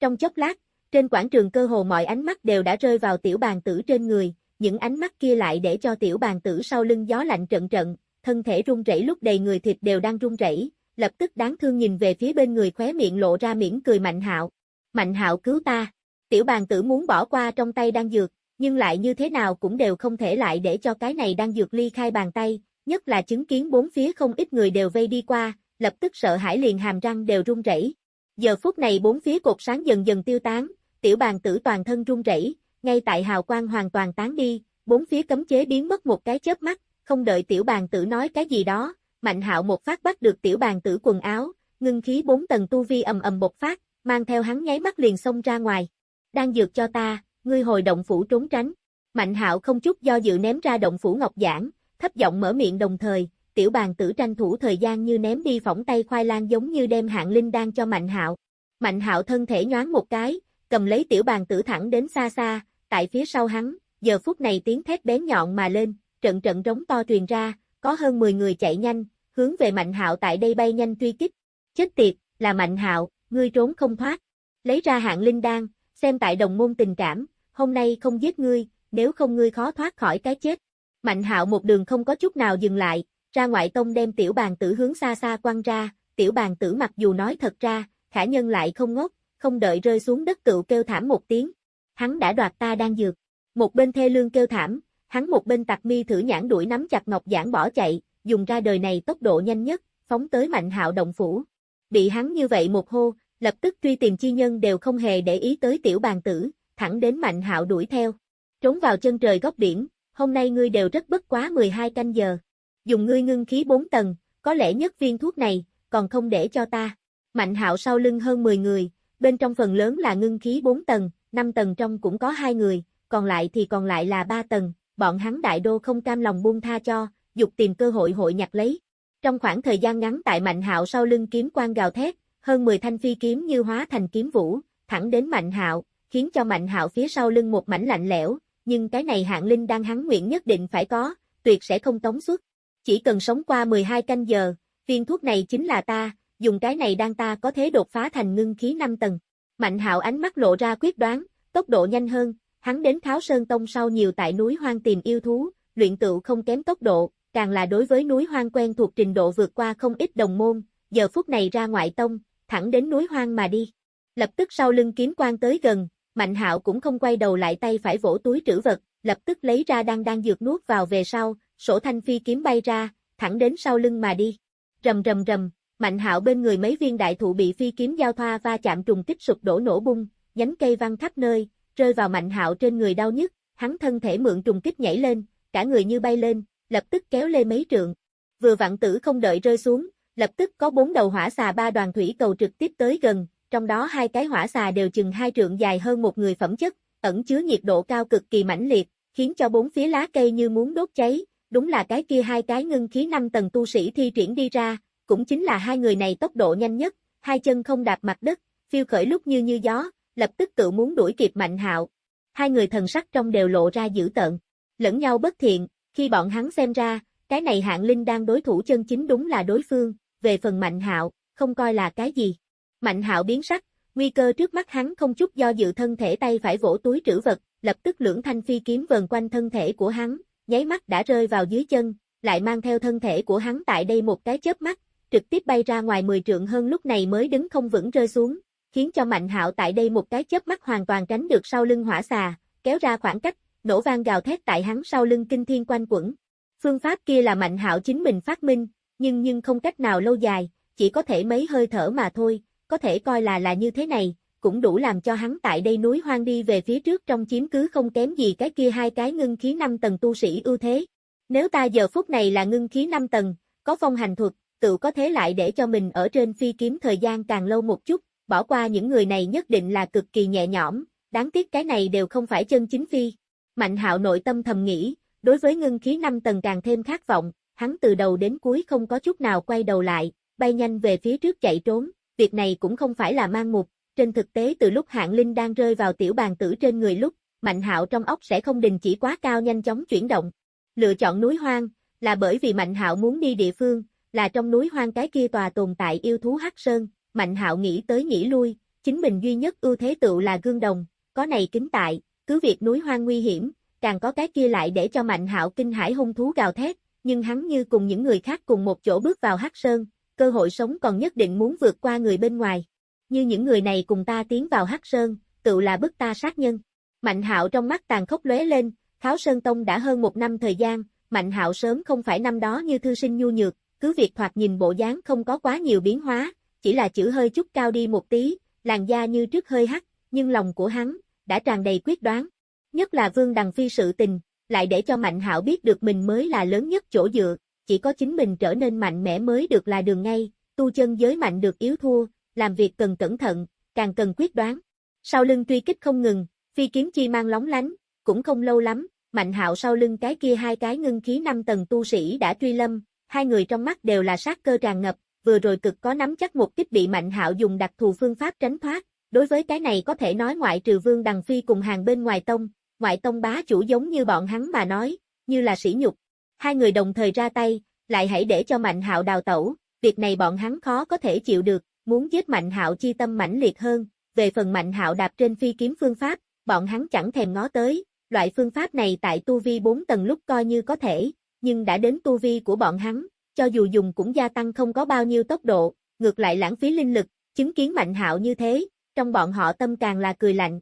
Trong chốc lát, trên quảng trường cơ hồ mọi ánh mắt đều đã rơi vào tiểu bàn tử trên người, những ánh mắt kia lại để cho tiểu bàn tử sau lưng gió lạnh trận trận, thân thể run rẩy lúc đầy người thịt đều đang run rẩy, lập tức đáng thương nhìn về phía bên người khóe miệng lộ ra miễn cười Mạnh Hạo. Mạnh Hạo cứu ta. Tiểu bàn tử muốn bỏ qua trong tay đang dược, nhưng lại như thế nào cũng đều không thể lại để cho cái này đang dược ly khai bàn tay, nhất là chứng kiến bốn phía không ít người đều vây đi qua, lập tức sợ hãi liền hàm răng đều run rẩy. Giờ phút này bốn phía cột sáng dần dần tiêu tán, tiểu bàn tử toàn thân run rẩy, ngay tại hào quang hoàn toàn tán đi, bốn phía cấm chế biến mất một cái chớp mắt, không đợi tiểu bàn tử nói cái gì đó, Mạnh Hạo một phát bắt được tiểu bàn tử quần áo, ngưng khí bốn tầng tu vi ầm ầm bộc phát, mang theo hắn nháy mắt liền xông ra ngoài. Đang dược cho ta, ngươi hồi động phủ trốn tránh. Mạnh Hạo không chút do dự ném ra động phủ ngọc giản thấp giọng mở miệng đồng thời, tiểu bàn tử tranh thủ thời gian như ném đi phỏng tay khoai lang giống như đem hạng linh đan cho Mạnh Hạo. Mạnh Hạo thân thể nhoáng một cái, cầm lấy tiểu bàn tử thẳng đến xa xa, tại phía sau hắn, giờ phút này tiếng thét bén nhọn mà lên, trận trận rống to truyền ra, có hơn 10 người chạy nhanh, hướng về Mạnh Hạo tại đây bay nhanh truy kích. Chết tiệt, là Mạnh Hạo, ngươi trốn không thoát. Lấy ra hạng linh đan, xem tại đồng môn tình cảm, hôm nay không giết ngươi, nếu không ngươi khó thoát khỏi cái chết. Mạnh Hạo một đường không có chút nào dừng lại, ra ngoại tông đem tiểu bàn tử hướng xa xa quăng ra, tiểu bàn tử mặc dù nói thật ra, khả nhân lại không ngốc, không đợi rơi xuống đất cựu kêu thảm một tiếng. Hắn đã đoạt ta đang dược. Một bên thê lương kêu thảm, hắn một bên tặc mi thử nhãn đuổi nắm chặt ngọc giảng bỏ chạy, dùng ra đời này tốc độ nhanh nhất, phóng tới mạnh hạo động phủ. Bị hắn như vậy một hô, lập tức truy tìm chi nhân đều không hề để ý tới tiểu bàn tử, thẳng đến mạnh hạo đuổi theo. Trốn vào chân trời góc biển, hôm nay ngươi đều rất bất quá 12 canh giờ. Dùng ngươi ngưng khí 4 tầng, có lẽ nhất viên thuốc này, còn không để cho ta. Mạnh hạo sau lưng hơn 10 người, bên trong phần lớn là ngưng khí 4 tầng, 5 tầng trong cũng có hai người, còn lại thì còn lại là 3 tầng, bọn hắn đại đô không cam lòng buông tha cho, dục tìm cơ hội hội nhặt lấy. Trong khoảng thời gian ngắn tại Mạnh Hạo sau lưng kiếm quan gào thét, hơn 10 thanh phi kiếm như hóa thành kiếm vũ, thẳng đến Mạnh Hạo, khiến cho Mạnh Hạo phía sau lưng một mảnh lạnh lẽo, nhưng cái này hạng linh đang hắn nguyện nhất định phải có, tuyệt sẽ không tống xuất. Chỉ cần sống qua 12 canh giờ, viên thuốc này chính là ta, dùng cái này đang ta có thể đột phá thành ngưng khí 5 tầng. Mạnh Hạo ánh mắt lộ ra quyết đoán, tốc độ nhanh hơn, hắn đến Tháo Sơn Tông sau nhiều tại núi hoang tìm yêu thú, luyện tựu không kém tốc độ, càng là đối với núi hoang quen thuộc trình độ vượt qua không ít đồng môn, giờ phút này ra ngoại tông, thẳng đến núi hoang mà đi. Lập tức sau lưng kiếm quan tới gần, Mạnh Hạo cũng không quay đầu lại tay phải vỗ túi trữ vật, lập tức lấy ra đang đang dược nuốt vào về sau, sổ thanh phi kiếm bay ra, thẳng đến sau lưng mà đi. Rầm rầm rầm, Mạnh Hạo bên người mấy viên đại thụ bị phi kiếm giao thoa va chạm trùng kích sụp đổ nổ bung, nhánh cây văng khắp nơi, rơi vào Mạnh Hạo trên người đau nhức, hắn thân thể mượn trùng kích nhảy lên, cả người như bay lên, lập tức kéo lê mấy trượng. Vừa vặn tử không đợi rơi xuống, lập tức có bốn đầu hỏa xà ba đoàn thủy cầu trực tiếp tới gần, trong đó hai cái hỏa xà đều chừng hai trượng dài hơn một người phẩm chất, ẩn chứa nhiệt độ cao cực kỳ mãnh liệt, khiến cho bốn phía lá cây như muốn đốt cháy, đúng là cái kia hai cái ngưng khí năm tầng tu sĩ thi triển đi ra, cũng chính là hai người này tốc độ nhanh nhất, hai chân không đạp mặt đất, phiêu khởi lúc như như gió, lập tức tự muốn đuổi kịp Mạnh Hạo. Hai người thần sắc trong đều lộ ra dữ tợn, lẫn nhau bất thiện, khi bọn hắn xem ra, cái này hạng linh đang đối thủ chân chính đúng là đối phương, về phần Mạnh Hạo, không coi là cái gì. Mạnh Hạo biến sắc, nguy cơ trước mắt hắn không chút do dự thân thể tay phải vỗ túi trữ vật, lập tức lưỡng thanh phi kiếm vần quanh thân thể của hắn, nháy mắt đã rơi vào dưới chân, lại mang theo thân thể của hắn tại đây một cái chớp mắt, trực tiếp bay ra ngoài 10 trượng hơn lúc này mới đứng không vững rơi xuống, khiến cho Mạnh Hạo tại đây một cái chớp mắt hoàn toàn tránh được sau lưng hỏa xà, kéo ra khoảng cách, nổ vang gào thét tại hắn sau lưng kinh thiên quanh quẩn. Phương pháp kia là Mạnh Hạo chính mình phát minh, nhưng nhưng không cách nào lâu dài, chỉ có thể mấy hơi thở mà thôi, có thể coi là là như thế này, cũng đủ làm cho hắn tại đây núi hoang đi về phía trước trong chiếm cứ không kém gì cái kia hai cái ngưng khí năm tầng tu sĩ ưu thế. Nếu ta giờ phút này là ngưng khí năm tầng, có phong hành thuật, tự có thế lại để cho mình ở trên phi kiếm thời gian càng lâu một chút, bỏ qua những người này nhất định là cực kỳ nhẹ nhõm, đáng tiếc cái này đều không phải chân chính phi. Mạnh hạo nội tâm thầm nghĩ, đối với ngưng khí năm tầng càng thêm khát vọng, hắn từ đầu đến cuối không có chút nào quay đầu lại, bay nhanh về phía trước chạy trốn, việc này cũng không phải là mang mục, trên thực tế từ lúc hạng linh đang rơi vào tiểu bàn tử trên người lúc, mạnh hạo trong ốc sẽ không đình chỉ quá cao nhanh chóng chuyển động. Lựa chọn núi hoang, là bởi vì mạnh hạo muốn đi địa phương, là trong núi hoang cái kia tòa tồn tại yêu thú Hắc Sơn, mạnh hạo nghĩ tới nghĩ lui, chính mình duy nhất ưu thế tựu là gương đồng, có này kính tại, cứ việc núi hoang nguy hiểm, càng có cái kia lại để cho Mạnh Hạo kinh hải hung thú gào thét, nhưng hắn như cùng những người khác cùng một chỗ bước vào Hắc Sơn, cơ hội sống còn nhất định muốn vượt qua người bên ngoài. Như những người này cùng ta tiến vào Hắc Sơn, tự là bức ta sát nhân. Mạnh Hạo trong mắt tàn khốc lóe lên, Kháo Sơn Tông đã hơn một năm thời gian, Mạnh Hạo sớm không phải năm đó như thư sinh nhu nhược, cứ việc thoạt nhìn bộ dáng không có quá nhiều biến hóa, chỉ là chữ hơi chút cao đi một tí, làn da như trước hơi hắc, nhưng lòng của hắn đã tràn đầy quyết đoán. Nhất là Vương Đằng Phi sự tình, lại để cho Mạnh Hạo biết được mình mới là lớn nhất chỗ dựa, chỉ có chính mình trở nên mạnh mẽ mới được là đường ngay, tu chân giới mạnh được yếu thua, làm việc cần cẩn thận, càng cần quyết đoán. Sau lưng truy kích không ngừng, phi kiếm chi mang lóng lánh, cũng không lâu lắm, Mạnh Hạo sau lưng cái kia hai cái ngưng khí năm tầng tu sĩ đã truy lâm, hai người trong mắt đều là sát cơ tràn ngập, vừa rồi cực có nắm chắc một kích bị Mạnh Hạo dùng đặc thù phương pháp tránh thoát, đối với cái này có thể nói ngoại trừ Vương Đằng Phi cùng hàng bên ngoài tông, ngoại tông bá chủ giống như bọn hắn mà nói, như là sỉ nhục. Hai người đồng thời ra tay, lại hãy để cho Mạnh Hạo đào tẩu, việc này bọn hắn khó có thể chịu được, muốn giết Mạnh Hạo chi tâm mãnh liệt hơn, về phần Mạnh Hạo đạp trên phi kiếm phương pháp, bọn hắn chẳng thèm ngó tới, loại phương pháp này tại tu vi 4 tầng lúc coi như có thể, nhưng đã đến tu vi của bọn hắn, cho dù dùng cũng gia tăng không có bao nhiêu tốc độ, ngược lại lãng phí linh lực, chứng kiến Mạnh Hạo như thế, trong bọn họ tâm càng là cười lạnh.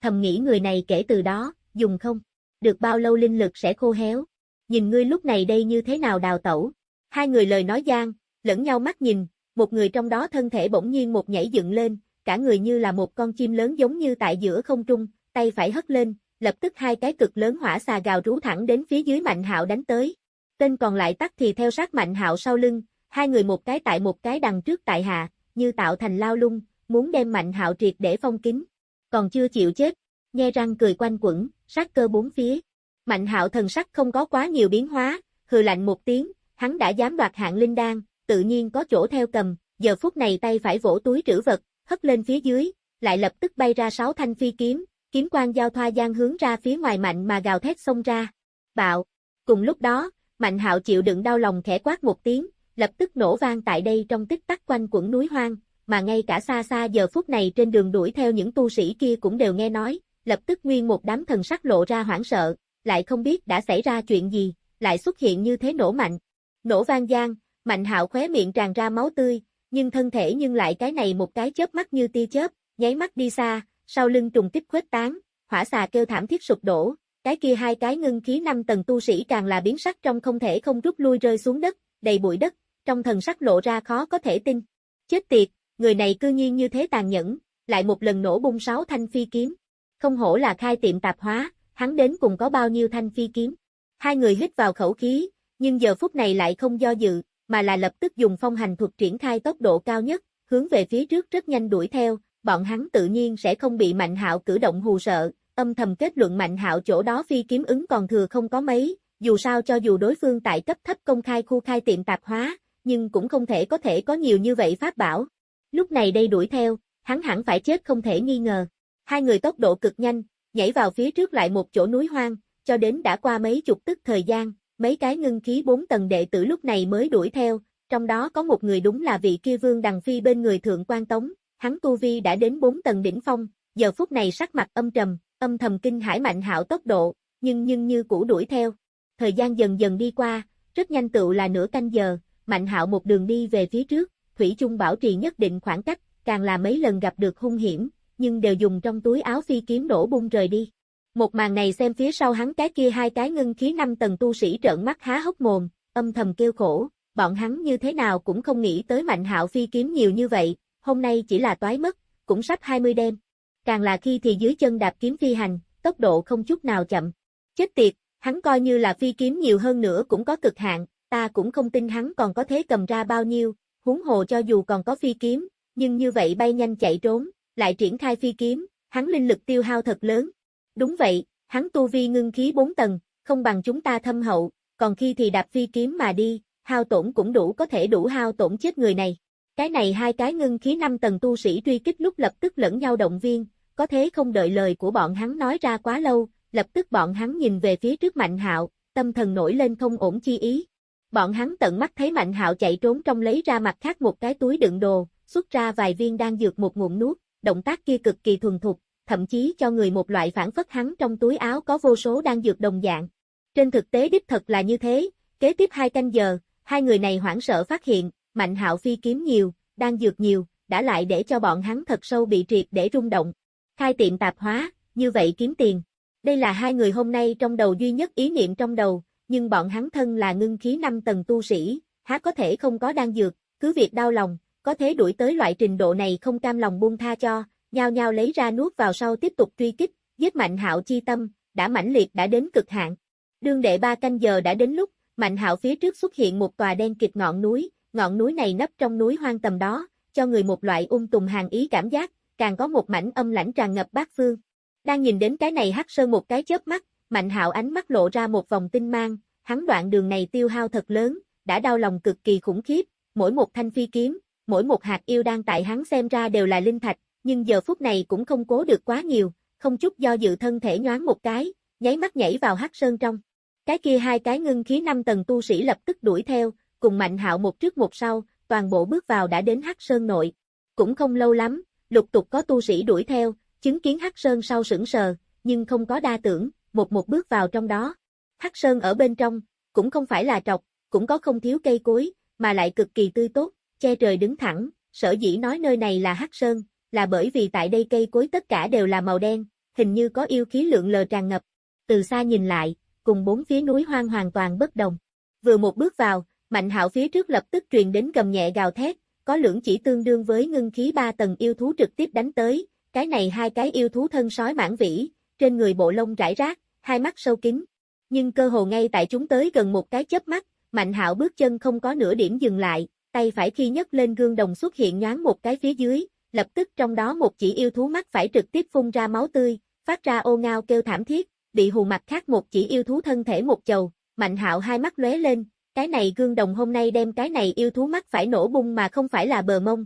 Thầm nghĩ người này kể từ đó, dùng không, được bao lâu linh lực sẽ khô héo. Nhìn ngươi lúc này đây như thế nào đào tẩu. Hai người lời nói gian, lẫn nhau mắt nhìn, một người trong đó thân thể bỗng nhiên một nhảy dựng lên, cả người như là một con chim lớn giống như tại giữa không trung, tay phải hất lên, lập tức hai cái cực lớn hỏa xà gào rú thẳng đến phía dưới Mạnh Hạo đánh tới. Tên còn lại tắt thì theo sát Mạnh Hạo sau lưng, hai người một cái tại một cái đằng trước tại hạ, như tạo thành lao lung, muốn đem Mạnh Hạo triệt để phong kín. Còn chưa chịu chết, nghe răng cười quanh quẩn, sát cơ bốn phía. Mạnh Hạo thần sắc không có quá nhiều biến hóa, hừ lạnh một tiếng, hắn đã dám đoạt hạng linh đan, tự nhiên có chỗ theo cầm, giờ phút này tay phải vỗ túi trữ vật, hất lên phía dưới, lại lập tức bay ra sáu thanh phi kiếm, kiếm quang giao thoa gian hướng ra phía ngoài mạnh mà gào thét xông ra. Bạo. Cùng lúc đó, Mạnh Hạo chịu đựng đau lòng khẽ quát một tiếng, lập tức nổ vang tại đây trong tích tắc quanh quẩn núi hoang, mà ngay cả xa xa giờ phút này trên đường đuổi theo những tu sĩ kia cũng đều nghe nói, lập tức nguyên một đám thần sắc lộ ra hoảng sợ, lại không biết đã xảy ra chuyện gì, lại xuất hiện như thế nổ mạnh. Nổ vang gian, Mạnh Hạo khóe miệng tràn ra máu tươi, nhưng thân thể nhưng lại cái này một cái chớp mắt như tia chớp, nháy mắt đi xa, sau lưng trùng kích khuếch tán, hỏa xà kêu thảm thiết sụp đổ, cái kia hai cái ngưng khí năm tầng tu sĩ càng là biến sắc trong không thể không rút lui rơi xuống đất, đầy bụi đất, trong thần sắc lộ ra khó có thể tin. Chết tiệt, người này cư nhiên như thế tàn nhẫn, lại một lần nổ bung sáu thanh phi kiếm. Không hổ là khai tiệm tạp hóa, hắn đến cùng có bao nhiêu thanh phi kiếm. Hai người hít vào khẩu khí, nhưng giờ phút này lại không do dự, mà là lập tức dùng phong hành thuật triển khai tốc độ cao nhất, hướng về phía trước rất nhanh đuổi theo, bọn hắn tự nhiên sẽ không bị Mạnh Hạo cử động hù sợ, âm thầm kết luận Mạnh Hạo chỗ đó phi kiếm ứng còn thừa không có mấy, dù sao cho dù đối phương tại cấp thấp công khai khu khai tiệm tạp hóa, nhưng cũng không thể có thể có nhiều như vậy pháp bảo. Lúc này đây đuổi theo, hắn hẳn phải chết không thể nghi ngờ. Hai người tốc độ cực nhanh, nhảy vào phía trước lại một chỗ núi hoang, cho đến đã qua mấy chục tức thời gian, mấy cái ngưng khí bốn tầng đệ tử lúc này mới đuổi theo, trong đó có một người đúng là vị kia vương đằng phi bên người thượng quan tống, hắn tu vi đã đến bốn tầng đỉnh phong, giờ phút này sắc mặt âm trầm, âm thầm kinh hải mạnh hạo tốc độ, nhưng nhưng như cũ đuổi theo. Thời gian dần dần đi qua, rất nhanh tựu là nửa canh giờ, mạnh hạo một đường đi về phía trước, Thủy chung bảo trì nhất định khoảng cách, càng là mấy lần gặp được hung hiểm, nhưng đều dùng trong túi áo phi kiếm nổ bung rời đi. Một màn này xem phía sau hắn cái kia hai cái ngưng khí năm tầng tu sĩ trợn mắt há hốc mồm, âm thầm kêu khổ, bọn hắn như thế nào cũng không nghĩ tới mạnh hạo phi kiếm nhiều như vậy, hôm nay chỉ là toái mất, cũng sắp 20 đêm. Càng là khi thì dưới chân đạp kiếm phi hành, tốc độ không chút nào chậm. Chết tiệt, hắn coi như là phi kiếm nhiều hơn nữa cũng có cực hạn, ta cũng không tin hắn còn có thế cầm ra bao nhiêu, huống hồ cho dù còn có phi kiếm, nhưng như vậy bay nhanh chạy trốn, lại triển khai phi kiếm, hắn linh lực tiêu hao thật lớn. Đúng vậy, hắn tu vi ngưng khí 4 tầng, không bằng chúng ta thâm hậu, còn khi thì đạp phi kiếm mà đi, hao tổn cũng đủ có thể đủ hao tổn chết người này. Cái này hai cái ngưng khí 5 tầng tu sĩ truy kích lúc lập tức lẫn nhau động viên, có thế không đợi lời của bọn hắn nói ra quá lâu, lập tức bọn hắn nhìn về phía trước Mạnh Hạo, tâm thần nổi lên không ổn chi ý. Bọn hắn tận mắt thấy Mạnh Hạo chạy trốn trong lấy ra mặt khác một cái túi đựng đồ, xuất ra vài viên đan dược một ngụm nuốt, động tác kia cực kỳ thuần thục, thậm chí cho người một loại phản phất hắn trong túi áo có vô số đang dược đồng dạng. Trên thực tế đích thật là như thế, kế tiếp hai canh giờ, hai người này hoảng sợ phát hiện, Mạnh Hạo phi kiếm nhiều, đang dược nhiều, đã lại để cho bọn hắn thật sâu bị triệt để rung động. Khai tiệm tạp hóa, như vậy kiếm tiền. Đây là hai người hôm nay trong đầu duy nhất ý niệm trong đầu, nhưng bọn hắn thân là ngưng khí năm tầng tu sĩ, há có thể không có đang dược, cứ việc đau lòng, có thế đuổi tới loại trình độ này không cam lòng buông tha cho, nhao nhao lấy ra nuốt vào sau tiếp tục truy kích, giết Mạnh Hạo chi tâm, đã mãnh liệt đã đến cực hạn. Đương đệ ba canh giờ đã đến lúc, Mạnh Hạo phía trước xuất hiện một tòa đen kịch ngọn núi, ngọn núi này nấp trong núi hoang tầm đó, cho người một loại ung tùng hàng ý cảm giác, càng có một mảnh âm lãnh tràn ngập bát phương. Đang nhìn đến cái này hắc sơn một cái chớp mắt, Mạnh Hạo ánh mắt lộ ra một vòng tinh mang, hắn đoạn đường này tiêu hao thật lớn, đã đau lòng cực kỳ khủng khiếp, mỗi một thanh phi kiếm, mỗi một hạt yêu đang tại hắn xem ra đều là linh thạch, nhưng giờ phút này cũng không cố được quá nhiều, không chút do dự thân thể nhoáng một cái, nháy mắt nhảy vào hắc sơn trong. Cái kia hai cái ngưng khí năm tầng tu sĩ lập tức đuổi theo, cùng Mạnh Hạo một trước một sau, toàn bộ bước vào đã đến hắc sơn nội. Cũng không lâu lắm, lục tục có tu sĩ đuổi theo, chứng kiến hắc sơn sau sững sờ, nhưng không có đa tưởng, một một bước vào trong đó. Hắc sơn ở bên trong, cũng không phải là trọc, cũng có không thiếu cây cối, mà lại cực kỳ tươi tốt, che trời đứng thẳng, sở dĩ nói nơi này là hắc sơn, là bởi vì tại đây cây cối tất cả đều là màu đen, hình như có yêu khí lượng lờ tràn ngập. Từ xa nhìn lại, cùng bốn phía núi hoang hoàn toàn bất đồng. Vừa một bước vào, Mạnh Hạo phía trước lập tức truyền đến gầm nhẹ gào thét, có lưỡng chỉ tương đương với ngưng khí ba tầng yêu thú trực tiếp đánh tới, cái này hai cái yêu thú thân sói mãn vĩ, trên người bộ lông rải rác, hai mắt sâu kín. Nhưng cơ hồ ngay tại chúng tới gần một cái chớp mắt, Mạnh Hạo bước chân không có nửa điểm dừng lại, tay phải khi nhấc lên gương đồng xuất hiện nhoáng một cái phía dưới, lập tức trong đó một chỉ yêu thú mắt phải trực tiếp phun ra máu tươi, phát ra ô ngao kêu thảm thiết, bị hù mặt khác một chỉ yêu thú thân thể một chầu, Mạnh Hạo hai mắt lóe lên, cái này gương đồng hôm nay đem cái này yêu thú mắt phải nổ bung mà không phải là bờ mông.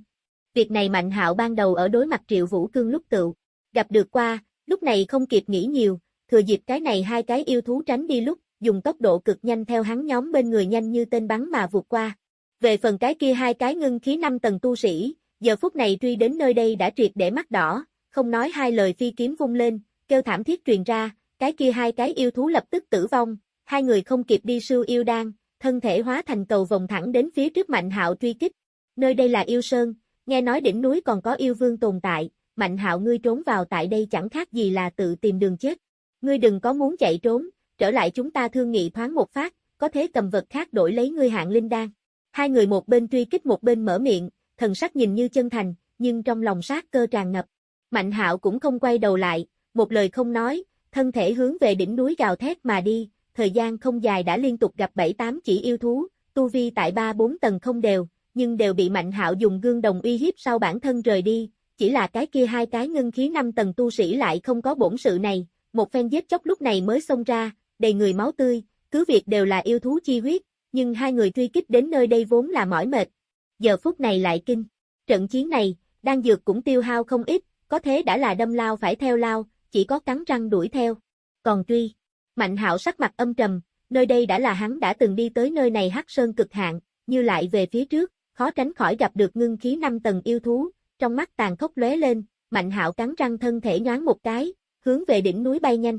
Việc này Mạnh Hạo ban đầu ở đối mặt Triệu Vũ Cương lúc tự gặp được qua, lúc này không kịp nghĩ nhiều, thừa dịp cái này hai cái yêu thú tránh đi lúc, dùng tốc độ cực nhanh theo hắn nhóm bên người nhanh như tên bắn mà vụt qua. Về phần cái kia hai cái ngưng khí năm tầng tu sĩ, giờ phút này truy đến nơi đây đã triệt để mắt đỏ, không nói hai lời phi kiếm vung lên, kêu thảm thiết truyền ra, cái kia hai cái yêu thú lập tức tử vong, hai người không kịp đi sưu yêu đan, thân thể hóa thành cầu vòng thẳng đến phía trước Mạnh Hạo truy kích. Nơi đây là yêu sơn, nghe nói đỉnh núi còn có yêu vương tồn tại, Mạnh Hạo ngươi trốn vào tại đây chẳng khác gì là tự tìm đường chết. Ngươi đừng có muốn chạy trốn, trở lại chúng ta thương nghị thoáng một phát, có thế cầm vật khác đổi lấy ngươi hạng linh đan. Hai người một bên truy kích một bên mở miệng, thần sắc nhìn như chân thành, nhưng trong lòng sát cơ tràn ngập. Mạnh Hạo cũng không quay đầu lại, một lời không nói, thân thể hướng về đỉnh núi gào thét mà đi, thời gian không dài đã liên tục gặp 7-8 chỉ yêu thú, tu vi tại 3-4 tầng không đều, nhưng đều bị Mạnh Hạo dùng gương đồng uy hiếp sau bản thân rời đi, chỉ là cái kia hai cái ngân khí 5 tầng tu sĩ lại không có bổn sự này, một phen giết chóc lúc này mới xông ra, đầy người máu tươi, cứ việc đều là yêu thú chi huyết, nhưng hai người truy kích đến nơi đây vốn là mỏi mệt. Giờ phút này lại kinh. Trận chiến này, đang dược cũng tiêu hao không ít, có thế đã là đâm lao phải theo lao, chỉ có cắn răng đuổi theo. Còn truy, Mạnh hạo sắc mặt âm trầm, nơi đây đã là hắn đã từng đi tới nơi này hắc sơn cực hạn, như lại về phía trước, khó tránh khỏi gặp được ngưng khí năm tầng yêu thú, trong mắt tàn khốc lóe lên, mạnh hạo cắn răng thân thể nhoáng một cái, hướng về đỉnh núi bay nhanh.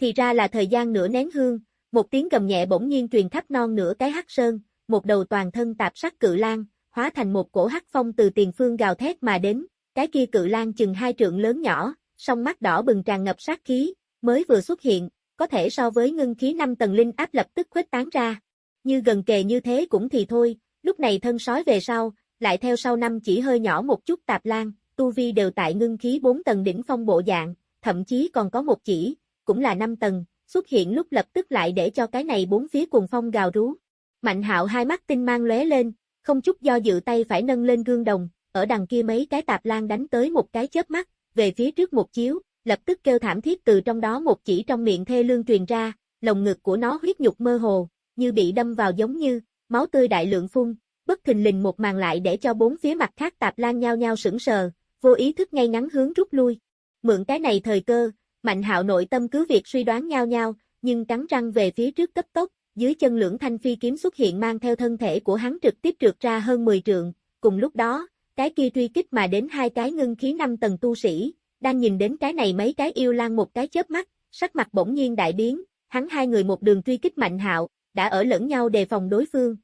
Thì ra là thời gian nửa nén hương, một tiếng gầm nhẹ bỗng nhiên truyền khắp non nửa cái hắc sơn, một đầu toàn thân tạp sắc cự lan, hóa thành một cổ hắc phong từ tiền phương gào thét mà đến, cái kia cự lan chừng hai trượng lớn nhỏ, song mắt đỏ bừng tràn ngập sát khí, mới vừa xuất hiện, có thể so với ngưng khí năm tầng linh áp lập tức khuếch tán ra. Như gần kề như thế cũng thì thôi, lúc này thân sói về sau, lại theo sau năm chỉ hơi nhỏ một chút tạp lan, tu vi đều tại ngưng khí 4 tầng đỉnh phong bộ dạng, thậm chí còn có một chỉ, cũng là 5 tầng, xuất hiện lúc lập tức lại để cho cái này bốn phía cuồng phong gào rú. Mạnh hạo hai mắt tinh mang lóe lên, không chút do dự tay phải nâng lên gương đồng, ở đằng kia mấy cái tạp lan đánh tới một cái chớp mắt, về phía trước một chiếu, lập tức kêu thảm thiết từ trong đó một chỉ trong miệng thê lương truyền ra, lồng ngực của nó huyết nhục mơ hồ, như bị đâm vào giống như, máu tươi đại lượng phun, bất thình lình một màn lại để cho bốn phía mặt khác tạp lan nhao nhao sững sờ, vô ý thức ngay ngắn hướng rút lui. Mượn cái này thời cơ, Mạnh hạo nội tâm cứ việc suy đoán nhau nhau, nhưng cắn răng về phía trước cấp tốc, dưới chân lưỡng thanh phi kiếm xuất hiện mang theo thân thể của hắn trực tiếp trượt ra hơn 10 trượng, cùng lúc đó, cái kia truy kích mà đến hai cái ngưng khí năm tầng tu sĩ, đang nhìn đến cái này mấy cái yêu lang một cái chớp mắt, sắc mặt bỗng nhiên đại biến, hắn hai người một đường truy kích Mạnh Hạo, đã ở lẫn nhau đề phòng đối phương.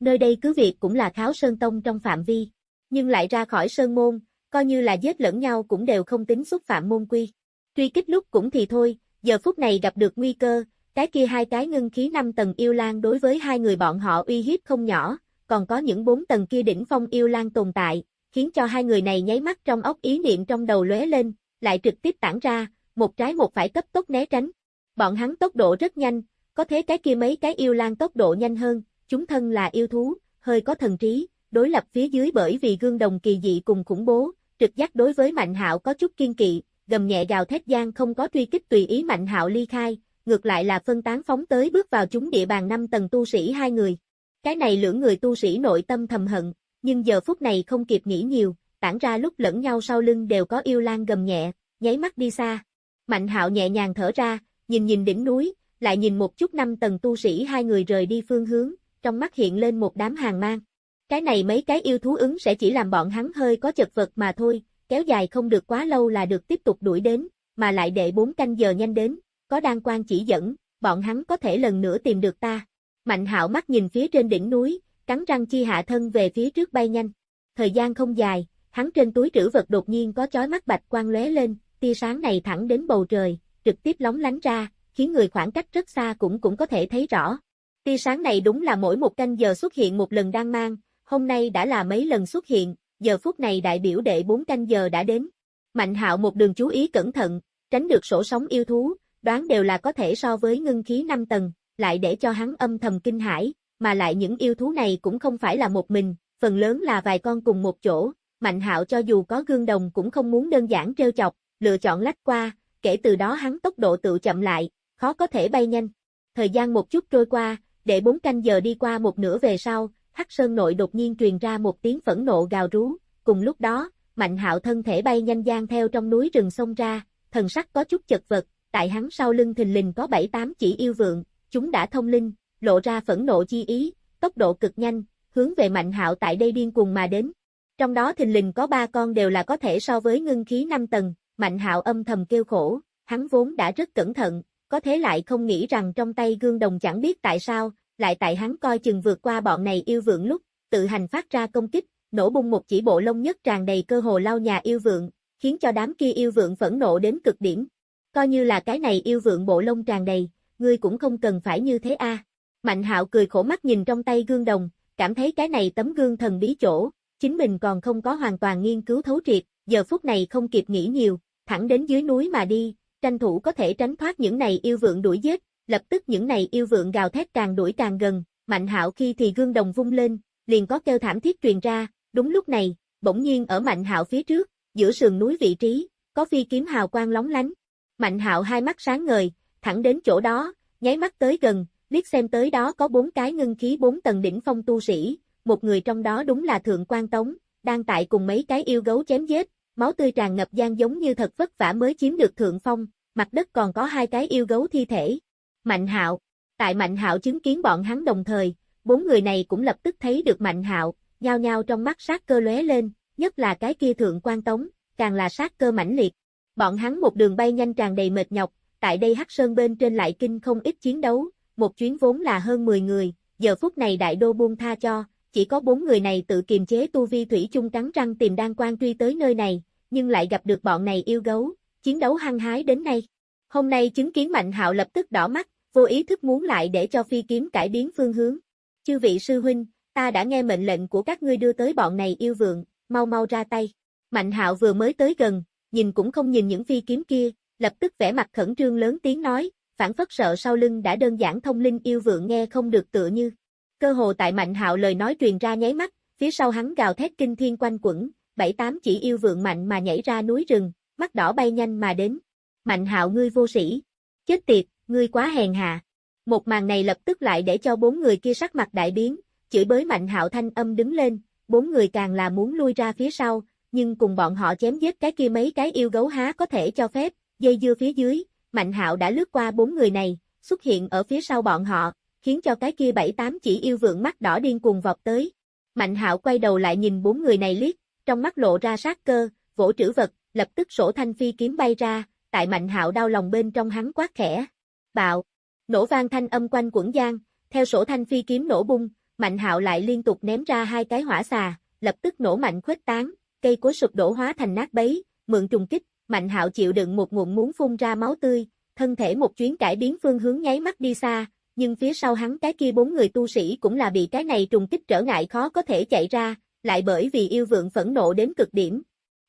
Nơi đây cứ việc cũng là Kháo Sơn Tông trong phạm vi, nhưng lại ra khỏi sơn môn, coi như là giết lẫn nhau cũng đều không tính xúc phạm môn quy. Truy kích lúc cũng thì thôi, giờ phút này gặp được nguy cơ, cái kia hai cái ngưng khí năm tầng yêu lang đối với hai người bọn họ uy hiếp không nhỏ, còn có những bốn tầng kia đỉnh phong yêu lang tồn tại, khiến cho hai người này nháy mắt trong óc ý niệm trong đầu lóe lên, lại trực tiếp tản ra, một trái một phải cấp tốc né tránh. Bọn hắn tốc độ rất nhanh, có thế cái kia mấy cái yêu lang tốc độ nhanh hơn, chúng thân là yêu thú, hơi có thần trí, đối lập phía dưới bởi vì gương đồng kỳ dị cùng khủng bố, trực giác đối với Mạnh Hạo có chút kiên kỵ, gầm nhẹ gào thét gian không có truy kích tùy ý Mạnh Hạo ly khai, ngược lại là phân tán phóng tới bước vào chúng địa bàn năm tầng tu sĩ hai người. Cái này lưỡng người tu sĩ nội tâm thầm hận, nhưng giờ phút này không kịp nghĩ nhiều, tản ra lúc lẫn nhau sau lưng đều có yêu lan gầm nhẹ, nháy mắt đi xa. Mạnh hạo nhẹ nhàng thở ra, nhìn nhìn đỉnh núi, lại nhìn một chút năm tầng tu sĩ hai người rời đi phương hướng, trong mắt hiện lên một đám hàng mang. Cái này mấy cái yêu thú ứng sẽ chỉ làm bọn hắn hơi có chật vật mà thôi, kéo dài không được quá lâu là được tiếp tục đuổi đến, mà lại để bốn canh giờ nhanh đến, có đan quan chỉ dẫn, bọn hắn có thể lần nữa tìm được ta. Mạnh hạo mắt nhìn phía trên đỉnh núi, cắn răng chi hạ thân về phía trước bay nhanh. Thời gian không dài, hắn trên túi trữ vật đột nhiên có chói mắt bạch quang lóe lên, tia sáng này thẳng đến bầu trời, trực tiếp lóng lánh ra, khiến người khoảng cách rất xa cũng cũng có thể thấy rõ. Tia sáng này đúng là mỗi một canh giờ xuất hiện một lần đang mang, hôm nay đã là mấy lần xuất hiện, giờ phút này đại biểu đệ bốn canh giờ đã đến. Mạnh hạo một đường chú ý cẩn thận, tránh được sổ sóng yêu thú, đoán đều là có thể so với ngưng khí 5 tầng, lại để cho hắn âm thầm kinh hãi, mà lại những yêu thú này cũng không phải là một mình, phần lớn là vài con cùng một chỗ, Mạnh Hạo cho dù có gương đồng cũng không muốn đơn giản trêu chọc, lựa chọn lách qua, kể từ đó hắn tốc độ tự chậm lại, khó có thể bay nhanh. Thời gian một chút trôi qua, để bốn canh giờ đi qua một nửa về sau, Hắc Sơn nội đột nhiên truyền ra một tiếng phẫn nộ gào rú, cùng lúc đó, Mạnh Hạo thân thể bay nhanh gian theo trong núi rừng sông ra, thần sắc có chút chật vật, tại hắn sau lưng thình lình có bảy tám chỉ yêu vượng, chúng đã thông linh, lộ ra phẫn nộ chi ý, tốc độ cực nhanh, hướng về Mạnh Hạo tại đây điên cuồng mà đến. Trong đó thình lình có ba con đều là có thể so với ngưng khí năm tầng, Mạnh Hạo âm thầm kêu khổ, hắn vốn đã rất cẩn thận, có thế lại không nghĩ rằng trong tay gương đồng chẳng biết tại sao, lại tại hắn coi chừng vượt qua bọn này yêu vượng lúc, tự hành phát ra công kích, nổ bung một chỉ bộ lông nhất tràn đầy cơ hồ lao nhà yêu vượng, khiến cho đám kia yêu vượng phẫn nộ đến cực điểm. Coi như là cái này yêu vượng bộ lông tràn đầy, ngươi cũng không cần phải như thế a. Mạnh hạo cười khổ mắt nhìn trong tay gương đồng, cảm thấy cái này tấm gương thần bí chỗ, chính mình còn không có hoàn toàn nghiên cứu thấu triệt, giờ phút này không kịp nghĩ nhiều, thẳng đến dưới núi mà đi, tranh thủ có thể tránh thoát những này yêu vượng đuổi giết, lập tức những này yêu vượng gào thét càng đuổi càng gần, mạnh hạo khi thì gương đồng vung lên, liền có kêu thảm thiết truyền ra, đúng lúc này, bỗng nhiên ở mạnh hạo phía trước, giữa sườn núi vị trí, có phi kiếm hào quang lóng lánh. Mạnh hạo hai mắt sáng ngời, thẳng đến chỗ đó, nháy mắt tới gần, liếc xem tới đó có bốn cái ngưng khí bốn tầng đỉnh phong tu sĩ, một người trong đó đúng là Thượng quan Tống, đang tại cùng mấy cái yêu gấu chém giết, máu tươi tràn ngập gian giống như thật vất vả mới chiếm được thượng phong, mặt đất còn có hai cái yêu gấu thi thể. Mạnh Hạo, tại Mạnh Hạo chứng kiến bọn hắn đồng thời, bốn người này cũng lập tức thấy được Mạnh Hạo, nhao nhao trong mắt sát cơ lóe lên, nhất là cái kia Thượng quan Tống, càng là sát cơ mãnh liệt. Bọn hắn một đường bay nhanh tràn đầy mệt nhọc, tại đây Hắc Sơn bên trên lại kinh không ít chiến đấu, một chuyến vốn là hơn 10 người, giờ phút này đại đô buông tha cho, chỉ có bốn người này tự kiềm chế tu vi thủy chung cắn răng tìm đan quan truy tới nơi này, nhưng lại gặp được bọn này yêu gấu, chiến đấu hăng hái đến nay. Hôm nay chứng kiến Mạnh Hạo lập tức đỏ mắt, vô ý thức muốn lại để cho phi kiếm cải biến phương hướng. Chư vị sư huynh, ta đã nghe mệnh lệnh của các ngươi đưa tới bọn này yêu vượng, mau mau ra tay. Mạnh Hạo vừa mới tới gần, nhìn cũng không nhìn những phi kiếm kia, lập tức vẻ mặt khẩn trương lớn tiếng nói, phản phất sợ sau lưng đã đơn giản thông linh yêu vượng nghe không được tựa như. Cơ hồ tại Mạnh Hạo lời nói truyền ra nháy mắt, phía sau hắn gào thét kinh thiên quanh quẩn, bảy tám chỉ yêu vượng mạnh mà nhảy ra núi rừng, mắt đỏ bay nhanh mà đến. Mạnh Hạo ngươi vô sĩ, chết tiệt, ngươi quá hèn hạ. Một màn này lập tức lại để cho bốn người kia sắc mặt đại biến, chửi bới Mạnh Hạo thanh âm đứng lên, bốn người càng là muốn lui ra phía sau, nhưng cùng bọn họ chém giết cái kia mấy cái yêu gấu há có thể cho phép, dây dưa phía dưới, Mạnh Hạo đã lướt qua bốn người này, xuất hiện ở phía sau bọn họ, khiến cho cái kia bảy tám chỉ yêu vượng mắt đỏ điên cuồng vọt tới. Mạnh Hạo quay đầu lại nhìn bốn người này liếc, trong mắt lộ ra sát cơ, vỗ trữ vật, lập tức sổ thanh phi kiếm bay ra, tại Mạnh Hạo đau lòng bên trong hắn quát khẽ. Bạo! Nổ vang thanh âm quanh quẩn giang, theo sổ thanh phi kiếm nổ bung, Mạnh Hạo lại liên tục ném ra hai cái hỏa xà, lập tức nổ mạnh khuếch tán, cây cối sụp đổ hóa thành nát bấy, mượn trùng kích, Mạnh Hạo chịu đựng một ngụm muốn phun ra máu tươi, thân thể một chuyến cải biến phương hướng nháy mắt đi xa, nhưng phía sau hắn cái kia bốn người tu sĩ cũng là bị cái này trùng kích trở ngại khó có thể chạy ra, lại bởi vì yêu vượng phẫn nộ đến cực điểm.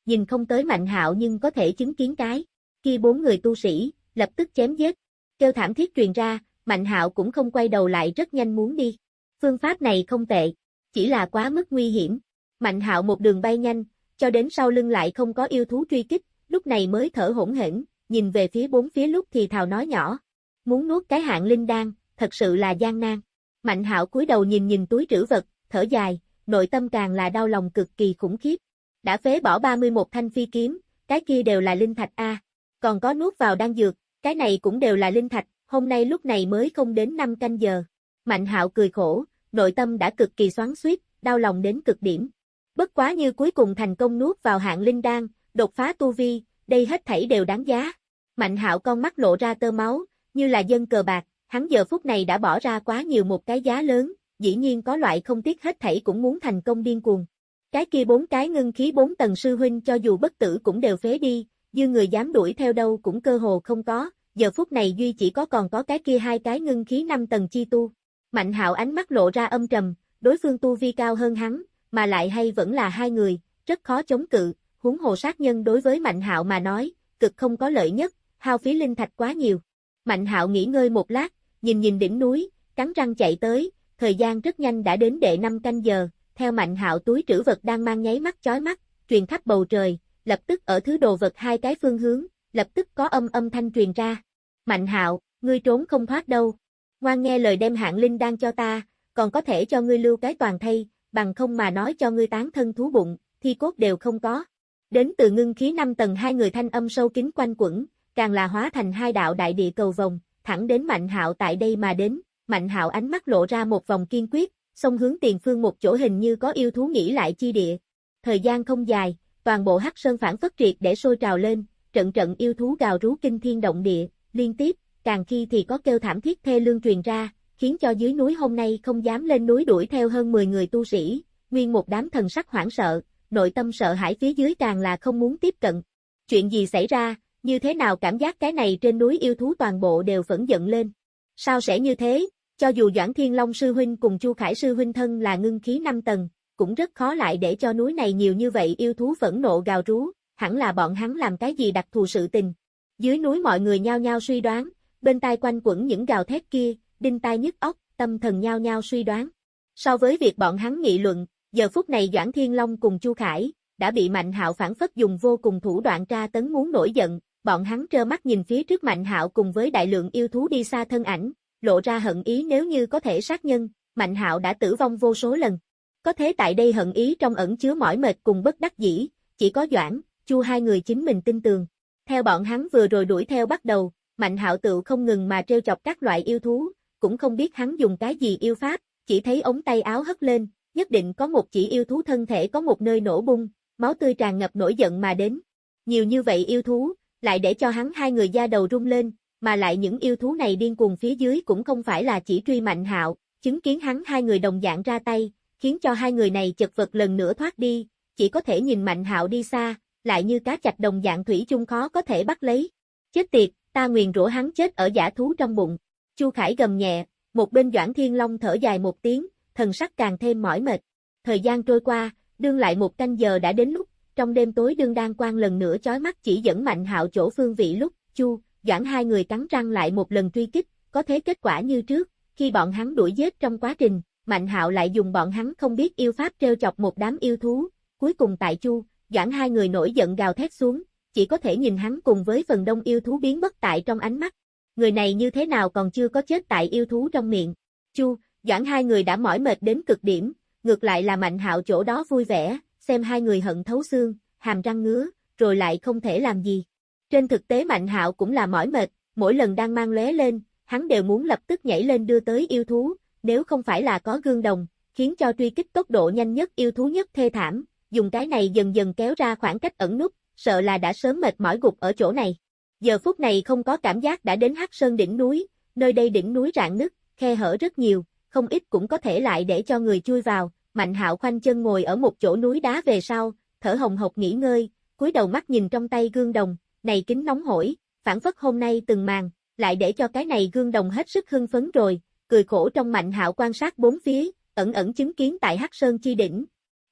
Nhìn không tới Mạnh Hạo nhưng có thể chứng kiến cái kia bốn người tu sĩ, lập tức chém giết. Kêu thảm thiết truyền ra, Mạnh Hạo cũng không quay đầu lại rất nhanh muốn đi. Phương pháp này không tệ, chỉ là quá mức nguy hiểm. Mạnh Hạo một đường bay nhanh, cho đến sau lưng lại không có yêu thú truy kích, lúc này mới thở hỗn hển, nhìn về phía bốn phía lúc thì thào nói nhỏ. Muốn nuốt cái hạng linh đan, thật sự là gian nan. Mạnh Hạo cúi đầu nhìn nhìn túi trữ vật, thở dài, nội tâm càng là đau lòng cực kỳ khủng khiếp. Đã phế bỏ 31 thanh phi kiếm, cái kia đều là linh thạch A. Còn có nuốt vào đan dược, cái này cũng đều là linh thạch, hôm nay lúc này mới không đến 5 canh giờ. Mạnh hạo cười khổ, nội tâm đã cực kỳ xoắn xuýt, đau lòng đến cực điểm. Bất quá như cuối cùng thành công nuốt vào hạng linh đan, đột phá tu vi, đây hết thảy đều đáng giá. Mạnh hạo con mắt lộ ra tơ máu, như là dân cờ bạc, hắn giờ phút này đã bỏ ra quá nhiều một cái giá lớn, dĩ nhiên có loại không tiếc hết thảy cũng muốn thành công điên cuồng. Cái kia bốn cái ngưng khí bốn tầng sư huynh cho dù bất tử cũng đều phế đi, dư người dám đuổi theo đâu cũng cơ hồ không có, giờ phút này duy chỉ có còn có cái kia hai cái ngưng khí năm tầng chi tu. Mạnh hạo ánh mắt lộ ra âm trầm, đối phương tu vi cao hơn hắn, mà lại hay vẫn là hai người, rất khó chống cự, huống hồ sát nhân đối với Mạnh hạo mà nói, cực không có lợi nhất, hao phí linh thạch quá nhiều. Mạnh hạo nghỉ ngơi một lát, nhìn nhìn đỉnh núi, cắn răng chạy tới, thời gian rất nhanh đã đến đệ năm canh giờ, theo Mạnh hạo túi trữ vật đang mang nháy mắt chói mắt, truyền khắp bầu trời, lập tức ở thứ đồ vật hai cái phương hướng, lập tức có âm âm thanh truyền ra. Mạnh hạo, ngươi trốn không thoát đâu. Ngoan nghe lời đem hạng linh đang cho ta, còn có thể cho ngươi lưu cái toàn thay, bằng không mà nói cho ngươi tán thân thú bụng, thi cốt đều không có. Đến từ ngưng khí năm tầng hai người thanh âm sâu kín quanh quẩn, càng là hóa thành hai đạo đại địa cầu vòng, thẳng đến Mạnh Hạo tại đây mà đến, Mạnh Hạo ánh mắt lộ ra một vòng kiên quyết, xông hướng tiền phương một chỗ hình như có yêu thú nghĩ lại chi địa. Thời gian không dài, toàn bộ hắc sơn phản phất triệt để sôi trào lên, trận trận yêu thú gào rú kinh thiên động địa, liên tiếp, càng khi thì có kêu thảm thiết thê lương truyền ra, khiến cho dưới núi hôm nay không dám lên núi đuổi theo hơn 10 người tu sĩ, nguyên một đám thần sắc hoảng sợ, nội tâm sợ hãi phía dưới càng là không muốn tiếp cận. Chuyện gì xảy ra, như thế nào cảm giác cái này trên núi yêu thú toàn bộ đều phẫn giận lên. Sao sẽ như thế, cho dù Doãn Thiên Long sư huynh cùng Chu Khải sư huynh thân là ngưng khí 5 tầng, cũng rất khó lại để cho núi này nhiều như vậy yêu thú phẫn nộ gào rú, hẳn là bọn hắn làm cái gì đặc thù sự tình. Dưới núi mọi người nhao nhao suy đoán, bên tai quanh quẩn những gào thét kia, đinh tai nhức óc, tâm thần nhao nhao suy đoán. So với việc bọn hắn nghị luận, giờ phút này Doãn Thiên Long cùng Chu Khải, đã bị Mạnh Hạo phản phất dùng vô cùng thủ đoạn tra tấn muốn nổi giận, bọn hắn trơ mắt nhìn phía trước Mạnh Hạo cùng với đại lượng yêu thú đi xa thân ảnh, lộ ra hận ý nếu như có thể sát nhân, Mạnh Hạo đã tử vong vô số lần. Có thế tại đây hận ý trong ẩn chứa mỏi mệt cùng bất đắc dĩ, chỉ có Doãn, Chu hai người chính mình tin tường. Theo bọn hắn vừa rồi đuổi theo bắt đầu, Mạnh Hạo tự không ngừng mà trêu chọc các loại yêu thú, cũng không biết hắn dùng cái gì yêu pháp, chỉ thấy ống tay áo hất lên, nhất định có một chỉ yêu thú thân thể có một nơi nổ bung, máu tươi tràn ngập nổi giận mà đến. Nhiều như vậy yêu thú, lại để cho hắn hai người da đầu rung lên, mà lại những yêu thú này điên cuồng phía dưới cũng không phải là chỉ truy Mạnh Hạo, chứng kiến hắn hai người đồng dạng ra tay, khiến cho hai người này chật vật lần nữa thoát đi, chỉ có thể nhìn Mạnh Hạo đi xa, lại như cá chạch đồng dạng thủy chung khó có thể bắt lấy. Chết tiệt, ta nguyền rủa hắn chết ở giả thú trong bụng. Chu Khải gầm nhẹ, một bên Doãn Thiên Long thở dài một tiếng, thần sắc càng thêm mỏi mệt. Thời gian trôi qua, đương lại một canh giờ đã đến lúc, trong đêm tối đương đang quan lần nữa chói mắt chỉ dẫn Mạnh Hạo chỗ phương vị lúc, Chu, Doãn hai người cắn răng lại một lần truy kích, có thế kết quả như trước, khi bọn hắn đuổi giết trong quá trình, Mạnh Hạo lại dùng bọn hắn không biết yêu pháp trêu chọc một đám yêu thú, cuối cùng tại Chu, Doãn hai người nổi giận gào thét xuống, chỉ có thể nhìn hắn cùng với phần đông yêu thú biến bất tại trong ánh mắt. Người này như thế nào còn chưa có chết tại yêu thú trong miệng. Chu, Doãn hai người đã mỏi mệt đến cực điểm, ngược lại là Mạnh Hạo chỗ đó vui vẻ, xem hai người hận thấu xương, hàm răng ngứa, rồi lại không thể làm gì. Trên thực tế Mạnh Hạo cũng là mỏi mệt, mỗi lần đang mang lóe lên, hắn đều muốn lập tức nhảy lên đưa tới yêu thú, nếu không phải là có gương đồng, khiến cho truy kích tốc độ nhanh nhất yêu thú nhất thê thảm, dùng cái này dần dần kéo ra khoảng cách ẩn nút, sợ là đã sớm mệt mỏi gục ở chỗ này. Giờ phút này không có cảm giác đã đến Hắc Sơn đỉnh núi, nơi đây đỉnh núi rạn nứt, khe hở rất nhiều, không ít cũng có thể lại để cho người chui vào. Mạnh Hạo khoanh chân ngồi ở một chỗ núi đá về sau, thở hồng hộc nghỉ ngơi, cúi đầu mắt nhìn trong tay gương đồng, này kính nóng hổi, phản phất hôm nay từng màn, lại để cho cái này gương đồng hết sức hưng phấn rồi, cười khổ trong Mạnh Hạo quan sát bốn phía, ẩn ẩn chứng kiến tại Hắc Sơn chi đỉnh.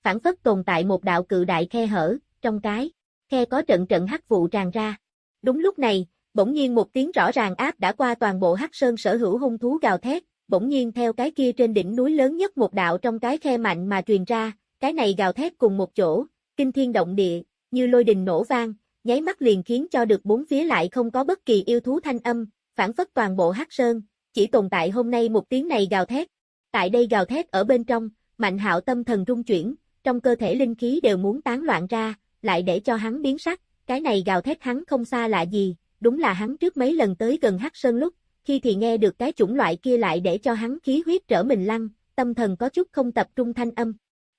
Phản phất tồn tại một đạo cự đại khe hở, trong cái khe có trận trận hắc vụ tràn ra. Đúng lúc này, bỗng nhiên một tiếng rõ ràng áp đã qua toàn bộ Hắc Sơn sở hữu hung thú gào thét, bỗng nhiên theo cái kia trên đỉnh núi lớn nhất một đạo trong cái khe mạnh mà truyền ra, cái này gào thét cùng một chỗ, kinh thiên động địa, như lôi đình nổ vang, nháy mắt liền khiến cho được bốn phía lại không có bất kỳ yêu thú thanh âm, phản phất toàn bộ Hắc Sơn, chỉ tồn tại hôm nay một tiếng này gào thét. Tại đây gào thét ở bên trong, Mạnh Hạo tâm thần rung chuyển, trong cơ thể linh khí đều muốn tán loạn ra, lại để cho hắn biến sắc, cái này gào thét hắn không xa lạ gì, đúng là hắn trước mấy lần tới gần Hắc Sơn lúc, khi thì nghe được cái chủng loại kia lại để cho hắn khí huyết trở mình lăn, tâm thần có chút không tập trung thanh âm.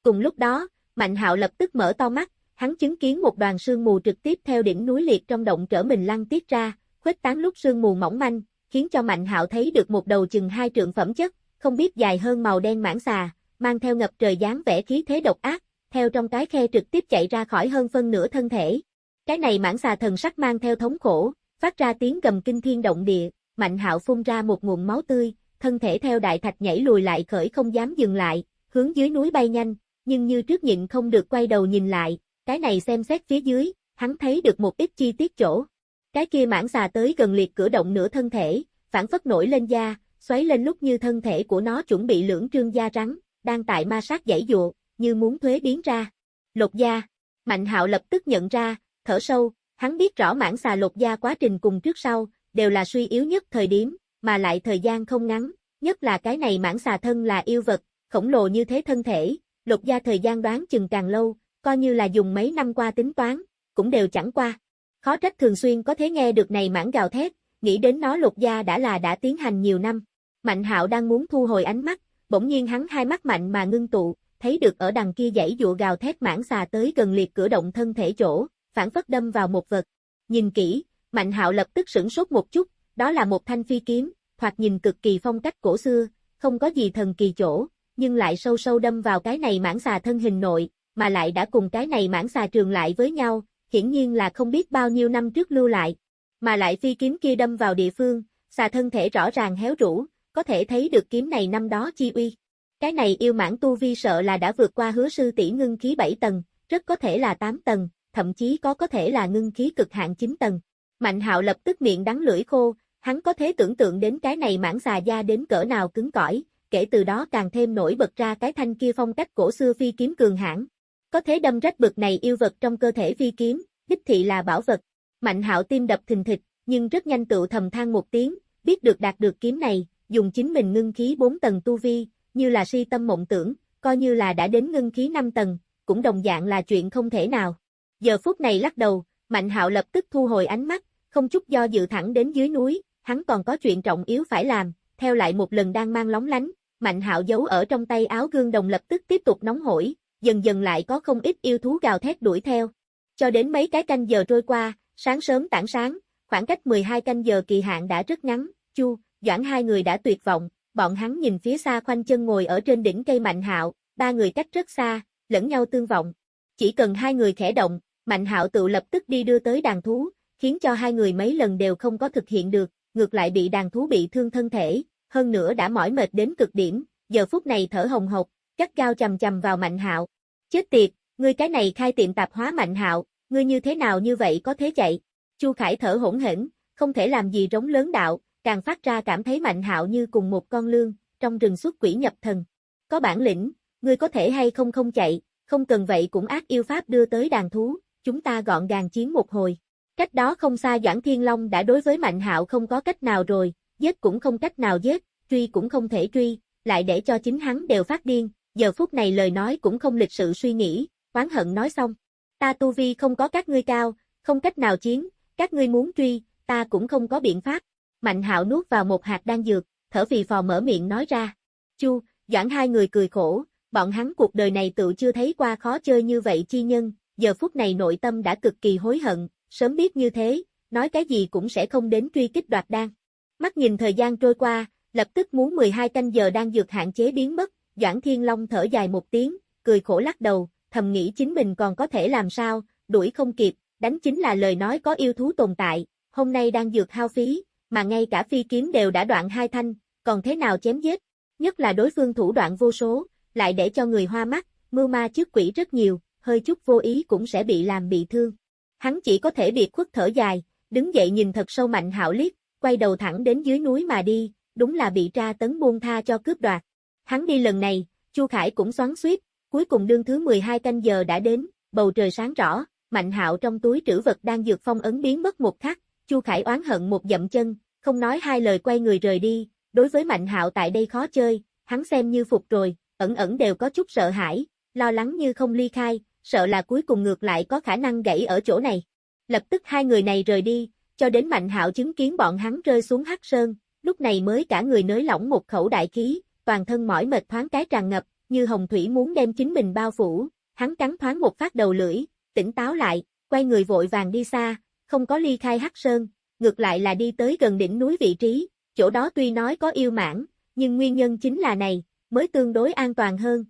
Cùng lúc đó, Mạnh Hạo lập tức mở to mắt, hắn chứng kiến một đoàn sương mù trực tiếp theo đỉnh núi liệt trong động trở mình lăn tiết ra, khuếch tán lúc sương mù mỏng manh, khiến cho Mạnh Hạo thấy được một đầu chừng hai trượng phẩm chất, không biết dài hơn màu đen mãng xà, mang theo ngập trời dáng vẻ khí thế độc ác, theo trong cái khe trực tiếp chạy ra khỏi hơn phân nửa thân thể. Cái này mãn xà thần sắc mang theo thống khổ, phát ra tiếng gầm kinh thiên động địa, Mạnh Hạo phun ra một nguồn máu tươi, thân thể theo đại thạch nhảy lùi lại khởi không dám dừng lại, hướng dưới núi bay nhanh, nhưng như trước nhịn không được quay đầu nhìn lại, cái này xem xét phía dưới, hắn thấy được một ít chi tiết chỗ. Cái kia mãn xà tới gần liệt cửa động nửa thân thể, phản phất nổi lên da, xoáy lên lúc như thân thể của nó chuẩn bị lưỡng trương da rắn, đang tại ma sát dãy dụa, như muốn thuế biến ra. Lột da. Mạnh hạo lập tức nhận ra, thở sâu, hắn biết rõ mãn xà lột da quá trình cùng trước sau, đều là suy yếu nhất thời điểm, mà lại thời gian không ngắn, nhất là cái này mãn xà thân là yêu vật, khổng lồ như thế thân thể, lột da thời gian đoán chừng càng lâu, coi như là dùng mấy năm qua tính toán, cũng đều chẳng qua. Khó trách thường xuyên có thể nghe được này mãn gào thét, nghĩ đến nó lột da đã là đã tiến hành nhiều năm. Mạnh hạo đang muốn thu hồi ánh mắt, bỗng nhiên hắn hai mắt mạnh mà ngưng tụ, thấy được ở đằng kia dãy dụa gào thét mãn xà tới gần liệt cửa động thân thể chỗ, phản phất đâm vào một vật. Nhìn kỹ, Mạnh hạo lập tức sửng sốt một chút, đó là một thanh phi kiếm, thoạt nhìn cực kỳ phong cách cổ xưa, không có gì thần kỳ chỗ, nhưng lại sâu sâu đâm vào cái này mãng xà thân hình nội, mà lại đã cùng cái này mãng xà trường lại với nhau, hiển nhiên là không biết bao nhiêu năm trước lưu lại. Mà lại phi kiếm kia đâm vào địa phương, xà thân thể rõ ràng héo rũ, có thể thấy được kiếm này năm đó chi uy. Cái này yêu mãn tu vi sợ là đã vượt qua hứa sư tỷ ngưng khí 7 tầng, rất có thể là 8 tầng, thậm chí có có thể là ngưng khí cực hạn 9 tầng. Mạnh hạo lập tức miệng đắng lưỡi khô, hắn có thể tưởng tượng đến cái này mãng xà da đến cỡ nào cứng cỏi, kể từ đó càng thêm nổi bật ra cái thanh kia phong cách cổ xưa phi kiếm cường hãn. Có thể đâm rách bực này yêu vật trong cơ thể phi kiếm, đích thị là bảo vật. Mạnh hạo tim đập thình thịch, nhưng rất nhanh tự thầm than một tiếng, biết được đạt được kiếm này, dùng chính mình ngưng khí 4 tầng tu vi, như là si tâm mộng tưởng, coi như là đã đến ngưng khí 5 tầng, cũng đồng dạng là chuyện không thể nào. Giờ phút này lắc đầu, Mạnh hạo lập tức thu hồi ánh mắt, không chút do dự thẳng đến dưới núi, hắn còn có chuyện trọng yếu phải làm, theo lại một lần đang mang lóng lánh, Mạnh hạo giấu ở trong tay áo gương đồng lập tức tiếp tục nóng hổi, dần dần lại có không ít yêu thú gào thét đuổi theo. Cho đến mấy cái canh giờ trôi qua, sáng sớm tảng sáng, khoảng cách 12 canh giờ kỳ hạn đã rất ngắn, Chu, Doãn hai người đã tuyệt vọng, bọn hắn nhìn phía xa khoanh chân ngồi ở trên đỉnh cây Mạnh Hạo, ba người cách rất xa, lẫn nhau tương vọng. Chỉ cần hai người khẽ động, Mạnh Hạo tự lập tức đi đưa tới đàn thú, khiến cho hai người mấy lần đều không có thực hiện được, ngược lại bị đàn thú bị thương thân thể, hơn nữa đã mỏi mệt đến cực điểm, giờ phút này thở hồng hộc, cắt cao chầm chầm vào Mạnh Hạo. Chết tiệt, ngươi cái này khai tiệm tạp hóa Mạnh Hạo, ngươi như thế nào như vậy có thế chạy? Chu Khải thở hỗn hển, không thể làm gì rống lớn đạo, càng phát ra cảm thấy Mạnh Hạo như cùng một con lương, trong rừng xuất quỷ nhập thần. Có bản lĩnh, ngươi có thể hay không không chạy, không cần vậy cũng ác yêu pháp đưa tới đàn thú, chúng ta gọn gàng chiến một hồi. Cách đó không xa Doãn Thiên Long đã đối với Mạnh Hạo không có cách nào rồi, giết cũng không cách nào giết, truy cũng không thể truy, lại để cho chính hắn đều phát điên, giờ phút này lời nói cũng không lịch sự suy nghĩ, oán hận nói xong. Ta tu vi không có các ngươi cao, không cách nào chiến, các ngươi muốn truy, ta cũng không có biện pháp. Mạnh hạo nuốt vào một hạt đan dược, thở phì phò mở miệng nói ra. Chu, Doãn hai người cười khổ, bọn hắn cuộc đời này tự chưa thấy qua khó chơi như vậy chi nhân, giờ phút này nội tâm đã cực kỳ hối hận, sớm biết như thế, nói cái gì cũng sẽ không đến truy kích đoạt đan. Mắt nhìn thời gian trôi qua, lập tức muốn 12 canh giờ đang dược hạn chế biến mất, Doãn Thiên Long thở dài một tiếng, cười khổ lắc đầu, thầm nghĩ chính mình còn có thể làm sao, đuổi không kịp, đánh chính là lời nói có yêu thú tồn tại, hôm nay đang dược hao phí, mà ngay cả phi kiếm đều đã đoạn hai thanh, còn thế nào chém giết, nhất là đối phương thủ đoạn vô số, lại để cho người hoa mắt, mưu ma trước quỷ rất nhiều, hơi chút vô ý cũng sẽ bị làm bị thương. Hắn chỉ có thể biệt khuất thở dài, đứng dậy nhìn thật sâu mạnh hạo liếc, quay đầu thẳng đến dưới núi mà đi, đúng là bị tra tấn buông tha cho cướp đoạt. Hắn đi lần này, Chu Khải cũng xoắn xuýt, cuối cùng đương thứ 12 canh giờ đã đến, bầu trời sáng rõ, Mạnh Hạo trong túi trữ vật đang dược phong ấn biến mất một khắc, Chu Khải oán hận một dậm chân, không nói hai lời quay người rời đi, đối với Mạnh Hạo tại đây khó chơi, hắn xem như phục rồi, ẩn ẩn đều có chút sợ hãi, lo lắng như không ly khai, sợ là cuối cùng ngược lại có khả năng gãy ở chỗ này. Lập tức hai người này rời đi, cho đến Mạnh Hạo chứng kiến bọn hắn rơi xuống hắc sơn, lúc này mới cả người nới lỏng một khẩu đại khí, toàn thân mỏi mệt thoáng cái tràn ngập, như hồng thủy muốn đem chính mình bao phủ, hắn cắn thoáng một phát đầu lưỡi, tỉnh táo lại, quay người vội vàng đi xa, không có ly khai hắc sơn, ngược lại là đi tới gần đỉnh núi vị trí, chỗ đó tuy nói có yêu mãn, nhưng nguyên nhân chính là này, mới tương đối an toàn hơn.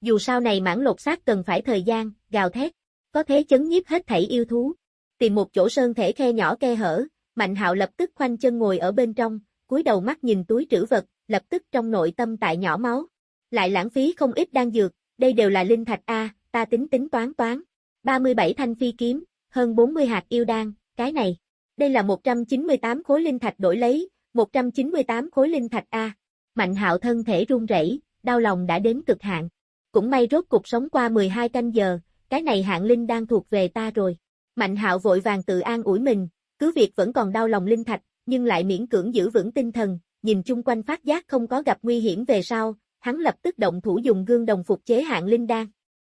Dù sau này mãn lột xác cần phải thời gian, gào thét, có thế chấn nhiếp hết thảy yêu thú. Tìm một chỗ sơn thể khe nhỏ khe hở, Mạnh Hạo lập tức khoanh chân ngồi ở bên trong, cúi đầu mắt nhìn túi trữ vật, lập tức trong nội tâm tại nhỏ máu. Lại lãng phí không ít đan dược, đây đều là linh thạch A, ta tính tính toán toán. 37 thanh phi kiếm, hơn 40 hạt yêu đan, cái này. Đây là 198 khối linh thạch đổi lấy, 198 khối linh thạch A. Mạnh hạo thân thể run rẩy, đau lòng đã đến cực hạn. Cũng may rốt cục sống qua 12 canh giờ, cái này hạng linh đang thuộc về ta rồi. Mạnh hạo vội vàng tự an ủi mình, cứ việc vẫn còn đau lòng linh thạch, nhưng lại miễn cưỡng giữ vững tinh thần, nhìn chung quanh phát giác không có gặp nguy hiểm về sau, hắn lập tức động thủ dùng gương đồng phục chế hạng linh đan.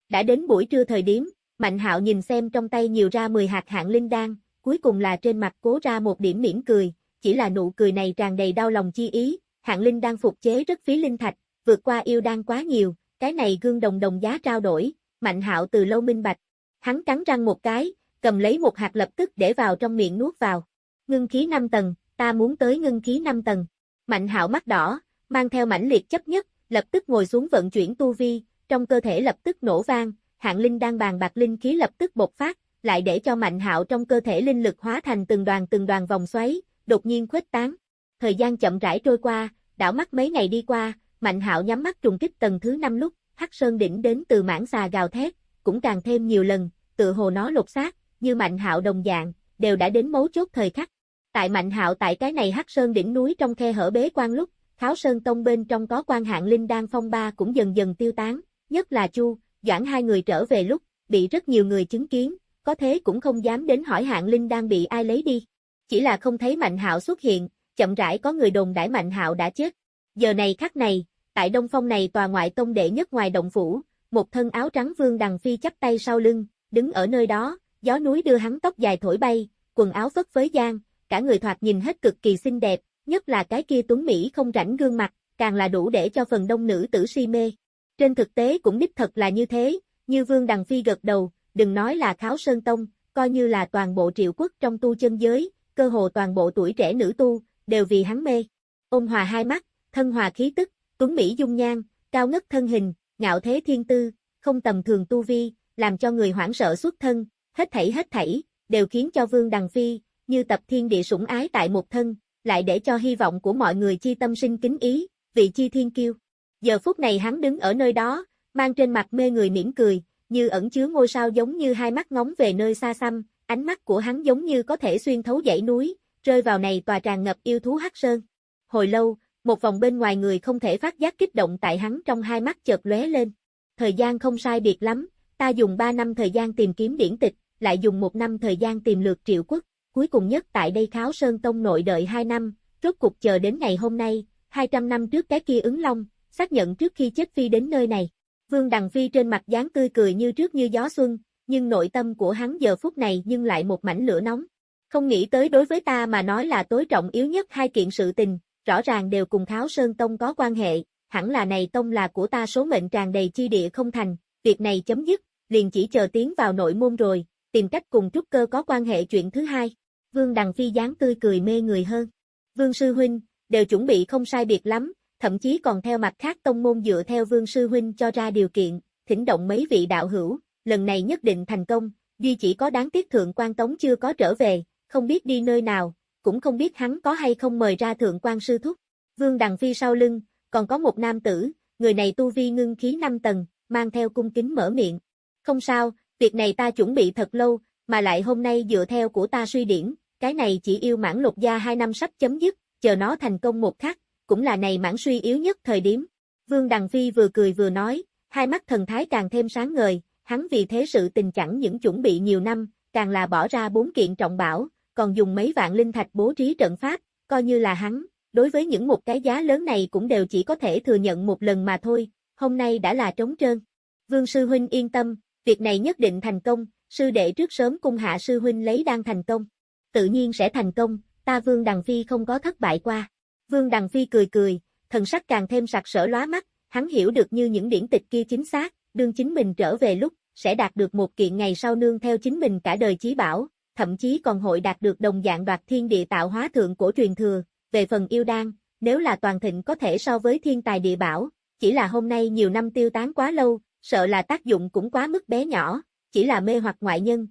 Đã đến buổi trưa thời điểm, Mạnh hạo nhìn xem trong tay nhiều ra 10 hạt hạng linh đan, cuối cùng là trên mặt cố ra một điểm mỉm cười, chỉ là nụ cười này tràn đầy đau lòng chi ý, hạng linh đan phục chế rất phí linh thạch, vượt qua yêu đan quá nhiều, cái này gương đồng đồng giá trao đổi, Mạnh hạo từ lâu minh bạch. Hắn cắn răng một cái, cầm lấy một hạt lập tức để vào trong miệng nuốt vào. Ngưng khí 5 tầng, ta muốn tới ngưng khí 5 tầng. Mạnh hạo mắt đỏ, mang theo mãnh liệt chấp nhất, lập tức ngồi xuống vận chuyển tu vi, trong cơ thể lập tức nổ vang, hạng linh đang bàn bạc linh khí lập tức bộc phát, lại để cho mạnh hạo trong cơ thể linh lực hóa thành từng đoàn từng đoàn vòng xoáy, đột nhiên khuếch tán. Thời gian chậm rãi trôi qua, đảo mắt mấy ngày đi qua, mạnh hạo nhắm mắt trùng kích tầng thứ năm lúc, hắc sơn đỉnh đến từ mãn xà gào thét, cũng càng thêm nhiều lần, tự hồ nó lột xác, như mạnh hạo đồng dạng, đều đã đến mấu chốt thời khắc. Tại mạnh hạo tại cái này hắc sơn đỉnh núi trong khe hở bế quan lúc, Kháo Sơn Tông bên trong có quan hạng linh đan phong ba cũng dần dần tiêu tán, nhất là Chu, Doãn hai người trở về lúc, bị rất nhiều người chứng kiến, có thế cũng không dám đến hỏi hạng linh đang bị ai lấy đi. Chỉ là không thấy Mạnh Hạo xuất hiện, chậm rãi có người đồn đãi Mạnh Hạo đã chết. Giờ này khắc này, tại Đông Phong này tòa ngoại tông đệ nhất ngoài động phủ, một thân áo trắng vương đằng phi chắp tay sau lưng, đứng ở nơi đó, gió núi đưa hắn tóc dài thổi bay, quần áo phất với giang, cả người thoạt nhìn hết cực kỳ xinh đẹp, nhất là cái kia tuấn Mỹ không rảnh gương mặt, càng là đủ để cho phần đông nữ tử si mê. Trên thực tế cũng đích thật là như thế, như Vương Đằng Phi gật đầu, đừng nói là Kháo Sơn Tông, coi như là toàn bộ triệu quốc trong tu chân giới, cơ hồ toàn bộ tuổi trẻ nữ tu, đều vì hắn mê. ôm hòa hai mắt, thân hòa khí tức, tuấn Mỹ dung nhan, cao ngất thân hình, ngạo thế thiên tư, không tầm thường tu vi, làm cho người hoảng sợ xuất thân, hết thảy hết thảy, đều khiến cho Vương Đằng Phi, như tập thiên địa sủng ái tại một thân, lại để cho hy vọng của mọi người chi tâm sinh kính ý, vị chi thiên kiêu. Giờ phút này hắn đứng ở nơi đó, mang trên mặt mê người mỉm cười, như ẩn chứa ngôi sao giống như hai mắt ngóng về nơi xa xăm, ánh mắt của hắn giống như có thể xuyên thấu dãy núi, rơi vào này tòa tràn ngập yêu thú hắc sơn. Hồi lâu, một vòng bên ngoài người không thể phát giác kích động tại hắn trong hai mắt chợt lóe lên. Thời gian không sai biệt lắm, ta dùng ba năm thời gian tìm kiếm điển tịch, lại dùng một năm thời gian tìm lượt triệu quốc, cuối cùng nhất tại đây kháo sơn tông nội đợi hai năm, rốt cục chờ đến ngày hôm nay, 200 năm trước cái kia ứng long, xác nhận trước khi chết phi đến nơi này. Vương Đằng Phi trên mặt dáng tươi cười như trước như gió xuân, nhưng nội tâm của hắn giờ phút này nhưng lại một mảnh lửa nóng. Không nghĩ tới đối với ta mà nói là tối trọng yếu nhất hai kiện sự tình, rõ ràng đều cùng Kháo Sơn Tông có quan hệ, hẳn là này tông là của ta số mệnh tràn đầy chi địa không thành, việc này chấm dứt, liền chỉ chờ tiến vào nội môn rồi, tìm cách cùng trúc cơ có quan hệ chuyện thứ hai. Vương Đằng Phi dáng tươi cười mê người hơn. Vương Sư Huynh, đều chuẩn bị không sai biệt lắm, thậm chí còn theo mặt khác tông môn dựa theo Vương Sư Huynh cho ra điều kiện, thỉnh động mấy vị đạo hữu, lần này nhất định thành công, duy chỉ có đáng tiếc thượng quan tống chưa có trở về, không biết đi nơi nào, cũng không biết hắn có hay không mời ra thượng quan sư thúc. Vương Đằng Phi sau lưng, còn có một nam tử, người này tu vi ngưng khí 5 tầng, mang theo cung kính mở miệng. Không sao, việc này ta chuẩn bị thật lâu, mà lại hôm nay dựa theo của ta suy điển, cái này chỉ yêu mãn lục gia 2 năm sắp chấm dứt, chờ nó thành công một khắc, cũng là này mãn suy yếu nhất thời điểm. Vương Đằng Phi vừa cười vừa nói, hai mắt thần thái càng thêm sáng ngời, hắn vì thế sự tình chẳng những chuẩn bị nhiều năm, càng là bỏ ra bốn kiện trọng bảo, còn dùng mấy vạn linh thạch bố trí trận pháp, coi như là hắn, đối với những một cái giá lớn này cũng đều chỉ có thể thừa nhận một lần mà thôi, hôm nay đã là trống trơn. Vương Sư Huynh yên tâm, việc này nhất định thành công, sư đệ trước sớm cung hạ Sư Huynh lấy đang thành công. Tự nhiên sẽ thành công, ta Vương Đằng Phi không có thất bại qua. Vương Đằng Phi cười cười, thần sắc càng thêm sặc sỡ lóa mắt, hắn hiểu được như những điển tịch kia chính xác, đương chính mình trở về lúc, sẽ đạt được một kiện ngày sau nương theo chính mình cả đời chí bảo, thậm chí còn hội đạt được đồng dạng đoạt thiên địa tạo hóa thượng cổ truyền thừa, về phần yêu đan, nếu là toàn thịnh có thể so với thiên tài địa bảo, chỉ là hôm nay nhiều năm tiêu tán quá lâu, sợ là tác dụng cũng quá mức bé nhỏ, chỉ là mê hoặc ngoại nhân,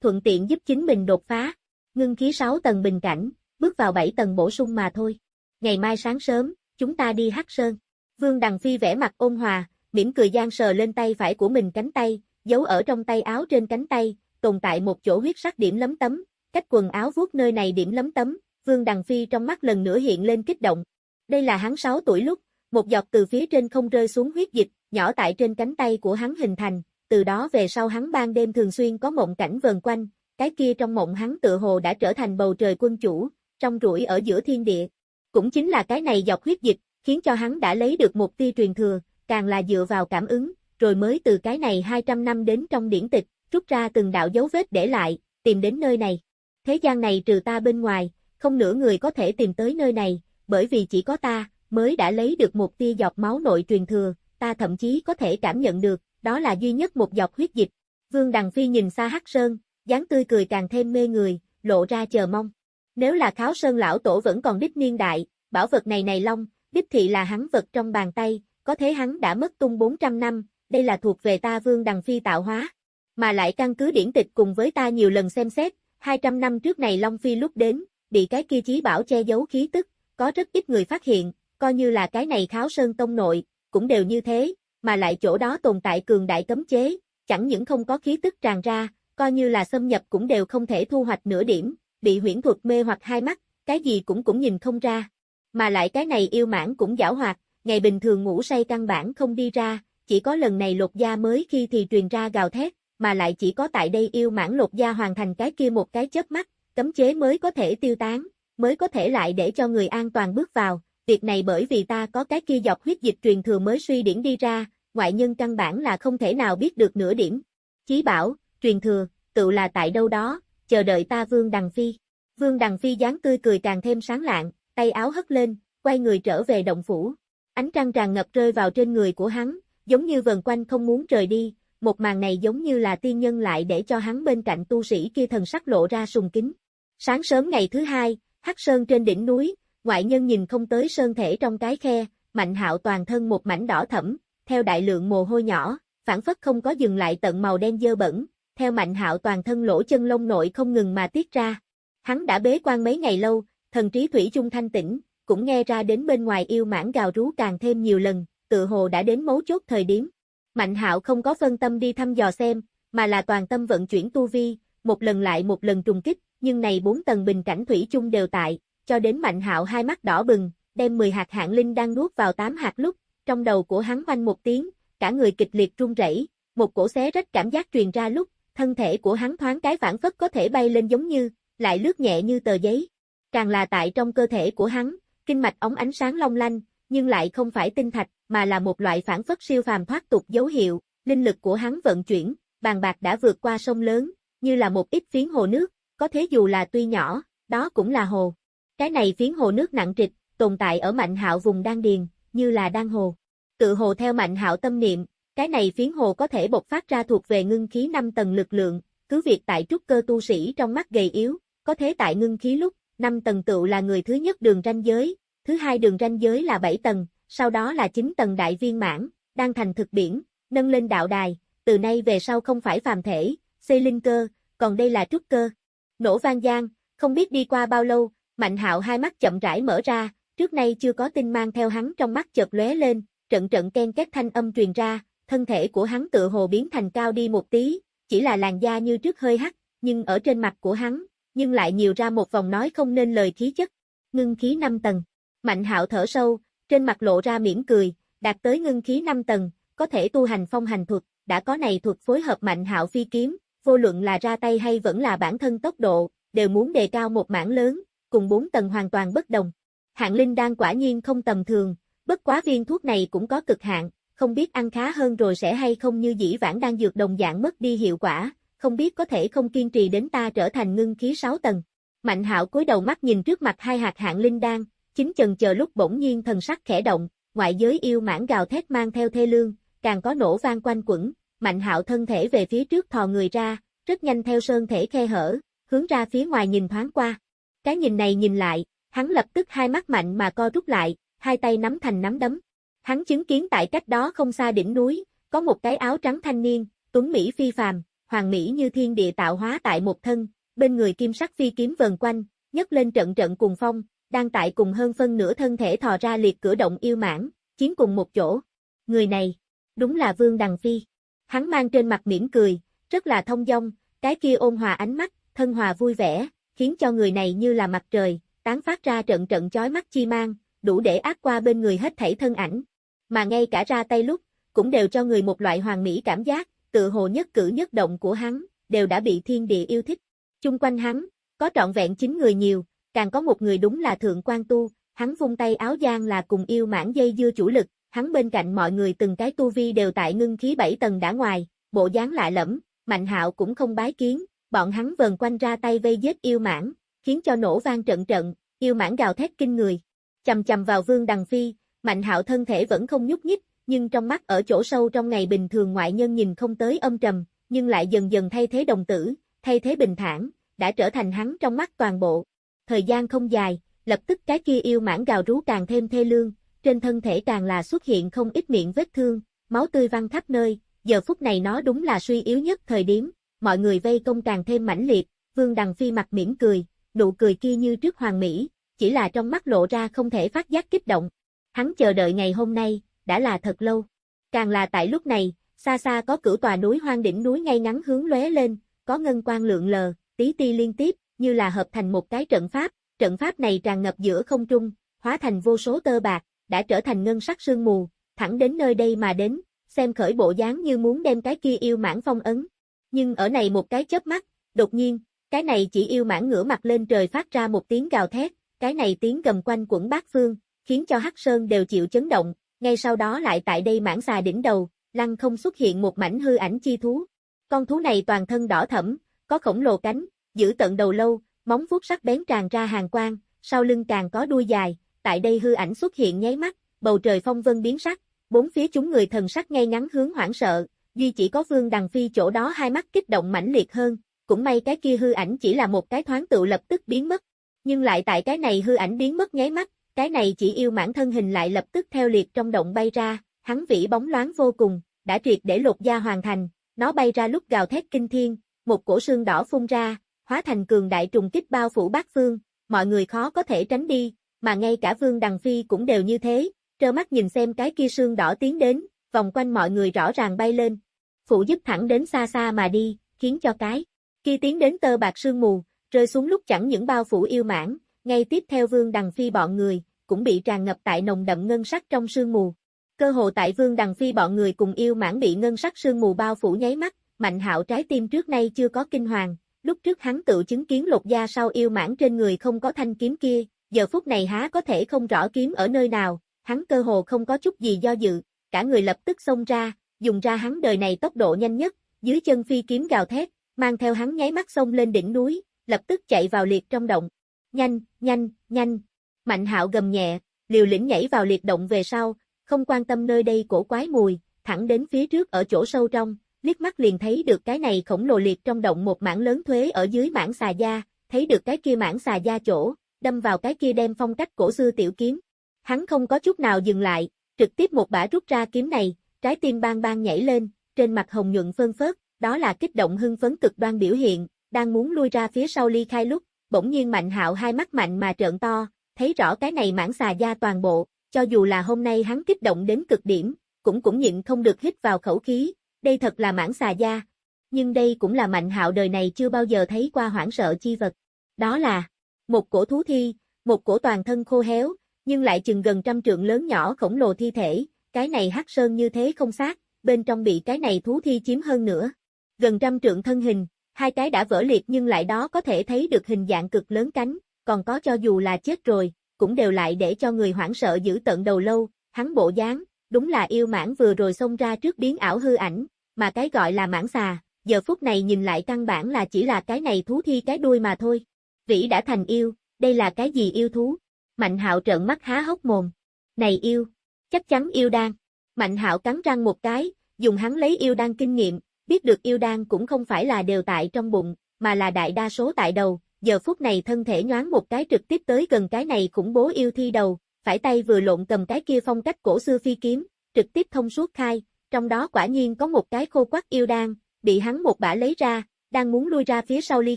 thuận tiện giúp chính mình đột phá, ngưng khí 6 tầng bình cảnh, bước vào 7 tầng bổ sung mà thôi. Ngày mai sáng sớm, chúng ta đi Hắc Sơn. Vương Đằng Phi vẽ mặt ôn hòa, mỉm cười gian sờ lên tay phải của mình cánh tay, giấu ở trong tay áo trên cánh tay, tồn tại một chỗ huyết sắc điểm lấm tấm, cách quần áo vuốt nơi này điểm lấm tấm, Vương Đằng Phi trong mắt lần nữa hiện lên kích động. Đây là hắn 6 tuổi lúc, một giọt từ phía trên không rơi xuống huyết dịch, nhỏ tại trên cánh tay của hắn hình thành, từ đó về sau hắn ban đêm thường xuyên có mộng cảnh vần quanh, cái kia trong mộng hắn tự hồ đã trở thành bầu trời quân chủ, trong rủi ở giữa thiên địa. Cũng chính là cái này dọc huyết dịch, khiến cho hắn đã lấy được một tia truyền thừa, càng là dựa vào cảm ứng, rồi mới từ cái này 200 năm đến trong điển tịch, rút ra từng đạo dấu vết để lại, tìm đến nơi này. Thế gian này trừ ta bên ngoài, không nửa người có thể tìm tới nơi này, bởi vì chỉ có ta, mới đã lấy được một tia giọt máu nội truyền thừa, ta thậm chí có thể cảm nhận được, đó là duy nhất một giọt huyết dịch. Vương Đằng Phi nhìn xa Hắc Sơn, dáng tươi cười càng thêm mê người, lộ ra chờ mong. Nếu là Kháo Sơn lão tổ vẫn còn đích niên đại, bảo vật này này long, đích thị là hắn vật trong bàn tay, có thế hắn đã mất tung 400 năm, đây là thuộc về ta Vương Đằng Phi tạo hóa. Mà lại căn cứ điển tịch cùng với ta nhiều lần xem xét, 200 năm trước này Long Phi lúc đến, bị cái kia chí bảo che giấu khí tức, có rất ít người phát hiện, coi như là cái này kháo sơn tông nội, cũng đều như thế, mà lại chỗ đó tồn tại cường đại cấm chế, chẳng những không có khí tức tràn ra, coi như là xâm nhập cũng đều không thể thu hoạch nửa điểm, bị huyễn thuật mê hoặc hai mắt, cái gì cũng cũng nhìn không ra. Mà lại cái này yêu mãn cũng giảo hoạt, ngày bình thường ngủ say căn bản không đi ra, chỉ có lần này lột da mới khi thì truyền ra gào thét, mà lại chỉ có tại đây yêu mãn lột da hoàn thành cái kia một cái chớp mắt, cấm chế mới có thể tiêu tán, mới có thể lại để cho người an toàn bước vào, việc này bởi vì ta có cái kia dọc huyết dịch truyền thừa mới suy điển đi ra, ngoại nhân căn bản là không thể nào biết được nửa điểm. Chí bảo, truyền thừa, tự là tại đâu đó, chờ đợi ta Vương Đằng Phi. Vương Đằng Phi dáng tươi cười càng thêm sáng lạng, tay áo hất lên, quay người trở về động phủ. Ánh trăng tràn ngập rơi vào trên người của hắn, giống như vần quanh không muốn rời đi, một màn này giống như là tiên nhân lại để cho hắn bên cạnh tu sĩ kia thần sắc lộ ra sùng kính. Sáng sớm ngày thứ hai, Hắc Sơn trên đỉnh núi, ngoại nhân nhìn không tới sơn thể trong cái khe, Mạnh Hạo toàn thân một mảnh đỏ thẫm, theo đại lượng mồ hôi nhỏ, phản phất không có dừng lại tận màu đen dơ bẩn, theo Mạnh Hạo toàn thân lỗ chân lông nội không ngừng mà tiết ra. Hắn đã bế quan mấy ngày lâu, thần trí thủy chung thanh tĩnh, cũng nghe ra đến bên ngoài yêu mãn gào rú càng thêm nhiều lần, tự hồ đã đến mấu chốt thời điểm. Mạnh hạo không có phân tâm đi thăm dò xem, mà là toàn tâm vận chuyển tu vi, một lần lại một lần trùng kích, nhưng này bốn tầng bình cảnh thủy chung đều tại, cho đến mạnh hạo hai mắt đỏ bừng, đem 10 hạt hạng linh đang nuốt vào 8 hạt lúc, trong đầu của hắn quanh một tiếng, cả người kịch liệt run rẩy, một cổ xé rách cảm giác truyền ra lúc, thân thể của hắn thoáng cái phản phất có thể bay lên giống như, lại lướt nhẹ như tờ giấy. Càng là tại trong cơ thể của hắn, kinh mạch ống ánh sáng long lanh, nhưng lại không phải tinh thạch, mà là một loại phản phất siêu phàm thoát tục dấu hiệu, linh lực của hắn vận chuyển, bàn bạc đã vượt qua sông lớn, như là một ít phiến hồ nước, có thế dù là tuy nhỏ, đó cũng là hồ. Cái này phiến hồ nước nặng trịch, tồn tại ở mạnh hạo vùng đan điền, như là đan hồ. Tự hồ theo Mạnh Hạo tâm niệm, cái này phiến hồ có thể bộc phát ra thuộc về ngưng khí 5 tầng lực lượng, cứ việc tại trúc cơ tu sĩ trong mắt gầy yếu, có thế tại ngưng khí lúc, 5 tầng tựu là người thứ nhất đường ranh giới, thứ hai đường ranh giới là 7 tầng, sau đó là 9 tầng đại viên mãn, đang thành thực biển, nâng lên đạo đài, từ nay về sau không phải phàm thể, xây linh cơ, còn đây là trúc cơ. Nổ vang giang, không biết đi qua bao lâu, Mạnh Hạo hai mắt chậm rãi mở ra, trước nay chưa có tin mang theo hắn trong mắt chợt lóe lên, trận trận ken két thanh âm truyền ra, thân thể của hắn tựa hồ biến thành cao đi một tí, chỉ là làn da như trước hơi hắc, nhưng ở trên mặt của hắn, nhưng lại nhiều ra một vòng nói không nên lời khí chất. Ngưng khí 5 tầng. Mạnh Hạo thở sâu, trên mặt lộ ra mỉm cười, đạt tới ngưng khí 5 tầng, có thể tu hành phong hành thuật, đã có này thuật phối hợp Mạnh Hạo phi kiếm, vô luận là ra tay hay vẫn là bản thân tốc độ, đều muốn đề cao một mảng lớn, cùng 4 tầng hoàn toàn bất đồng. Hạng Linh đang quả nhiên không tầm thường, bất quá viên thuốc này cũng có cực hạn, không biết ăn khá hơn rồi sẽ hay không như dĩ vãng đang dược đồng dạng mất đi hiệu quả, không biết có thể không kiên trì đến ta trở thành ngưng khí 6 tầng. Mạnh hạo cúi đầu mắt nhìn trước mặt hai hạt hạng linh đan, chính chần chờ lúc bỗng nhiên thần sắc khẽ động, ngoại giới yêu mãn gào thét mang theo thê lương, càng có nổ vang quanh quẩn, mạnh hạo thân thể về phía trước thò người ra, rất nhanh theo sơn thể khe hở, hướng ra phía ngoài nhìn thoáng qua. Cái nhìn này nhìn lại, hắn lập tức hai mắt mạnh mà co rút lại, hai tay nắm thành nắm đấm. Hắn chứng kiến tại cách đó không xa đỉnh núi, có một cái áo trắng thanh niên, tuấn Mỹ phi phàm, hoàng Mỹ như thiên địa tạo hóa tại một thân, bên người kim sắc phi kiếm vần quanh, nhấc lên trận trận cùng phong, đang tại cùng hơn phân nửa thân thể thò ra liệt cửa động yêu mãn, chiến cùng một chỗ. Người này, đúng là Vương Đằng Phi. Hắn mang trên mặt mỉm cười, rất là thông dong, cái kia ôn hòa ánh mắt, thân hòa vui vẻ, khiến cho người này như là mặt trời, tán phát ra trận trận chói mắt chi mang, đủ để ác qua bên người hết thảy thân ảnh. Mà ngay cả ra tay lúc, cũng đều cho người một loại hoàng mỹ cảm giác, tự hồ nhất cử nhất động của hắn, đều đã bị thiên địa yêu thích. Chung quanh hắn, có trọn vẹn chín người nhiều, càng có một người đúng là thượng quan tu, hắn vung tay áo giang là cùng yêu mãn dây dưa chủ lực, hắn bên cạnh mọi người từng cái tu vi đều tại ngưng khí bảy tầng đã ngoài, bộ dáng lạ lẫm, mạnh hạo cũng không bái kiến, bọn hắn vần quanh ra tay vây giết yêu mãn, khiến cho nổ vang trận trận, yêu mãn gào thét kinh người. Chầm chầm vào vương đằng phi, mạnh hạo thân thể vẫn không nhúc nhích, nhưng trong mắt ở chỗ sâu trong ngày bình thường ngoại nhân nhìn không tới âm trầm, nhưng lại dần dần thay thế đồng tử, thay thế bình thản, đã trở thành hắn trong mắt toàn bộ. Thời gian không dài, lập tức cái kia yêu mãn gào rú càng thêm thê lương, trên thân thể càng là xuất hiện không ít miệng vết thương, máu tươi văng khắp nơi, giờ phút này nó đúng là suy yếu nhất thời điểm, mọi người vây công càng thêm mãnh liệt, Vương Đằng Phi mặt mỉm cười, nụ cười kia như trước hoàng mỹ, chỉ là trong mắt lộ ra không thể phát giác kích động. Hắn chờ đợi ngày hôm nay, đã là thật lâu. Càng là tại lúc này, xa xa có cửu tòa núi hoang đỉnh núi ngay ngắn hướng lóe lên, có ngân quang lượng lờ, tí ti liên tiếp, như là hợp thành một cái trận pháp, trận pháp này tràn ngập giữa không trung, hóa thành vô số tơ bạc, đã trở thành ngân sắc sương mù, thẳng đến nơi đây mà đến, xem khởi bộ dáng như muốn đem cái kia yêu mãn phong ấn. Nhưng ở này một cái chớp mắt, đột nhiên, cái này chỉ yêu mãn ngửa mặt lên trời phát ra một tiếng gào thét, cái này tiếng gầm quanh quẩn bát phương, khiến cho Hắc Sơn đều chịu chấn động, ngay sau đó lại tại đây mãn xà đỉnh đầu, lăng không xuất hiện một mảnh hư ảnh chi thú. Con thú này toàn thân đỏ thẫm, có khổng lồ cánh, giữ tận đầu lâu, móng vuốt sắc bén tràn ra hàng quang, sau lưng càng có đuôi dài, tại đây hư ảnh xuất hiện nháy mắt, bầu trời phong vân biến sắc, bốn phía chúng người thần sắc ngay ngắn hướng hoảng sợ, duy chỉ có Vương Đằng Phi chỗ đó hai mắt kích động mãnh liệt hơn, cũng may cái kia hư ảnh chỉ là một cái thoáng tự lập tức biến mất. Nhưng lại tại cái này hư ảnh biến mất nháy mắt, cái này chỉ yêu mãn thân hình lại lập tức theo liệt trong động bay ra, hắn vĩ bóng loáng vô cùng, đã triệt để lột da hoàn thành, nó bay ra lúc gào thét kinh thiên, một cổ xương đỏ phun ra, hóa thành cường đại trùng kích bao phủ bát phương, mọi người khó có thể tránh đi, mà ngay cả Vương Đằng Phi cũng đều như thế, trơ mắt nhìn xem cái kia xương đỏ tiến đến, vòng quanh mọi người rõ ràng bay lên, phụ giúp thẳng đến xa xa mà đi, khiến cho cái kia tiến đến tơ bạc sương mù, rơi xuống lúc chẳng những bao phủ yêu mãn, ngay tiếp theo Vương Đằng Phi bọn người, cũng bị tràn ngập tại nồng đậm ngân sắc trong sương mù. Cơ hồ tại Vương Đằng Phi bọn người cùng yêu mãn bị ngân sắc sương mù bao phủ nháy mắt, Mạnh Hạo trái tim trước nay chưa có kinh hoàng, lúc trước hắn tự chứng kiến lột da sau yêu mãn trên người không có thanh kiếm kia, giờ phút này há có thể không rõ kiếm ở nơi nào, hắn cơ hồ không có chút gì do dự, cả người lập tức xông ra, dùng ra hắn đời này tốc độ nhanh nhất, dưới chân phi kiếm gào thét, mang theo hắn nháy mắt xông lên đỉnh núi, lập tức chạy vào liệt trong động. Nhanh, nhanh, nhanh. Mạnh hạo gầm nhẹ, liều lĩnh nhảy vào liệt động về sau, không quan tâm nơi đây cổ quái mùi, thẳng đến phía trước ở chỗ sâu trong, liếc mắt liền thấy được cái này khổng lồ liệt trong động một mảng lớn thuế ở dưới mảng xà da, thấy được cái kia mảng xà da chỗ, đâm vào cái kia đem phong cách cổ xưa tiểu kiếm. Hắn không có chút nào dừng lại, trực tiếp một bả rút ra kiếm này, trái tim bang bang nhảy lên, trên mặt hồng nhuận phơn phớt, đó là kích động hưng phấn cực đoan biểu hiện, đang muốn lui ra phía sau ly khai lúc, bỗng nhiên Mạnh Hạo hai mắt mạnh mà trợn to, thấy rõ cái này mảng xà da toàn bộ, cho dù là hôm nay hắn kích động đến cực điểm, cũng cũng nhịn không được hít vào khẩu khí, đây thật là mảng xà da. Nhưng đây cũng là Mạnh Hạo đời này chưa bao giờ thấy qua hoảng sợ chi vật. Đó là một cổ thú thi, một cổ toàn thân khô héo, nhưng lại chừng gần trăm trượng lớn nhỏ khổng lồ thi thể, cái này hắc sơn như thế không xác, bên trong bị cái này thú thi chiếm hơn nữa. Gần trăm trượng thân hình, hai cái đã vỡ liệt nhưng lại đó có thể thấy được hình dạng cực lớn cánh, còn có cho dù là chết rồi, cũng đều lại để cho người hoảng sợ giữ tận đầu lâu, hắn bộ dáng, đúng là yêu mãn vừa rồi xông ra trước biến ảo hư ảnh, mà cái gọi là mãng xà, giờ phút này nhìn lại căn bản là chỉ là cái này thú thi cái đuôi mà thôi. Vĩ đã thành yêu, đây là cái gì yêu thú? Mạnh hạo trợn mắt há hốc mồm. Này yêu, chắc chắn yêu đan. Mạnh hạo cắn răng một cái, dùng hắn lấy yêu đan kinh nghiệm, biết được yêu đan cũng không phải là đều tại trong bụng, mà là đại đa số tại đầu, giờ phút này thân thể nhoáng một cái trực tiếp tới gần cái này khủng bố yêu thi đầu, phải tay vừa lộn cầm cái kia phong cách cổ xưa phi kiếm, trực tiếp thông suốt khai, trong đó quả nhiên có một cái khô quắc yêu đan, bị hắn một bả lấy ra, đang muốn lui ra phía sau ly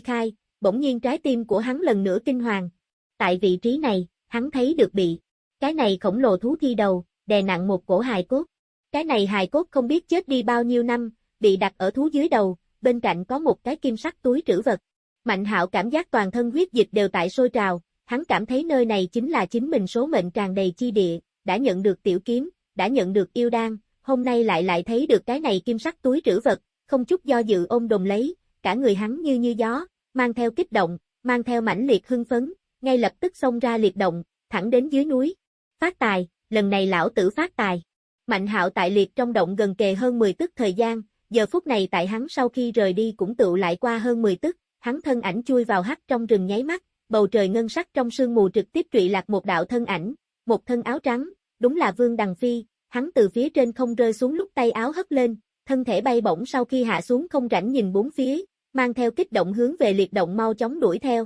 khai, bỗng nhiên trái tim của hắn lần nữa kinh hoàng. Tại vị trí này, hắn thấy được bị, cái này khổng lồ thú thi đầu, đè nặng một cổ hài cốt. Cái này hài cốt không biết chết đi bao nhiêu năm, bị đặt ở thú dưới đầu, bên cạnh có một cái kim sắc túi trữ vật. Mạnh hạo cảm giác toàn thân huyết dịch đều tại sôi trào, hắn cảm thấy nơi này chính là chính mình số mệnh tràn đầy chi địa, đã nhận được tiểu kiếm, đã nhận được yêu đan, hôm nay lại lại thấy được cái này kim sắc túi trữ vật, không chút do dự ôm đồn lấy, cả người hắn như như gió, mang theo kích động, mang theo mãnh liệt hưng phấn, ngay lập tức xông ra liệt động, thẳng đến dưới núi. Phát tài, lần này lão tử phát tài. Mạnh hạo tại liệt trong động gần kề hơn 10 tức thời gian, giờ phút này tại hắn sau khi rời đi cũng tựu lại qua hơn 10 tức, hắn thân ảnh chui vào hắt trong rừng nháy mắt, bầu trời ngân sắc trong sương mù trực tiếp trụy lạc một đạo thân ảnh, một thân áo trắng, đúng là Vương Đằng Phi, hắn từ phía trên không rơi xuống lúc tay áo hất lên, thân thể bay bổng sau khi hạ xuống không rảnh nhìn bốn phía, mang theo kích động hướng về liệt động mau chóng đuổi theo.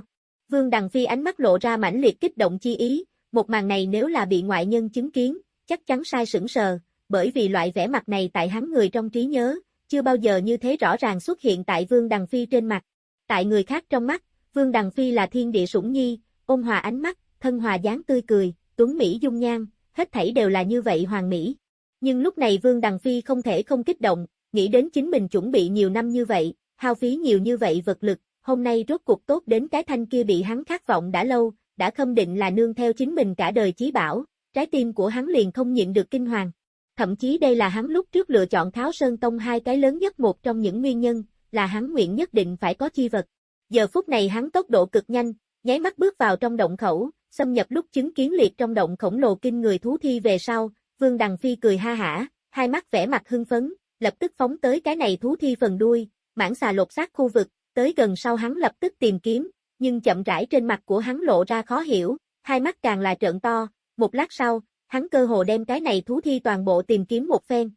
Vương Đằng Phi ánh mắt lộ ra mãnh liệt kích động chi ý, một màn này nếu là bị ngoại nhân chứng kiến, chắc chắn sai sững sờ, bởi vì loại vẻ mặt này tại hắn người trong trí nhớ, chưa bao giờ như thế rõ ràng xuất hiện tại Vương Đằng Phi trên mặt. Tại người khác trong mắt, Vương Đằng Phi là thiên địa sủng nhi, ôn hòa ánh mắt, thân hòa dáng tươi cười, tuấn Mỹ dung nhan, hết thảy đều là như vậy hoàng mỹ. Nhưng lúc này Vương Đằng Phi không thể không kích động, nghĩ đến chính mình chuẩn bị nhiều năm như vậy, hao phí nhiều như vậy vật lực, hôm nay rốt cuộc tốt đến cái thanh kia bị hắn khát vọng đã lâu, đã khâm định là nương theo chính mình cả đời chí bảo, trái tim của hắn liền không nhịn được kinh hoàng. Thậm chí đây là hắn lúc trước lựa chọn Tháo Sơn Tông hai cái lớn nhất một trong những nguyên nhân, là hắn nguyện nhất định phải có chi vật. Giờ phút này hắn tốc độ cực nhanh, nháy mắt bước vào trong động khẩu, xâm nhập lúc chứng kiến liệt trong động khổng lồ kinh người thú thi về sau, Vương Đằng Phi cười ha hả, hai mắt vẻ mặt hưng phấn, lập tức phóng tới cái này thú thi phần đuôi, mảng xà lột xác khu vực, tới gần sau hắn lập tức tìm kiếm, nhưng chậm rãi trên mặt của hắn lộ ra khó hiểu, hai mắt càng là trợn to, một lát sau, hắn cơ hồ đem cái này thú thi toàn bộ tìm kiếm một phen.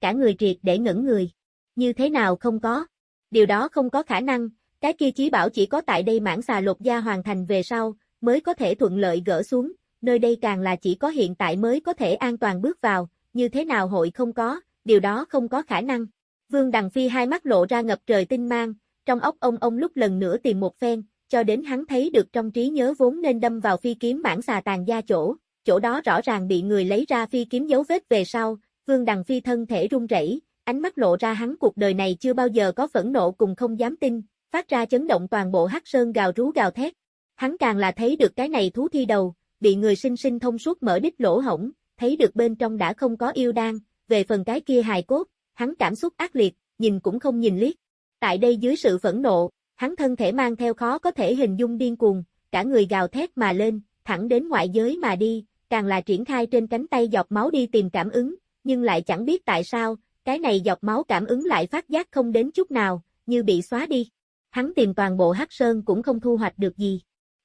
Cả người triệt để ngẩn người. Như thế nào không có? Điều đó không có khả năng, cái kia chí bảo chỉ có tại đây mãn xà lột da hoàn thành về sau, mới có thể thuận lợi gỡ xuống, nơi đây càng là chỉ có hiện tại mới có thể an toàn bước vào, như thế nào hội không có, điều đó không có khả năng. Vương Đằng Phi hai mắt lộ ra ngập trời tinh mang, trong ốc ông ông lúc lần nữa tìm một phen, cho đến hắn thấy được trong trí nhớ vốn nên đâm vào phi kiếm mãn xà tàn da chỗ, chỗ đó rõ ràng bị người lấy ra phi kiếm dấu vết về sau, Vương Đằng Phi thân thể run rẩy, ánh mắt lộ ra hắn cuộc đời này chưa bao giờ có phẫn nộ cùng không dám tin, phát ra chấn động toàn bộ hắc sơn gào rú gào thét. Hắn càng là thấy được cái này thú thi đầu, bị người sinh sinh thông suốt mở đích lỗ hổng, thấy được bên trong đã không có yêu đan, về phần cái kia hài cốt, hắn cảm xúc ác liệt, nhìn cũng không nhìn liếc. Tại đây dưới sự phẫn nộ, hắn thân thể mang theo khó có thể hình dung điên cuồng, cả người gào thét mà lên, thẳng đến ngoại giới mà đi, càng là triển khai trên cánh tay dọc máu đi tìm cảm ứng, nhưng lại chẳng biết tại sao, cái này dọc máu cảm ứng lại phát giác không đến chút nào, như bị xóa đi. Hắn tìm toàn bộ hắc sơn cũng không thu hoạch được gì.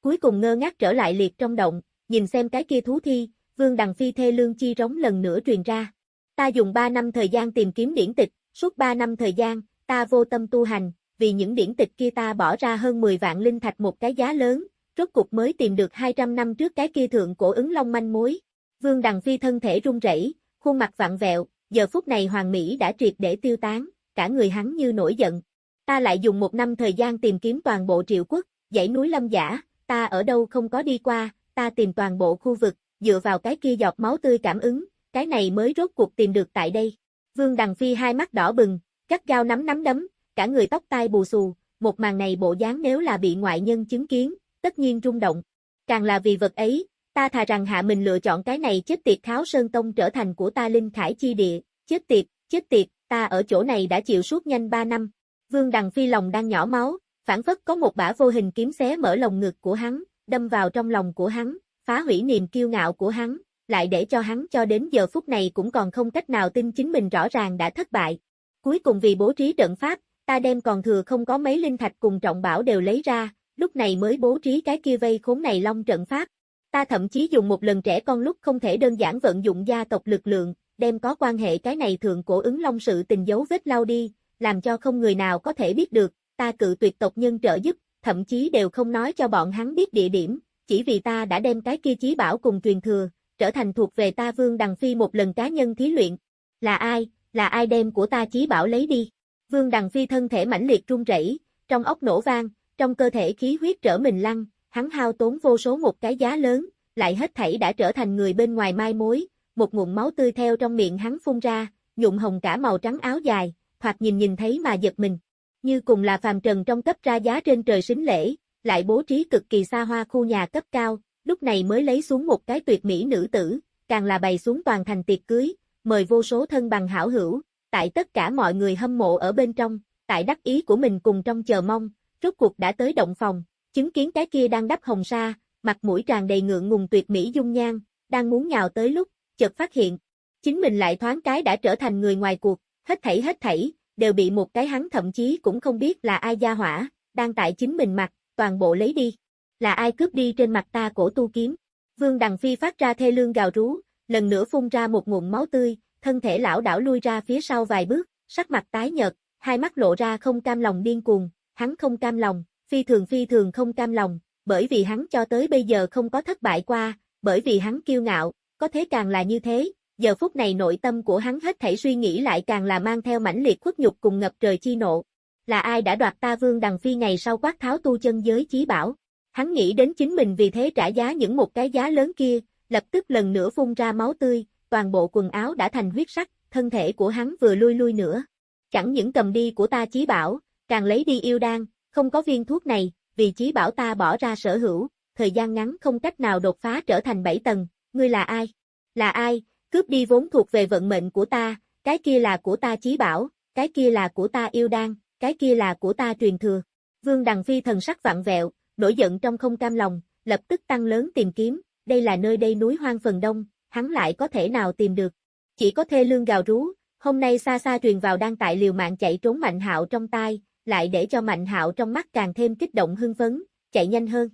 Cuối cùng ngơ ngác trở lại liệt trong động, nhìn xem cái kia thú thi, Vương Đằng Phi thê lương chi rống lần nữa truyền ra. Ta dùng 3 năm thời gian tìm kiếm điển tịch, suốt 3 năm thời gian, ta vô tâm tu hành, vì những điển tịch kia ta bỏ ra hơn 10 vạn linh thạch một cái giá lớn, rốt cục mới tìm được 200 năm trước cái kia thượng cổ ứng long manh mối. Vương Đằng Phi thân thể run rẩy, khuôn mặt vặn vẹo, giờ phút này Hoàng Mỹ đã triệt để tiêu tán, cả người hắn như nổi giận. Ta lại dùng một năm thời gian tìm kiếm toàn bộ triệu quốc, dãy núi lâm giả, ta ở đâu không có đi qua, ta tìm toàn bộ khu vực, dựa vào cái kia giọt máu tươi cảm ứng, cái này mới rốt cuộc tìm được tại đây. Vương Đằng Phi hai mắt đỏ bừng, cắt gao nắm nắm đấm, cả người tóc tai bù xù, một màn này bộ dáng nếu là bị ngoại nhân chứng kiến, tất nhiên rung động. Càng là vì vật ấy, ta thà rằng hạ mình lựa chọn cái này chết tiệt kháo sơn tông trở thành của ta linh khải chi địa, chết tiệt, chết tiệt, ta ở chỗ này đã chịu suốt nhanh ba năm. Vương Đằng Phi lòng đang nhỏ máu, phản phất có một bả vô hình kiếm xé mở lồng ngực của hắn, đâm vào trong lòng của hắn, phá hủy niềm kiêu ngạo của hắn, lại để cho hắn cho đến giờ phút này cũng còn không cách nào tin chính mình rõ ràng đã thất bại. Cuối cùng vì bố trí trận pháp, ta đem còn thừa không có mấy linh thạch cùng trọng bảo đều lấy ra, lúc này mới bố trí cái kia vây khốn này long trận pháp. Ta thậm chí dùng một lần trẻ con lúc không thể đơn giản vận dụng gia tộc lực lượng, đem có quan hệ cái này thượng cổ ứng long sự tình dấu vết lau đi, làm cho không người nào có thể biết được, ta cự tuyệt tộc nhân trợ giúp, thậm chí đều không nói cho bọn hắn biết địa điểm, chỉ vì ta đã đem cái kia chí bảo cùng truyền thừa, trở thành thuộc về ta Vương Đằng Phi một lần cá nhân thí luyện. Là ai, là ai đem của ta chí bảo lấy đi? Vương Đằng Phi thân thể mãnh liệt run rẩy, trong ốc nổ vang, trong cơ thể khí huyết trở mình lăn, hắn hao tốn vô số một cái giá lớn, lại hết thảy đã trở thành người bên ngoài mai mối, một nguồn máu tươi theo trong miệng hắn phun ra, nhuộm hồng cả màu trắng áo dài, thoạt nhìn nhìn thấy mà giật mình. Như cùng là phàm trần trong cấp ra giá trên trời xính lễ, lại bố trí cực kỳ xa hoa khu nhà cấp cao, lúc này mới lấy xuống một cái tuyệt mỹ nữ tử, càng là bày xuống toàn thành tiệc cưới, mời vô số thân bằng hảo hữu, tại tất cả mọi người hâm mộ ở bên trong, tại đắc ý của mình cùng trong chờ mong, rốt cuộc đã tới động phòng, chứng kiến cái kia đang đắp hồng sa, mặt mũi tràn đầy ngượng ngùng tuyệt mỹ dung nhan, đang muốn nhào tới lúc, chợt phát hiện, chính mình lại thoáng cái đã trở thành người ngoài cuộc, hết thảy hết thảy, đều bị một cái hắn thậm chí cũng không biết là ai gia hỏa, đang tại chính mình mặt, toàn bộ lấy đi. Là ai cướp đi trên mặt ta cổ tu kiếm? Vương Đằng Phi phát ra thê lương gào rú, lần nữa phun ra một nguồn máu tươi, thân thể lão đảo lui ra phía sau vài bước, sắc mặt tái nhợt, hai mắt lộ ra không cam lòng điên cuồng, hắn không cam lòng, phi thường phi thường không cam lòng, bởi vì hắn cho tới bây giờ không có thất bại qua, bởi vì hắn kiêu ngạo, có thế càng là như thế, giờ phút này nội tâm của hắn hết thảy suy nghĩ lại càng là mang theo mãnh liệt khuất nhục cùng ngập trời chi nộ. Là ai đã đoạt ta vương đằng phi ngày sau quát tháo tu chân giới chí bảo? Hắn nghĩ đến chính mình vì thế trả giá những một cái giá lớn kia, lập tức lần nữa phun ra máu tươi, toàn bộ quần áo đã thành huyết sắc, thân thể của hắn vừa lui lui nữa. Chẳng những cầm đi của ta chí bảo, càng lấy đi yêu đan, không có viên thuốc này, vì chí bảo ta bỏ ra sở hữu, thời gian ngắn không cách nào đột phá trở thành bảy tầng, ngươi là ai? Là ai? Cướp đi vốn thuộc về vận mệnh của ta, cái kia là của ta chí bảo, cái kia là của ta yêu đan, cái kia là của ta truyền thừa. Vương Đằng Phi thần sắc vặn vẹo, nổi giận trong không cam lòng, lập tức tăng lớn tìm kiếm, đây là nơi đây núi hoang phần đông, hắn lại có thể nào tìm được. Chỉ có thê lương gào rú, hôm nay xa xa truyền vào đang tại liều mạng chạy trốn Mạnh Hạo trong tai, lại để cho Mạnh Hạo trong mắt càng thêm kích động hưng phấn, chạy nhanh hơn.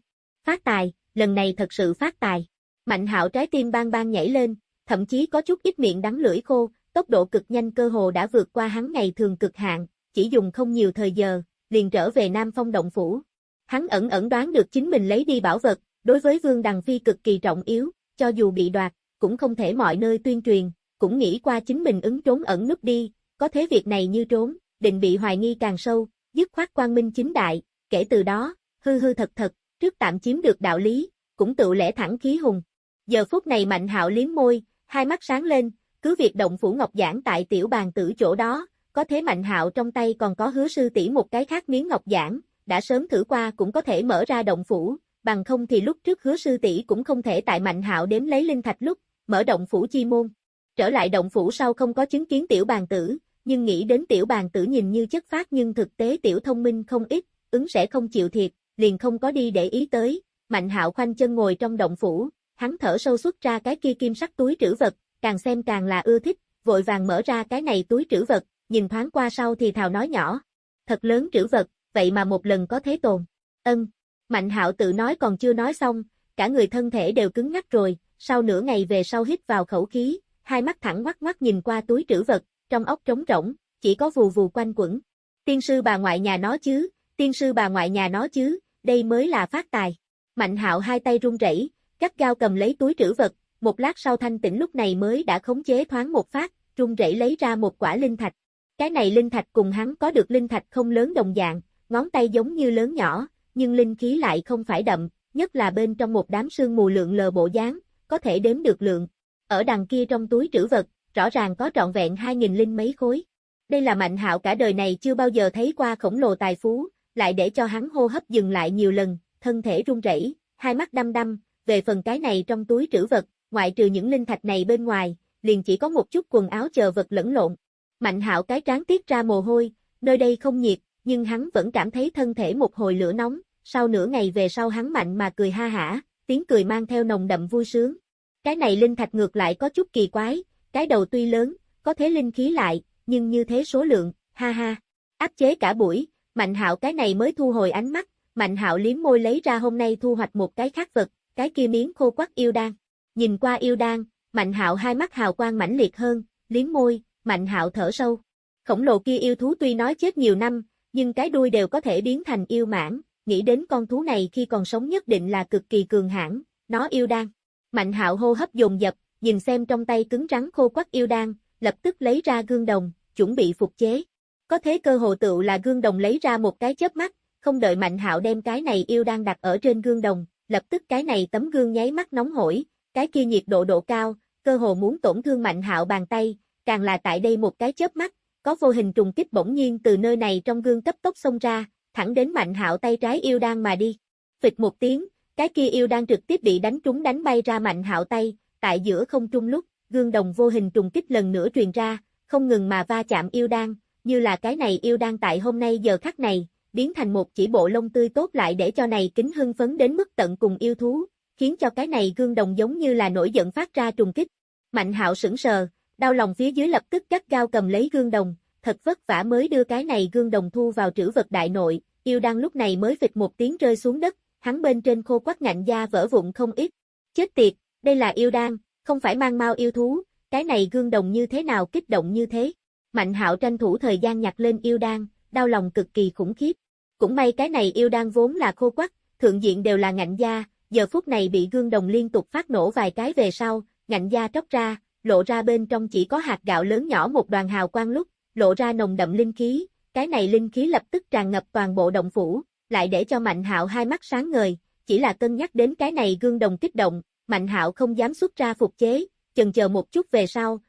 Phát tài, lần này thật sự phát tài. Mạnh Hạo trái tim bang bang nhảy lên, thậm chí có chút ít miệng đắng lưỡi khô, tốc độ cực nhanh cơ hồ đã vượt qua hắn ngày thường cực hạn, chỉ dùng không nhiều thời giờ, liền trở về Nam Phong động phủ. Hắn ẩn ẩn đoán được chính mình lấy đi bảo vật, đối với Vương Đằng Phi cực kỳ trọng yếu, cho dù bị đoạt, cũng không thể mọi nơi tuyên truyền, cũng nghĩ qua chính mình ứng trốn ẩn núp đi, có thế việc này như trốn, định bị hoài nghi càng sâu, dứt khoát quang minh chính đại, kể từ đó, hư hư thật thật, trước tạm chiếm được đạo lý, cũng tự lẽ thẳng khí hùng. Giờ phút này Mạnh Hạo liếm môi, hai mắt sáng lên, cứ việc động phủ ngọc giản tại tiểu bàn tử chỗ đó, có thế Mạnh Hạo trong tay còn có hứa sư tỷ một cái khác miếng ngọc giản, đã sớm thử qua cũng có thể mở ra động phủ, bằng không thì lúc trước hứa sư tỷ cũng không thể tại Mạnh Hạo đếm lấy linh thạch lúc, mở động phủ chi môn. Trở lại động phủ sau không có chứng kiến tiểu bàn tử, nhưng nghĩ đến tiểu bàn tử nhìn như chất phát nhưng thực tế tiểu thông minh không ít, ứng sẽ không chịu thiệt, liền không có đi để ý tới. Mạnh hạo khoanh chân ngồi trong động phủ, hắn thở sâu xuất ra cái kia kim sắc túi trữ vật, càng xem càng là ưa thích, vội vàng mở ra cái này túi trữ vật, nhìn thoáng qua sau thì thào nói nhỏ. Thật lớn trữ vật, vậy mà một lần có thế tồn. Ân, Mạnh hạo tự nói còn chưa nói xong, cả người thân thể đều cứng ngắc rồi, sau nửa ngày về sau hít vào khẩu khí, hai mắt thẳng ngoắc ngoắc nhìn qua túi trữ vật, trong ốc trống rỗng, chỉ có vù vù quanh quẩn. Tiên sư bà ngoại nhà nó chứ, tiên sư bà ngoại nhà nó chứ, đây mới là phát tài. Mạnh hạo hai tay run rẩy, cắt gao cầm lấy túi trữ vật, một lát sau thanh tĩnh lúc này mới đã khống chế thoáng một phát, run rẩy lấy ra một quả linh thạch. Cái này linh thạch cùng hắn có được linh thạch không lớn đồng dạng, ngón tay giống như lớn nhỏ, nhưng linh khí lại không phải đậm, nhất là bên trong một đám sương mù lượng lờ bộ dáng, có thể đếm được lượng. Ở đằng kia trong túi trữ vật, rõ ràng có trọn vẹn 2.000 linh mấy khối. Đây là Mạnh Hạo cả đời này chưa bao giờ thấy qua khổng lồ tài phú, lại để cho hắn hô hấp dừng lại nhiều lần, thân thể run rẩy, hai mắt đăm đăm, về phần cái này trong túi trữ vật, ngoại trừ những linh thạch này bên ngoài, liền chỉ có một chút quần áo chờ vật lẫn lộn. Mạnh Hạo cái trán tiết ra mồ hôi, nơi đây không nhiệt, nhưng hắn vẫn cảm thấy thân thể một hồi lửa nóng, sau nửa ngày về sau hắn mạnh mà cười ha hả, tiếng cười mang theo nồng đậm vui sướng. Cái này linh thạch ngược lại có chút kỳ quái, cái đầu tuy lớn, có thế linh khí lại, nhưng như thế số lượng, ha ha. Áp chế cả buổi, Mạnh Hạo cái này mới thu hồi ánh mắt, Mạnh Hạo liếm môi lấy ra hôm nay thu hoạch một cái khác vật, cái kia miếng khô quắc yêu đan. Nhìn qua yêu đan, Mạnh Hạo hai mắt hào quang mãnh liệt hơn, liếm môi, Mạnh Hạo thở sâu. Khổng lồ kia yêu thú tuy nói chết nhiều năm, nhưng cái đuôi đều có thể biến thành yêu mãn, nghĩ đến con thú này khi còn sống nhất định là cực kỳ cường hãn, nó yêu đan. Mạnh Hạo hô hấp dồn dập, nhìn xem trong tay cứng rắn khô quắc yêu đan, lập tức lấy ra gương đồng, chuẩn bị phục chế. Có thế cơ hồ tựu là gương đồng lấy ra một cái chớp mắt, không đợi Mạnh Hạo đem cái này yêu đan đặt ở trên gương đồng, lập tức cái này tấm gương nháy mắt nóng hổi, cái kia nhiệt độ độ cao, cơ hồ muốn tổn thương Mạnh Hạo bàn tay, càng là tại đây một cái chớp mắt, có vô hình trùng kích bỗng nhiên từ nơi này trong gương cấp tốc xông ra, thẳng đến Mạnh Hạo tay trái yêu đan mà đi. Phịch một tiếng, cái kia yêu đan trực tiếp bị đánh trúng đánh bay ra Mạnh Hạo tay, tại giữa không trung lúc, gương đồng vô hình trùng kích lần nữa truyền ra, không ngừng mà va chạm yêu đan, như là cái này yêu đan tại hôm nay giờ khắc này, biến thành một chỉ bộ lông tươi tốt lại để cho này kính hưng phấn đến mức tận cùng yêu thú, khiến cho cái này gương đồng giống như là nổi giận phát ra trùng kích. Mạnh hạo sững sờ, đau lòng phía dưới lập tức cắt cao cầm lấy gương đồng, thật vất vả mới đưa cái này gương đồng thu vào trữ vật đại nội, yêu đan lúc này mới vịt một tiếng rơi xuống đất, hắn bên trên khô quắc ngạnh da vỡ vụn không ít. Chết tiệt, đây là yêu đan, không phải mang mau yêu thú, cái này gương đồng như thế nào kích động như thế. Mạnh hạo tranh thủ thời gian nhặt lên yêu đan, đau lòng cực kỳ khủng khiếp. Cũng may cái này yêu đan vốn là khô quắc, thượng diện đều là ngạnh da, giờ phút này bị gương đồng liên tục phát nổ vài cái về sau, ngạnh da tróc ra, lộ ra bên trong chỉ có hạt gạo lớn nhỏ một đoàn hào quang lúc, lộ ra nồng đậm linh khí, cái này linh khí lập tức tràn ngập toàn bộ động phủ, lại để cho Mạnh Hạo hai mắt sáng ngời, chỉ là cân nhắc đến cái này gương đồng kích động, Mạnh Hạo không dám xuất ra phục chế, chần chờ một chút về sau,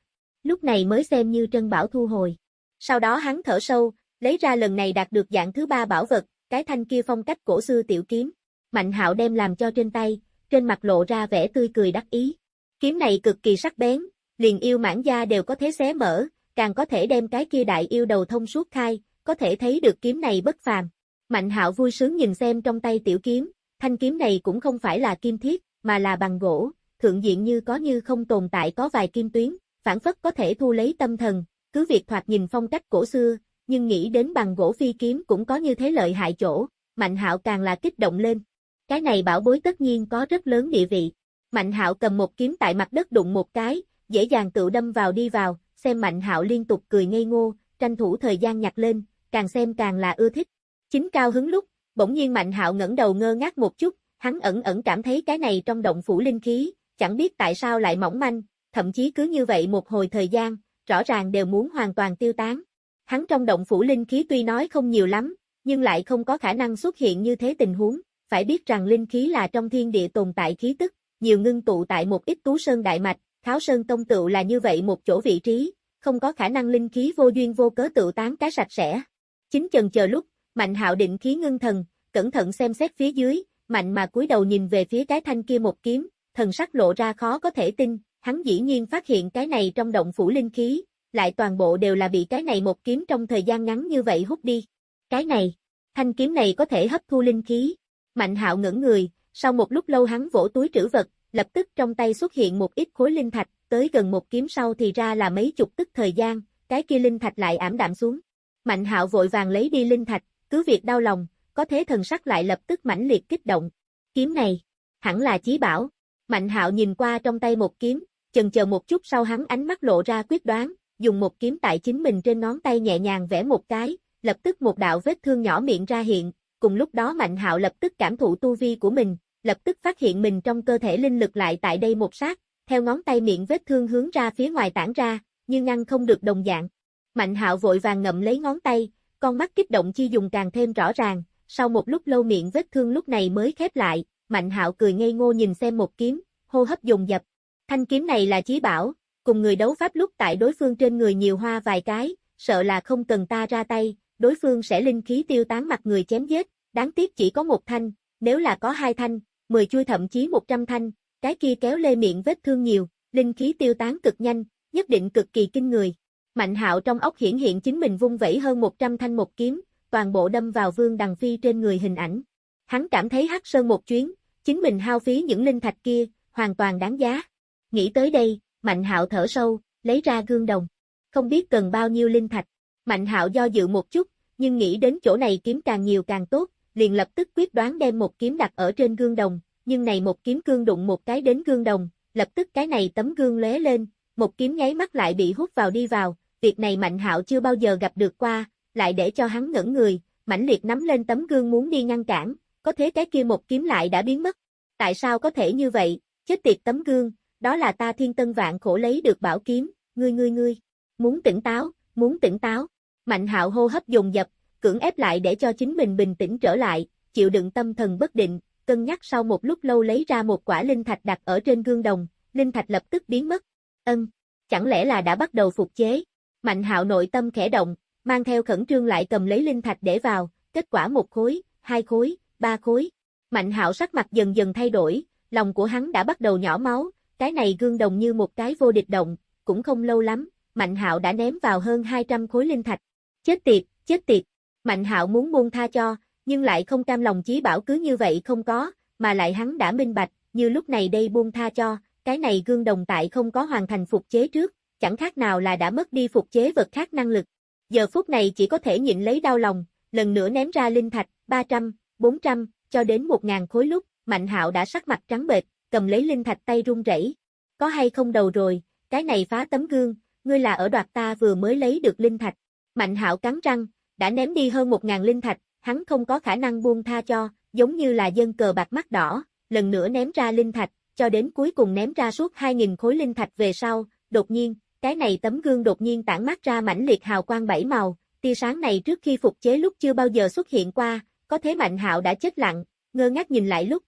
lúc này mới xem như Trân Bảo thu hồi. Sau đó hắn thở sâu, lấy ra lần này đạt được dạng thứ ba bảo vật, cái thanh kia phong cách cổ xưa tiểu kiếm. Mạnh Hạo đem làm cho trên tay, trên mặt lộ ra vẻ tươi cười đắc ý. Kiếm này cực kỳ sắc bén, liền yêu mãn gia đều có thể xé mở, càng có thể đem cái kia đại yêu đầu thông suốt khai, có thể thấy được kiếm này bất phàm. Mạnh Hạo vui sướng nhìn xem trong tay tiểu kiếm, thanh kiếm này cũng không phải là kim thiết, mà là bằng gỗ, thượng diện như có như không tồn tại có vài kim tuyến, phản phất có thể thu lấy tâm thần, cứ việc thoạt nhìn phong cách cổ xưa, nhưng nghĩ đến bằng gỗ phi kiếm cũng có như thế lợi hại chỗ, Mạnh Hạo càng là kích động lên. Cái này bảo bối tất nhiên có rất lớn địa vị. Mạnh Hạo cầm một kiếm tại mặt đất đụng một cái, dễ dàng tự đâm vào đi vào, xem Mạnh Hạo liên tục cười ngây ngô, tranh thủ thời gian nhặt lên, càng xem càng là ưa thích. Chính cao hứng lúc, bỗng nhiên Mạnh Hạo ngẩng đầu ngơ ngác một chút, hắn ẩn ẩn cảm thấy cái này trong động phủ linh khí, chẳng biết tại sao lại mỏng manh, thậm chí cứ như vậy một hồi thời gian, rõ ràng đều muốn hoàn toàn tiêu tán. Hắn trong động phủ linh khí tuy nói không nhiều lắm, nhưng lại không có khả năng xuất hiện như thế tình huống, phải biết rằng linh khí là trong thiên địa tồn tại khí tức, nhiều ngưng tụ tại một ít tú sơn đại mạch, Kháo Sơn Tông tựu là như vậy một chỗ vị trí, không có khả năng linh khí vô duyên vô cớ tự tán cái sạch sẽ. Chính chần chờ lúc, Mạnh Hạo định khí ngưng thần, cẩn thận xem xét phía dưới, Mạnh mà cúi đầu nhìn về phía cái thanh kia một kiếm, thần sắc lộ ra khó có thể tin, hắn dĩ nhiên phát hiện cái này trong động phủ linh khí, lại toàn bộ đều là bị cái này một kiếm trong thời gian ngắn như vậy hút đi. Cái này, thanh kiếm này có thể hấp thu linh khí. Mạnh hạo ngẩn người, sau một lúc lâu hắn vỗ túi trữ vật, lập tức trong tay xuất hiện một ít khối linh thạch, tới gần một kiếm sau thì ra là mấy chục tức thời gian, cái kia linh thạch lại ảm đạm xuống. Mạnh hạo vội vàng lấy đi linh thạch, cứ việc đau lòng, có thế thần sắc lại lập tức mãnh liệt kích động. Kiếm này, hẳn là chí bảo. Mạnh hạo nhìn qua trong tay một kiếm, chần chờ một chút sau hắn ánh mắt lộ ra quyết đoán, dùng một kiếm tại chính mình trên ngón tay nhẹ nhàng vẽ một cái, lập tức một đạo vết thương nhỏ miệng ra hiện, cùng lúc đó Mạnh hạo lập tức cảm thụ tu vi của mình, lập tức phát hiện mình trong cơ thể linh lực lại tại đây một sát, theo ngón tay miệng vết thương hướng ra phía ngoài tản ra, nhưng ngăn không được đồng dạng. Mạnh hạo vội vàng ngậm lấy ngón tay, con mắt kích động chi dùng càng thêm rõ ràng, sau một lúc lâu miệng vết thương lúc này mới khép lại, Mạnh hạo cười ngây ngô nhìn xem một kiếm, hô hấp dồn dập. Thanh kiếm này là chí bảo, cùng người đấu pháp lúc tại đối phương trên người nhiều hoa vài cái, sợ là không cần ta ra tay, đối phương sẽ linh khí tiêu tán mặt người chém giết, đáng tiếc chỉ có một thanh, nếu là có hai thanh, 10 chui thậm chí 100 thanh, cái kia kéo lê miệng vết thương nhiều, linh khí tiêu tán cực nhanh, nhất định cực kỳ kinh người. Mạnh hạo trong ốc hiển hiện chính mình vung vẩy hơn 100 thanh một kiếm, toàn bộ đâm vào vương đằng phi trên người hình ảnh. Hắn cảm thấy hắc sơn một chuyến, chính mình hao phí những linh thạch kia, hoàn toàn đáng giá. Nghĩ tới đây, Mạnh hạo thở sâu, lấy ra gương đồng. Không biết cần bao nhiêu linh thạch. Mạnh hạo do dự một chút, nhưng nghĩ đến chỗ này kiếm càng nhiều càng tốt, liền lập tức quyết đoán đem một kiếm đặt ở trên gương đồng, nhưng này một kiếm cương đụng một cái đến gương đồng, lập tức cái này tấm gương lóe lên, một kiếm nháy mắt lại bị hút vào đi vào, việc này Mạnh Hạo chưa bao giờ gặp được qua, lại để cho hắn ngẩn người, mãnh liệt nắm lên tấm gương muốn đi ngăn cản, có thế cái kia một kiếm lại đã biến mất. Tại sao có thể như vậy? Chết tiệt tấm gương, đó là ta thiên tân vạn khổ lấy được bảo kiếm, ngươi ngươi ngươi, muốn tỉnh táo, muốn tỉnh táo. Mạnh Hạo hô hấp dồn dập, cưỡng ép lại để cho chính mình bình tĩnh trở lại, chịu đựng tâm thần bất định, cân nhắc sau một lúc lâu lấy ra một quả linh thạch đặt ở trên gương đồng, linh thạch lập tức biến mất. Ân, chẳng lẽ là đã bắt đầu phục chế? Mạnh hạo nội tâm khẽ động, mang theo khẩn trương lại cầm lấy linh thạch để vào, kết quả một khối, hai khối, ba khối. Mạnh hạo sắc mặt dần dần thay đổi, lòng của hắn đã bắt đầu nhỏ máu, cái này gương đồng như một cái vô địch động, cũng không lâu lắm, Mạnh hạo đã ném vào hơn 200 khối linh thạch. Chết tiệt, chết tiệt. Mạnh hạo muốn buông tha cho, nhưng lại không cam lòng chí bảo cứ như vậy không có, mà lại hắn đã minh bạch, như lúc này đây buông tha cho, cái này gương đồng tại không có hoàn thành phục chế trước, chẳng khác nào là đã mất đi phục chế vật khác năng lực. Giờ phút này chỉ có thể nhịn lấy đau lòng, lần nữa ném ra linh thạch, 300, 400, cho đến 1000 khối lúc, Mạnh hạo đã sắc mặt trắng bệch, cầm lấy linh thạch tay run rẩy. Có hay không đầu rồi, cái này phá tấm gương, ngươi là ở đoạt ta vừa mới lấy được linh thạch. Mạnh hạo cắn răng, đã ném đi hơn một ngàn linh thạch, hắn không có khả năng buông tha cho, giống như là dân cờ bạc mắt đỏ, lần nữa ném ra linh thạch, cho đến cuối cùng ném ra suốt 2.000 khối linh thạch về sau, đột nhiên, cái này tấm gương đột nhiên tản mát ra mãnh liệt hào quang bảy màu, tia sáng này trước khi phục chế lúc chưa bao giờ xuất hiện qua, có thế Mạnh Hạo đã chết lặng, ngơ ngác nhìn lại lúc.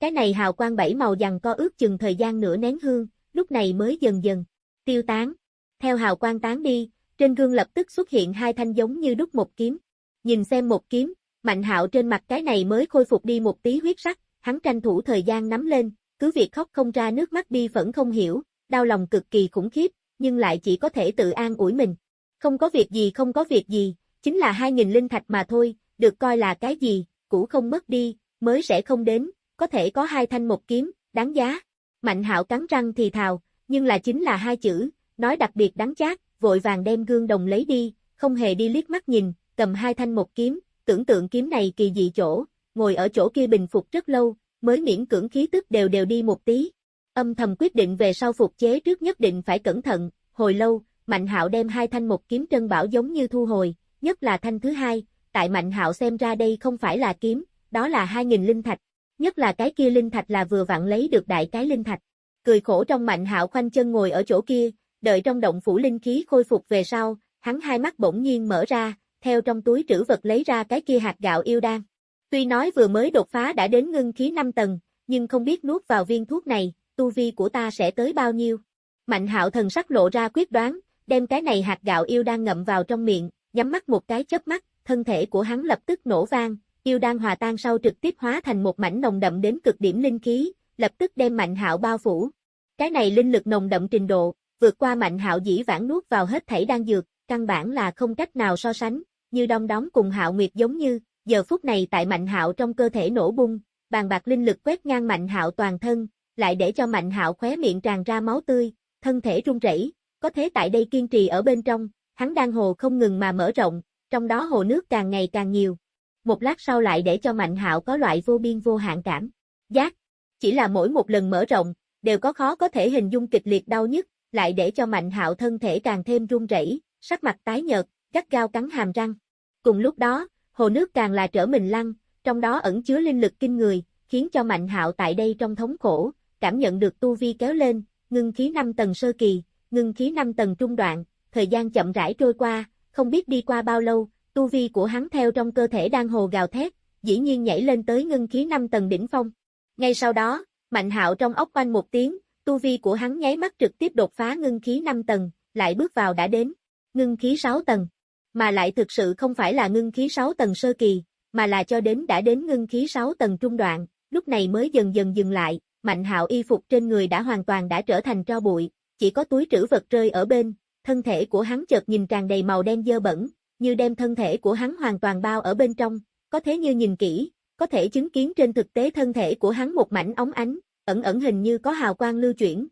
Cái này hào quang bảy màu dằn co ước chừng thời gian nửa nén hương, lúc này mới dần dần tiêu tán. Theo hào quang tán đi, trên gương lập tức xuất hiện hai thanh giống như đúc một kiếm. Nhìn xem một kiếm, Mạnh Hạo trên mặt cái này mới khôi phục đi một tí huyết sắc, hắn tranh thủ thời gian nắm lên, cứ việc khóc không ra nước mắt bi phẫn không hiểu, đau lòng cực kỳ khủng khiếp, nhưng lại chỉ có thể tự an ủi mình. Không có việc gì không có việc gì, chính là 2.000 linh thạch mà thôi, được coi là cái gì, cũ không mất đi, mới sẽ không đến, có thể có hai thanh một kiếm, đáng giá. Mạnh hạo cắn răng thì thào, nhưng là chính là hai chữ, nói đặc biệt đáng chát, vội vàng đem gương đồng lấy đi, không hề đi liếc mắt nhìn, cầm hai thanh một kiếm, tưởng tượng kiếm này kỳ dị chỗ, ngồi ở chỗ kia bình phục rất lâu, mới miễn cưỡng khí tức đều đều đi một tí. Âm thầm quyết định về sau phục chế trước nhất định phải cẩn thận, hồi lâu, Mạnh Hạo đem hai thanh một kiếm trân bảo giống như thu hồi, nhất là thanh thứ hai, tại Mạnh Hạo xem ra đây không phải là kiếm, đó là hai nghìn linh thạch, nhất là cái kia linh thạch là vừa vặn lấy được đại cái linh thạch. Cười khổ trong Mạnh Hạo khoanh chân ngồi ở chỗ kia, đợi trong động phủ linh khí khôi phục về sau, hắn hai mắt bỗng nhiên mở ra, theo trong túi trữ vật lấy ra cái kia hạt gạo yêu đan. Tuy nói vừa mới đột phá đã đến ngưng khí 5 tầng, nhưng không biết nuốt vào viên thuốc này, tu vi của ta sẽ tới bao nhiêu. Mạnh hạo thần sắc lộ ra quyết đoán, đem cái này hạt gạo yêu đan ngậm vào trong miệng, nhắm mắt một cái chớp mắt, thân thể của hắn lập tức nổ vang, yêu đan hòa tan sau trực tiếp hóa thành một mảnh nồng đậm đến cực điểm linh khí, lập tức đem mạnh hạo bao phủ. Cái này linh lực nồng đậm trình độ, vượt qua mạnh hạo dĩ vãng nuốt vào hết thảy đan dược, căn bản là không cách nào so sánh, như đông đóng cùng hạo nguyệt giống như, giờ phút này tại mạnh hạo trong cơ thể nổ bung, bàn bạc linh lực quét ngang mạnh hạo toàn thân, lại để cho mạnh hạo khóe miệng tràn ra máu tươi, thân thể run rẩy, có thế tại đây kiên trì ở bên trong, hắn đang hồ không ngừng mà mở rộng, trong đó hồ nước càng ngày càng nhiều. Một lát sau lại để cho mạnh hạo có loại vô biên vô hạn cảm. Giác, chỉ là mỗi một lần mở rộng, đều có khó có thể hình dung kịch liệt đau nhức, lại để cho Mạnh Hạo thân thể càng thêm run rẩy, sắc mặt tái nhợt, gắt gao cắn hàm răng. Cùng lúc đó, hồ nước càng là trở mình lăn, trong đó ẩn chứa linh lực kinh người, khiến cho Mạnh Hạo tại đây trong thống khổ, cảm nhận được tu vi kéo lên, ngưng khí 5 tầng sơ kỳ, ngưng khí 5 tầng trung đoạn, thời gian chậm rãi trôi qua, không biết đi qua bao lâu, tu vi của hắn theo trong cơ thể đang hồ gào thét, dĩ nhiên nhảy lên tới ngưng khí 5 tầng đỉnh phong. Ngay sau đó, Mạnh Hạo trong ốc quanh một tiếng, tu vi của hắn nháy mắt trực tiếp đột phá ngưng khí 5 tầng, lại bước vào đã đến ngưng khí 6 tầng, mà lại thực sự không phải là ngưng khí 6 tầng sơ kỳ, mà là cho đến đã đến ngưng khí 6 tầng trung đoạn, lúc này mới dần dần dừng lại, Mạnh Hạo y phục trên người đã hoàn toàn đã trở thành tro bụi, chỉ có túi trữ vật rơi ở bên, thân thể của hắn chợt nhìn tràn đầy màu đen dơ bẩn, như đem thân thể của hắn hoàn toàn bao ở bên trong, có thế như nhìn kỹ, có thể chứng kiến trên thực tế thân thể của hắn một mảnh ống ánh, ẩn ẩn hình như có hào quang lưu chuyển.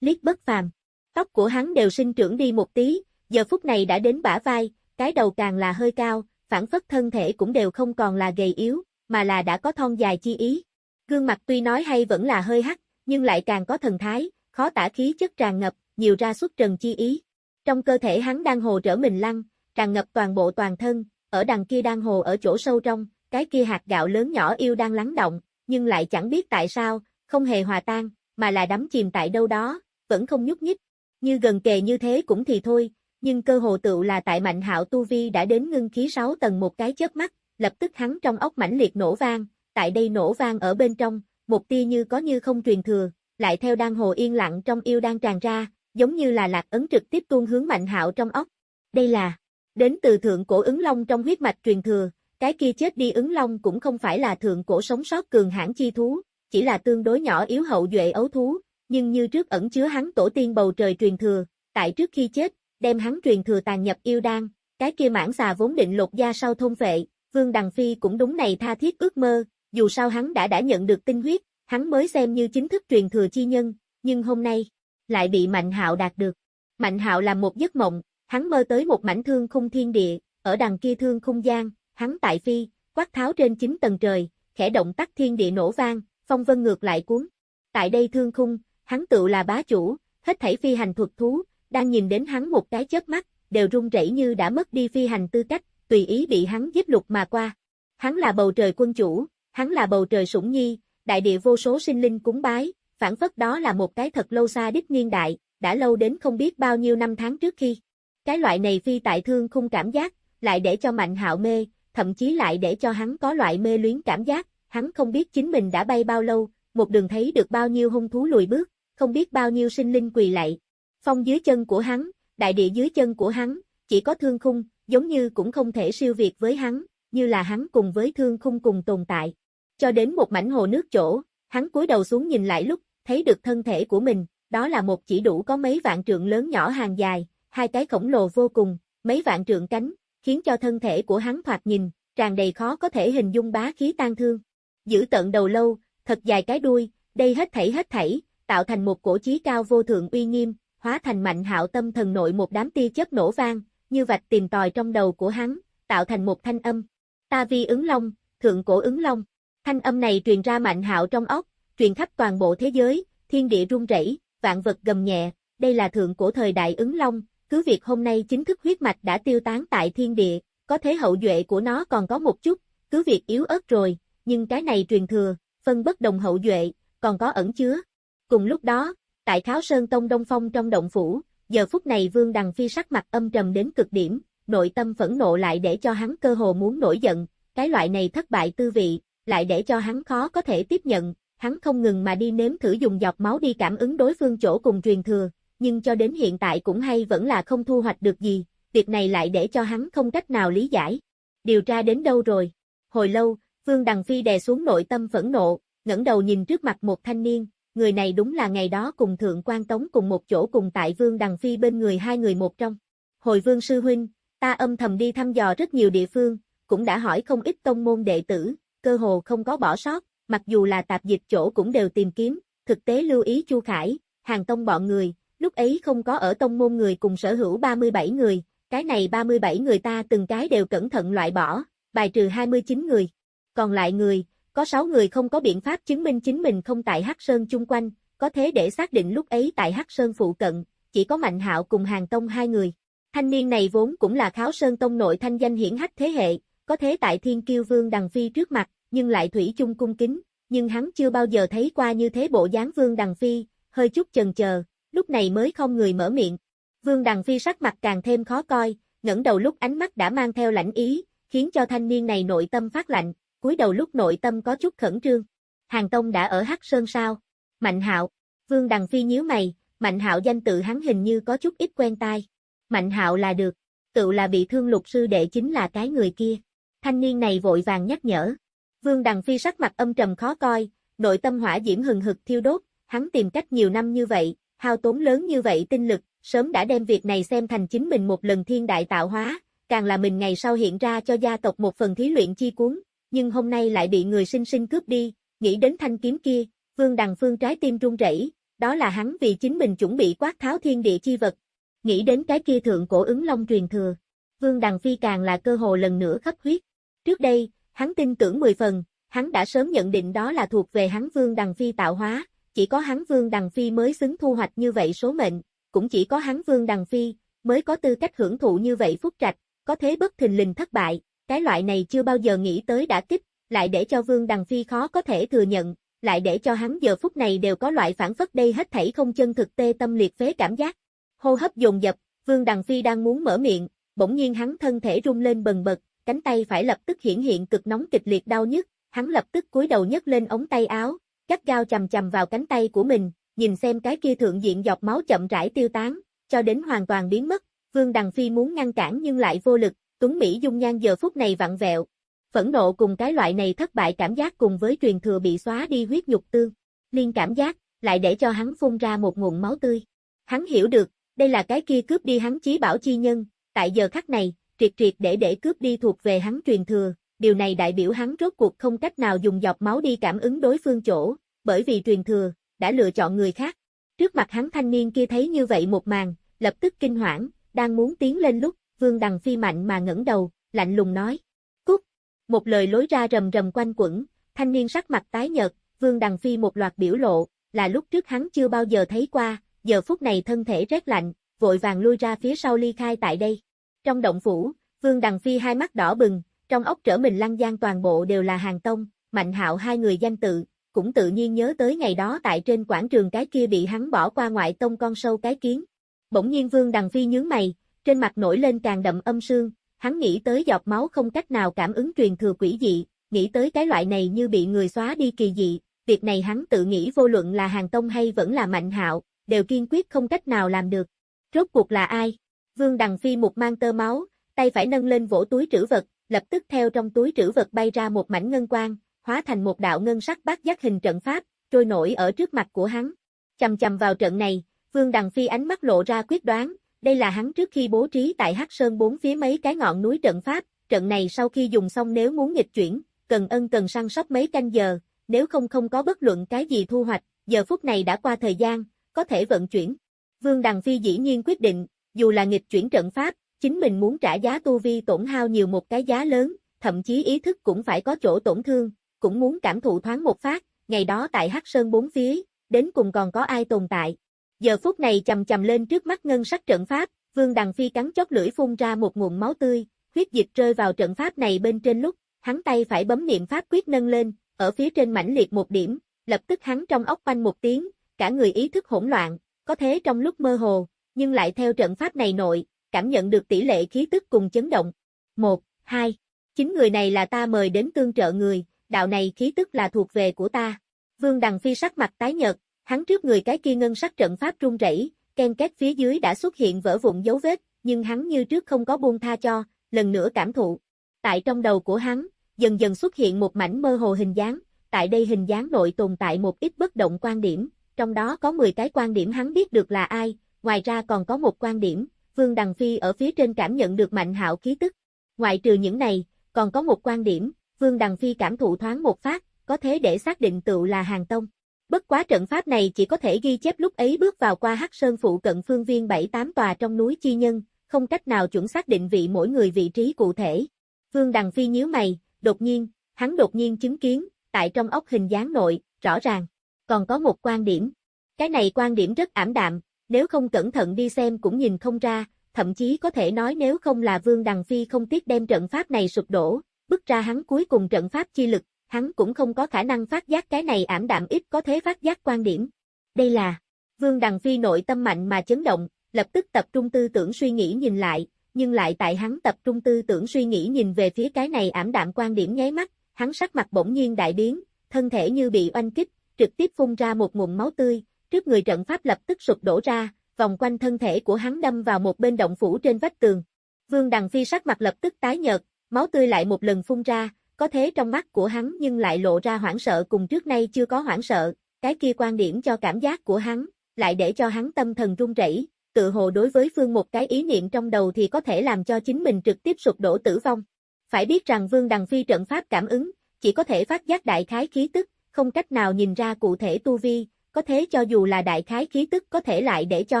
Liếc bất phàm. Tóc của hắn đều sinh trưởng đi một tí, giờ phút này đã đến bả vai, cái đầu càng là hơi cao, phản phất thân thể cũng đều không còn là gầy yếu, mà là đã có thon dài chi ý. Gương mặt tuy nói hay vẫn là hơi hắc, nhưng lại càng có thần thái, khó tả khí chất tràn ngập, nhiều ra xuất trần chi ý. Trong cơ thể hắn đang hồ trở mình lăn, tràn ngập toàn bộ toàn thân, ở đằng kia đang hồ ở chỗ sâu trong, cái kia hạt gạo lớn nhỏ yêu đang lắng động, nhưng lại chẳng biết tại sao, không hề hòa tan, mà là đắm chìm tại đâu đó, vẫn không nhúc nhích. Như gần kề như thế cũng thì thôi, nhưng cơ hồ tựu là tại Mạnh Hạo tu vi đã đến ngưng khí 6 tầng một cái chớp mắt, lập tức hắn trong ốc mãnh liệt nổ vang, tại đây nổ vang ở bên trong, một tia như có như không truyền thừa, lại theo đang hồ yên lặng trong yêu đang tràn ra, giống như là lạc ấn trực tiếp tuôn hướng Mạnh Hạo trong ốc. Đây là đến từ thượng cổ ứng long trong huyết mạch truyền thừa, cái kia chết đi ứng long cũng không phải là thượng cổ sống sót cường hãn chi thú, chỉ là tương đối nhỏ yếu hậu duệ ấu thú, nhưng như trước ẩn chứa hắn tổ tiên bầu trời truyền thừa, tại trước khi chết, đem hắn truyền thừa tàn nhập yêu đan, cái kia mãn xà vốn định lột da sau thôn vệ, Vương Đằng Phi cũng đúng này tha thiết ước mơ, dù sao hắn đã đã nhận được tinh huyết, hắn mới xem như chính thức truyền thừa chi nhân, nhưng hôm nay, lại bị Mạnh Hạo đạt được. Mạnh Hạo làm một giấc mộng, hắn mơ tới một mảnh thương khung thiên địa, ở đằng kia thương khung gian, hắn tại phi, quát tháo trên chín tầng trời, khẽ động tắc thiên địa nổ vang, phong vân ngược lại cuốn. Tại đây thương khung, hắn tự là bá chủ, hết thảy phi hành thuật thú, đang nhìn đến hắn một cái chớp mắt, đều run rẩy như đã mất đi phi hành tư cách, tùy ý bị hắn giết lục mà qua. Hắn là bầu trời quân chủ, hắn là bầu trời sủng nhi, đại địa vô số sinh linh cúng bái, phản phất đó là một cái thật lâu xa đích niên đại, đã lâu đến không biết bao nhiêu năm tháng trước khi. Cái loại này phi tại thương khung cảm giác, lại để cho mạnh hạo mê, thậm chí lại để cho hắn có loại mê luyến cảm giác, hắn không biết chính mình đã bay bao lâu, một đường thấy được bao nhiêu hung thú lùi bước, không biết bao nhiêu sinh linh quỳ lạy. Phong dưới chân của hắn, đại địa dưới chân của hắn, chỉ có thương khung, giống như cũng không thể siêu việt với hắn, như là hắn cùng với thương khung cùng tồn tại. Cho đến một mảnh hồ nước chỗ, hắn cúi đầu xuống nhìn lại lúc, thấy được thân thể của mình, đó là một chỉ đủ có mấy vạn trượng lớn nhỏ hàng dài, hai cái khổng lồ vô cùng, mấy vạn trượng cánh, khiến cho thân thể của hắn thoạt nhìn, tràn đầy khó có thể hình dung bá khí tan thương. Giữ tận đầu lâu, thật dài cái đuôi, đây hết thảy hết thảy, tạo thành một cổ chí cao vô thượng uy nghiêm, hóa thành mạnh hạo tâm thần nội một đám tia chớp nổ vang, như vạch tìm tòi trong đầu của hắn, tạo thành một thanh âm. Ta vi ứng long, thượng cổ ứng long. Thanh âm này truyền ra mạnh hạo trong óc, truyền khắp toàn bộ thế giới, thiên địa rung rẩy, vạn vật gầm nhẹ, đây là thượng cổ thời đại ứng long, cứ việc hôm nay chính thức huyết mạch đã tiêu tán tại thiên địa, có thế hậu duệ của nó còn có một chút, cứ việc yếu ớt rồi, nhưng cái này truyền thừa, phân bất đồng hậu duệ, còn có ẩn chứa. Cùng lúc đó, tại Kháo Sơn Tông Đông Phong trong động phủ, giờ phút này Vương Đằng Phi sắc mặt âm trầm đến cực điểm, nội tâm phẫn nộ lại để cho hắn cơ hồ muốn nổi giận, cái loại này thất bại tư vị, lại để cho hắn khó có thể tiếp nhận, hắn không ngừng mà đi nếm thử dùng dọc máu đi cảm ứng đối phương chỗ cùng truyền thừa, nhưng cho đến hiện tại cũng hay vẫn là không thu hoạch được gì, việc này lại để cho hắn không cách nào lý giải. Điều tra đến đâu rồi? Hồi lâu, Vương Đằng Phi đè xuống nội tâm phẫn nộ, ngẩng đầu nhìn trước mặt một thanh niên, người này đúng là ngày đó cùng Thượng quan Tống cùng một chỗ cùng tại Vương Đằng Phi bên người hai người một trong. Hồi Vương Sư Huynh, ta âm thầm đi thăm dò rất nhiều địa phương, cũng đã hỏi không ít tông môn đệ tử, cơ hồ không có bỏ sót, mặc dù là tạp dịch chỗ cũng đều tìm kiếm, thực tế lưu ý Chu Khải, hàng tông bọn người, lúc ấy không có ở tông môn người cùng sở hữu 37 người, cái này 37 người ta từng cái đều cẩn thận loại bỏ, bài trừ 29 người. Còn lại người, có 6 người không có biện pháp chứng minh chính mình không tại Hắc Sơn chung quanh, có thế để xác định lúc ấy tại Hắc Sơn phụ cận, chỉ có Mạnh Hạo cùng Hàng Tông hai người. Thanh niên này vốn cũng là Kháo Sơn Tông nội thanh danh hiển hách thế hệ, có thế tại Thiên Kiêu Vương Đằng Phi trước mặt, nhưng lại thủy chung cung kính, nhưng hắn chưa bao giờ thấy qua như thế bộ dáng Vương Đằng Phi, hơi chút chần chờ, lúc này mới không người mở miệng. Vương Đằng Phi sắc mặt càng thêm khó coi, ngẩng đầu lúc ánh mắt đã mang theo lãnh ý, khiến cho thanh niên này nội tâm phát lạnh, cúi đầu lúc nội tâm có chút khẩn trương. Hàng Tông đã ở Hắc Sơn sao? Mạnh Hạo. Vương Đằng Phi nhíu mày, Mạnh Hạo danh tự hắn hình như có chút ít quen tai. Mạnh Hạo là được, tự là bị thương lục sư đệ chính là cái người kia. Thanh niên này vội vàng nhắc nhở. Vương Đằng Phi sắc mặt âm trầm khó coi, nội tâm hỏa diễm hừng hực thiêu đốt, hắn tìm cách nhiều năm như vậy, hao tốn lớn như vậy tinh lực, sớm đã đem việc này xem thành chính mình một lần thiên đại tạo hóa, càng là mình ngày sau hiện ra cho gia tộc một phần thí luyện chi cuốn, nhưng hôm nay lại bị người sinh sinh cướp đi, nghĩ đến thanh kiếm kia, Vương Đằng Phương trái tim run rẩy, đó là hắn vì chính mình chuẩn bị quát tháo thiên địa chi vật. Nghĩ đến cái kia thượng cổ ứng long truyền thừa, Vương Đằng Phi càng là cơ hồ lần nữa khắp huyết. Trước đây, hắn tin tưởng 10 phần, hắn đã sớm nhận định đó là thuộc về hắn Vương Đằng Phi tạo hóa, chỉ có hắn Vương Đằng Phi mới xứng thu hoạch như vậy số mệnh, cũng chỉ có hắn Vương Đằng Phi mới có tư cách hưởng thụ như vậy phúc trạch, có thế bất thình lình thất bại, cái loại này chưa bao giờ nghĩ tới đã kích, lại để cho Vương Đằng Phi khó có thể thừa nhận, lại để cho hắn giờ phút này đều có loại phản phất đây hết thảy không chân thực tê tâm liệt phế cảm giác. Hô hấp dồn dập, Vương Đằng Phi đang muốn mở miệng, bỗng nhiên hắn thân thể rung lên bần bật, cánh tay phải lập tức hiển hiện cực nóng kịch liệt đau nhức, hắn lập tức cúi đầu nhấc lên ống tay áo, gắt gao chầm chầm vào cánh tay của mình, nhìn xem cái kia thượng diện dọc máu chậm rãi tiêu tán, cho đến hoàn toàn biến mất, Vương Đằng Phi muốn ngăn cản nhưng lại vô lực, Tuấn Mỹ dung nhan giờ phút này vặn vẹo. Phẫn nộ cùng cái loại này thất bại cảm giác cùng với truyền thừa bị xóa đi huyết nhục tương, liên cảm giác, lại để cho hắn phun ra một nguồn máu tươi. Hắn hiểu được, đây là cái kia cướp đi hắn chí bảo chi nhân, tại giờ khắc này, triệt triệt để để cướp đi thuộc về hắn truyền thừa, điều này đại biểu hắn rốt cuộc không cách nào dùng dọc máu đi cảm ứng đối phương chỗ, bởi vì truyền thừa, đã lựa chọn người khác. Trước mặt hắn thanh niên kia thấy như vậy một màn, lập tức kinh hoảng, đang muốn tiến lên lúc, Vương Đằng Phi mạnh mà ngẩng đầu, lạnh lùng nói. Cút! Một lời lối ra rầm rầm quanh quẩn, thanh niên sắc mặt tái nhợt, Vương Đằng Phi một loạt biểu lộ, là lúc trước hắn chưa bao giờ thấy qua, giờ phút này thân thể rét lạnh, vội vàng lui ra phía sau ly khai tại đây. Trong động phủ, Vương Đằng Phi hai mắt đỏ bừng, trong ốc trở mình lăng giang toàn bộ đều là hàng tông, mạnh hạo hai người danh tự, cũng tự nhiên nhớ tới ngày đó tại trên quảng trường cái kia bị hắn bỏ qua ngoại tông con sâu cái kiến. Bỗng nhiên Vương Đằng Phi nhướng mày, trên mặt nổi lên càng đậm âm sương, hắn nghĩ tới giọt máu không cách nào cảm ứng truyền thừa quỷ dị, nghĩ tới cái loại này như bị người xóa đi kỳ dị, việc này hắn tự nghĩ vô luận là hàng tông hay vẫn là mạnh hạo, đều kiên quyết không cách nào làm được. Rốt cuộc là ai? Vương Đằng Phi một mang tơ máu, tay phải nâng lên vỗ túi trữ vật, lập tức theo trong túi trữ vật bay ra một mảnh ngân quang, hóa thành một đạo ngân sắc bát giác hình trận pháp, trôi nổi ở trước mặt của hắn. Chầm chầm vào trận này, Vương Đằng Phi ánh mắt lộ ra quyết đoán, đây là hắn trước khi bố trí tại Hắc Sơn bốn phía mấy cái ngọn núi trận pháp, trận này sau khi dùng xong nếu muốn nghịch chuyển, cần ân cần săn sóc mấy canh giờ, nếu không không có bất luận cái gì thu hoạch, giờ phút này đã qua thời gian, có thể vận chuyển. Vương Đằng Phi dĩ nhiên quyết định, dù là nghịch chuyển trận pháp, chính mình muốn trả giá tu vi tổn hao nhiều một cái giá lớn, thậm chí ý thức cũng phải có chỗ tổn thương, cũng muốn cảm thụ thoáng một phát, ngày đó tại Hắc Sơn bốn phía, đến cùng còn có ai tồn tại. Giờ phút này chầm chầm lên trước mắt ngân sắc trận pháp, Vương Đằng Phi cắn chót lưỡi phun ra một nguồn máu tươi, huyết dịch rơi vào trận pháp này bên trên lúc, hắn tay phải bấm niệm pháp quyết nâng lên, ở phía trên mảnh liệt một điểm, lập tức hắn trong ốc quanh một tiếng, cả người ý thức hỗn loạn, có thế trong lúc mơ hồ, nhưng lại theo trận pháp này nội, cảm nhận được tỷ lệ khí tức cùng chấn động. Một, hai, chính người này là ta mời đến tương trợ người, đạo này khí tức là thuộc về của ta. Vương Đằng Phi sắc mặt tái nhợt, hắn trước người cái kia ngân sắc trận pháp rung rẩy, ken két phía dưới đã xuất hiện vỡ vụn dấu vết, nhưng hắn như trước không có buông tha cho, lần nữa cảm thụ. Tại trong đầu của hắn, dần dần xuất hiện một mảnh mơ hồ hình dáng, tại đây hình dáng nội tồn tại một ít bất động quan điểm, trong đó có 10 cái quan điểm hắn biết được là ai, ngoài ra còn có một quan điểm, Vương Đằng Phi ở phía trên cảm nhận được mạnh hạo khí tức. Ngoại trừ những này, còn có một quan điểm, Vương Đằng Phi cảm thụ thoáng một phát, có thế để xác định tựu là hàng tông. Bất quá trận pháp này chỉ có thể ghi chép lúc ấy bước vào qua Hắc Sơn phụ cận phương viên 7-8 tòa trong núi chi nhân, không cách nào chuẩn xác định vị mỗi người vị trí cụ thể. Vương Đằng Phi nhíu mày, đột nhiên, hắn đột nhiên chứng kiến, tại trong ốc hình dáng nội, rõ ràng, còn có một quan điểm. Cái này quan điểm rất ảm đạm, nếu không cẩn thận đi xem cũng nhìn không ra, thậm chí có thể nói nếu không là Vương Đằng Phi không tiếc đem trận pháp này sụp đổ, bức ra hắn cuối cùng trận pháp chi lực, hắn cũng không có khả năng phát giác cái này ảm đạm ít có thế phát giác quan điểm. Đây là, Vương Đằng Phi nội tâm mạnh mà chấn động, lập tức tập trung tư tưởng suy nghĩ nhìn lại, nhưng lại tại hắn tập trung tư tưởng suy nghĩ nhìn về phía cái này ảm đạm quan điểm nháy mắt, hắn sắc mặt bỗng nhiên đại biến, thân thể như bị oanh kích, trực tiếp phun ra một nguồn máu tươi, trước người trận pháp lập tức sụp đổ ra, vòng quanh thân thể của hắn đâm vào một bên động phủ trên vách tường. Vương Đằng Phi sắc mặt lập tức tái nhợt, máu tươi lại một lần phun ra, có thế trong mắt của hắn nhưng lại lộ ra hoảng sợ cùng trước nay chưa có hoảng sợ, cái kia quan điểm cho cảm giác của hắn, lại để cho hắn tâm thần run rẩy, tự hồ đối với phương một cái ý niệm trong đầu thì có thể làm cho chính mình trực tiếp sụp đổ tử vong. Phải biết rằng Vương Đằng Phi trận pháp cảm ứng, chỉ có thể phát giác đại khái khí tức, không cách nào nhìn ra cụ thể tu vi, có thế cho dù là đại khái khí tức có thể lại để cho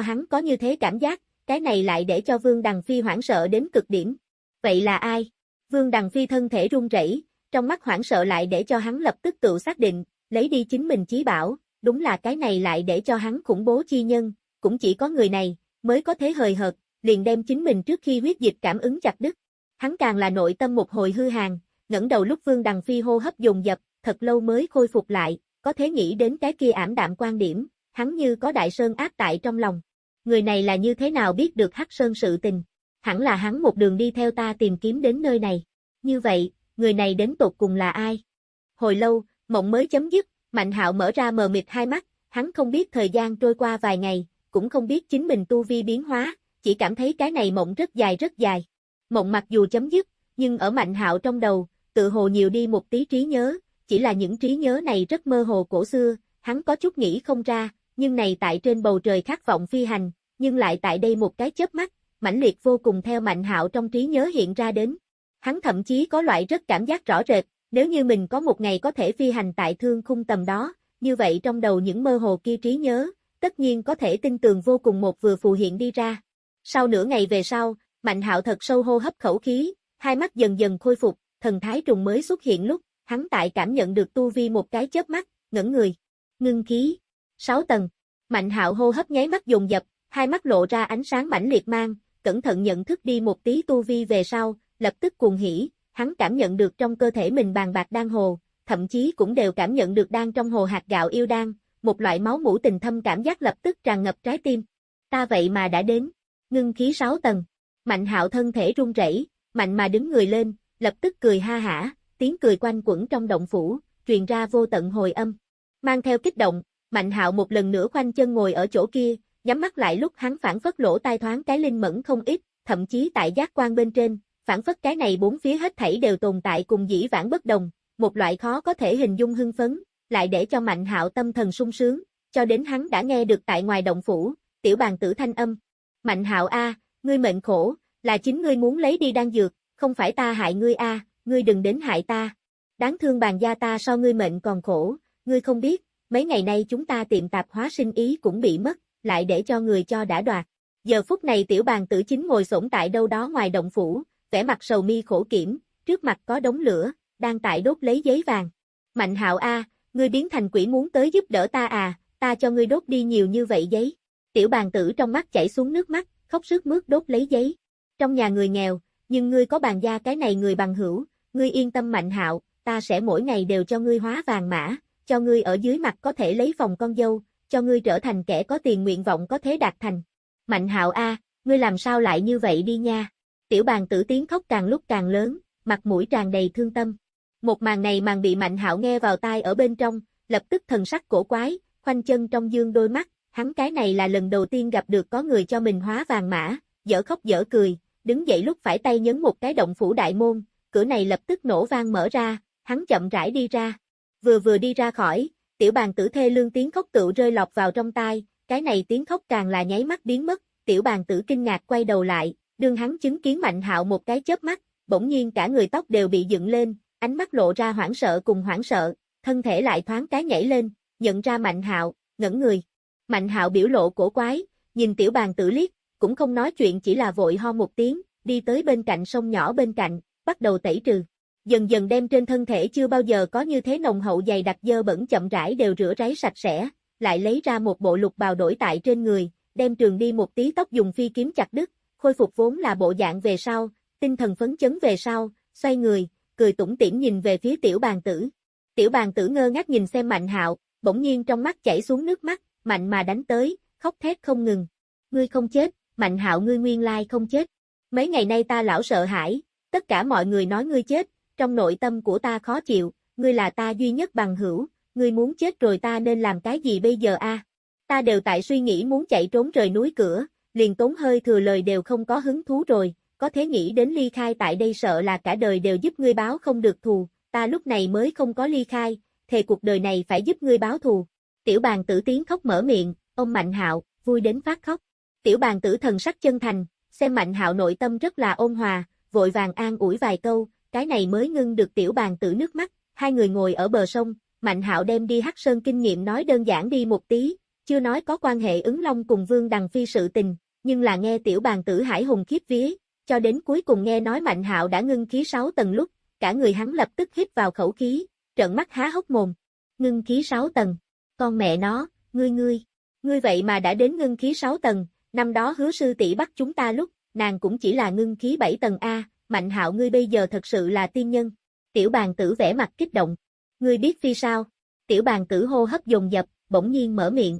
hắn có như thế cảm giác, cái này lại để cho Vương Đằng Phi hoảng sợ đến cực điểm. Vậy là ai? Vương Đằng Phi thân thể run rẩy, trong mắt hoảng sợ lại để cho hắn lập tức tự xác định, lấy đi chính mình chí bảo, đúng là cái này lại để cho hắn khủng bố chi nhân, cũng chỉ có người này, mới có thế hời hợt, liền đem chính mình trước khi huyết dịch cảm ứng chặt đứt. Hắn càng là nội tâm một hồi hư hàng, ngẩng đầu lúc Vương Đằng Phi hô hấp dồn dập, thật lâu mới khôi phục lại, có thể nghĩ đến cái kia ảm đạm quan điểm, hắn như có đại sơn áp tại trong lòng. Người này là như thế nào biết được Hắc Sơn sự tình? Hẳn là hắn một đường đi theo ta tìm kiếm đến nơi này. Như vậy, người này đến tột cùng là ai? Hồi lâu, mộng mới chấm dứt, Mạnh Hạo mở ra mờ mịt hai mắt, hắn không biết thời gian trôi qua vài ngày, cũng không biết chính mình tu vi biến hóa, chỉ cảm thấy cái này mộng rất dài rất dài. Mộng mặc dù chấm dứt, nhưng ở Mạnh Hạo trong đầu, tự hồ nhiều đi một tí trí nhớ, chỉ là những trí nhớ này rất mơ hồ cổ xưa, hắn có chút nghĩ không ra, nhưng này tại trên bầu trời khát vọng phi hành, nhưng lại tại đây một cái chớp mắt, mãnh liệt vô cùng theo Mạnh Hạo trong trí nhớ hiện ra đến. Hắn thậm chí có loại rất cảm giác rõ rệt, nếu như mình có một ngày có thể phi hành tại thương khung tầm đó, như vậy trong đầu những mơ hồ kia trí nhớ, tất nhiên có thể tin tường vô cùng một vừa phù hiện đi ra. Sau nửa ngày về sau, Mạnh Hạo thật sâu hô hấp khẩu khí, hai mắt dần dần khôi phục, thần thái trùng mới xuất hiện lúc, hắn tại cảm nhận được tu vi một cái chớp mắt, ngẩn người. Ngưng khí. Sáu tầng. Mạnh hạo hô hấp nháy mắt dùng dập, hai mắt lộ ra ánh sáng mãnh liệt mang, cẩn thận nhận thức đi một tí tu vi về sau, lập tức cuồng hỉ, hắn cảm nhận được trong cơ thể mình bàn bạc đang hồ, thậm chí cũng đều cảm nhận được đang trong hồ hạt gạo yêu đan, một loại máu mũ tình thâm cảm giác lập tức tràn ngập trái tim. Ta vậy mà đã đến. Ngưng khí sáu tầng. Mạnh hạo thân thể run rẩy, mạnh mà đứng người lên, lập tức cười ha hả, tiếng cười quanh quẩn trong động phủ, truyền ra vô tận hồi âm. Mang theo kích động, Mạnh Hạo một lần nữa khoanh chân ngồi ở chỗ kia, nhắm mắt lại lúc hắn phản phất lỗ tai thoáng cái linh mẫn không ít, thậm chí tại giác quan bên trên, phản phất cái này bốn phía hết thảy đều tồn tại cùng dĩ vãng bất đồng, một loại khó có thể hình dung hưng phấn, lại để cho Mạnh Hạo tâm thần sung sướng, cho đến hắn đã nghe được tại ngoài động phủ, tiểu bàn tử thanh âm. Mạnh Hạo a, ngươi mệnh khổ, là chính ngươi muốn lấy đi đan dược, không phải ta hại ngươi a, ngươi đừng đến hại ta. Đáng thương bàn gia ta so ngươi mệnh còn khổ, ngươi không biết, mấy ngày nay chúng ta tiệm tạp hóa sinh ý cũng bị mất, lại để cho người cho đã đoạt. Giờ phút này tiểu bàn tử chính ngồi sổng tại đâu đó ngoài động phủ, vẻ mặt sầu mi khổ kiểm, trước mặt có đống lửa, đang tại đốt lấy giấy vàng. Mạnh hạo A, ngươi biến thành quỷ muốn tới giúp đỡ ta à, ta cho ngươi đốt đi nhiều như vậy giấy. Tiểu bàn tử trong mắt chảy xuống nước mắt, khóc sức mướt đốt lấy giấy. Trong nhà người nghèo, nhưng ngươi có bàn gia cái này người bằng hữu, ngươi yên tâm mạnh hạo, ta sẽ mỗi ngày đều cho ngươi hóa vàng mã, cho ngươi ở dưới mặt có thể lấy phòng con dâu, cho ngươi trở thành kẻ có tiền nguyện vọng có thế đạt thành. Mạnh hạo a, ngươi làm sao lại như vậy đi nha. Tiểu bàn tử tiếng khóc càng lúc càng lớn, mặt mũi tràn đầy thương tâm. Một màn này màn bị mạnh hạo nghe vào tai ở bên trong, lập tức thần sắc cổ quái, khoanh chân trong dương đôi mắt, hắn cái này là lần đầu tiên gặp được có người cho mình hóa vàng mã, dở khóc dở cười, đứng dậy lúc phải tay nhấn một cái động phủ đại môn, cửa này lập tức nổ vang mở ra, hắn chậm rãi đi ra. Vừa vừa đi ra khỏi, tiểu bàn tử thê lương tiếng khóc tựu rơi lọt vào trong tai, cái này tiếng khóc càng là nháy mắt biến mất, tiểu bàn tử kinh ngạc quay đầu lại, đương hắn chứng kiến mạnh hạo một cái chớp mắt, bỗng nhiên cả người tóc đều bị dựng lên, ánh mắt lộ ra hoảng sợ cùng hoảng sợ, thân thể lại thoáng cái nhảy lên, nhận ra mạnh hạo, ngẩn người. Mạnh hạo biểu lộ cổ quái, nhìn tiểu bàn tử liếc, cũng không nói chuyện chỉ là vội ho một tiếng, đi tới bên cạnh sông nhỏ bên cạnh, bắt đầu tẩy trừ. Dần dần đem trên thân thể chưa bao giờ có như thế nồng hậu dày đặc dơ bẩn chậm rãi đều rửa ráy sạch sẽ, lại lấy ra một bộ lục bào đổi tại trên người, đem trường đi một tí tóc dùng phi kiếm chặt đứt, khôi phục vốn là bộ dạng về sau, tinh thần phấn chấn về sau, xoay người, cười tủm tỉm nhìn về phía tiểu bàn tử. Tiểu bàn tử ngơ ngác nhìn xem mạnh hạo, bỗng nhiên trong mắt chảy xuống nước mắt, mạnh mà đánh tới, khóc thét không ngừng. Ngươi không chết, mạnh hạo ngươi nguyên lai không chết. Mấy ngày nay ta lão sợ hãi, tất cả mọi người nói ngươi chết, trong nội tâm của ta khó chịu, ngươi là ta duy nhất bằng hữu, ngươi muốn chết rồi ta nên làm cái gì bây giờ a? Ta đều tại suy nghĩ muốn chạy trốn rời núi cửa, liền tốn hơi thừa lời đều không có hứng thú rồi, có thể nghĩ đến ly khai tại đây sợ là cả đời đều giúp ngươi báo không được thù, ta lúc này mới không có ly khai, thề cuộc đời này phải giúp ngươi báo thù. Tiểu bàn tử tiếng khóc mở miệng, ông Mạnh Hạo, vui đến phát khóc. Tiểu bàn tử thần sắc chân thành, xem Mạnh Hạo nội tâm rất là ôn hòa, vội vàng an ủi vài câu, cái này mới ngưng được tiểu bàn tử nước mắt, hai người ngồi ở bờ sông, Mạnh Hạo đem đi Hắc Sơn kinh nghiệm nói đơn giản đi một tí, chưa nói có quan hệ ứng long cùng Vương Đằng Phi sự tình, nhưng là nghe tiểu bàn tử hải hùng khiếp vía, cho đến cuối cùng nghe nói Mạnh Hạo đã ngưng khí 6 tầng lúc, cả người hắn lập tức hít vào khẩu khí, trợn mắt há hốc mồm. Ngưng khí 6 tầng. Con mẹ nó, ngươi ngươi, ngươi vậy mà đã đến ngưng khí 6 tầng, năm đó hứa sư tỷ bắt chúng ta lúc, nàng cũng chỉ là ngưng khí 7 tầng A, Mạnh Hạo ngươi bây giờ thật sự là tiên nhân. Tiểu bàn tử vẽ mặt kích động. Ngươi biết phi sao? Tiểu bàn tử hô hấp dồn dập, bỗng nhiên mở miệng.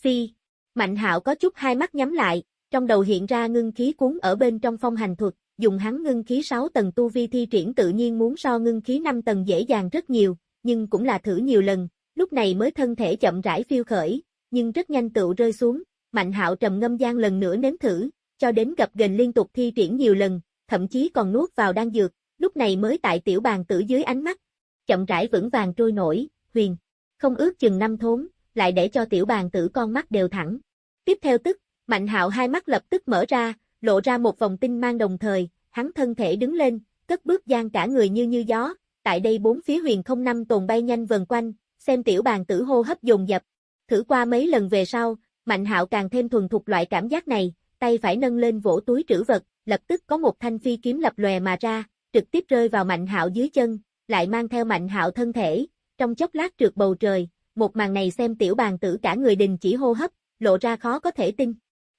Phi. Mạnh Hạo có chút hai mắt nhắm lại, trong đầu hiện ra ngưng khí cuốn ở bên trong phong hành thuật, dùng hắn ngưng khí 6 tầng tu vi thi triển tự nhiên muốn so ngưng khí 5 tầng dễ dàng rất nhiều, nhưng cũng là thử nhiều lần, lúc này mới thân thể chậm rãi phiêu khởi, nhưng rất nhanh tựu rơi xuống, Mạnh Hạo trầm ngâm gian lần nữa nếm thử, cho đến gặp gần liên tục thi triển nhiều lần, thậm chí còn nuốt vào đan dược, lúc này mới tại tiểu bàn tử dưới ánh mắt, chậm rãi vững vàng trôi nổi, huyền, không ước chừng năm thốn, lại để cho tiểu bàn tử con mắt đều thẳng. Tiếp theo tức, Mạnh hạo hai mắt lập tức mở ra, lộ ra một vòng tinh mang đồng thời, hắn thân thể đứng lên, cất bước gian cả người như như gió, tại đây bốn phía huyền không năm tồn bay nhanh vần quanh, xem tiểu bàn tử hô hấp dồn dập. Thử qua mấy lần về sau, Mạnh hạo càng thêm thuần thục loại cảm giác này, tay phải nâng lên vỗ túi trữ vật, lập tức có một thanh phi kiếm lập lòe mà ra, trực tiếp rơi vào Mạnh hạo dưới chân, lại mang theo Mạnh hạo thân thể, trong chốc lát trượt bầu trời, một màn này xem tiểu bàn tử cả người đình chỉ hô hấp, lộ ra khó có thể tin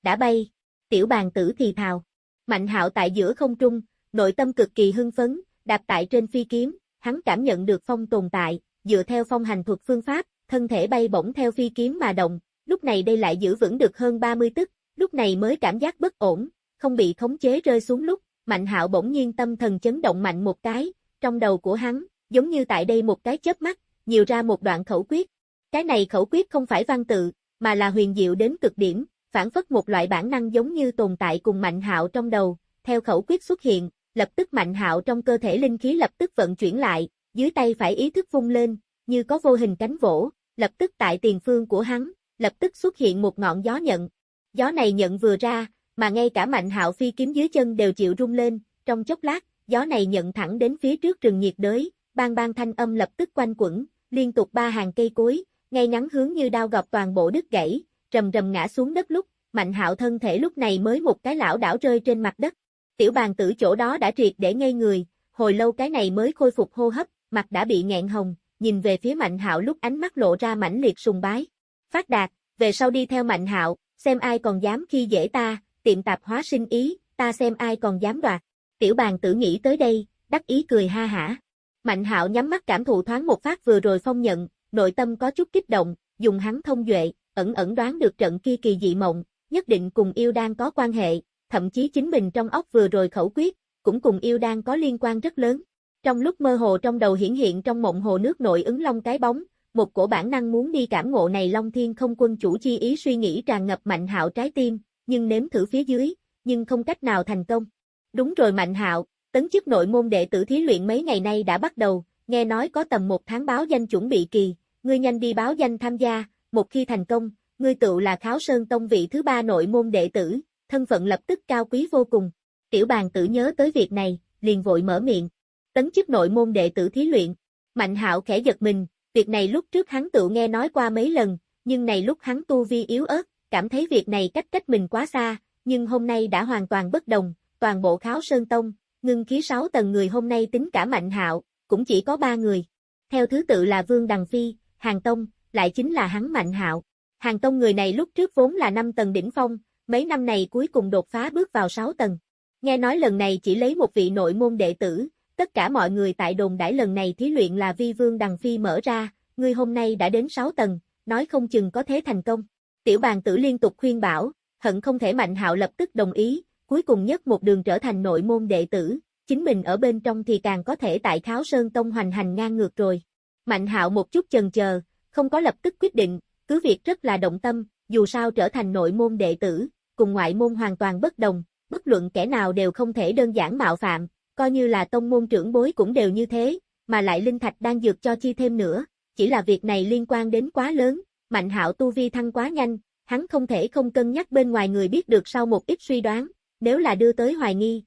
đã bay. Tiểu bàn tử thì thào. Mạnh hạo tại giữa không trung, nội tâm cực kỳ hưng phấn, đạp tại trên phi kiếm, hắn cảm nhận được phong tồn tại, dựa theo phong hành thuật phương pháp, thân thể bay bổng theo phi kiếm mà động, lúc này đây lại giữ vững được hơn 30 tức, lúc này mới cảm giác bất ổn, không bị khống chế rơi xuống lúc, Mạnh Hạo bỗng nhiên tâm thần chấn động mạnh một cái, trong đầu của hắn, giống như tại đây một cái chớp mắt, nhiều ra một đoạn khẩu quyết. Cái này khẩu quyết không phải văn tự, mà là huyền diệu đến cực điểm, phản phất một loại bản năng giống như tồn tại cùng Mạnh Hạo trong đầu, theo khẩu quyết xuất hiện, lập tức Mạnh Hạo trong cơ thể linh khí lập tức vận chuyển lại, dưới tay phải ý thức vung lên, như có vô hình cánh vỗ, lập tức tại tiền phương của hắn, lập tức xuất hiện một ngọn gió nhận. Gió này nhận vừa ra, mà ngay cả Mạnh Hạo phi kiếm dưới chân đều chịu rung lên, trong chốc lát, gió này nhận thẳng đến phía trước rừng nhiệt đới, bang bang thanh âm lập tức quanh quẩn, liên tục ba hàng cây cối, ngay ngắn hướng như đao gọt toàn bộ đứt gãy, rầm rầm ngã xuống đất lúc, Mạnh hạo thân thể lúc này mới một cái lão đảo rơi trên mặt đất. Tiểu bàn tử chỗ đó đã triệt để ngây người, hồi lâu cái này mới khôi phục hô hấp, mặt đã bị nghẹn hồng, nhìn về phía Mạnh hạo lúc ánh mắt lộ ra mãnh liệt sùng bái. Phát đạt, về sau đi theo Mạnh hạo, xem ai còn dám khi dễ ta, tiệm tạp hóa sinh ý, ta xem ai còn dám đoạt. Tiểu bàn tử nghĩ tới đây, đắc ý cười ha hả. Mạnh hạo nhắm mắt cảm thụ thoáng một phát vừa rồi phong nhận, nội tâm có chút kích động, dùng hắn thông duệ, ẩn ẩn đoán được trận kia kỳ dị mộng, nhất định cùng yêu đan có quan hệ, thậm chí chính mình trong óc vừa rồi khẩu quyết, cũng cùng yêu đan có liên quan rất lớn. Trong lúc mơ hồ trong đầu hiển hiện trong mộng hồ nước nội ứng long cái bóng, một cổ bản năng muốn đi cảm ngộ này Long Thiên không quân chủ chi ý suy nghĩ tràn ngập Mạnh Hạo trái tim, nhưng nếm thử phía dưới, nhưng không cách nào thành công. Đúng rồi Mạnh Hạo, tấn chức nội môn đệ tử thí luyện mấy ngày nay đã bắt đầu, nghe nói có tầm một tháng báo danh chuẩn bị kỳ, ngươi nhanh đi báo danh tham gia, một khi thành công, ngươi tự là kháo sơn tông vị thứ ba nội môn đệ tử, thân phận lập tức cao quý vô cùng. Tiểu bàn tử nhớ tới việc này, liền vội mở miệng. Tấn chức nội môn đệ tử thí luyện. Mạnh hạo khẽ giật mình, việc này lúc trước hắn tự nghe nói qua mấy lần, nhưng này lúc hắn tu vi yếu ớt, cảm thấy việc này cách cách mình quá xa, nhưng hôm nay đã hoàn toàn bất đồng, toàn bộ kháo sơn tông, ngưng khí sáu tầng người hôm nay tính cả mạnh hạo, cũng chỉ có ba người. Theo thứ tự là Vương Đằng Phi, Hàng Tông, lại chính là hắn mạnh hạo. Hàng tông người này lúc trước vốn là 5 tầng đỉnh phong, mấy năm này cuối cùng đột phá bước vào 6 tầng. Nghe nói lần này chỉ lấy một vị nội môn đệ tử, tất cả mọi người tại đồn đãi lần này thí luyện là vi vương đằng phi mở ra, ngươi hôm nay đã đến 6 tầng, nói không chừng có thế thành công. Tiểu bàn tử liên tục khuyên bảo, hận không thể Mạnh Hạo lập tức đồng ý, cuối cùng nhất một đường trở thành nội môn đệ tử, chính mình ở bên trong thì càng có thể tại Kháo Sơn Tông hoành hành ngang ngược rồi. Mạnh Hạo một chút chần chờ, không có lập tức quyết định, cứ việc rất là động tâm, dù sao trở thành nội môn đệ tử, cùng ngoại môn hoàn toàn bất đồng, bất luận kẻ nào đều không thể đơn giản mạo phạm, coi như là tông môn trưởng bối cũng đều như thế, mà lại linh thạch đang dược cho chi thêm nữa, chỉ là việc này liên quan đến quá lớn, Mạnh Hạo tu vi thăng quá nhanh, hắn không thể không cân nhắc bên ngoài người biết được sau một ít suy đoán, nếu là đưa tới hoài nghi,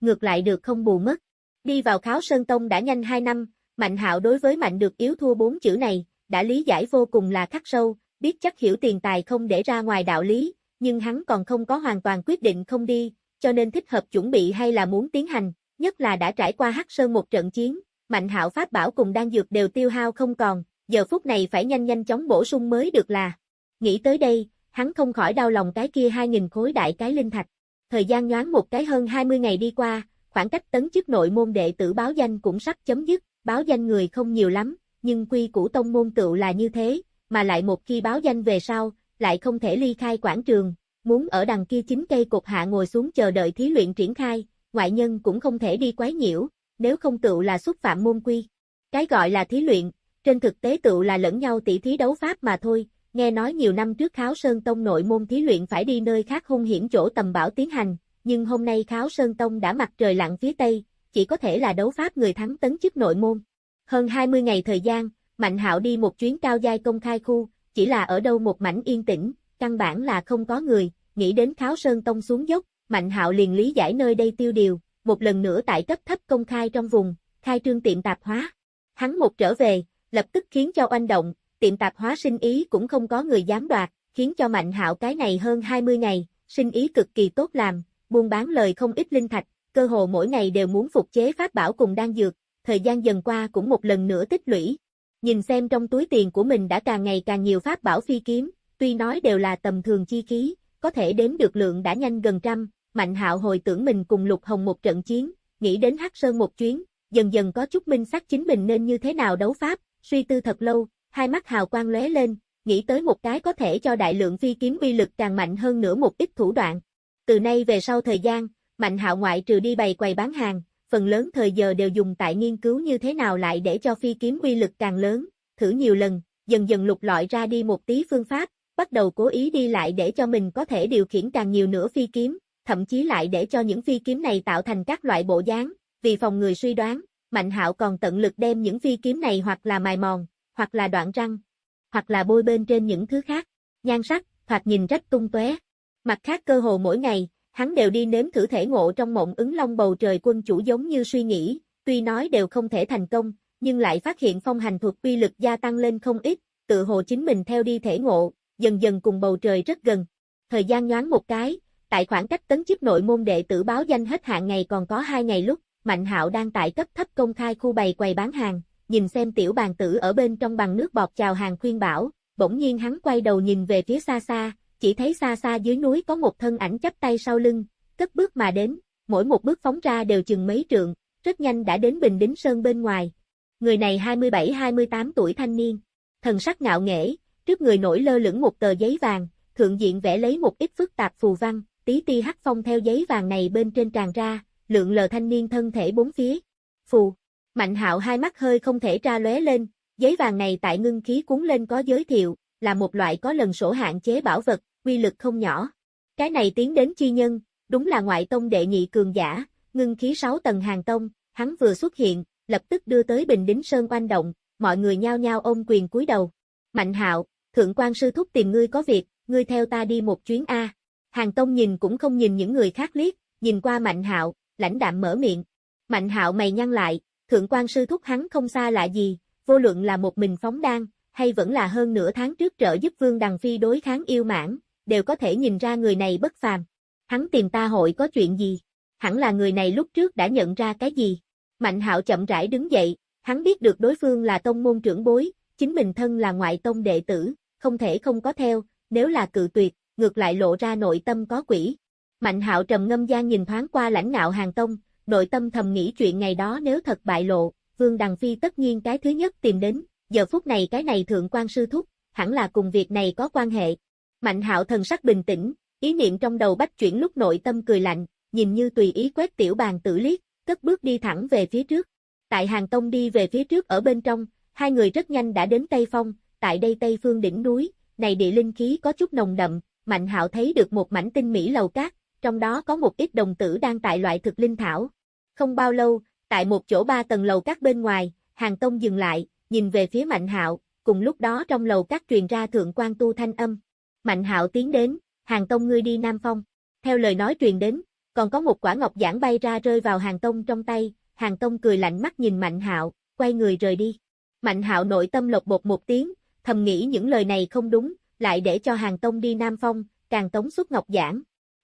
ngược lại được không bù mất. Đi vào Kháo Sơn Tông đã nhanh 2 năm, Mạnh Hạo đối với mạnh được yếu thua bốn chữ này, đã lý giải vô cùng là khắc sâu, biết chắc hiểu tiền tài không để ra ngoài đạo lý, nhưng hắn còn không có hoàn toàn quyết định không đi, cho nên thích hợp chuẩn bị hay là muốn tiến hành, nhất là đã trải qua Hắc Sơn một trận chiến, Mạnh Hạo pháp bảo cùng đan dược đều tiêu hao không còn, giờ phút này phải nhanh nhanh chóng bổ sung mới được là. Nghĩ tới đây, hắn không khỏi đau lòng cái kia 2.000 khối đại cái linh thạch. Thời gian nhoáng một cái hơn 20 ngày đi qua, khoảng cách tấn chức nội môn đệ tử báo danh cũng sắp chấm dứt, báo danh người không nhiều lắm, nhưng quy củ tông môn tựu là như thế, mà lại một khi báo danh về sau, lại không thể ly khai quảng trường, muốn ở đằng kia chính cây cột hạ ngồi xuống chờ đợi thí luyện triển khai, ngoại nhân cũng không thể đi quấy nhiễu, nếu không tựu là xúc phạm môn quy. Cái gọi là thí luyện, trên thực tế tựu là lẫn nhau tỷ thí đấu pháp mà thôi, nghe nói nhiều năm trước Kháo Sơn Tông nội môn thí luyện phải đi nơi khác hung hiểm chỗ tầm bảo tiến hành, nhưng hôm nay Kháo Sơn Tông đã mặt trời lặn phía Tây, chỉ có thể là đấu pháp người thắng tấn chức nội môn. Hơn 20 ngày thời gian, Mạnh Hạo đi một chuyến cao giai công khai khu, chỉ là ở đâu một mảnh yên tĩnh, căn bản là không có người, nghĩ đến Kháo Sơn Tông xuống dốc, Mạnh Hạo liền lý giải nơi đây tiêu điều, một lần nữa tại cấp thấp công khai trong vùng, khai trương tiệm tạp hóa. Hắn một trở về, lập tức khiến cho oanh động, tiệm tạp hóa sinh ý cũng không có người dám đoạt, khiến cho Mạnh Hạo cái này hơn 20 ngày, sinh ý cực kỳ tốt làm, buôn bán lời không ít linh thạch, cơ hồ mỗi ngày đều muốn phục chế pháp bảo cùng đan dược, thời gian dần qua cũng một lần nữa tích lũy. Nhìn xem trong túi tiền của mình đã càng ngày càng nhiều pháp bảo phi kiếm, tuy nói đều là tầm thường chi khí, có thể đếm được lượng đã nhanh gần trăm, Mạnh Hạo hồi tưởng mình cùng Lục Hồng một trận chiến, nghĩ đến Hắc Sơn một chuyến, dần dần có chút minh xác chính mình nên như thế nào đấu pháp, suy tư thật lâu, hai mắt hào quang lóe lên, nghĩ tới một cái có thể cho đại lượng phi kiếm uy lực càng mạnh hơn nữa một ít thủ đoạn. Từ nay về sau thời gian, Mạnh Hạo ngoại trừ đi bày quầy bán hàng, phần lớn thời giờ đều dùng tại nghiên cứu như thế nào lại để cho phi kiếm uy lực càng lớn, thử nhiều lần, dần dần lục lọi ra đi một tí phương pháp, bắt đầu cố ý đi lại để cho mình có thể điều khiển càng nhiều nữa phi kiếm, thậm chí lại để cho những phi kiếm này tạo thành các loại bộ dáng, vì phòng người suy đoán, Mạnh Hạo còn tận lực đem những phi kiếm này hoặc là mài mòn, hoặc là đoạn răng, hoặc là bôi bên trên những thứ khác, nhan sắc, hoặc nhìn rách tung tóe. Mặt khác cơ hồ mỗi ngày, hắn đều đi nếm thử thể ngộ trong mộng ứng long bầu trời quân chủ giống như suy nghĩ, tuy nói đều không thể thành công, nhưng lại phát hiện phong hành thuật uy lực gia tăng lên không ít, tự hồ chính mình theo đi thể ngộ, dần dần cùng bầu trời rất gần. Thời gian nhoáng một cái, tại khoảng cách tấn chức nội môn đệ tử báo danh hết hạn ngày còn có hai ngày lúc, Mạnh Hạo đang tại cấp thấp công khai khu bày quầy bán hàng, nhìn xem tiểu bàn tử ở bên trong bằng nước bọt chào hàng khuyên bảo, bỗng nhiên hắn quay đầu nhìn về phía xa xa, chỉ thấy xa xa dưới núi có một thân ảnh chắp tay sau lưng, cất bước mà đến, mỗi một bước phóng ra đều chừng mấy trượng, rất nhanh đã đến Bình Đính Sơn bên ngoài. Người này 27-28 tuổi thanh niên, thần sắc ngạo nghễ, trước người nổi lơ lửng một tờ giấy vàng, thượng diện vẽ lấy một ít phức tạp phù văn, tí ti hắc phong theo giấy vàng này bên trên tràn ra, lượng lờ thanh niên thân thể bốn phía. Phù. Mạnh hạo hai mắt hơi không thể tra lóe lên, giấy vàng này tại ngưng khí cuốn lên có giới thiệu, là một loại có lần sổ hạn chế bảo vật, quy lực không nhỏ. Cái này tiến đến chi nhân, đúng là ngoại tông đệ nhị cường giả, ngưng khí 6 tầng hàng tông, hắn vừa xuất hiện, lập tức đưa tới Bình Đính Sơn oanh động, mọi người nhao nhao ôm quyền cúi đầu. Mạnh hạo, thượng quan sư thúc tìm ngươi có việc, ngươi theo ta đi một chuyến A. Hàng tông nhìn cũng không nhìn những người khác liếc, nhìn qua mạnh hạo, lãnh đạm mở miệng. Mạnh hạo mày nhăn lại, thượng quan sư thúc hắn không xa lạ gì, vô luận là một mình phóng đan, hay vẫn là hơn nửa tháng trước trợ giúp Vương Đằng Phi đối kháng yêu mãn, đều có thể nhìn ra người này bất phàm. Hắn tìm ta hội có chuyện gì? Hẳn là người này lúc trước đã nhận ra cái gì? Mạnh hạo chậm rãi đứng dậy, hắn biết được đối phương là tông môn trưởng bối, chính mình thân là ngoại tông đệ tử, không thể không có theo, nếu là cự tuyệt, ngược lại lộ ra nội tâm có quỷ. Mạnh hạo trầm ngâm gian nhìn thoáng qua lãnh ngạo hàng tông, nội tâm thầm nghĩ chuyện ngày đó nếu thật bại lộ, Vương Đằng Phi tất nhiên cái thứ nhất tìm đến, giờ phút này cái này thượng quan sư thúc, hẳn là cùng việc này có quan hệ. Mạnh hạo thần sắc bình tĩnh, ý niệm trong đầu bách chuyển lúc nội tâm cười lạnh, nhìn như tùy ý quét tiểu bàn tử liếc, cất bước đi thẳng về phía trước. Tại hàng tông đi về phía trước ở bên trong, hai người rất nhanh đã đến Tây Phong, tại đây Tây Phương đỉnh núi, này địa linh khí có chút nồng đậm, Mạnh hạo thấy được một mảnh tinh mỹ lầu cát, trong đó có một ít đồng tử đang tại loại thực linh thảo. Không bao lâu, tại một chỗ ba tầng lầu cát bên ngoài, hàng tông dừng lại, nhìn về phía Mạnh hạo, cùng lúc đó trong lầu cát truyền ra thượng quan tu thanh âm. Mạnh hạo tiến đến, hàng tông ngươi đi Nam Phong. Theo lời nói truyền đến, còn có một quả ngọc giản bay ra rơi vào hàng tông trong tay, hàng tông cười lạnh mắt nhìn Mạnh hạo, quay người rời đi. Mạnh hạo nội tâm lột bột một tiếng, thầm nghĩ những lời này không đúng, lại để cho hàng tông đi Nam Phong, càng tống xuất ngọc giảng.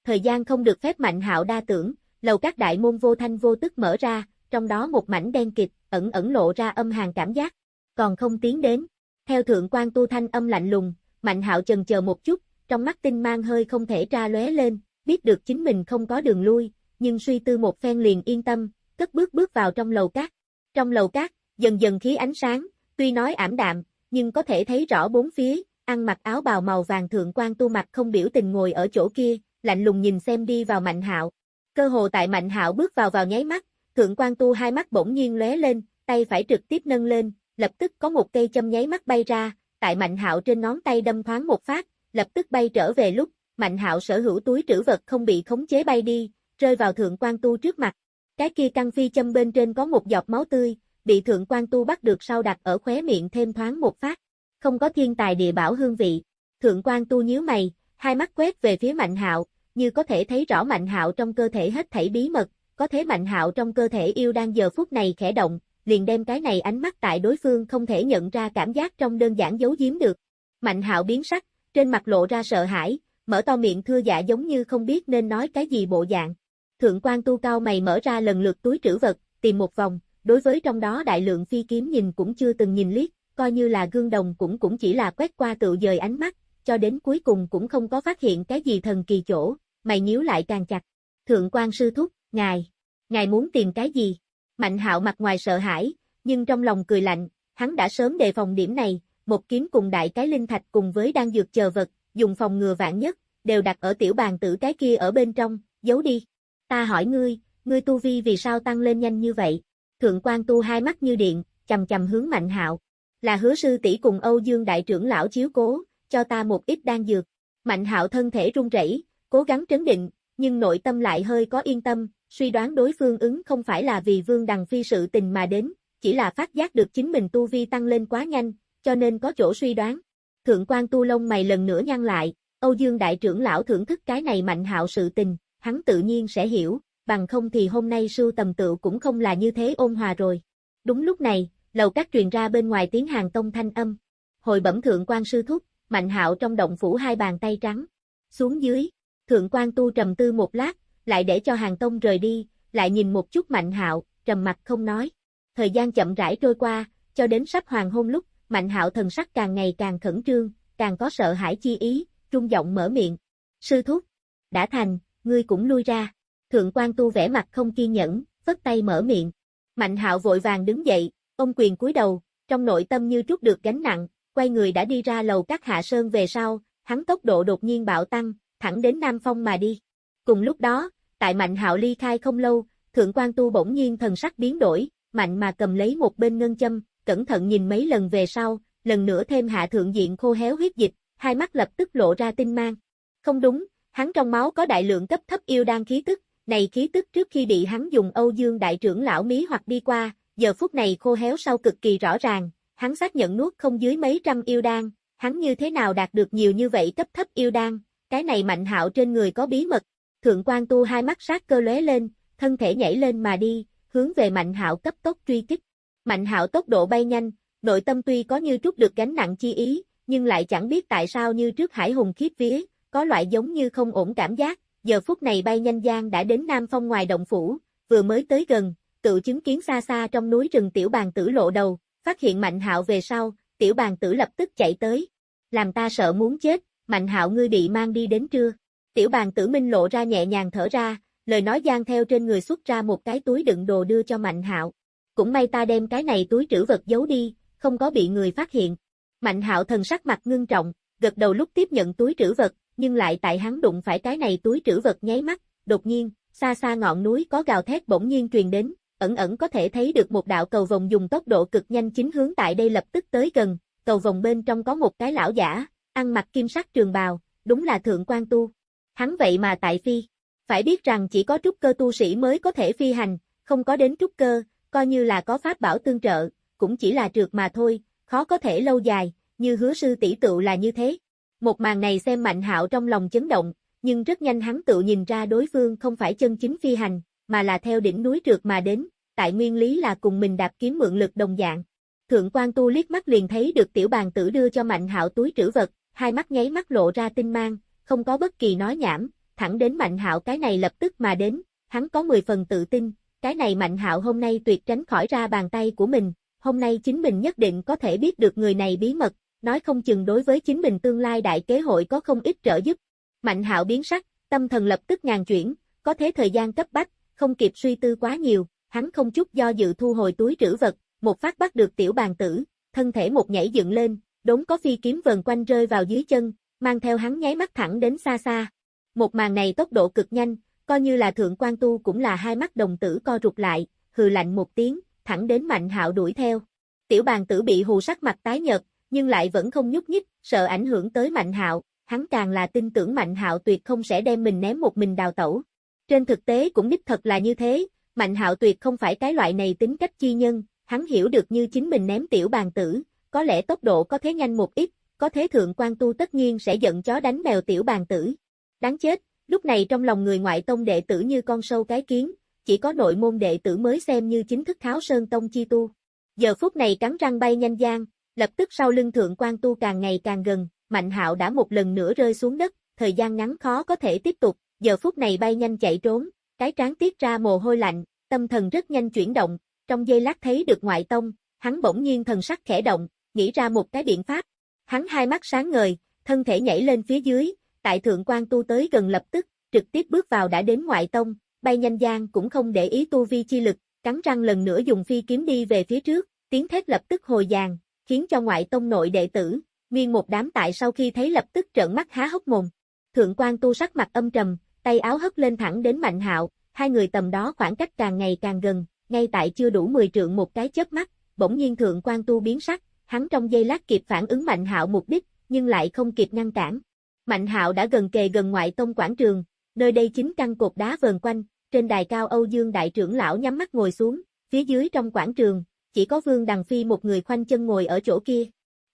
Thời gian không được phép Mạnh hạo đa tưởng, lầu các đại môn vô thanh vô tức mở ra, trong đó một mảnh đen kịt, ẩn ẩn lộ ra âm hàng cảm giác, còn không tiến đến. Theo thượng quan tu thanh âm lạnh lùng, Mạnh hạo chần chờ một chút, trong mắt tinh mang hơi không thể tra lóe lên, biết được chính mình không có đường lui, nhưng suy tư một phen liền yên tâm, cất bước bước vào trong lầu cát. Trong lầu cát, dần dần khí ánh sáng, tuy nói ảm đạm, nhưng có thể thấy rõ bốn phía, ăn mặc áo bào màu vàng thượng quan tu mặt không biểu tình ngồi ở chỗ kia, lạnh lùng nhìn xem đi vào Mạnh Hạo. Cơ hồ tại Mạnh Hạo bước vào vào nháy mắt, thượng quan tu hai mắt bỗng nhiên lóe lên, tay phải trực tiếp nâng lên, lập tức có một cây châm nháy mắt bay ra, tại Mạnh Hạo trên ngón tay đâm thoáng một phát, lập tức bay trở về lúc, Mạnh Hạo sở hữu túi trữ vật không bị khống chế bay đi, rơi vào thượng quan tu trước mặt. Cái kia căng phi châm bên trên có một giọt máu tươi, bị thượng quan tu bắt được sau đặt ở khóe miệng thêm thoáng một phát. Không có thiên tài địa bảo hương vị. Thượng quan tu nhíu mày, hai mắt quét về phía Mạnh Hạo, như có thể thấy rõ Mạnh Hạo trong cơ thể hết thảy bí mật, có thế Mạnh Hạo trong cơ thể yêu đang giờ phút này khẽ động, liền đem cái này ánh mắt tại đối phương không thể nhận ra cảm giác trong đơn giản giấu giếm được. Mạnh Hạo biến sắc, trên mặt lộ ra sợ hãi, mở to miệng thưa dạ giống như không biết nên nói cái gì bộ dạng. Thượng quan tu cao mày mở ra lần lượt túi trữ vật, tìm một vòng, đối với trong đó đại lượng phi kiếm nhìn cũng chưa từng nhìn liếc, coi như là gương đồng cũng cũng chỉ là quét qua tự dời ánh mắt, cho đến cuối cùng cũng không có phát hiện cái gì thần kỳ chỗ, mày nhíu lại càng chặt. Thượng quan sư thúc, ngài, ngài muốn tìm cái gì? Mạnh hạo mặt ngoài sợ hãi, nhưng trong lòng cười lạnh, hắn đã sớm đề phòng điểm này, một kiếm cùng đại cái linh thạch cùng với đang dược chờ vật, dùng phòng ngừa vạn nhất, đều đặt ở tiểu bàn tử cái kia ở bên trong, giấu đi. Ta hỏi ngươi, ngươi tu vi vì sao tăng lên nhanh như vậy? Thượng quan tu hai mắt như điện, chầm chầm hướng mạnh hạo. Là hứa sư tỷ cùng Âu Dương đại trưởng lão chiếu cố, cho ta một ít đan dược. Mạnh hạo thân thể run rẩy, cố gắng trấn định, nhưng nội tâm lại hơi có yên tâm, suy đoán đối phương ứng không phải là vì vương đằng phi sự tình mà đến, chỉ là phát giác được chính mình tu vi tăng lên quá nhanh, cho nên có chỗ suy đoán. Thượng quan tu lông mày lần nữa nhăn lại, Âu Dương đại trưởng lão thưởng thức cái này mạnh hạo sự tình, hắn tự nhiên sẽ hiểu, bằng không thì hôm nay sưu tầm tựu cũng không là như thế ôn hòa rồi. Đúng lúc này, lầu các truyền ra bên ngoài tiếng hàng tông thanh âm. Hồi bẩm thượng quan sư thúc, mạnh hạo trong động phủ hai bàn tay trắng. Xuống dưới, thượng quan tu trầm tư một lát, lại để cho hàng tông rời đi, lại nhìn một chút mạnh hạo, trầm mặt không nói. Thời gian chậm rãi trôi qua, cho đến sắp hoàng hôn lúc, mạnh hạo thần sắc càng ngày càng khẩn trương, càng có sợ hãi chi ý, trung giọng mở miệng. Sư thúc, đã thành, ngươi cũng lui ra. Thượng quan tu vẻ mặt không kiên nhẫn, vất tay mở miệng. Mạnh hạo vội vàng đứng dậy, ông quyền cúi đầu, trong nội tâm như trút được gánh nặng, quay người đã đi ra lầu các hạ sơn về sau, hắn tốc độ đột nhiên bạo tăng, thẳng đến Nam Phong mà đi. Cùng lúc đó, tại Mạnh Hạo ly khai không lâu, Thượng quan Tu bỗng nhiên thần sắc biến đổi, mạnh mà cầm lấy một bên ngân châm, cẩn thận nhìn mấy lần về sau, lần nữa thêm hạ thượng diện khô héo huyết dịch, hai mắt lập tức lộ ra tinh mang. Không đúng, hắn trong máu có đại lượng cấp thấp yêu đan khí tức, này khí tức trước khi bị hắn dùng Âu Dương đại trưởng lão mí hoặc đi qua, giờ phút này khô héo sau cực kỳ rõ ràng, hắn xác nhận nuốt không dưới mấy trăm yêu đan, hắn như thế nào đạt được nhiều như vậy cấp thấp yêu đan, cái này mạnh hạo trên người có bí mật. Thượng quan tu hai mắt sát cơ lóe lên, thân thể nhảy lên mà đi, hướng về mạnh hạo cấp tốc truy kích. Mạnh hạo tốc độ bay nhanh, nội tâm tuy có như trút được gánh nặng chi ý, nhưng lại chẳng biết tại sao như trước hải hùng khiếp vía, có loại giống như không ổn cảm giác, giờ phút này bay nhanh gian đã đến Nam Phong ngoài động phủ, vừa mới tới gần, tự chứng kiến xa xa trong núi rừng tiểu bàn tử lộ đầu, phát hiện mạnh hạo về sau, tiểu bàn tử lập tức chạy tới. Làm ta sợ muốn chết, Mạnh hạo ngươi bị mang đi đến trưa. Tiểu bàn tử minh lộ ra nhẹ nhàng thở ra, lời nói gian theo trên người xuất ra một cái túi đựng đồ đưa cho Mạnh hạo. Cũng may ta đem cái này túi trữ vật giấu đi, không có bị người phát hiện. Mạnh hạo thần sắc mặt ngưng trọng, gật đầu lúc tiếp nhận túi trữ vật, nhưng lại tại hắn đụng phải cái này túi trữ vật nháy mắt, đột nhiên, xa xa ngọn núi có gào thét bỗng nhiên truyền đến, ẩn ẩn có thể thấy được một đạo cầu vòng dùng tốc độ cực nhanh chính hướng tại đây lập tức tới gần, cầu vòng bên trong có một cái lão giả, ăn mặc kim sắc trường bào, đúng là thượng quan tu. Hắn vậy mà tại phi, phải biết rằng chỉ có trúc cơ tu sĩ mới có thể phi hành, không có đến trúc cơ, coi như là có pháp bảo tương trợ, cũng chỉ là trượt mà thôi, khó có thể lâu dài, như hứa sư tỷ tựu là như thế. Một màn này xem Mạnh Hạo trong lòng chấn động, nhưng rất nhanh hắn tự nhìn ra đối phương không phải chân chính phi hành, mà là theo đỉnh núi trượt mà đến, tại nguyên lý là cùng mình đạp kiếm mượn lực đồng dạng. Thượng quan tu liếc mắt liền thấy được tiểu bàn tử đưa cho Mạnh Hạo túi trữ vật, hai mắt nháy mắt lộ ra tinh mang, không có bất kỳ nói nhảm, thẳng đến Mạnh Hạo cái này lập tức mà đến, hắn có 10 phần tự tin, cái này Mạnh Hạo hôm nay tuyệt tránh khỏi ra bàn tay của mình, hôm nay chính mình nhất định có thể biết được người này bí mật, nói không chừng đối với chính mình tương lai đại kế hội có không ít trợ giúp. Mạnh hạo biến sắc, tâm thần lập tức ngàn chuyển, có thế thời gian cấp bách, không kịp suy tư quá nhiều, hắn không chút do dự thu hồi túi trữ vật, một phát bắt được tiểu bàn tử, thân thể một nhảy dựng lên, đống có phi kiếm vần quanh rơi vào dưới chân, mang theo hắn nháy mắt thẳng đến xa xa. Một màn này tốc độ cực nhanh, coi như là thượng quan tu cũng là hai mắt đồng tử co rụt lại, hừ lạnh một tiếng, thẳng đến mạnh hạo đuổi theo. Tiểu bàn tử bị hù sắc mặt tái nhợt, nhưng lại vẫn không nhúc nhích, sợ ảnh hưởng tới mạnh hạo, hắn càng là tin tưởng Mạnh Hạo tuyệt không sẽ đem mình ném một mình đào tẩu. Trên thực tế cũng đích thật là như thế, Mạnh Hạo tuyệt không phải cái loại này tính cách chi nhân, hắn hiểu được như chính mình ném tiểu bàn tử, có lẽ tốc độ có thế nhanh một ít, có thế thượng quan tu tất nhiên sẽ giận chó đánh mèo tiểu bàn tử. Đáng chết, lúc này trong lòng người ngoại tông đệ tử như con sâu cái kiến, chỉ có nội môn đệ tử mới xem như chính thức tháo sơn tông chi tu. Giờ phút này cắn răng bay nhanh giang, lập tức sau lưng thượng quan tu càng ngày càng gần, Mạnh hạo đã một lần nữa rơi xuống đất, thời gian ngắn khó có thể tiếp tục, giờ phút này bay nhanh chạy trốn, cái trán tiết ra mồ hôi lạnh, tâm thần rất nhanh chuyển động, trong giây lát thấy được ngoại tông, hắn bỗng nhiên thần sắc khẽ động, nghĩ ra một cái biện pháp. Hắn hai mắt sáng ngời, thân thể nhảy lên phía dưới, tại thượng quan tu tới gần lập tức, trực tiếp bước vào đã đến ngoại tông, bay nhanh giang cũng không để ý tu vi chi lực, cắn răng lần nữa dùng phi kiếm đi về phía trước, tiếng thét lập tức hồi dàn, khiến cho ngoại tông nội đệ tử, Nguyên một đám tại sau khi thấy lập tức trợn mắt há hốc mồm. Thượng quan tu sắc mặt âm trầm, tay áo hất lên thẳng đến Mạnh Hạo, hai người tầm đó khoảng cách càng ngày càng gần, ngay tại chưa đủ 10 trượng một cái chớp mắt, bỗng nhiên thượng quan tu biến sắc, hắn trong giây lát kịp phản ứng Mạnh Hạo mục đích, nhưng lại không kịp ngăn cản. Mạnh Hạo đã gần kề gần ngoại tông quảng trường, nơi đây chính căn cột đá vờn quanh, trên đài cao Âu Dương đại trưởng lão nhắm mắt ngồi xuống, phía dưới trong quảng trường, chỉ có Vương Đằng Phi một người khoanh chân ngồi ở chỗ kia.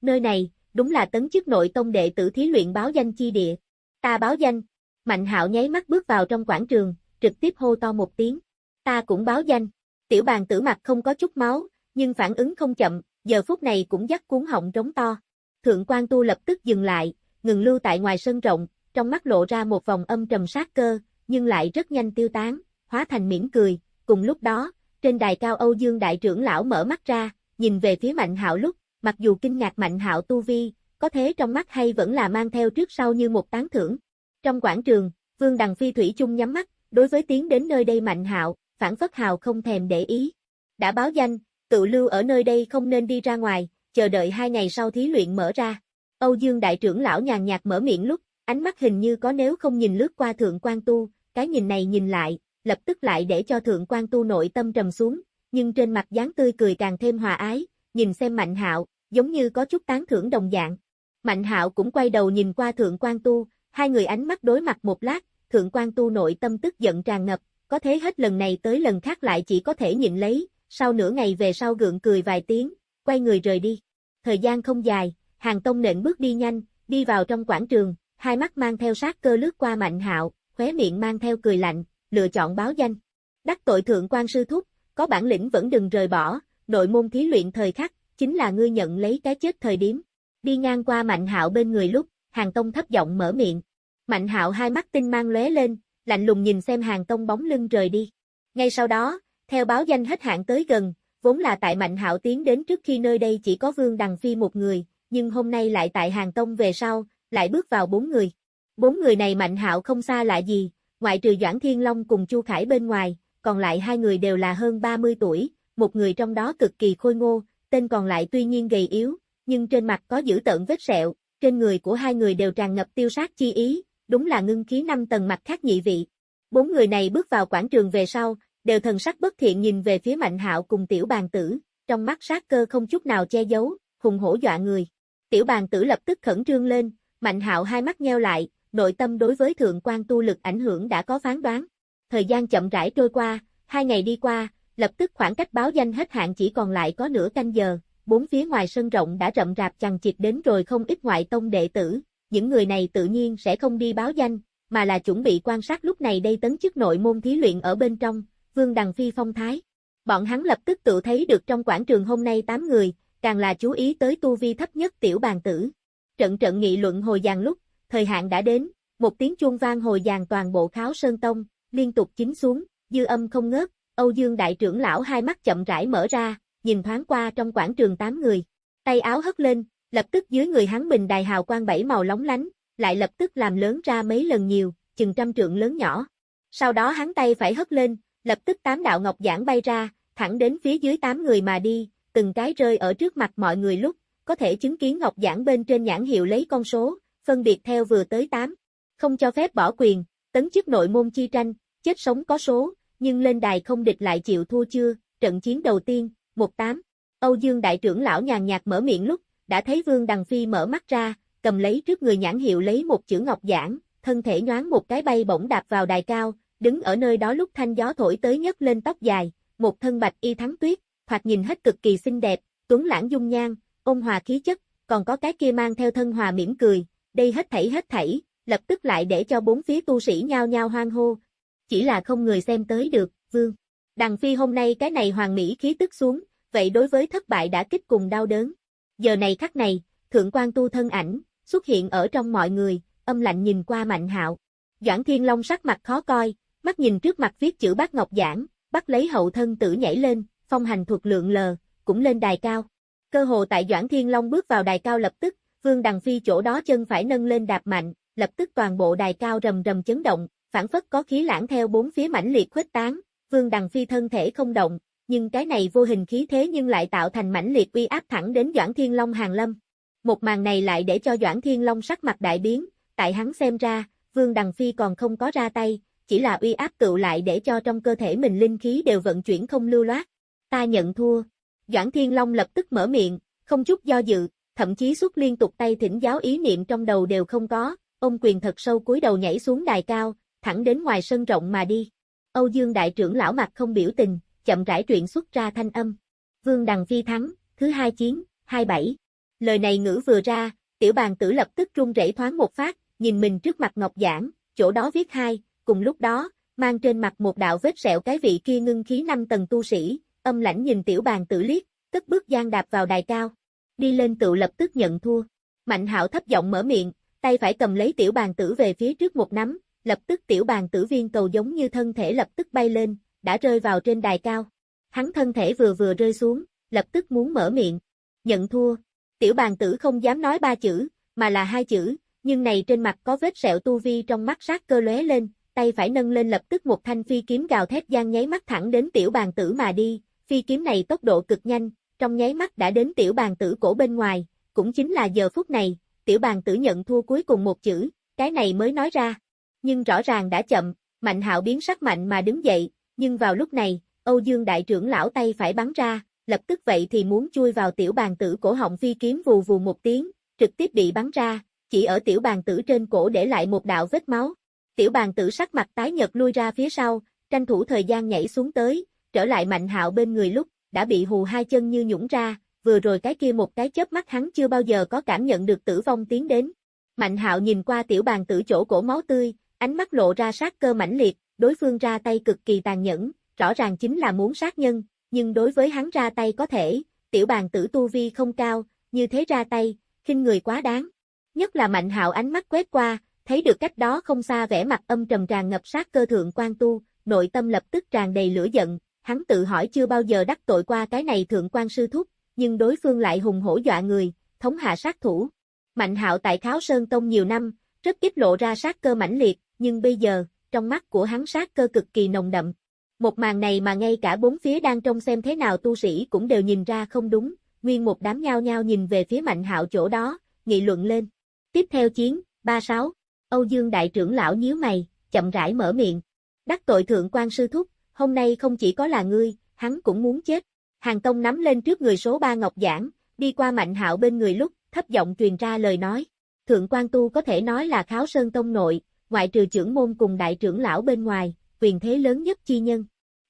Nơi này, đúng là tấn chức nội tông đệ tử thí luyện báo danh chi địa. Ta báo danh. Mạnh hạo nháy mắt bước vào trong quảng trường, trực tiếp hô to một tiếng. Ta cũng báo danh. Tiểu bàn tử mặt không có chút máu, nhưng phản ứng không chậm, giờ phút này cũng dắt cuốn họng trống to. Thượng quan tu lập tức dừng lại, ngừng lưu tại ngoài sân rộng, trong mắt lộ ra một vòng âm trầm sát cơ, nhưng lại rất nhanh tiêu tán, hóa thành mỉm cười. Cùng lúc đó, trên đài cao Âu Dương đại trưởng lão mở mắt ra, nhìn về phía Mạnh Hạo lúc, mặc dù kinh ngạc mạnh hạo tu vi, có thế trong mắt hay vẫn là mang theo trước sau như một tán thưởng. Trong quảng trường, Vương Đằng Phi Thủy chung nhắm mắt, đối với tiến đến nơi đây mạnh hạo, phản phất hào không thèm để ý. Đã báo danh, tự lưu ở nơi đây không nên đi ra ngoài, chờ đợi hai ngày sau thí luyện mở ra. Âu Dương Đại trưởng lão nhàn nhạt mở miệng lúc, ánh mắt hình như có nếu không nhìn lướt qua thượng quan tu, cái nhìn này nhìn lại, lập tức lại để cho thượng quan tu nội tâm trầm xuống, nhưng trên mặt dáng tươi cười càng thêm hòa ái, nhìn xem mạnh hạo, giống như có chút tán thưởng đồng dạng. Mạnh hạo cũng quay đầu nhìn qua thượng quan tu, hai người ánh mắt đối mặt một lát, thượng quan tu nội tâm tức giận tràn ngập, có thế hết lần này tới lần khác lại chỉ có thể nhịn lấy, sau nửa ngày về sau gượng cười vài tiếng, quay người rời đi. Thời gian không dài, hàng tông nện bước đi nhanh, đi vào trong quảng trường, hai mắt mang theo sát cơ lướt qua mạnh hạo, khóe miệng mang theo cười lạnh, lựa chọn báo danh. Đắc tội thượng quan sư thúc, có bản lĩnh vẫn đừng rời bỏ, nội môn thí luyện thời khắc, chính là ngươi nhận lấy cái chết thời điểm. Đi ngang qua Mạnh Hạo bên người lúc, Hàng Tông thấp giọng mở miệng. Mạnh Hạo hai mắt tinh mang lóe lên, lạnh lùng nhìn xem Hàng Tông bóng lưng rời đi. Ngay sau đó, theo báo danh hết hạn tới gần, vốn là tại Mạnh Hạo tiến đến trước khi nơi đây chỉ có Vương Đằng Phi một người, nhưng hôm nay lại tại Hàng Tông về sau, lại bước vào bốn người. Bốn người này Mạnh Hạo không xa lạ gì, ngoại trừ Doãn Thiên Long cùng Chu Khải bên ngoài, còn lại hai người đều là hơn 30 tuổi, một người trong đó cực kỳ khôi ngô, tên còn lại tuy nhiên gầy yếu, nhưng trên mặt có dữ tợn vết sẹo, trên người của hai người đều tràn ngập tiêu sát chi ý, đúng là ngưng khí năm tầng mặt khác nhị vị. Bốn người này bước vào quảng trường về sau, đều thần sắc bất thiện nhìn về phía Mạnh Hạo cùng tiểu bàn tử, trong mắt sát cơ không chút nào che giấu, hùng hổ dọa người. Tiểu bàn tử lập tức khẩn trương lên, Mạnh Hạo hai mắt nheo lại, nội tâm đối với thượng quan tu lực ảnh hưởng đã có phán đoán. Thời gian chậm rãi trôi qua, hai ngày đi qua, lập tức khoảng cách báo danh hết hạn chỉ còn lại có nửa canh giờ, bốn phía ngoài sân rộng đã rậm rạp chằng chịt đến rồi không ít ngoại tông đệ tử, những người này tự nhiên sẽ không đi báo danh, mà là chuẩn bị quan sát lúc này đây tấn chức nội môn thí luyện ở bên trong, Vương Đằng Phi phong thái. Bọn hắn lập tức tự thấy được trong quảng trường hôm nay 8 người, càng là chú ý tới tu vi thấp nhất tiểu bàn tử. Trận trận nghị luận hồi giàn lúc, thời hạn đã đến, một tiếng chuông vang hồi giàn toàn bộ kháo sơn tông, liên tục chính xuống, dư âm không ngớt, Âu Dương đại trưởng lão hai mắt chậm rãi mở ra, nhìn thoáng qua trong quảng trường 8 người. Tay áo hất lên, lập tức dưới người hắn bình đài hào quang bảy màu lóng lánh, lại lập tức làm lớn ra mấy lần nhiều, chừng trăm trượng lớn nhỏ. Sau đó hắn tay phải hất lên, lập tức tám đạo ngọc giản bay ra, thẳng đến phía dưới tám người mà đi, từng cái rơi ở trước mặt mọi người lúc, có thể chứng kiến ngọc giản bên trên nhãn hiệu lấy con số, phân biệt theo vừa tới 8. Không cho phép bỏ quyền, tấn chức nội môn chi tranh, chết sống có số, nhưng lên đài không địch lại chịu thua chưa, trận chiến đầu tiên, 18. Âu Dương đại trưởng lão nhàn nhạt mở miệng lúc, đã thấy Vương Đằng Phi mở mắt ra, cầm lấy trước người nhãn hiệu lấy một chữ ngọc giản, thân thể nhoáng một cái bay bổng đạp vào đài cao, đứng ở nơi đó lúc thanh gió thổi tới nhấc lên tóc dài, một thân bạch y thắng tuyết, thoạt nhìn hết cực kỳ xinh đẹp, tuấn lãng dung nhan, ôn hòa khí chất, còn có cái kia mang theo thân hòa mỉm cười, đây hết thảy hết thảy, lập tức lại để cho bốn phía tu sĩ nhao nhao hoang hô. Chỉ là không người xem tới được, vương. Đằng phi hôm nay cái này hoàng mỹ khí tức xuống, vậy đối với thất bại đã kích cùng đau đớn. Giờ này khắc này, thượng quan tu thân ảnh, xuất hiện ở trong mọi người, âm lạnh nhìn qua mạnh hạo. Doãn Thiên Long sắc mặt khó coi, mắt nhìn trước mặt viết chữ bác Ngọc Giảng, bắt lấy hậu thân tử nhảy lên, phong hành thuật lượng lờ, cũng lên đài cao. Cơ hồ tại Doãn Thiên Long bước vào đài cao lập tức, Vương Đằng Phi chỗ đó chân phải nâng lên đạp mạnh, lập tức toàn bộ đài cao rầm rầm chấn động, phản phất có khí lãng theo bốn phía mãnh liệt khuếch tán, Vương Đằng Phi thân thể không động, nhưng cái này vô hình khí thế nhưng lại tạo thành mãnh liệt uy áp thẳng đến Doãn Thiên Long hàng lâm. Một màn này lại để cho Doãn Thiên Long sắc mặt đại biến, tại hắn xem ra, Vương Đằng Phi còn không có ra tay, chỉ là uy áp cựu lại để cho trong cơ thể mình linh khí đều vận chuyển không lưu loát. Ta nhận thua. Doãn Thiên Long lập tức mở miệng, không chút do dự, thậm chí suốt liên tục tay thỉnh giáo ý niệm trong đầu đều không có, ông quyền thật sâu cúi đầu nhảy xuống đài cao, thẳng đến ngoài sân rộng mà đi. Âu Dương đại trưởng lão mặt không biểu tình, chậm rãi truyện xuất ra thanh âm. Vương Đằng Phi thắng, thứ hai chiến, hai bảy. Lời này ngữ vừa ra, tiểu bàn tử lập tức run rẩy thoáng một phát, nhìn mình trước mặt ngọc giảng, chỗ đó viết hai, cùng lúc đó, mang trên mặt một đạo vết sẹo cái vị kia ngưng khí năm tầng tu sĩ, âm lãnh nhìn tiểu bàn tử liếc, tức bước gian đạp vào đài cao. Đi lên tự lập tức nhận thua. Mạnh hạo thấp giọng mở miệng, tay phải cầm lấy tiểu bàn tử về phía trước một nắm, lập tức tiểu bàn tử viên cầu giống như thân thể lập tức bay lên, đã rơi vào trên đài cao. Hắn thân thể vừa vừa rơi xuống, lập tức muốn mở miệng. Nhận thua. Tiểu bàn tử không dám nói ba chữ, mà là hai chữ, nhưng này trên mặt có vết sẹo tu vi trong mắt sát cơ lóe lên, tay phải nâng lên lập tức một thanh phi kiếm gào thét gian nháy mắt thẳng đến tiểu bàn tử mà đi, phi kiếm này tốc độ cực nhanh, trong nháy mắt đã đến tiểu bàn tử cổ bên ngoài, cũng chính là giờ phút này, tiểu bàn tử nhận thua cuối cùng một chữ, cái này mới nói ra. Nhưng rõ ràng đã chậm, mạnh hạo biến sắc mạnh mà đứng dậy, nhưng vào lúc này, Âu Dương đại trưởng lão tay phải bắn ra, lập tức vậy thì muốn chui vào tiểu bàn tử cổ họng phi kiếm vù vù một tiếng, trực tiếp bị bắn ra, chỉ ở tiểu bàn tử trên cổ để lại một đạo vết máu. Tiểu bàn tử sắc mặt tái nhật lui ra phía sau, tranh thủ thời gian nhảy xuống tới, trở lại mạnh hạo bên người lúc, đã bị hù hai chân như nhũng ra, vừa rồi cái kia một cái chớp mắt hắn chưa bao giờ có cảm nhận được tử vong tiến đến. Mạnh hạo nhìn qua tiểu bàn tử chỗ cổ máu tươi, ánh mắt lộ ra sát cơ mãnh liệt, đối phương ra tay cực kỳ tàn nhẫn, rõ ràng chính là muốn sát nhân, nhưng đối với hắn ra tay có thể, tiểu bàn tử tu vi không cao, như thế ra tay, khinh người quá đáng. Nhất là mạnh hạo ánh mắt quét qua, thấy được cách đó không xa vẻ mặt âm trầm tràn ngập sát cơ thượng quan tu, nội tâm lập tức tràn đầy lửa giận, hắn tự hỏi chưa bao giờ đắc tội qua cái này thượng quan sư thúc, nhưng đối phương lại hùng hổ dọa người, thống hạ sát thủ. Mạnh hạo tại Kháo Sơn Tông nhiều năm, rất ít lộ ra sát cơ mãnh liệt, nhưng bây giờ, trong mắt của hắn sát cơ cực kỳ nồng đậm. Một màn này mà ngay cả bốn phía đang trông xem thế nào tu sĩ cũng đều nhìn ra không đúng, nguyên một đám nhao nhao nhìn về phía Mạnh hạo chỗ đó, nghị luận lên. Tiếp theo chiến, 36, Âu Dương Đại trưởng lão nhíu mày, chậm rãi mở miệng. Đắc tội thượng quan sư thúc, hôm nay không chỉ có là ngươi, hắn cũng muốn chết. Hàng Tông nắm lên trước người số 3 ngọc giảng, đi qua Mạnh hạo bên người lúc, thấp giọng truyền ra lời nói. Thượng quan tu có thể nói là kháo sơn tông nội, ngoại trừ trưởng môn cùng đại trưởng lão bên ngoài, quyền thế lớn nhất chi nhân.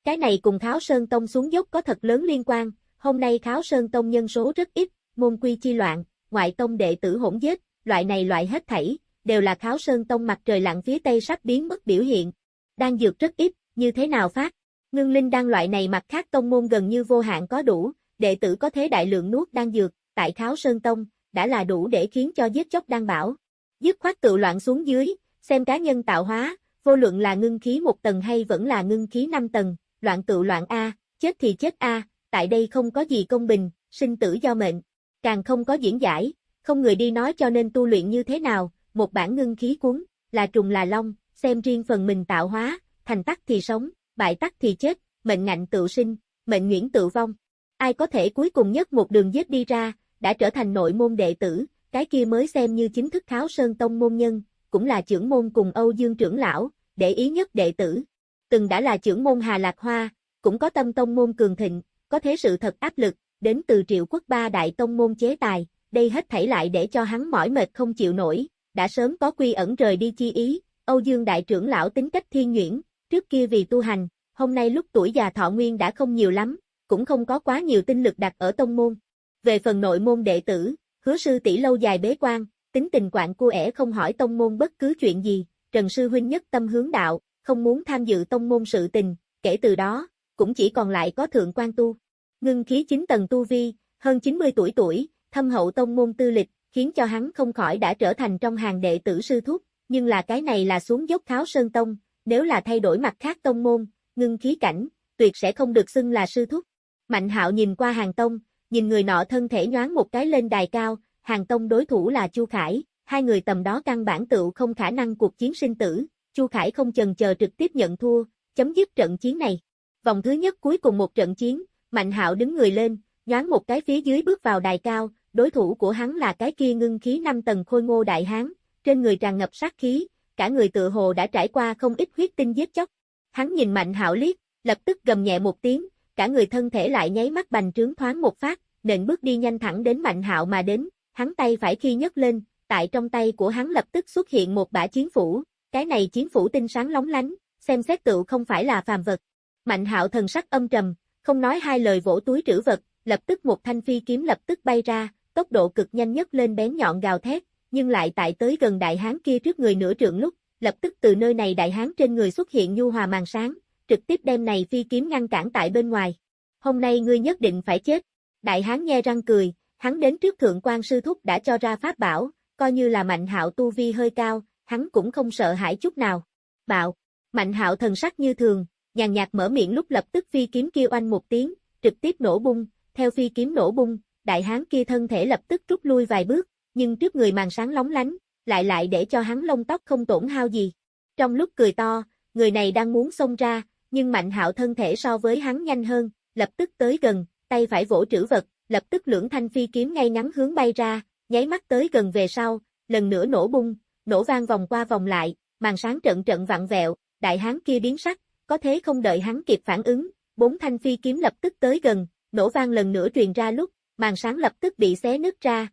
Cái này cùng kháo sơn tông xuống dốc có thật lớn liên quan, hôm nay kháo sơn tông nhân số rất ít, môn quy chi loạn, ngoại tông đệ tử hỗn giết, loại này loại hết thảy, đều là kháo sơn tông mặt trời lặn phía tây sắp biến mất biểu hiện. Đang dược rất ít, như thế nào phát? Ngưng linh đang loại này mặt khác tông môn gần như vô hạn có đủ, đệ tử có thế đại lượng nuốt đang dược, tại kháo sơn tông, đã là đủ để khiến cho giết chóc đang bảo. Dứt khoát tự loạn xuống dưới, xem cá nhân tạo hóa, vô luận là ngưng khí một tầng hay vẫn là ngưng khí năm tầng, loạn tự loạn A, chết thì chết A, tại đây không có gì công bình, sinh tử do mệnh, càng không có diễn giải, không người đi nói cho nên tu luyện như thế nào, một bản ngưng khí cuốn, là trùng là long, xem riêng phần mình tạo hóa, thành tắc thì sống, bại tắc thì chết, mệnh ngạnh tự sinh, mệnh nguyễn tự vong. Ai có thể cuối cùng nhất một đường giết đi ra, đã trở thành nội môn đệ tử, cái kia mới xem như chính thức kháo sơn tông môn nhân, cũng là trưởng môn cùng Âu Dương trưởng lão, để ý nhất đệ tử. Từng đã là trưởng môn Hà Lạc Hoa, cũng có tâm tông môn cường thịnh, có thế sự thật áp lực, đến từ triệu quốc ba đại tông môn chế tài, đây hết thảy lại để cho hắn mỏi mệt không chịu nổi, đã sớm có quy ẩn rời đi chi ý, Âu Dương đại trưởng lão tính cách thiên nhuyễn, trước kia vì tu hành, hôm nay lúc tuổi già thọ nguyên đã không nhiều lắm, cũng không có quá nhiều tinh lực đặt ở tông môn, về phần nội môn đệ tử, hứa sư tỷ lâu dài bế quan, tính tình quạng cô ẻ không hỏi tông môn bất cứ chuyện gì, Trần Sư Huynh nhất tâm hướng đạo, không muốn tham dự tông môn sự tình, kể từ đó, cũng chỉ còn lại có thượng quan tu. Ngưng khí chính tầng tu vi, hơn 90 tuổi tuổi, thâm hậu tông môn tư lịch, khiến cho hắn không khỏi đã trở thành trong hàng đệ tử sư thúc, nhưng là cái này là xuống dốc kháo sơn tông, nếu là thay đổi mặt khác tông môn, ngưng khí cảnh, tuyệt sẽ không được xưng là sư thúc. Mạnh hạo nhìn qua hàng tông, nhìn người nọ thân thể nhoáng một cái lên đài cao, hàng tông đối thủ là Chu Khải, hai người tầm đó căn bản tựu không khả năng cuộc chiến sinh tử, Chu Khải không chần chờ trực tiếp nhận thua, chấm dứt trận chiến này. Vòng thứ nhất cuối cùng một trận chiến, Mạnh Hạo đứng người lên, nhoáng một cái phía dưới bước vào đài cao, đối thủ của hắn là cái kia ngưng khí năm tầng khôi ngô đại hán, trên người tràn ngập sát khí, cả người tự hồ đã trải qua không ít huyết tinh giết chóc. Hắn nhìn Mạnh Hạo liếc, lập tức gầm nhẹ một tiếng, cả người thân thể lại nháy mắt bành trướng thoáng một phát, nện bước đi nhanh thẳng đến Mạnh Hạo mà đến, hắn tay phải khi nhấc lên, tại trong tay của hắn lập tức xuất hiện một bả chiến phủ, cái này chiến phủ tinh sáng lóng lánh, xem xét tựu không phải là phàm vật. Mạnh Hạo thần sắc âm trầm, không nói hai lời vỗ túi trữ vật, lập tức một thanh phi kiếm lập tức bay ra, tốc độ cực nhanh nhất lên bén nhọn gào thét, nhưng lại tại tới gần đại hán kia trước người nửa trượng lúc, lập tức từ nơi này đại hán trên người xuất hiện nhu hòa màn sáng, trực tiếp đem này phi kiếm ngăn cản tại bên ngoài. Hôm nay ngươi nhất định phải chết. Đại hán nghe răng cười, hắn đến trước thượng quan sư thúc đã cho ra pháp bảo, coi như là mạnh hạo tu vi hơi cao, hắn cũng không sợ hãi chút nào. Bạo, mạnh hạo thần sắc như thường, nhàn nhạt mở miệng lúc lập tức phi kiếm kêu oanh một tiếng, trực tiếp nổ bung, theo phi kiếm nổ bung, đại hán kia thân thể lập tức rút lui vài bước, nhưng trước người màn sáng lóng lánh, lại lại để cho hắn lông tóc không tổn hao gì. Trong lúc cười to, người này đang muốn xông ra, nhưng mạnh hạo thân thể so với hắn nhanh hơn, lập tức tới gần, tay phải vỗ trữ vật, lập tức lưỡng thanh phi kiếm ngay ngắn hướng bay ra, nháy mắt tới gần về sau, lần nữa nổ bung, nổ vang vòng qua vòng lại, màn sáng trận trận vặn vẹo, đại hán kia biến sắc, có thế không đợi hắn kịp phản ứng, bốn thanh phi kiếm lập tức tới gần, nổ vang lần nữa truyền ra lúc, màn sáng lập tức bị xé nứt ra.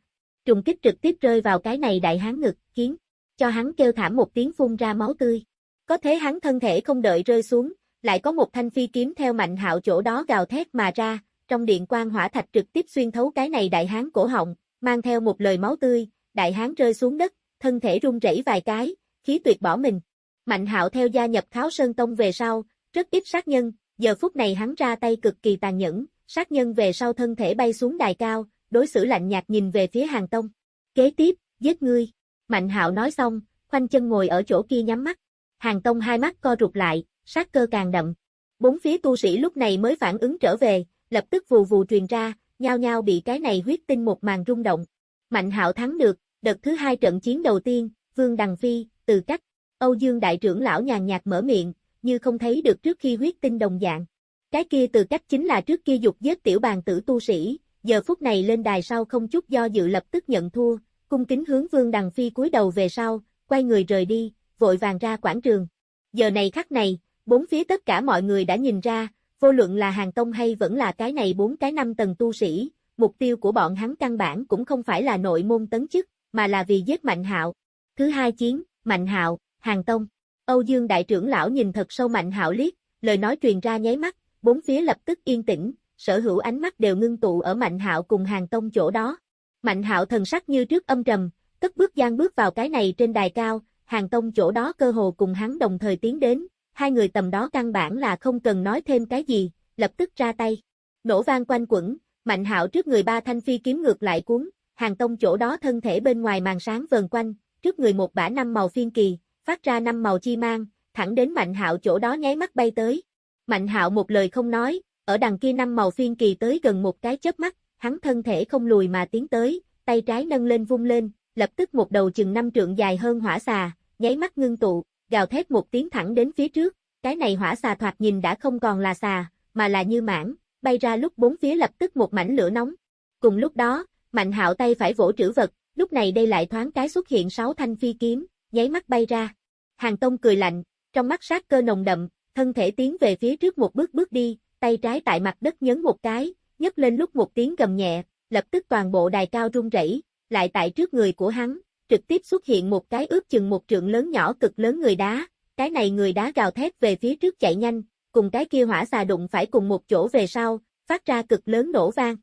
Trùng kích trực tiếp rơi vào cái này đại hán ngực, khiến cho hắn kêu thảm một tiếng phun ra máu tươi. Có thế hắn thân thể không đợi rơi xuống, lại có một thanh phi kiếm theo mạnh hạo chỗ đó gào thét mà ra, trong điện quang hỏa thạch trực tiếp xuyên thấu cái này đại hán cổ họng, mang theo một lời máu tươi, đại hán rơi xuống đất, thân thể run rẩy vài cái, khí tuyệt bỏ mình. Mạnh hạo theo gia nhập Kháo Sơn Tông về sau, rất ít sát nhân, giờ phút này hắn ra tay cực kỳ tàn nhẫn, sát nhân về sau thân thể bay xuống đài cao, đối xử lạnh nhạt nhìn về phía hàng tông. Kế tiếp, giết ngươi. Mạnh hạo nói xong, khoanh chân ngồi ở chỗ kia nhắm mắt. Hàng tông hai mắt co rụt lại, sát cơ càng đậm. Bốn phía tu sĩ lúc này mới phản ứng trở về, lập tức vù vù truyền ra, nhao nhao bị cái này huyết tinh một màn rung động. Mạnh hạo thắng được, Đợt thứ hai trận chiến đầu tiên, Vương Đằng Phi, từ cách, Âu Dương Đại trưởng lão nhàn nhạt mở miệng, như không thấy được trước khi huyết tinh đồng dạng. Cái kia từ cách chính là trước kia dục giết tiểu bàn tử tu sĩ, giờ phút này lên đài sau không chút do dự lập tức nhận thua, cung kính hướng Vương Đằng Phi cúi đầu về sau, quay người rời đi, vội vàng ra quảng trường. Giờ này khắc này, bốn phía tất cả mọi người đã nhìn ra, vô luận là hàng tông hay vẫn là cái này bốn cái năm tầng tu sĩ, mục tiêu của bọn hắn căn bản cũng không phải là nội môn tấn chức, mà là vì giết Mạnh Hạo. Thứ hai chiến, Mạnh Hạo, Hàng Tông. Âu Dương đại trưởng lão nhìn thật sâu Mạnh Hạo liếc, lời nói truyền ra nháy mắt, bốn phía lập tức yên tĩnh, sở hữu ánh mắt đều ngưng tụ ở Mạnh Hạo cùng Hàng Tông chỗ đó. Mạnh Hạo thần sắc như trước âm trầm, cất bước gian bước vào cái này trên đài cao, Hàng Tông chỗ đó cơ hồ cùng hắn đồng thời tiến đến, hai người tầm đó căn bản là không cần nói thêm cái gì, lập tức ra tay. Nổ vang quanh quẩn, Mạnh Hạo trước người ba thanh phi kiếm ngược lại cuốn, Hàng Tông chỗ đó thân thể bên ngoài màn sáng vờn quanh, trước người một bả năm màu phiên kỳ, phát ra năm màu chi mang, thẳng đến Mạnh Hạo chỗ đó nháy mắt bay tới. Mạnh Hạo một lời không nói, ở đằng kia năm màu phiên kỳ tới gần một cái chớp mắt, hắn thân thể không lùi mà tiến tới, tay trái nâng lên vung lên, lập tức một đầu chừng năm trượng dài hơn hỏa xà, nháy mắt ngưng tụ, gào thét một tiếng thẳng đến phía trước, cái này hỏa xà thoạt nhìn đã không còn là xà, mà là như mãng, bay ra lúc bốn phía lập tức một mảnh lửa nóng. Cùng lúc đó, Mạnh Hạo tay phải vỗ trữ vật, lúc này đây lại thoáng cái xuất hiện sáu thanh phi kiếm, nháy mắt bay ra. Hàng Tông cười lạnh, trong mắt sát cơ nồng đậm, thân thể tiến về phía trước một bước bước đi, tay trái tại mặt đất nhấn một cái, nhấc lên lúc một tiếng gầm nhẹ, lập tức toàn bộ đài cao rung rẩy, lại tại trước người của hắn, trực tiếp xuất hiện một cái ước chừng một trượng lớn nhỏ cực lớn người đá, cái này người đá gào thét về phía trước chạy nhanh, cùng cái kia hỏa xà đụng phải cùng một chỗ về sau, phát ra cực lớn nổ vang.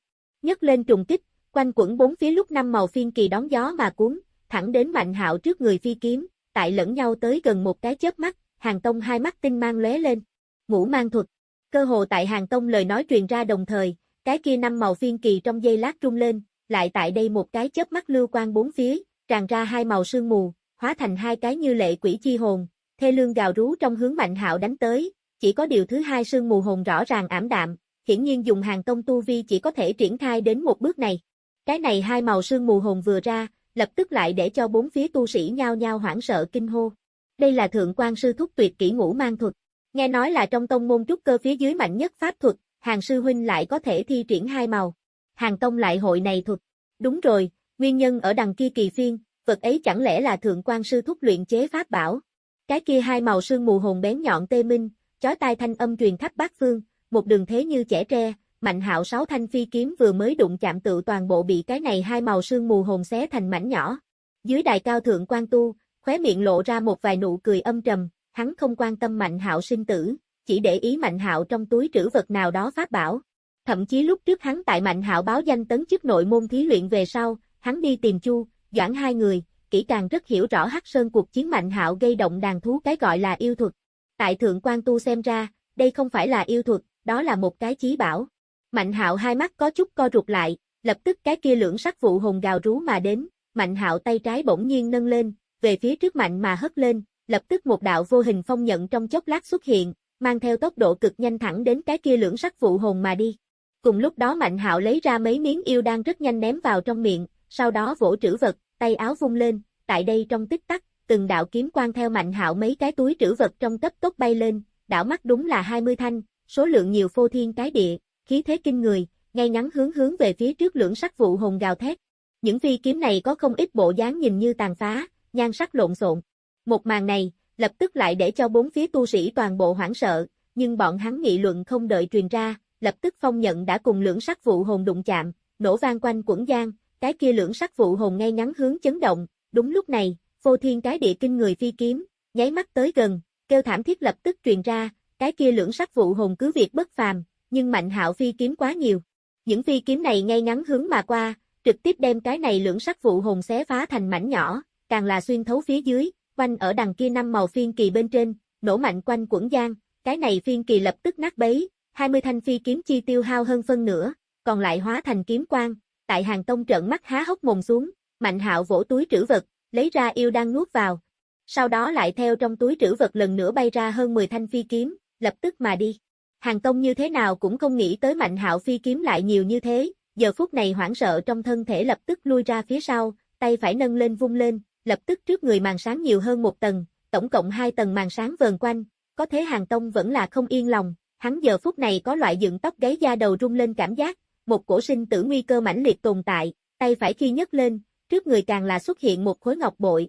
Nhấc lên trùng kích, quanh quẩn bốn phía lúc năm màu phiên kỳ đón gió mà cuốn, thẳng đến Mạnh Hạo trước người phi kiếm, tại lẫn nhau tới gần một cái chớp mắt, Hàng Tông hai mắt tinh mang lóe lên. Ngũ mang thuật. Cơ hồ tại Hàng Tông lời nói truyền ra đồng thời, cái kia năm màu phiên kỳ trong dây lát trung lên, lại tại đây một cái chớp mắt lưu quang bốn phía, tràn ra hai màu sương mù, hóa thành hai cái như lệ quỷ chi hồn, thê lương gào rú trong hướng Mạnh Hạo đánh tới, chỉ có điều thứ hai sương mù hồn rõ ràng ảm đạm, hiển nhiên dùng hàng tông tu vi chỉ có thể triển khai đến một bước này. Cái này hai màu sương mù hồn vừa ra, lập tức lại để cho bốn phía tu sĩ nhao nhao hoảng sợ kinh hô. Đây là thượng quan sư thúc tuyệt kỹ ngũ mang thuật. Nghe nói là trong tông môn trúc cơ phía dưới mạnh nhất pháp thuật, hàng sư huynh lại có thể thi triển hai màu. Hàng tông lại hội này thuật. Đúng rồi, nguyên nhân ở đằng kia kỳ phiên, vật ấy chẳng lẽ là thượng quan sư thúc luyện chế pháp bảo. Cái kia hai màu sương mù hồn bén nhọn tê minh, chói tai thanh âm truyền khắp bát phương, một đường thế như trẻ tre, Mạnh Hạo sáu thanh phi kiếm vừa mới đụng chạm tự toàn bộ bị cái này hai màu sương mù hồn xé thành mảnh nhỏ. Dưới đài cao thượng quan tu, khóe miệng lộ ra một vài nụ cười âm trầm, hắn không quan tâm Mạnh Hạo sinh tử, chỉ để ý Mạnh Hạo trong túi trữ vật nào đó phát bảo. Thậm chí lúc trước hắn tại Mạnh Hạo báo danh tấn chức nội môn thí luyện về sau, hắn đi tìm Chu, Doãn hai người, kỹ càng rất hiểu rõ Hắc Sơn cuộc chiến Mạnh Hạo gây động đàn thú cái gọi là yêu thuật. Tại thượng quan tu xem ra, đây không phải là yêu thuật, đó là một cái chí bảo. Mạnh hạo hai mắt có chút co rụt lại, lập tức cái kia lưỡng sắc vụ hồn gào rú mà đến, mạnh hạo tay trái bỗng nhiên nâng lên, về phía trước mạnh mà hất lên, lập tức một đạo vô hình phong nhận trong chốc lát xuất hiện, mang theo tốc độ cực nhanh thẳng đến cái kia lưỡng sắc vụ hồn mà đi. Cùng lúc đó Mạnh Hạo lấy ra mấy miếng yêu đan rất nhanh ném vào trong miệng, sau đó vỗ trữ vật, tay áo vung lên, tại đây trong tích tắc, từng đạo kiếm quang theo Mạnh Hạo mấy cái túi trữ vật trong cấp tốc bay lên, đảo mắt đúng là 20 thanh, số lượng nhiều phô thiên cái địa, khí thế kinh người, ngay ngắn hướng hướng về phía trước lưỡng sắc vụ hồn gào thét. Những phi kiếm này có không ít bộ dáng nhìn như tàn phá, nhan sắc lộn xộn. Một màn này, lập tức lại để cho bốn phía tu sĩ toàn bộ hoảng sợ, nhưng bọn hắn nghị luận không đợi truyền ra, lập tức phong nhận đã cùng lưỡng sắc vụ hồn đụng chạm, nổ vang quanh quẩn giang, cái kia lưỡng sắc vụ hồn ngay ngắn hướng chấn động, đúng lúc này, vô thiên cái địa kinh người phi kiếm, nháy mắt tới gần, kêu thảm thiết lập tức truyền ra, cái kia lưỡng sắc vụ hồn cứ việc bất phàm, nhưng mạnh hạo phi kiếm quá nhiều. Những phi kiếm này ngay ngắn hướng mà qua, trực tiếp đem cái này lưỡng sắc vụ hồn xé phá thành mảnh nhỏ, càng là xuyên thấu phía dưới, quanh ở đằng kia năm màu phiên kỳ bên trên, nổ mạnh quanh quẩn giang, cái này phiên kỳ lập tức nát bấy, 20 thanh phi kiếm chi tiêu hao hơn phân nửa, còn lại hóa thành kiếm quang, tại hàng tông trợn mắt há hốc mồm xuống, mạnh hạo vỗ túi trữ vật, lấy ra yêu đang nuốt vào. Sau đó lại theo trong túi trữ vật lần nữa bay ra hơn 10 thanh phi kiếm, lập tức mà đi. Hàng Tông như thế nào cũng không nghĩ tới Mạnh Hạo phi kiếm lại nhiều như thế, giờ phút này hoảng sợ trong thân thể lập tức lui ra phía sau, tay phải nâng lên vung lên, lập tức trước người màn sáng nhiều hơn một tầng, tổng cộng hai tầng màn sáng vờn quanh, có thế hàng tông vẫn là không yên lòng, hắn giờ phút này có loại dựng tóc gáy da đầu rung lên cảm giác, một cổ sinh tử nguy cơ mãnh liệt tồn tại, tay phải khi nhấc lên, trước người càng là xuất hiện một khối ngọc bội,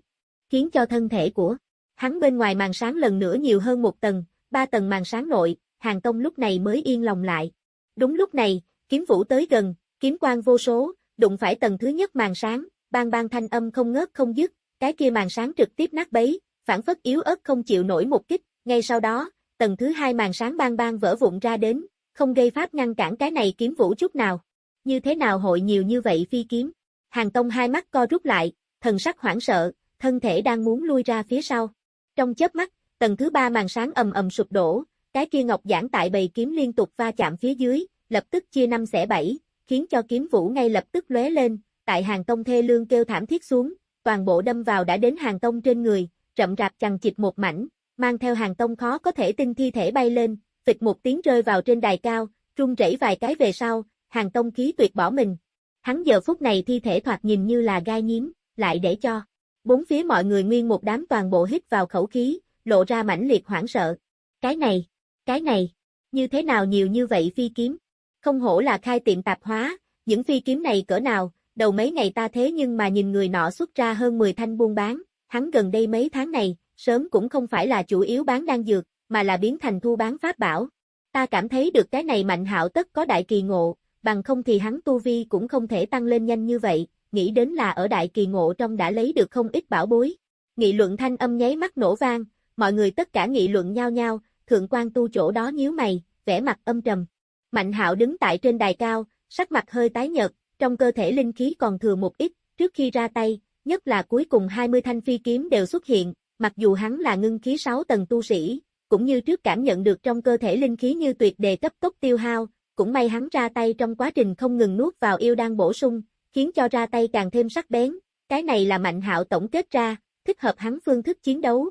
khiến cho thân thể của hắn bên ngoài màn sáng lần nữa nhiều hơn một tầng, ba tầng màn sáng nội, hàng tông lúc này mới yên lòng lại. Đúng lúc này, kiếm vũ tới gần, kiếm quang vô số, đụng phải tầng thứ nhất màn sáng, bang bang thanh âm không ngớt không dứt, cái kia màn sáng trực tiếp nát bấy, phản phất yếu ớt không chịu nổi một kích, ngay sau đó, tầng thứ hai màn sáng bang bang vỡ vụn ra đến, không gây pháp ngăn cản cái này kiếm vũ chút nào. Như thế nào hội nhiều như vậy phi kiếm? Hàng Tông hai mắt co rút lại, thần sắc hoảng sợ, thân thể đang muốn lui ra phía sau. Trong chớp mắt, tầng thứ ba màn sáng ầm ầm sụp đổ, cái kia ngọc giản tại bầy kiếm liên tục va chạm phía dưới, lập tức chia năm xẻ bảy, khiến cho kiếm vũ ngay lập tức lóe lên, tại hàng tông thê lương kêu thảm thiết xuống, toàn bộ đâm vào đã đến hàng tông trên người, rậm rạp chằng chịt một mảnh, mang theo hàng tông khó có thể tin thi thể bay lên, phịch một tiếng rơi vào trên đài cao, rung rẩy vài cái về sau, hàng tông khí tuyệt bỏ mình. Hắn giờ phút này thi thể thoạt nhìn như là gai nhím, lại để cho bốn phía mọi người nguyên một đám toàn bộ hít vào khẩu khí, lộ ra mãnh liệt hoảng sợ. Cái này, cái này, như thế nào nhiều như vậy phi kiếm? Không hổ là khai tiệm tạp hóa, những phi kiếm này cỡ nào, đầu mấy ngày ta thế nhưng mà nhìn người nọ xuất ra hơn 10 thanh buôn bán, hắn gần đây mấy tháng này, sớm cũng không phải là chủ yếu bán đan dược, mà là biến thành thu bán pháp bảo. Ta cảm thấy được cái này mạnh hạo tất có đại kỳ ngộ, bằng không thì hắn tu vi cũng không thể tăng lên nhanh như vậy, nghĩ đến là ở đại kỳ ngộ trong đã lấy được không ít bảo bối. Nghị luận thanh âm nháy mắt nổ vang, mọi người tất cả nghị luận nhau nhau, thượng quan tu chỗ đó nhíu mày, vẻ mặt âm trầm. Mạnh hạo đứng tại trên đài cao, sắc mặt hơi tái nhợt, trong cơ thể linh khí còn thừa một ít, trước khi ra tay, nhất là cuối cùng 20 thanh phi kiếm đều xuất hiện, mặc dù hắn là ngưng khí 6 tầng tu sĩ, cũng như trước cảm nhận được trong cơ thể linh khí như tuyệt đề cấp tốc tiêu hao, cũng may hắn ra tay trong quá trình không ngừng nuốt vào yêu đan bổ sung, khiến cho ra tay càng thêm sắc bén, cái này là mạnh hạo tổng kết ra, thích hợp hắn phương thức chiến đấu,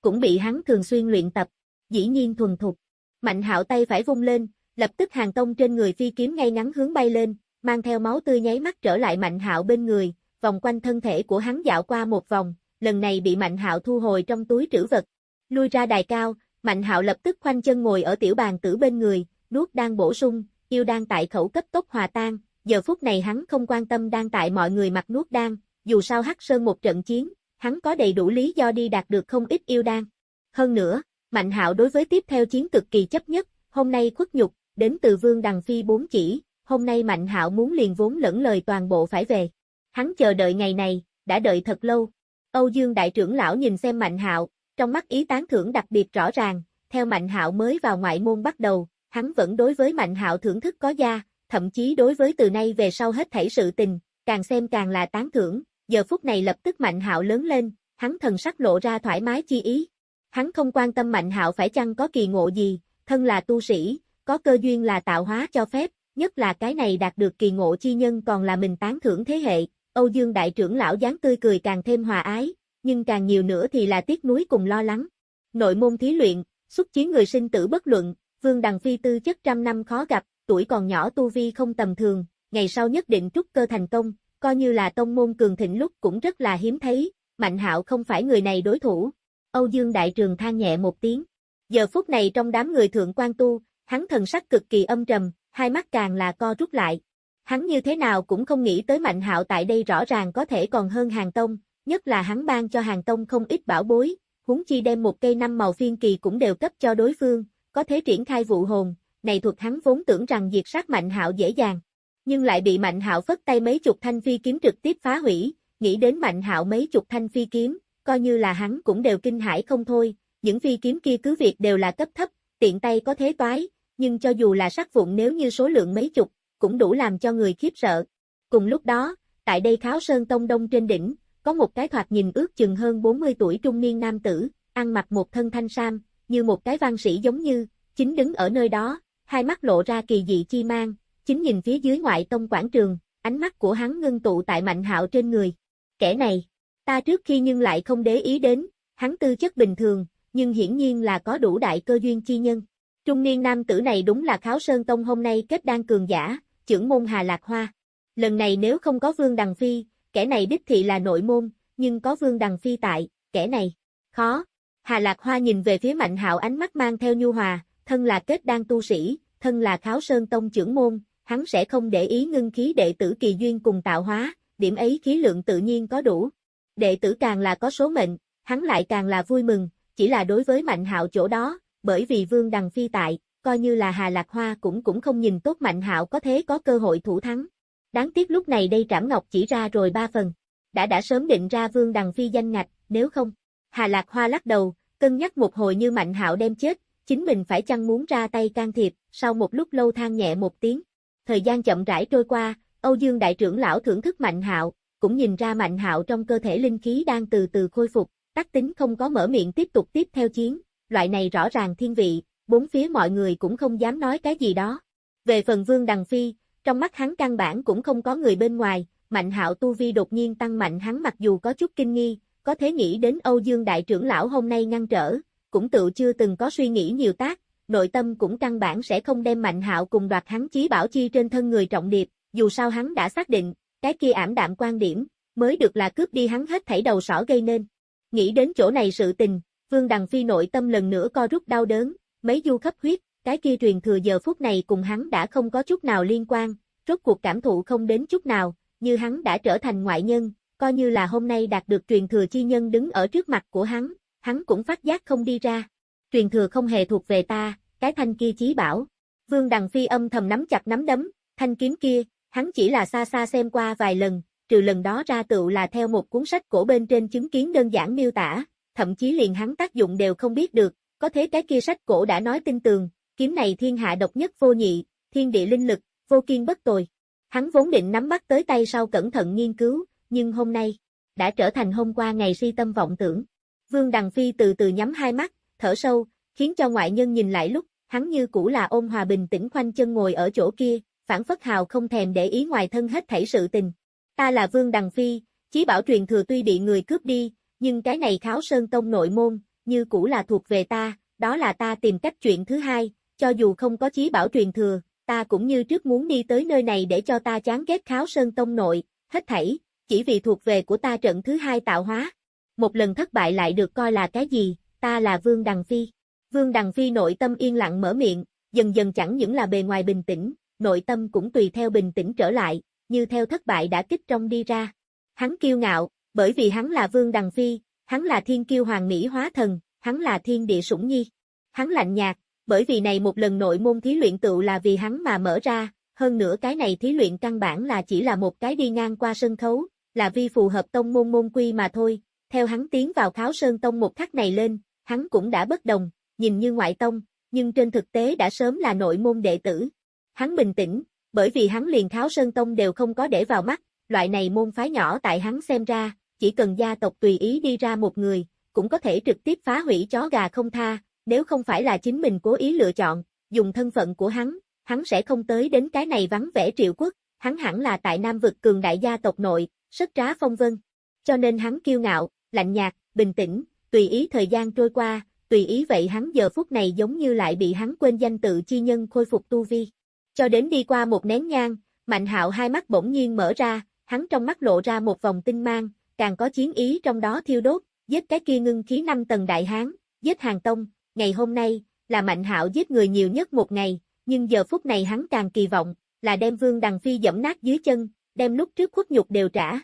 cũng bị hắn thường xuyên luyện tập, dĩ nhiên thuần thục. Mạnh hạo tay phải vung lên, lập tức hàng tông trên người phi kiếm ngay ngắn hướng bay lên, mang theo máu tươi nháy mắt trở lại mạnh hạo bên người, vòng quanh thân thể của hắn dạo qua một vòng, lần này bị mạnh hạo thu hồi trong túi trữ vật. Lui ra đài cao, mạnh hạo lập tức khoanh chân ngồi ở tiểu bàn tử bên người, nuốt đang bổ sung, yêu đang tại khẩu cấp tốc hòa tan, giờ phút này hắn không quan tâm đang tại mọi người mặt nuốt đang dù sao hắc sơn một trận chiến, hắn có đầy đủ lý do đi đạt được không ít yêu đan. Hơn nữa, Mạnh hạo đối với tiếp theo chiến cực kỳ chấp nhất, hôm nay khuất nhục, đến từ vương đằng phi bốn chỉ, hôm nay Mạnh hạo muốn liền vốn lẫn lời toàn bộ phải về. Hắn chờ đợi ngày này, đã đợi thật lâu. Âu Dương đại trưởng lão nhìn xem Mạnh hạo, trong mắt ý tán thưởng đặc biệt rõ ràng, theo Mạnh hạo mới vào ngoại môn bắt đầu, hắn vẫn đối với Mạnh hạo thưởng thức có gia, thậm chí đối với từ nay về sau hết thảy sự tình, càng xem càng là tán thưởng, giờ phút này lập tức Mạnh hạo lớn lên, hắn thần sắc lộ ra thoải mái chi ý. Hắn không quan tâm Mạnh hạo phải chăng có kỳ ngộ gì, thân là tu sĩ, có cơ duyên là tạo hóa cho phép, nhất là cái này đạt được kỳ ngộ chi nhân còn là mình tán thưởng thế hệ, Âu Dương Đại trưởng lão dáng tươi cười càng thêm hòa ái, nhưng càng nhiều nữa thì là tiếc nuối cùng lo lắng. Nội môn thí luyện, xuất chiến người sinh tử bất luận, Vương Đằng Phi tư chất trăm năm khó gặp, tuổi còn nhỏ tu vi không tầm thường, ngày sau nhất định trúc cơ thành công, coi như là tông môn cường thịnh lúc cũng rất là hiếm thấy, Mạnh Hạo không phải người này đối thủ. Âu Dương Đại Trường than nhẹ một tiếng. Giờ phút này trong đám người thượng quan tu, hắn thần sắc cực kỳ âm trầm, hai mắt càng là co rút lại. Hắn như thế nào cũng không nghĩ tới Mạnh Hạo tại đây rõ ràng có thể còn hơn Hàng Tông, nhất là hắn ban cho Hàng Tông không ít bảo bối, huống chi đem một cây năm màu phiên kỳ cũng đều cấp cho đối phương, có thể triển khai vụ hồn, này thuật hắn vốn tưởng rằng diệt sát Mạnh Hạo dễ dàng, nhưng lại bị Mạnh Hạo phất tay mấy chục thanh phi kiếm trực tiếp phá hủy, nghĩ đến Mạnh Hạo mấy chục thanh phi kiếm, coi như là hắn cũng đều kinh hãi không thôi, những phi kiếm kia cứ việc đều là cấp thấp, tiện tay có thế toái, nhưng cho dù là sắc vụn nếu như số lượng mấy chục, cũng đủ làm cho người khiếp sợ. Cùng lúc đó, tại đây Kháo Sơn Tông Đông trên đỉnh, có một cái thoạt nhìn ước chừng hơn 40 tuổi trung niên nam tử, ăn mặc một thân thanh sam, như một cái văn sĩ giống như, chính đứng ở nơi đó, hai mắt lộ ra kỳ dị chi mang, chính nhìn phía dưới ngoại tông quảng trường, ánh mắt của hắn ngưng tụ tại mạnh hạo trên người. Kẻ này, ta trước khi nhưng lại không để ý đến, hắn tư chất bình thường, nhưng hiển nhiên là có đủ đại cơ duyên chi nhân. Trung niên nam tử này đúng là Kháo Sơn Tông hôm nay kết đan cường giả, trưởng môn Hà Lạc Hoa. Lần này nếu không có Vương Đằng Phi, kẻ này đích thị là nội môn, nhưng có Vương Đằng Phi tại, kẻ này, khó. Hà Lạc Hoa nhìn về phía Mạnh Hạo ánh mắt mang theo nhu hòa, thân là kết đan tu sĩ, thân là kháo sơn tông trưởng môn, hắn sẽ không để ý ngưng khí đệ tử kỳ duyên cùng tạo hóa, điểm ấy khí lượng tự nhiên có đủ. Đệ tử càng là có số mệnh, hắn lại càng là vui mừng, chỉ là đối với Mạnh Hạo chỗ đó, bởi vì Vương Đằng Phi tại, coi như là Hà Lạc Hoa cũng cũng không nhìn tốt Mạnh Hạo có thế có cơ hội thủ thắng. Đáng tiếc lúc này đây Trảm Ngọc chỉ ra rồi ba phần. Đã đã sớm định ra Vương Đằng Phi danh ngạch, nếu không. Hà Lạc Hoa lắc đầu, cân nhắc một hồi như Mạnh Hạo đem chết, chính mình phải chăng muốn ra tay can thiệp, sau một lúc lâu than nhẹ một tiếng. Thời gian chậm rãi trôi qua, Âu Dương đại trưởng lão thưởng thức Mạnh Hạo, cũng nhìn ra Mạnh Hạo trong cơ thể linh khí đang từ từ khôi phục, tắc tính không có mở miệng tiếp tục tiếp theo chiến, loại này rõ ràng thiên vị, bốn phía mọi người cũng không dám nói cái gì đó. Về phần Vương Đằng Phi, trong mắt hắn căn bản cũng không có người bên ngoài, Mạnh Hạo tu vi đột nhiên tăng mạnh hắn mặc dù có chút kinh nghi, có thể nghĩ đến Âu Dương đại trưởng lão hôm nay ngăn trở, cũng tự chưa từng có suy nghĩ nhiều tác, nội tâm cũng căn bản sẽ không đem Mạnh Hạo cùng đoạt hắn chí bảo chi trên thân người trọng điệp, dù sao hắn đã xác định, cái kia ảm đạm quan điểm, mới được là cướp đi hắn hết thảy đầu sỏ gây nên. Nghĩ đến chỗ này sự tình, Vương Đằng Phi nội tâm lần nữa co rút đau đớn, mấy du khắp huyết, cái kia truyền thừa giờ phút này cùng hắn đã không có chút nào liên quan, rốt cuộc cảm thụ không đến chút nào, như hắn đã trở thành ngoại nhân, coi như là hôm nay đạt được truyền thừa chi nhân đứng ở trước mặt của hắn, hắn cũng phát giác không đi ra. Truyền thừa không hề thuộc về ta, cái thanh kia chí bảo. Vương Đằng Phi âm thầm nắm chặt nắm đấm, thanh kiếm kia, hắn chỉ là xa xa xem qua vài lần, trừ lần đó ra tựu là theo một cuốn sách cổ bên trên chứng kiến đơn giản miêu tả, thậm chí liền hắn tác dụng đều không biết được, có thế cái kia sách cổ đã nói tin tường, kiếm này thiên hạ độc nhất vô nhị, thiên địa linh lực, vô kiên bất tồi. Hắn vốn định nắm bắt tới tay sau cẩn thận nghiên cứu, nhưng hôm nay, đã trở thành hôm qua ngày si tâm vọng tưởng. Vương Đằng Phi từ từ nhắm hai mắt, thở sâu, khiến cho ngoại nhân nhìn lại lúc, hắn như cũ là ôm hòa bình tĩnh khoanh chân ngồi ở chỗ kia, phản phất hào không thèm để ý ngoài thân hết thảy sự tình. Ta là Vương Đằng Phi, chí bảo truyền thừa tuy bị người cướp đi, nhưng cái này kháo sơn tông nội môn, như cũ là thuộc về ta, đó là ta tìm cách chuyện thứ hai, cho dù không có chí bảo truyền thừa, ta cũng như trước muốn đi tới nơi này để cho ta chán ghét kháo sơn tông nội, hết thảy, chỉ vì thuộc về của ta trận thứ hai tạo hóa. Một lần thất bại lại được coi là cái gì, ta là Vương Đằng Phi. Vương Đằng Phi nội tâm yên lặng mở miệng, dần dần chẳng những là bề ngoài bình tĩnh, nội tâm cũng tùy theo bình tĩnh trở lại, như theo thất bại đã kích trong đi ra. Hắn kiêu ngạo, bởi vì hắn là Vương Đằng Phi, hắn là thiên kiêu hoàng mỹ hóa thần, hắn là thiên địa sủng nhi. Hắn lạnh nhạt, bởi vì này một lần nội môn thí luyện tựu là vì hắn mà mở ra, hơn nữa cái này thí luyện căn bản là chỉ là một cái đi ngang qua sân khấu, là vi phù hợp tông môn môn quy mà thôi, theo hắn tiến vào kháo sơn tông một khắc này lên, hắn cũng đã bất đồng, nhìn như ngoại tông, nhưng trên thực tế đã sớm là nội môn đệ tử. Hắn bình tĩnh, bởi vì hắn liền kháo sơn tông đều không có để vào mắt, loại này môn phái nhỏ tại hắn xem ra, chỉ cần gia tộc tùy ý đi ra một người, cũng có thể trực tiếp phá hủy chó gà không tha, nếu không phải là chính mình cố ý lựa chọn, dùng thân phận của hắn, hắn sẽ không tới đến cái này vắng vẻ triệu quốc, hắn hẳn là tại Nam vực cường đại gia tộc nội, rất trá phong vân. Cho nên hắn kiêu ngạo, lạnh nhạt, bình tĩnh, tùy ý thời gian trôi qua, tùy ý vậy hắn giờ phút này giống như lại bị hắn quên danh tự chi nhân khôi phục tu vi. Cho đến đi qua một nén nhang, Mạnh hạo hai mắt bỗng nhiên mở ra, hắn trong mắt lộ ra một vòng tinh mang, càng có chiến ý trong đó thiêu đốt, giết cái kia ngưng khí năm tầng đại hán, giết hàng tông, ngày hôm nay, là Mạnh hạo giết người nhiều nhất một ngày, nhưng giờ phút này hắn càng kỳ vọng, là đem vương đằng phi dẫm nát dưới chân, đem lúc trước khuất nhục đều trả.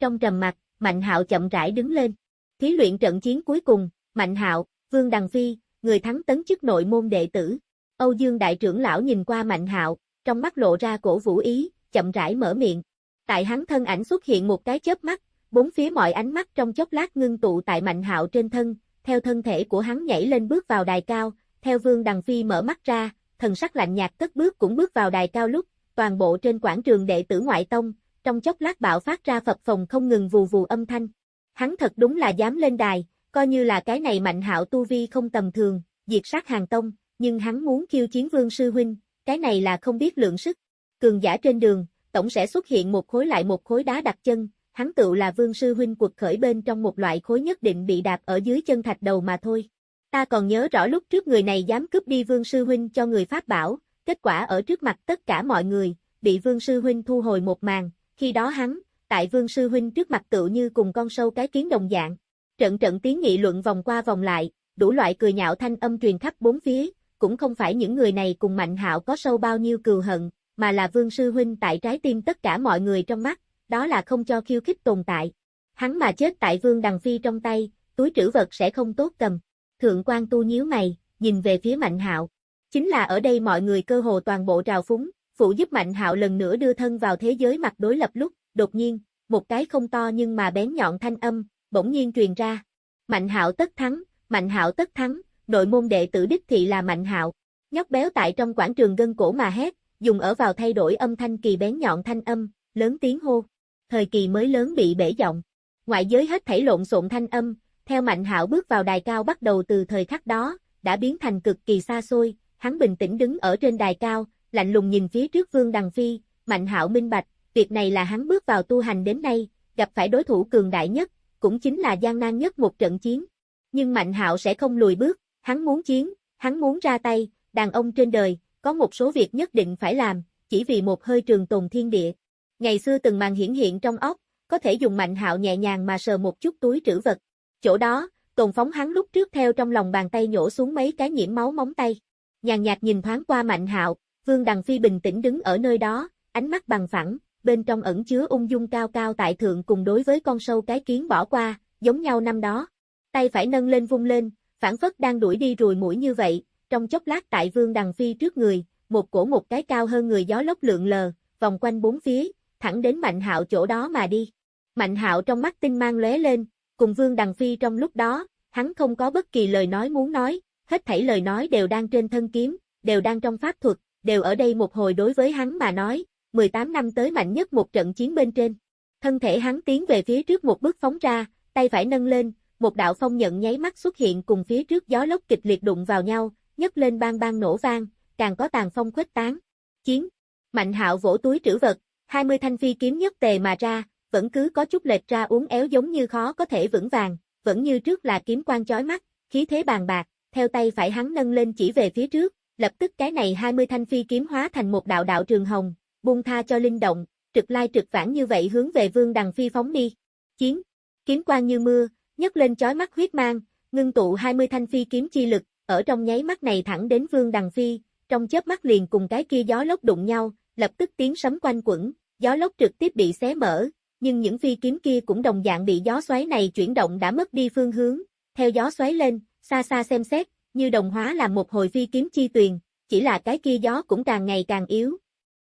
Trong trầm mặt, Mạnh hạo chậm rãi đứng lên. Thí luyện trận chiến cuối cùng, Mạnh hạo, Vương Đằng Phi, người thắng tấn chức nội môn đệ tử. Âu Dương đại trưởng lão nhìn qua Mạnh hạo, trong mắt lộ ra cổ vũ ý, chậm rãi mở miệng. Tại hắn thân ảnh xuất hiện một cái chớp mắt, bốn phía mọi ánh mắt trong chốc lát ngưng tụ tại Mạnh hạo trên thân, theo thân thể của hắn nhảy lên bước vào đài cao, theo Vương Đằng Phi mở mắt ra, thần sắc lạnh nhạt cất bước cũng bước vào đài cao lúc, toàn bộ trên quảng trường đệ tử ngoại tông, trong chốc lát bạo phát ra phập phòng không ngừng vù vù âm thanh. Hắn thật đúng là dám lên đài, coi như là cái này mạnh hạo tu vi không tầm thường, diệt sát hàng tông, nhưng hắn muốn khiêu chiến vương sư huynh, cái này là không biết lượng sức. Cường giả trên đường, tổng sẽ xuất hiện một khối lại một khối đá đặt chân, hắn tựu là vương sư huynh quật khởi bên trong một loại khối nhất định bị đạp ở dưới chân thạch đầu mà thôi. Ta còn nhớ rõ lúc trước người này dám cướp đi vương sư huynh cho người pháp bảo, kết quả ở trước mặt tất cả mọi người, bị vương sư huynh thu hồi một màn, khi đó hắn, tại Vương Sư Huynh trước mặt tựu như cùng con sâu cái kiến đồng dạng. Trận trận tiếng nghị luận vòng qua vòng lại, đủ loại cười nhạo thanh âm truyền khắp bốn phía, cũng không phải những người này cùng Mạnh Hạo có sâu bao nhiêu cừu hận, mà là Vương Sư Huynh tại trái tim tất cả mọi người trong mắt, đó là không cho khiêu khích tồn tại. Hắn mà chết tại Vương Đằng Phi trong tay, túi trữ vật sẽ không tốt cầm. Thượng quan tu nhíu mày, nhìn về phía Mạnh Hạo. Chính là ở đây mọi người cơ hồ toàn bộ trào phúng, phụ giúp Mạnh Hạo lần nữa đưa thân vào thế giới mặt đối lập lúc, đột nhiên, một cái không to nhưng mà bén nhọn thanh âm, bỗng nhiên truyền ra. Mạnh Hạo tất thắng, Mạnh Hạo tất thắng, nội môn đệ tử đích thị là Mạnh Hạo. Nhóc béo tại trong quảng trường gân cổ mà hét, dùng ở vào thay đổi âm thanh kỳ bén nhọn thanh âm, lớn tiếng hô. Thời kỳ mới lớn bị bể giọng. Ngoại giới hết thảy lộn xộn thanh âm, theo Mạnh Hạo bước vào đài cao bắt đầu từ thời khắc đó, đã biến thành cực kỳ xa xôi, hắn bình tĩnh đứng ở trên đài cao, lạnh lùng nhìn phía trước Vương Đằng Phi, Mạnh Hạo minh bạch, việc này là hắn bước vào tu hành đến nay, gặp phải đối thủ cường đại nhất, cũng chính là gian nan nhất một trận chiến. Nhưng Mạnh Hạo sẽ không lùi bước, hắn muốn chiến, hắn muốn ra tay, đàn ông trên đời, có một số việc nhất định phải làm, chỉ vì một hơi trường tồn thiên địa. Ngày xưa từng màn hiển hiện trong óc, có thể dùng Mạnh Hạo nhẹ nhàng mà sờ một chút túi trữ vật. Chỗ đó, tồn phóng hắn lúc trước theo trong lòng bàn tay nhổ xuống mấy cái nhiễm máu móng tay. Nhàn nhạt nhìn thoáng qua Mạnh Hạo, Vương Đằng Phi bình tĩnh đứng ở nơi đó, ánh mắt bằng phẳng, bên trong ẩn chứa ung dung cao cao tại thượng cùng đối với con sâu cái kiến bỏ qua, giống nhau năm đó. Tay phải nâng lên vung lên, phản phất đang đuổi đi rùi mũi như vậy, trong chốc lát tại Vương Đằng Phi trước người, một cổ một cái cao hơn người gió lốc lượng lờ, vòng quanh bốn phía, thẳng đến Mạnh Hạo chỗ đó mà đi. Mạnh Hạo trong mắt tinh mang lóe lên, cùng Vương Đằng Phi trong lúc đó, hắn không có bất kỳ lời nói muốn nói, hết thảy lời nói đều đang trên thân kiếm, đều đang trong pháp thuật, đều ở đây một hồi đối với hắn mà nói, 18 năm tới mạnh nhất một trận chiến bên trên. Thân thể hắn tiến về phía trước một bước phóng ra, tay phải nâng lên, một đạo phong nhận nháy mắt xuất hiện cùng phía trước gió lốc kịch liệt đụng vào nhau, nhấc lên bang bang nổ vang, càng có tàn phong khuếch tán. Chiến. Mạnh hạo vỗ túi trữ vật, 20 thanh phi kiếm nhất tề mà ra, vẫn cứ có chút lệch ra uốn éo giống như khó có thể vững vàng, vẫn như trước là kiếm quang chói mắt, khí thế bàn bạc, theo tay phải hắn nâng lên chỉ về phía trước, lập tức cái này 20 thanh phi kiếm hóa thành một đạo đạo trường hồng, buông tha cho linh động, trực lai trực vãng như vậy hướng về Vương Đằng Phi phóng đi. Chiến, kiếm quang như mưa, nhấc lên chói mắt huyết mang, ngưng tụ 20 thanh phi kiếm chi lực, ở trong nháy mắt này thẳng đến Vương Đằng Phi, trong chớp mắt liền cùng cái kia gió lốc đụng nhau, lập tức tiếng sấm quanh quẩn, gió lốc trực tiếp bị xé mở, nhưng những phi kiếm kia cũng đồng dạng bị gió xoáy này chuyển động đã mất đi phương hướng, theo gió xoáy lên, xa xa xem xét, như đồng hóa làm một hồi phi kiếm chi tuyền, chỉ là cái kia gió cũng càng ngày càng yếu.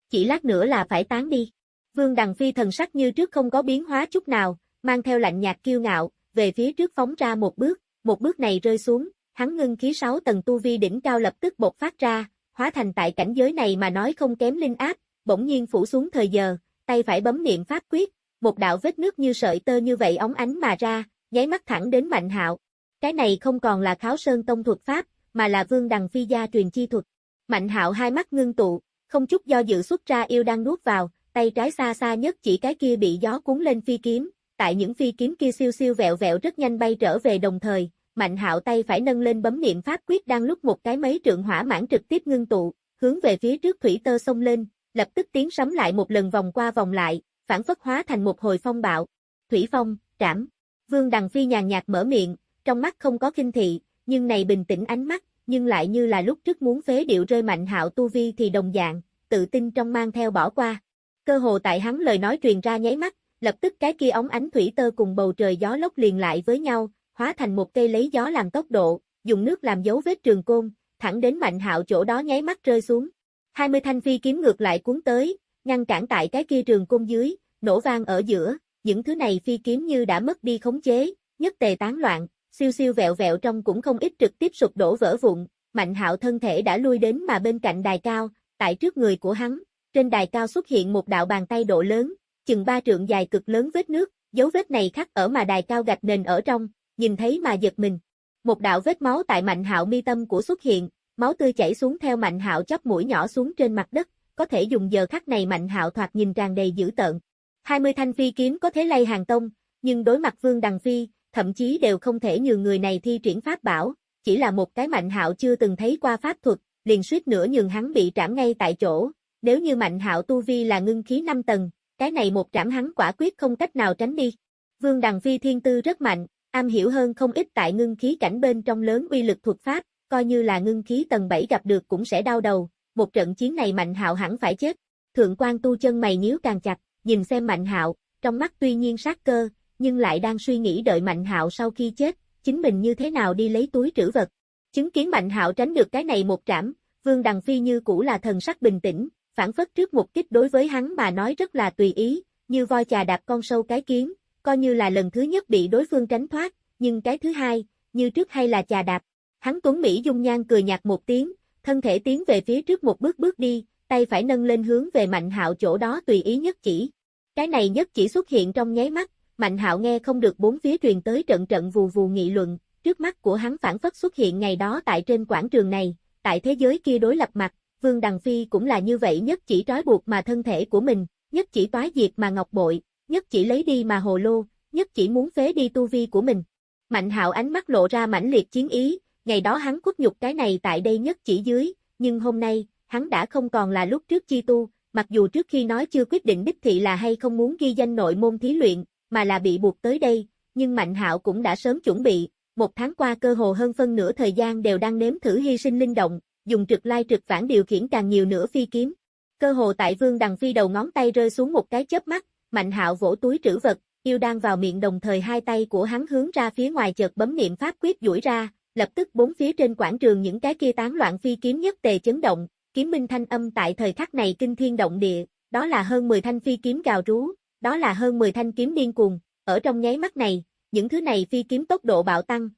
Chỉ lát nữa là phải tán đi. Vương Đằng Phi thần sắc như trước không có biến hóa chút nào, mang theo lạnh nhạt kiêu ngạo, về phía trước phóng ra một bước, một bước này rơi xuống, hắn ngưng khí sáu tầng tu vi đỉnh cao lập tức bộc phát ra, hóa thành tại cảnh giới này mà nói không kém linh áp, bỗng nhiên phủ xuống thời giờ, tay phải bấm niệm pháp quyết, một đạo vết nước như sợi tơ như vậy óng ánh mà ra, nháy mắt thẳng đến Mạnh Hạo. Cái này không còn là Kháo Sơn tông thuật pháp, mà là Vương Đằng phi gia truyền chi thuật. Mạnh Hạo hai mắt ngưng tụ, không chút do dự xuất ra yêu đang nuốt vào, tay trái xa xa nhất chỉ cái kia bị gió cuốn lên phi kiếm, tại những phi kiếm kia siêu siêu vẹo vẹo rất nhanh bay trở về đồng thời, Mạnh Hạo tay phải nâng lên bấm niệm pháp quyết đang lúc một cái mấy trượng hỏa mãn trực tiếp ngưng tụ, hướng về phía trước thủy tơ xông lên, lập tức tiến sấm lại một lần vòng qua vòng lại, phản phất hóa thành một hồi phong bạo. Thủy phong, trảm. Vương Đằng Phi nhàn nhạt mở miệng, trong mắt không có kinh thị, nhưng này bình tĩnh ánh mắt, nhưng lại như là lúc trước muốn phế điệu rơi mạnh hạo tu vi thì đồng dạng, tự tin trong mang theo bỏ qua. Cơ hồ tại hắn lời nói truyền ra nháy mắt, lập tức cái kia ống ánh thủy tơ cùng bầu trời gió lốc liền lại với nhau, hóa thành một cây lấy gió làm tốc độ, dùng nước làm dấu vết trường côn, thẳng đến mạnh hạo chỗ đó nháy mắt rơi xuống. 20 thanh phi kiếm ngược lại cuốn tới, ngăn cản tại cái kia trường côn dưới, nổ vang ở giữa, những thứ này phi kiếm như đã mất đi khống chế, nhất tề tán loạn, siêu siêu vẹo vẹo trong cũng không ít trực tiếp sụp đổ vỡ vụn, Mạnh Hạo thân thể đã lui đến mà bên cạnh đài cao, tại trước người của hắn, trên đài cao xuất hiện một đạo bàn tay độ lớn, chừng ba trượng dài cực lớn vết nước, dấu vết này khắc ở mà đài cao gạch nền ở trong, nhìn thấy mà giật mình. Một đạo vết máu tại Mạnh Hạo mi tâm của xuất hiện, máu tươi chảy xuống theo Mạnh Hạo chóp mũi nhỏ xuống trên mặt đất, có thể dùng giờ khắc này Mạnh Hạo thoạt nhìn tràn đầy dữ tợn. 20 thanh phi kiếm có thể lay hàng tông, nhưng đối mặt Vương Đằng Phi, thậm chí đều không thể nhường người này thi triển pháp bảo, chỉ là một cái Mạnh Hạo chưa từng thấy qua pháp thuật, liền suýt nữa nhường hắn bị trảm ngay tại chỗ. Nếu như Mạnh Hạo tu vi là ngưng khí 5 tầng, cái này một trảm hắn quả quyết không cách nào tránh đi. Vương Đằng Phi thiên tư rất mạnh, am hiểu hơn không ít tại ngưng khí cảnh bên trong lớn uy lực thuật pháp, coi như là ngưng khí tầng 7 gặp được cũng sẽ đau đầu, một trận chiến này Mạnh Hạo hẳn phải chết. Thượng quan tu chân mày nhíu càng chặt, nhìn xem Mạnh Hạo, trong mắt tuy nhiên sát cơ, nhưng lại đang suy nghĩ đợi Mạnh Hạo sau khi chết, chính mình như thế nào đi lấy túi trữ vật. Chứng kiến Mạnh Hạo tránh được cái này một trảm, Vương Đằng Phi như cũ là thần sắc bình tĩnh, phản phất trước một kích đối với hắn mà nói rất là tùy ý, như voi chà đạp con sâu cái kiến, coi như là lần thứ nhất bị đối phương tránh thoát, nhưng cái thứ hai, như trước hay là chà đạp. Hắn Tuấn Mỹ dung nhan cười nhạt một tiếng, thân thể tiến về phía trước một bước bước đi, tay phải nâng lên hướng về Mạnh Hạo chỗ đó tùy ý nhất chỉ. Cái này nhất chỉ xuất hiện trong nháy mắt, Mạnh Hạo nghe không được bốn phía truyền tới trận trận vù vù nghị luận, trước mắt của hắn phản phất xuất hiện ngày đó tại trên quảng trường này, tại thế giới kia đối lập mặt, Vương Đằng Phi cũng là như vậy nhất chỉ trói buộc mà thân thể của mình, nhất chỉ toái diệt mà ngọc bội, nhất chỉ lấy đi mà hồ lô, nhất chỉ muốn phế đi tu vi của mình. Mạnh hạo ánh mắt lộ ra mãnh liệt chiến ý, ngày đó hắn khuất nhục cái này tại đây nhất chỉ dưới, nhưng hôm nay, hắn đã không còn là lúc trước chi tu, mặc dù trước khi nói chưa quyết định đích thị là hay không muốn ghi danh nội môn thí luyện, mà là bị buộc tới đây, nhưng Mạnh hạo cũng đã sớm chuẩn bị, một tháng qua cơ hồ hơn phân nửa thời gian đều đang nếm thử hy sinh linh động, dùng trực lai trực phản điều khiển càng nhiều nữa phi kiếm. Cơ hồ tại Vương Đằng Phi đầu ngón tay rơi xuống một cái chớp mắt, Mạnh Hạo vỗ túi trữ vật, yêu đang vào miệng đồng thời hai tay của hắn hướng ra phía ngoài chợt bấm niệm pháp quyết duỗi ra, lập tức bốn phía trên quảng trường những cái kia tán loạn phi kiếm nhất tề chấn động, kiếm minh thanh âm tại thời khắc này kinh thiên động địa, đó là hơn 10 thanh phi kiếm gào rú, đó là hơn 10 thanh kiếm điên cuồng, ở trong nháy mắt này, những thứ này phi kiếm tốc độ bạo tăng,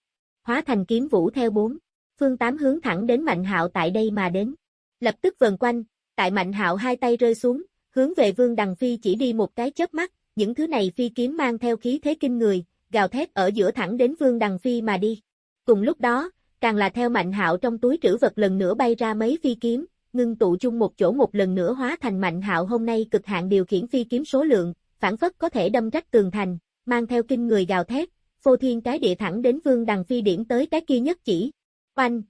hóa thành kiếm vũ theo bốn phương tám hướng thẳng đến Mạnh Hạo tại đây mà đến. Lập tức vần quanh, tại Mạnh Hạo hai tay rơi xuống, hướng về Vương Đằng Phi chỉ đi một cái chớp mắt, những thứ này phi kiếm mang theo khí thế kinh người, gào thét ở giữa thẳng đến Vương Đằng Phi mà đi. Cùng lúc đó, càng là theo Mạnh Hạo trong túi trữ vật lần nữa bay ra mấy phi kiếm, ngưng tụ chung một chỗ một lần nữa hóa thành Mạnh Hạo hôm nay cực hạn điều khiển phi kiếm số lượng, phản phất có thể đâm rách tường thành, mang theo kinh người gào thét, phô thiên cái địa thẳng đến Vương Đằng Phi điểm tới cái kia nhất chỉ. Oanh!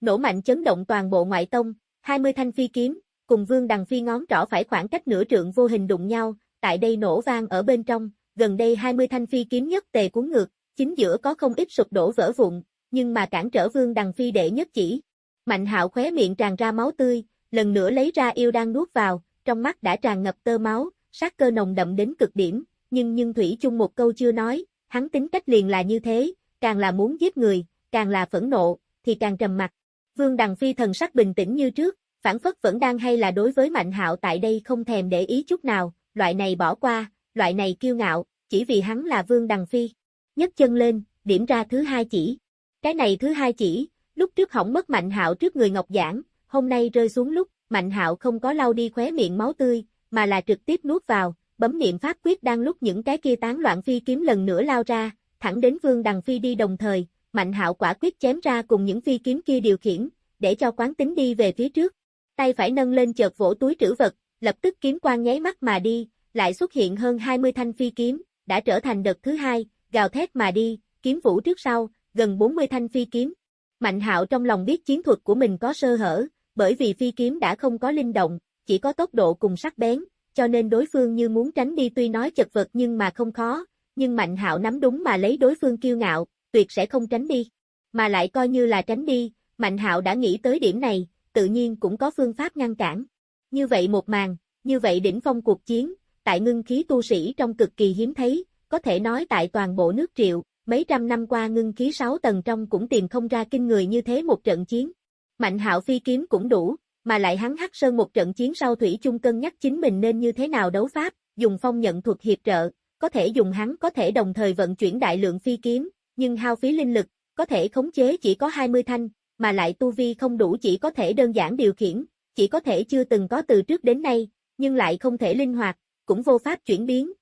Nổ mạnh chấn động toàn bộ ngoại tông, 20 thanh phi kiếm, cùng Vương Đằng Phi ngón trỏ phải khoảng cách nửa trượng vô hình đụng nhau, tại đây nổ vang ở bên trong, gần đây 20 thanh phi kiếm nhất tề cuốn ngược, chính giữa có không ít sụp đổ vỡ vụn, nhưng mà cản trở Vương Đằng Phi đệ nhất chỉ. Mạnh Hạo khóe miệng tràn ra máu tươi, lần nữa lấy ra yêu đang nuốt vào, trong mắt đã tràn ngập tơ máu, sát cơ nồng đậm đến cực điểm, nhưng nhưng thủy chung một câu chưa nói, hắn tính cách liền là như thế, càng là muốn giết người, càng là phẫn nộ, thì càng trầm mặt. Vương Đằng Phi thần sắc bình tĩnh như trước, phản phất vẫn đang hay là đối với Mạnh Hạo tại đây không thèm để ý chút nào, loại này bỏ qua, loại này kiêu ngạo, chỉ vì hắn là Vương Đằng Phi. Nhấc chân lên, điểm ra thứ hai chỉ. Cái này thứ hai chỉ, lúc trước hỏng mất Mạnh Hạo trước người Ngọc Giảng, hôm nay rơi xuống lúc, Mạnh Hạo không có lau đi khóe miệng máu tươi, mà là trực tiếp nuốt vào, bấm niệm pháp quyết đang lúc những cái kia tán loạn phi kiếm lần nữa lao ra, thẳng đến Vương Đằng Phi đi đồng thời, Mạnh Hạo quả quyết chém ra cùng những phi kiếm kia điều khiển, để cho quán tính đi về phía trước. Tay phải nâng lên chợt vỗ túi trữ vật, lập tức kiếm quang nháy mắt mà đi, lại xuất hiện hơn 20 thanh phi kiếm, đã trở thành đợt thứ hai, gào thét mà đi, kiếm vũ trước sau, gần 40 thanh phi kiếm. Mạnh Hạo trong lòng biết chiến thuật của mình có sơ hở, bởi vì phi kiếm đã không có linh động, chỉ có tốc độ cùng sắc bén, cho nên đối phương như muốn tránh đi tuy nói chật vật nhưng mà không khó, nhưng Mạnh Hạo nắm đúng mà lấy đối phương kiêu ngạo, tuyệt sẽ không tránh đi. Mà lại coi như là tránh đi, Mạnh Hạo đã nghĩ tới điểm này, tự nhiên cũng có phương pháp ngăn cản. Như vậy một màn, như vậy đỉnh phong cuộc chiến, tại ngưng khí tu sĩ trong cực kỳ hiếm thấy, có thể nói tại toàn bộ nước triệu, mấy trăm năm qua ngưng khí 6 tầng trong cũng tìm không ra kinh người như thế một trận chiến. Mạnh hạo phi kiếm cũng đủ, mà lại hắn hắc sơn một trận chiến sau thủy chung cân nhắc chính mình nên như thế nào đấu pháp, dùng phong nhận thuật hiệp trợ, có thể dùng hắn có thể đồng thời vận chuyển đại lượng phi kiếm, nhưng hao phí linh lực, có thể khống chế chỉ có 20 thanh, mà lại tu vi không đủ chỉ có thể đơn giản điều khiển, chỉ có thể chưa từng có từ trước đến nay, nhưng lại không thể linh hoạt, cũng vô pháp chuyển biến.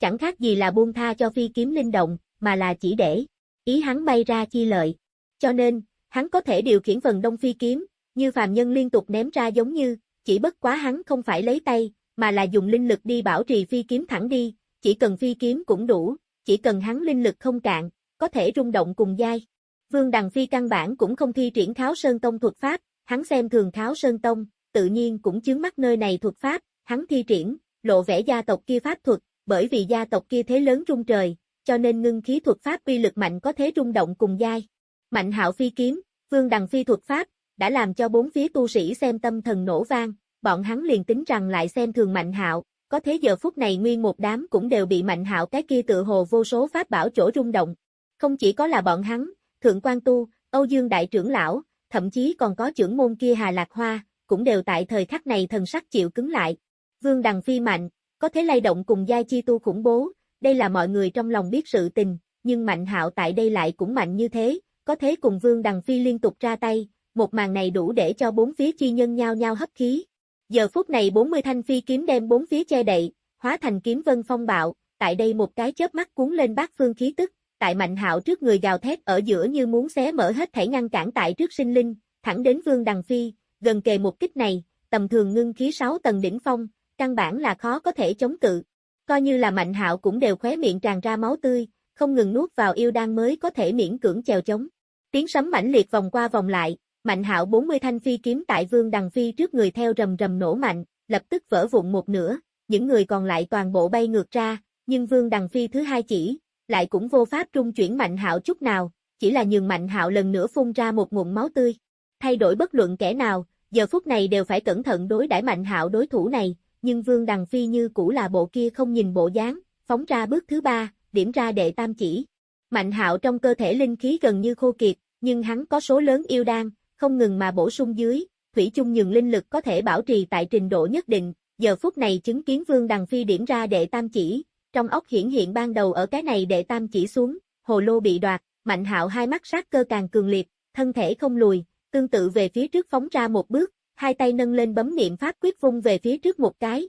Chẳng khác gì là buông tha cho phi kiếm linh động, mà là chỉ để ý hắn bay ra chi lợi. Cho nên, hắn có thể điều khiển phần đông phi kiếm, như phàm nhân liên tục ném ra giống như, chỉ bất quá hắn không phải lấy tay, mà là dùng linh lực đi bảo trì phi kiếm thẳng đi, chỉ cần phi kiếm cũng đủ, chỉ cần hắn linh lực không cạn, có thể rung động cùng dai. Vương Đằng Phi căn bản cũng không thi triển Kháo Sơn Tông thuật pháp, hắn xem thường Kháo Sơn Tông, tự nhiên cũng chướng mắt nơi này thuật pháp, hắn thi triển, lộ vẻ gia tộc kia pháp thuật, bởi vì gia tộc kia thế lớn trung trời, cho nên ngưng khí thuật pháp uy lực mạnh có thế rung động cùng giai. Mạnh hạo phi kiếm, vương đằng phi thuật pháp, đã làm cho bốn phía tu sĩ xem tâm thần nổ vang, bọn hắn liền tính rằng lại xem thường mạnh hạo, có thế giờ phút này nguyên một đám cũng đều bị mạnh hạo cái kia tự hồ vô số pháp bảo chỗ rung động. Không chỉ có là bọn hắn, Thượng quan Tu, Âu Dương Đại trưởng lão, thậm chí còn có trưởng môn kia Hà Lạc Hoa, cũng đều tại thời khắc này thần sắc chịu cứng lại. Vương Đằng Phi mạnh, có thể lay động cùng giai chi tu khủng bố, đây là mọi người trong lòng biết sự tình, nhưng Mạnh Hạo tại đây lại cũng mạnh như thế, có thế cùng Vương Đằng Phi liên tục ra tay, một màn này đủ để cho bốn phía chi nhân nhau nhau hấp khí. Giờ phút này 40 thanh phi kiếm đem bốn phía che đậy, hóa thành kiếm vân phong bạo, tại đây một cái chớp mắt cuốn lên bát phương khí tức, tại Mạnh Hạo trước người gào thét ở giữa như muốn xé mở hết thảy ngăn cản tại trước sinh linh, thẳng đến Vương Đằng Phi, gần kề một kích này, tầm thường ngưng khí 6 tầng đỉnh phong, căn bản là khó có thể chống cự. Coi như là Mạnh Hạo cũng đều khóe miệng tràn ra máu tươi, không ngừng nuốt vào yêu đan mới có thể miễn cưỡng chèo chống. Tiếng sấm mãnh liệt vòng qua vòng lại, Mạnh Hạo 40 thanh phi kiếm tại Vương Đằng Phi trước người theo rầm rầm nổ mạnh, lập tức vỡ vụn một nửa, những người còn lại toàn bộ bay ngược ra, nhưng Vương Đằng Phi thứ hai chỉ, lại cũng vô pháp trung chuyển Mạnh Hạo chút nào, chỉ là nhường Mạnh Hạo lần nữa phun ra một nguồn máu tươi. Thay đổi bất luận kẻ nào, giờ phút này đều phải cẩn thận đối đãi Mạnh Hạo đối thủ này, nhưng Vương Đằng Phi như cũ là bộ kia không nhìn bộ dáng, phóng ra bước thứ ba, điểm ra đệ tam chỉ. Mạnh Hạo trong cơ thể linh khí gần như khô kiệt, nhưng hắn có số lớn yêu đan, không ngừng mà bổ sung dưới, thủy chung nhường linh lực có thể bảo trì tại trình độ nhất định, giờ phút này chứng kiến Vương Đằng Phi điểm ra đệ tam chỉ, trong ốc hiển hiện ban đầu ở cái này đệ tam chỉ xuống, hồ lô bị đoạt, Mạnh Hạo hai mắt sát cơ càng cường liệt, thân thể không lùi, tương tự về phía trước phóng ra một bước, hai tay nâng lên bấm niệm pháp quyết vung về phía trước một cái.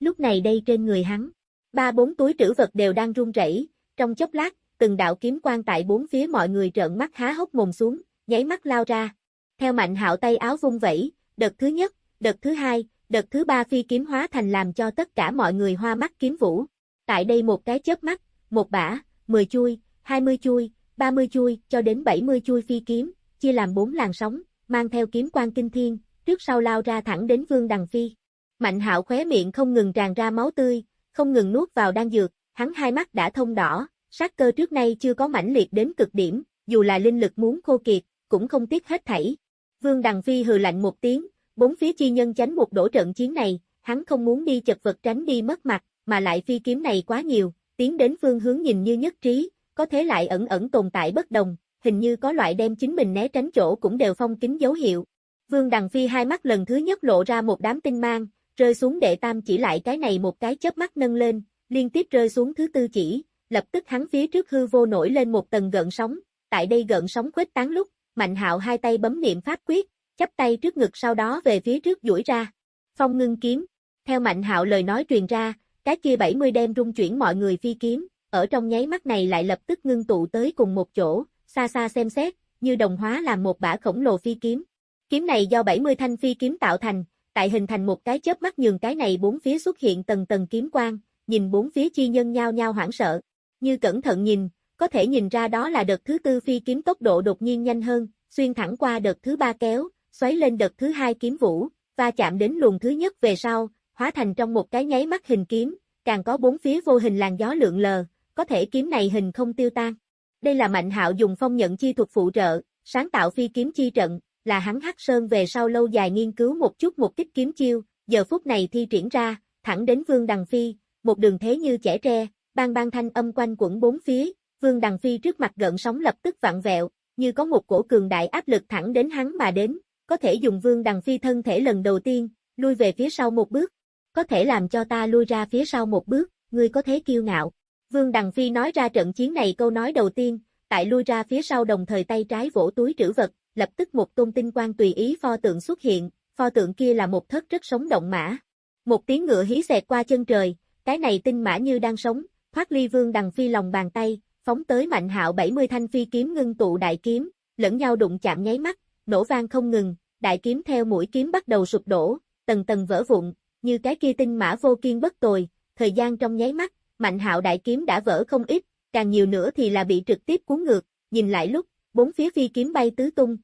Lúc này đây trên người hắn, ba bốn túi trữ vật đều đang run rẩy, trong chốc lát, từng đạo kiếm quang tại bốn phía mọi người trợn mắt há hốc mồm xuống, nháy mắt lao ra. Theo Mạnh Hạo tay áo vung vẩy, đợt thứ nhất, đợt thứ hai, đợt thứ ba phi kiếm hóa thành làm cho tất cả mọi người hoa mắt kiếm vũ. Tại đây một cái chớp mắt, một bả, 10 chui, 20 chui, 30 chui, cho đến 70 chui phi kiếm, chia làm bốn làn sóng, mang theo kiếm quan kinh thiên, trước sau lao ra thẳng đến Vương Đằng Phi. Mạnh hạo khóe miệng không ngừng tràn ra máu tươi, không ngừng nuốt vào đan dược, hắn hai mắt đã thông đỏ, sát cơ trước nay chưa có mãnh liệt đến cực điểm, dù là linh lực muốn khô kiệt, cũng không tiếc hết thảy. Vương Đằng Phi hừ lạnh một tiếng, bốn phía chi nhân tránh một đổ trận chiến này, hắn không muốn đi chật vật tránh đi mất mặt, mà lại phi kiếm này quá nhiều, tiến đến phương hướng nhìn như nhất trí, có thế lại ẩn ẩn tồn tại bất đồng, hình như có loại đem chính mình né tránh chỗ cũng đều phong kính dấu hiệu. Vương Đằng Phi hai mắt lần thứ nhất lộ ra một đám tinh mang, rơi xuống đệ tam chỉ lại cái này một cái chớp mắt nâng lên, liên tiếp rơi xuống thứ tư chỉ, lập tức hắn phía trước hư vô nổi lên một tầng gợn sóng, tại đây gợn sóng khuếch tán lúc, Mạnh Hạo hai tay bấm niệm pháp quyết, chắp tay trước ngực sau đó về phía trước duỗi ra. Phong ngưng kiếm, theo Mạnh Hạo lời nói truyền ra, cái kia 70 đem rung chuyển mọi người phi kiếm, ở trong nháy mắt này lại lập tức ngưng tụ tới cùng một chỗ, xa xa xem xét, như đồng hóa làm một bả khổng lồ phi kiếm. Kiếm này do 70 thanh phi kiếm tạo thành, tại hình thành một cái chớp mắt nhường cái này bốn phía xuất hiện tầng tầng kiếm quang, nhìn bốn phía chi nhân nhao nhao hoảng sợ. Như cẩn thận nhìn, có thể nhìn ra đó là đợt thứ tư phi kiếm tốc độ đột nhiên nhanh hơn, xuyên thẳng qua đợt thứ ba kéo, xoáy lên đợt thứ hai kiếm vũ, và chạm đến luồng thứ nhất về sau, hóa thành trong một cái nháy mắt hình kiếm, càng có bốn phía vô hình làn gió lượn lờ, có thể kiếm này hình không tiêu tan. Đây là Mạnh Hạo dùng phong nhận chi thuật phụ trợ, sáng tạo phi kiếm chi trận, là hắn Hắc Sơn về sau lâu dài nghiên cứu một chút một kích kiếm chiêu, giờ phút này thi triển ra, thẳng đến Vương Đằng Phi, một đường thế như chẻ tre, bang bang thanh âm quanh quẩn bốn phía, Vương Đằng Phi trước mặt gợn sóng lập tức vặn vẹo, như có một cổ cường đại áp lực thẳng đến hắn mà đến, có thể dùng Vương Đằng Phi thân thể lần đầu tiên, lui về phía sau một bước, có thể làm cho ta lui ra phía sau một bước, ngươi có thế kiêu ngạo. Vương Đằng Phi nói ra trận chiến này câu nói đầu tiên, tại lui ra phía sau đồng thời tay trái vỗ túi trữ vật, lập tức một tôn tinh quang tùy ý pho tượng xuất hiện, pho tượng kia là một thất rất sống động mã. Một tiếng ngựa hí xẹt qua chân trời, cái này tinh mã như đang sống, thoát ly vương đằng phi lòng bàn tay, phóng tới mạnh hạo 70 thanh phi kiếm ngưng tụ đại kiếm, lẫn nhau đụng chạm nháy mắt, nổ vang không ngừng, đại kiếm theo mũi kiếm bắt đầu sụp đổ, tầng tầng vỡ vụn, như cái kia tinh mã vô kiên bất tồi, thời gian trong nháy mắt, mạnh hạo đại kiếm đã vỡ không ít, càng nhiều nữa thì là bị trực tiếp cuốn ngược, nhìn lại lúc, bốn phía phi kiếm bay tứ tung.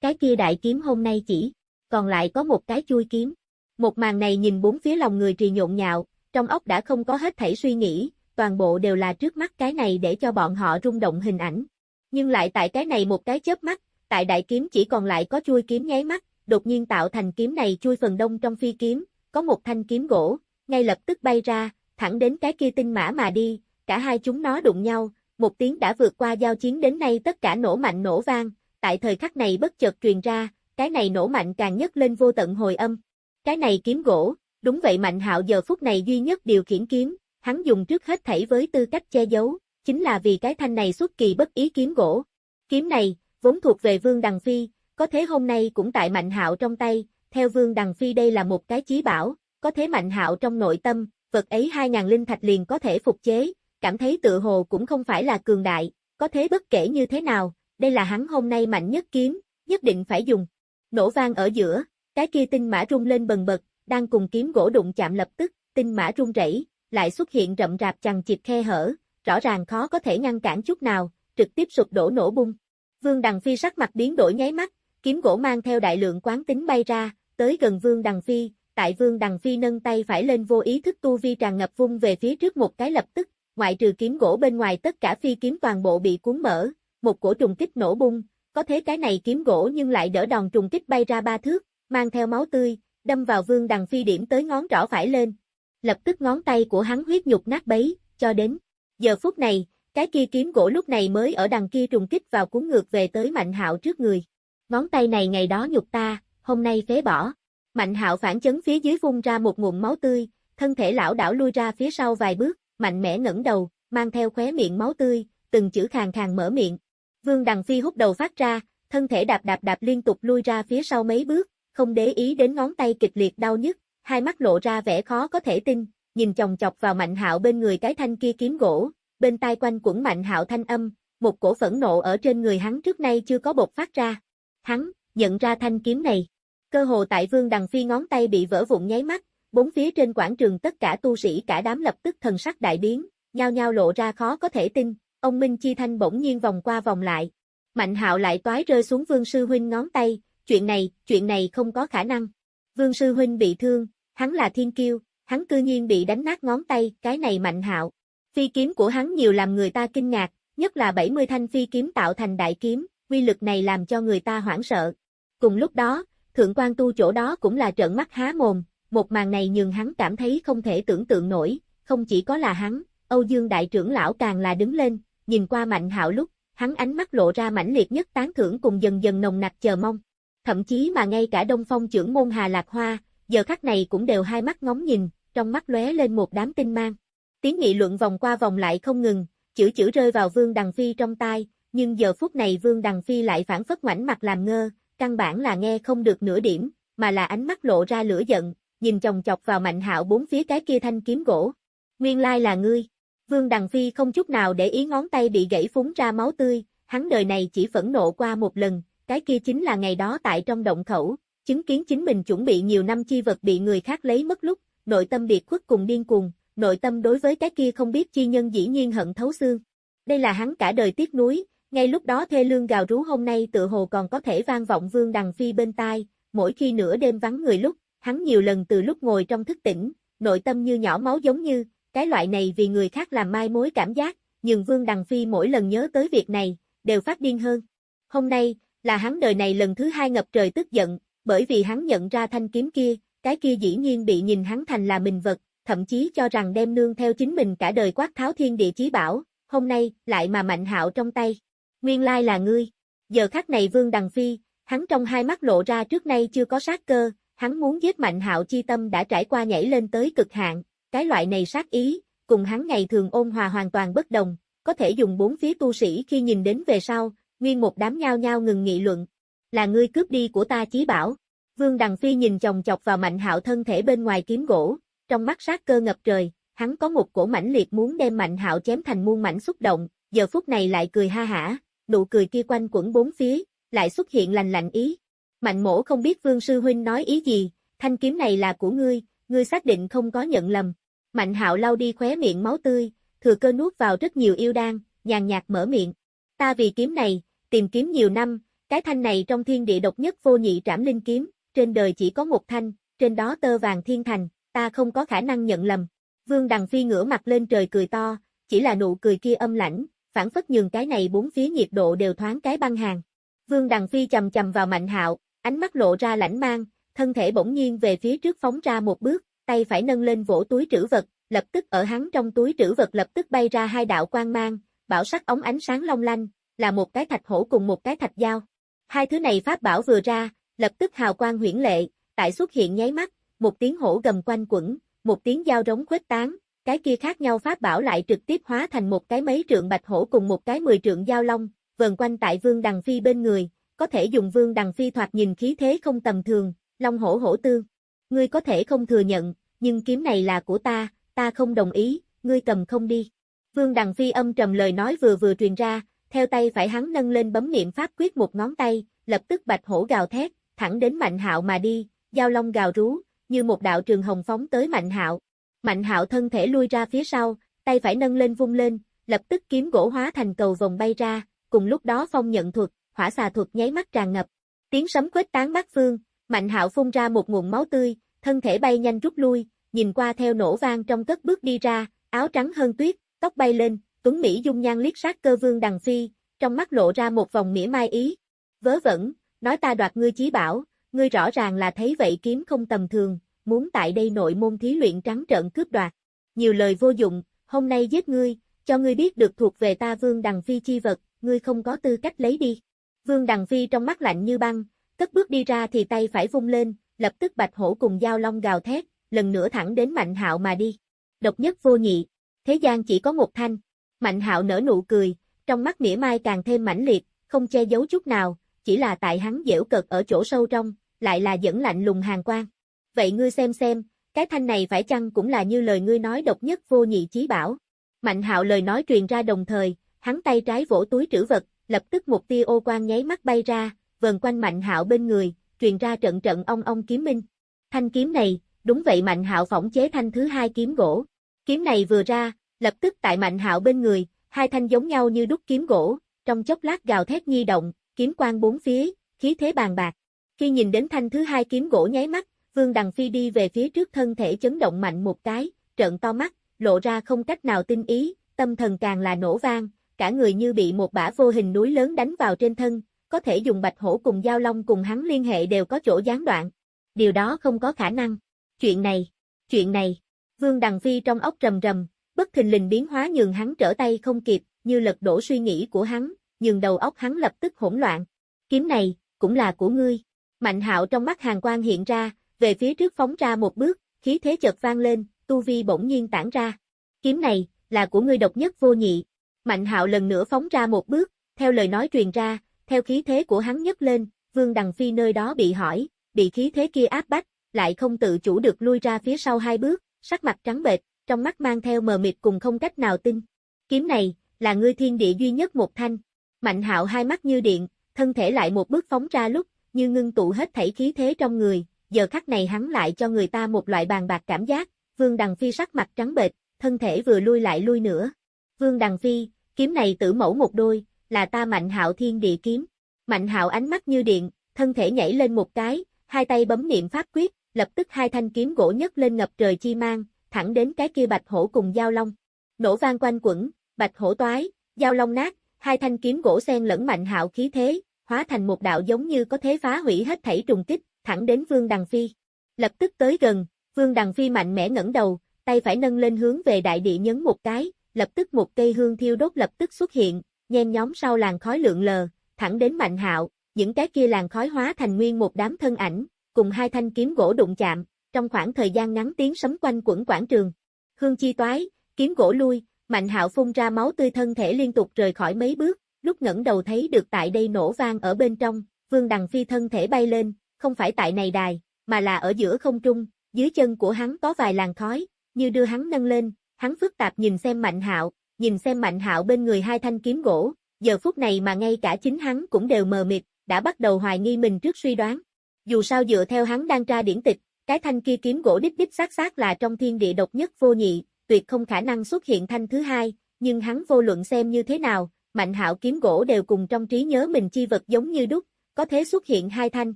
Cái kia đại kiếm hôm nay chỉ, còn lại có một cái chui kiếm. Một màn này nhìn bốn phía lòng người trì nhộn nhạo, trong óc đã không có hết thảy suy nghĩ, toàn bộ đều là trước mắt cái này để cho bọn họ rung động hình ảnh. Nhưng lại tại cái này một cái chớp mắt, tại đại kiếm chỉ còn lại có chui kiếm nháy mắt, đột nhiên tạo thành kiếm này chui phần đông trong phi kiếm, có một thanh kiếm gỗ, ngay lập tức bay ra, thẳng đến cái kia tinh mã mà đi, cả hai chúng nó đụng nhau, một tiếng đã vượt qua giao chiến đến nay tất cả nổ mạnh nổ vang, tại thời khắc này bất chợt truyền ra, cái này nổ mạnh càng nhất lên vô tận hồi âm. Cái này kiếm gỗ, đúng vậy Mạnh Hạo giờ phút này duy nhất điều khiển kiếm, hắn dùng trước hết thảy với tư cách che giấu, chính là vì cái thanh này xuất kỳ bất ý kiếm gỗ. Kiếm này, vốn thuộc về Vương Đằng Phi, có thế hôm nay cũng tại Mạnh Hạo trong tay, theo Vương Đằng Phi đây là một cái chí bảo, có thế Mạnh Hạo trong nội tâm, vật ấy 2000 linh thạch liền có thể phục chế, cảm thấy tự hồ cũng không phải là cường đại, có thế bất kể như thế nào, đây là hắn hôm nay mạnh nhất kiếm, nhất định phải dùng. Nổ vang ở giữa, cái kia tinh mã rung lên bần bật, đang cùng kiếm gỗ đụng chạm lập tức, tinh mã rung rẩy, lại xuất hiện rậm rạp chằng chịt khe hở, rõ ràng khó có thể ngăn cản chút nào, trực tiếp sụp đổ nổ bung. Vương Đằng Phi sắc mặt biến đổi nháy mắt, kiếm gỗ mang theo đại lượng quán tính bay ra, tới gần Vương Đằng Phi, tại Vương Đằng Phi nâng tay phải lên vô ý thức tu vi tràn ngập vung về phía trước một cái lập tức, ngoại trừ kiếm gỗ bên ngoài tất cả phi kiếm toàn bộ bị cuốn mở, một cổ trùng kích nổ bung, có thế cái này kiếm gỗ nhưng lại đỡ đòn trùng kích bay ra ba thước, mang theo máu tươi, đâm vào Vương Đằng Phi điểm tới ngón trỏ phải lên. Lập tức ngón tay của hắn huyết nhục nát bấy, cho đến giờ phút này, cái kia kiếm gỗ lúc này mới ở đằng kia trùng kích vào cuốn ngược về tới Mạnh Hạo trước người. Ngón tay này ngày đó nhục ta, hôm nay phế bỏ. Mạnh Hạo phản chấn phía dưới vung ra một nguồn máu tươi, thân thể lão đảo lui ra phía sau vài bước, mạnh mẽ ngẩng đầu, mang theo khóe miệng máu tươi, từng chữ khàn khàn mở miệng. Vương Đằng Phi hút đầu phát ra, thân thể đạp đạp đạp liên tục lui ra phía sau mấy bước, không để ý đến ngón tay kịch liệt đau nhức, hai mắt lộ ra vẻ khó có thể tin, nhìn chồng chọc vào Mạnh Hạo bên người cái thanh kia kiếm gỗ, bên tai quanh quẩn Mạnh Hạo thanh âm, một cổ phẫn nộ ở trên người hắn trước nay chưa có bộc phát ra. Hắn nhận ra thanh kiếm này. Cơ hồ tại Vương Đằng Phi ngón tay bị vỡ vụn nháy mắt, bốn phía trên quảng trường tất cả tu sĩ cả đám lập tức thần sắc đại biến, nhao nhao lộ ra khó có thể tin, ông Minh Chi Thanh bỗng nhiên vòng qua vòng lại. Mạnh hạo lại toái rơi xuống Vương Sư Huynh ngón tay, chuyện này, chuyện này không có khả năng. Vương Sư Huynh bị thương, hắn là thiên kiêu, hắn cư nhiên bị đánh nát ngón tay, cái này mạnh hạo. Phi kiếm của hắn nhiều làm người ta kinh ngạc, nhất là 70 thanh phi kiếm tạo thành đại kiếm, quy lực này làm cho người ta hoảng sợ. Cùng lúc đó, thượng quan tu chỗ đó cũng là trợn mắt há mồm, một màn này nhường hắn cảm thấy không thể tưởng tượng nổi, không chỉ có là hắn, Âu Dương đại trưởng lão càng là đứng lên, nhìn qua Mạnh Hạo lúc, hắn ánh mắt lộ ra mãnh liệt nhất tán thưởng cùng dần dần nồng nặc chờ mong. Thậm chí mà ngay cả Đông Phong trưởng môn Hà Lạc Hoa, giờ khắc này cũng đều hai mắt ngóng nhìn, trong mắt lóe lên một đám tinh mang. Tiếng nghị luận vòng qua vòng lại không ngừng, chữ chữ rơi vào Vương Đằng Phi trong tai, nhưng giờ phút này Vương Đằng Phi lại phản phất ngoảnh mặt làm ngơ, căn bản là nghe không được nửa điểm, mà là ánh mắt lộ ra lửa giận, nhìn chồng chọc vào Mạnh Hạo bốn phía cái kia thanh kiếm gỗ. Nguyên lai là ngươi. Vương Đằng Phi không chút nào để ý ngón tay bị gãy phúng ra máu tươi, hắn đời này chỉ phẫn nộ qua một lần, cái kia chính là ngày đó tại trong động khẩu, chứng kiến chính mình chuẩn bị nhiều năm chi vật bị người khác lấy mất lúc, nội tâm biệt khuất cùng điên cuồng, nội tâm đối với cái kia không biết chi nhân dĩ nhiên hận thấu xương. Đây là hắn cả đời tiếc nuối, ngay lúc đó thê lương gào rú hôm nay tự hồ còn có thể vang vọng Vương Đằng Phi bên tai, mỗi khi nửa đêm vắng người lúc, hắn nhiều lần từ lúc ngồi trong thức tỉnh, nội tâm như nhỏ máu giống như, cái loại này vì người khác làm mai mối cảm giác, nhưng Vương Đằng Phi mỗi lần nhớ tới việc này, đều phát điên hơn. Hôm nay, là hắn đời này lần thứ hai ngập trời tức giận, bởi vì hắn nhận ra thanh kiếm kia, cái kia dĩ nhiên bị nhìn hắn thành là mình vật, thậm chí cho rằng đem nương theo chính mình cả đời quát tháo thiên địa chí bảo, hôm nay, lại mà mạnh hạo trong tay. Nguyên lai là ngươi. Giờ khắc này Vương Đằng Phi, hắn trong hai mắt lộ ra trước nay chưa có sát cơ, hắn muốn giết Mạnh Hạo chi tâm đã trải qua nhảy lên tới cực hạn, cái loại này sát ý, cùng hắn ngày thường ôn hòa hoàn toàn bất đồng, có thể dùng bốn phía tu sĩ khi nhìn đến về sau, nguyên một đám nhao nhao ngừng nghị luận. Là ngươi cướp đi của ta chí bảo. Vương Đằng Phi nhìn chồng chọc vào Mạnh Hạo thân thể bên ngoài kiếm gỗ, trong mắt sát cơ ngập trời, hắn có một cổ mãnh liệt muốn đem Mạnh Hạo chém thành muôn mảnh xúc động, giờ phút này lại cười ha hả, nụ cười kia quanh quẩn bốn phía, lại xuất hiện lành lạnh ý, Mạnh mổ không biết Vương Sư Huynh nói ý gì, thanh kiếm này là của ngươi, ngươi xác định không có nhận lầm. Mạnh hạo lau đi khóe miệng máu tươi, thừa cơ nuốt vào rất nhiều yêu đan, nhàn nhạt mở miệng. Ta vì kiếm này, tìm kiếm nhiều năm, cái thanh này trong thiên địa độc nhất vô nhị trảm linh kiếm, trên đời chỉ có một thanh, trên đó tơ vàng thiên thành, ta không có khả năng nhận lầm. Vương Đằng Phi ngửa mặt lên trời cười to, chỉ là nụ cười kia âm lãnh, phản phất nhường cái này bốn phía nhiệt độ đều thoáng cái băng hàng. Vương Đằng Phi chầm chầm vào Mạnh Hạo, ánh mắt lộ ra lãnh mang, thân thể bỗng nhiên về phía trước phóng ra một bước, tay phải nâng lên vỗ túi trữ vật, lập tức ở hắn trong túi trữ vật lập tức bay ra hai đạo quang mang, bảo sắc ống ánh sáng long lanh, là một cái thạch hổ cùng một cái thạch dao. Hai thứ này pháp bảo vừa ra, lập tức hào quang huyển lệ, tại xuất hiện nháy mắt, một tiếng hổ gầm quanh quẩn, một tiếng dao rống khuếch tán, cái kia khác nhau pháp bảo lại trực tiếp hóa thành một cái mấy trượng bạch hổ cùng một cái mười trượng giao long, vần quanh tại Vương Đằng Phi bên người, có thể dùng Vương Đằng Phi thoạt nhìn khí thế không tầm thường, long hổ hổ tương. Ngươi có thể không thừa nhận, nhưng kiếm này là của ta, ta không đồng ý, ngươi cầm không đi. Vương Đằng Phi âm trầm lời nói vừa vừa truyền ra, theo tay phải hắn nâng lên bấm niệm pháp quyết một ngón tay, lập tức bạch hổ gào thét, thẳng đến Mạnh Hạo mà đi, giao long gào rú, như một đạo trường hồng phóng tới Mạnh Hạo. Mạnh Hạo thân thể lui ra phía sau, tay phải nâng lên vung lên, lập tức kiếm gỗ hóa thành cầu vòng bay ra, cùng lúc đó phong nhận thuật, hỏa xà thuật nháy mắt tràn ngập. Tiếng sấm khuếch tán bát phương, Mạnh Hạo phun ra một nguồn máu tươi, thân thể bay nhanh rút lui, nhìn qua theo nổ vang trong cất bước đi ra, áo trắng hơn tuyết, tóc bay lên, Tuấn Mỹ dung nhan liếc sát cơ vương đằng phi, trong mắt lộ ra một vòng mỉa mai ý. Vớ vẩn, nói ta đoạt ngươi chí bảo, ngươi rõ ràng là thấy vậy kiếm không tầm thường, muốn tại đây nội môn thí luyện trắng trợn cướp đoạt. Nhiều lời vô dụng, hôm nay giết ngươi, cho ngươi biết được thuộc về ta vương đằng phi chi vật, ngươi không có tư cách lấy đi. Vương đằng phi trong mắt lạnh như băng, cất bước đi ra thì tay phải vung lên, lập tức bạch hổ cùng dao long gào thét, lần nữa thẳng đến mạnh hạo mà đi. Độc nhất vô nhị, thế gian chỉ có một thanh. Mạnh hạo nở nụ cười, trong mắt mỉa mai càng thêm mãnh liệt, không che giấu chút nào, chỉ là tại hắn dễu cợt ở chỗ sâu trong, lại là dẫn lạnh lùng hàng quang Vậy ngươi xem xem, cái thanh này phải chăng cũng là như lời ngươi nói độc nhất vô nhị chí bảo. Mạnh hạo lời nói truyền ra đồng thời, hắn tay trái vỗ túi trữ vật, lập tức một tia ô quang nháy mắt bay ra, vần quanh mạnh hạo bên người, truyền ra trận trận ong ong kiếm minh. Thanh kiếm này, đúng vậy mạnh hạo phỏng chế thanh thứ hai kiếm gỗ. Kiếm này vừa ra, lập tức tại mạnh hạo bên người, hai thanh giống nhau như đúc kiếm gỗ, trong chốc lát gào thét nhi động, kiếm quang bốn phía, khí thế bàn bạc. Khi nhìn đến thanh thứ hai kiếm gỗ nháy mắt, Vương Đằng Phi đi về phía trước thân thể chấn động mạnh một cái, trợn to mắt, lộ ra không cách nào tin ý, tâm thần càng là nổ vang, cả người như bị một bả vô hình núi lớn đánh vào trên thân, có thể dùng bạch hổ cùng giao long cùng hắn liên hệ đều có chỗ gián đoạn. Điều đó không có khả năng. Chuyện này, chuyện này, Vương Đằng Phi trong ốc rầm rầm, bất thình lình biến hóa nhường hắn trở tay không kịp, như lật đổ suy nghĩ của hắn, nhường đầu óc hắn lập tức hỗn loạn. Kiếm này, cũng là của ngươi. Mạnh hạo trong mắt hàng quan hiện ra, về phía trước phóng ra một bước, khí thế chợt vang lên, tu vi bỗng nhiên tản ra. Kiếm này, là của ngươi độc nhất vô nhị. Mạnh hạo lần nữa phóng ra một bước, theo lời nói truyền ra, theo khí thế của hắn nhấc lên, vương đằng phi nơi đó bị hỏi, bị khí thế kia áp bách, lại không tự chủ được lui ra phía sau hai bước, sắc mặt trắng bệch, trong mắt mang theo mờ mịt cùng không cách nào tin. Kiếm này, là ngươi thiên địa duy nhất một thanh. Mạnh hạo hai mắt như điện, thân thể lại một bước phóng ra lúc, như ngưng tụ hết thảy khí thế trong người, giờ khắc này hắn lại cho người ta một loại bàn bạc cảm giác, Vương Đằng Phi sắc mặt trắng bệch, thân thể vừa lui lại lui nữa. Vương Đằng Phi, kiếm này tử mẫu một đôi, là ta Mạnh Hạo Thiên Địa kiếm. Mạnh Hạo ánh mắt như điện, thân thể nhảy lên một cái, hai tay bấm niệm pháp quyết, lập tức hai thanh kiếm gỗ nhất lên ngập trời chi mang, thẳng đến cái kia bạch hổ cùng giao long. Nổ vang quanh quẩn, bạch hổ toái, giao long nát, hai thanh kiếm gỗ xen lẫn mạnh hạo khí thế, hóa thành một đạo giống như có thế phá hủy hết thảy trùng kích, thẳng đến Vương Đằng Phi. Lập tức tới gần, Vương Đằng Phi mạnh mẽ ngẩng đầu, tay phải nâng lên hướng về đại địa nhấn một cái, lập tức một cây hương thiêu đốt lập tức xuất hiện, nhen nhóm sau làn khói lượng lờ, thẳng đến Mạnh Hạo, những cái kia làn khói hóa thành nguyên một đám thân ảnh, cùng hai thanh kiếm gỗ đụng chạm, trong khoảng thời gian ngắn tiếng sấm quanh quẩn quảng trường. Hương chi toái, kiếm gỗ lui, Mạnh Hạo phun ra máu tươi thân thể liên tục rời khỏi mấy bước, lúc ngẩng đầu thấy được tại đây nổ vang ở bên trong, Vương Đằng Phi thân thể bay lên, không phải tại này đài, mà là ở giữa không trung, dưới chân của hắn có vài làn khói, như đưa hắn nâng lên, hắn phức tạp nhìn xem Mạnh Hạo, nhìn xem Mạnh Hạo bên người hai thanh kiếm gỗ, giờ phút này mà ngay cả chính hắn cũng đều mờ mịt, đã bắt đầu hoài nghi mình trước suy đoán. Dù sao dựa theo hắn đang tra điển tịch, cái thanh kia kiếm gỗ đích đích xác xác là trong thiên địa độc nhất vô nhị, tuyệt không khả năng xuất hiện thanh thứ hai, nhưng hắn vô luận xem như thế nào, Mạnh Hạo kiếm gỗ đều cùng trong trí nhớ mình chi vật giống như đúc, có thể xuất hiện hai thanh.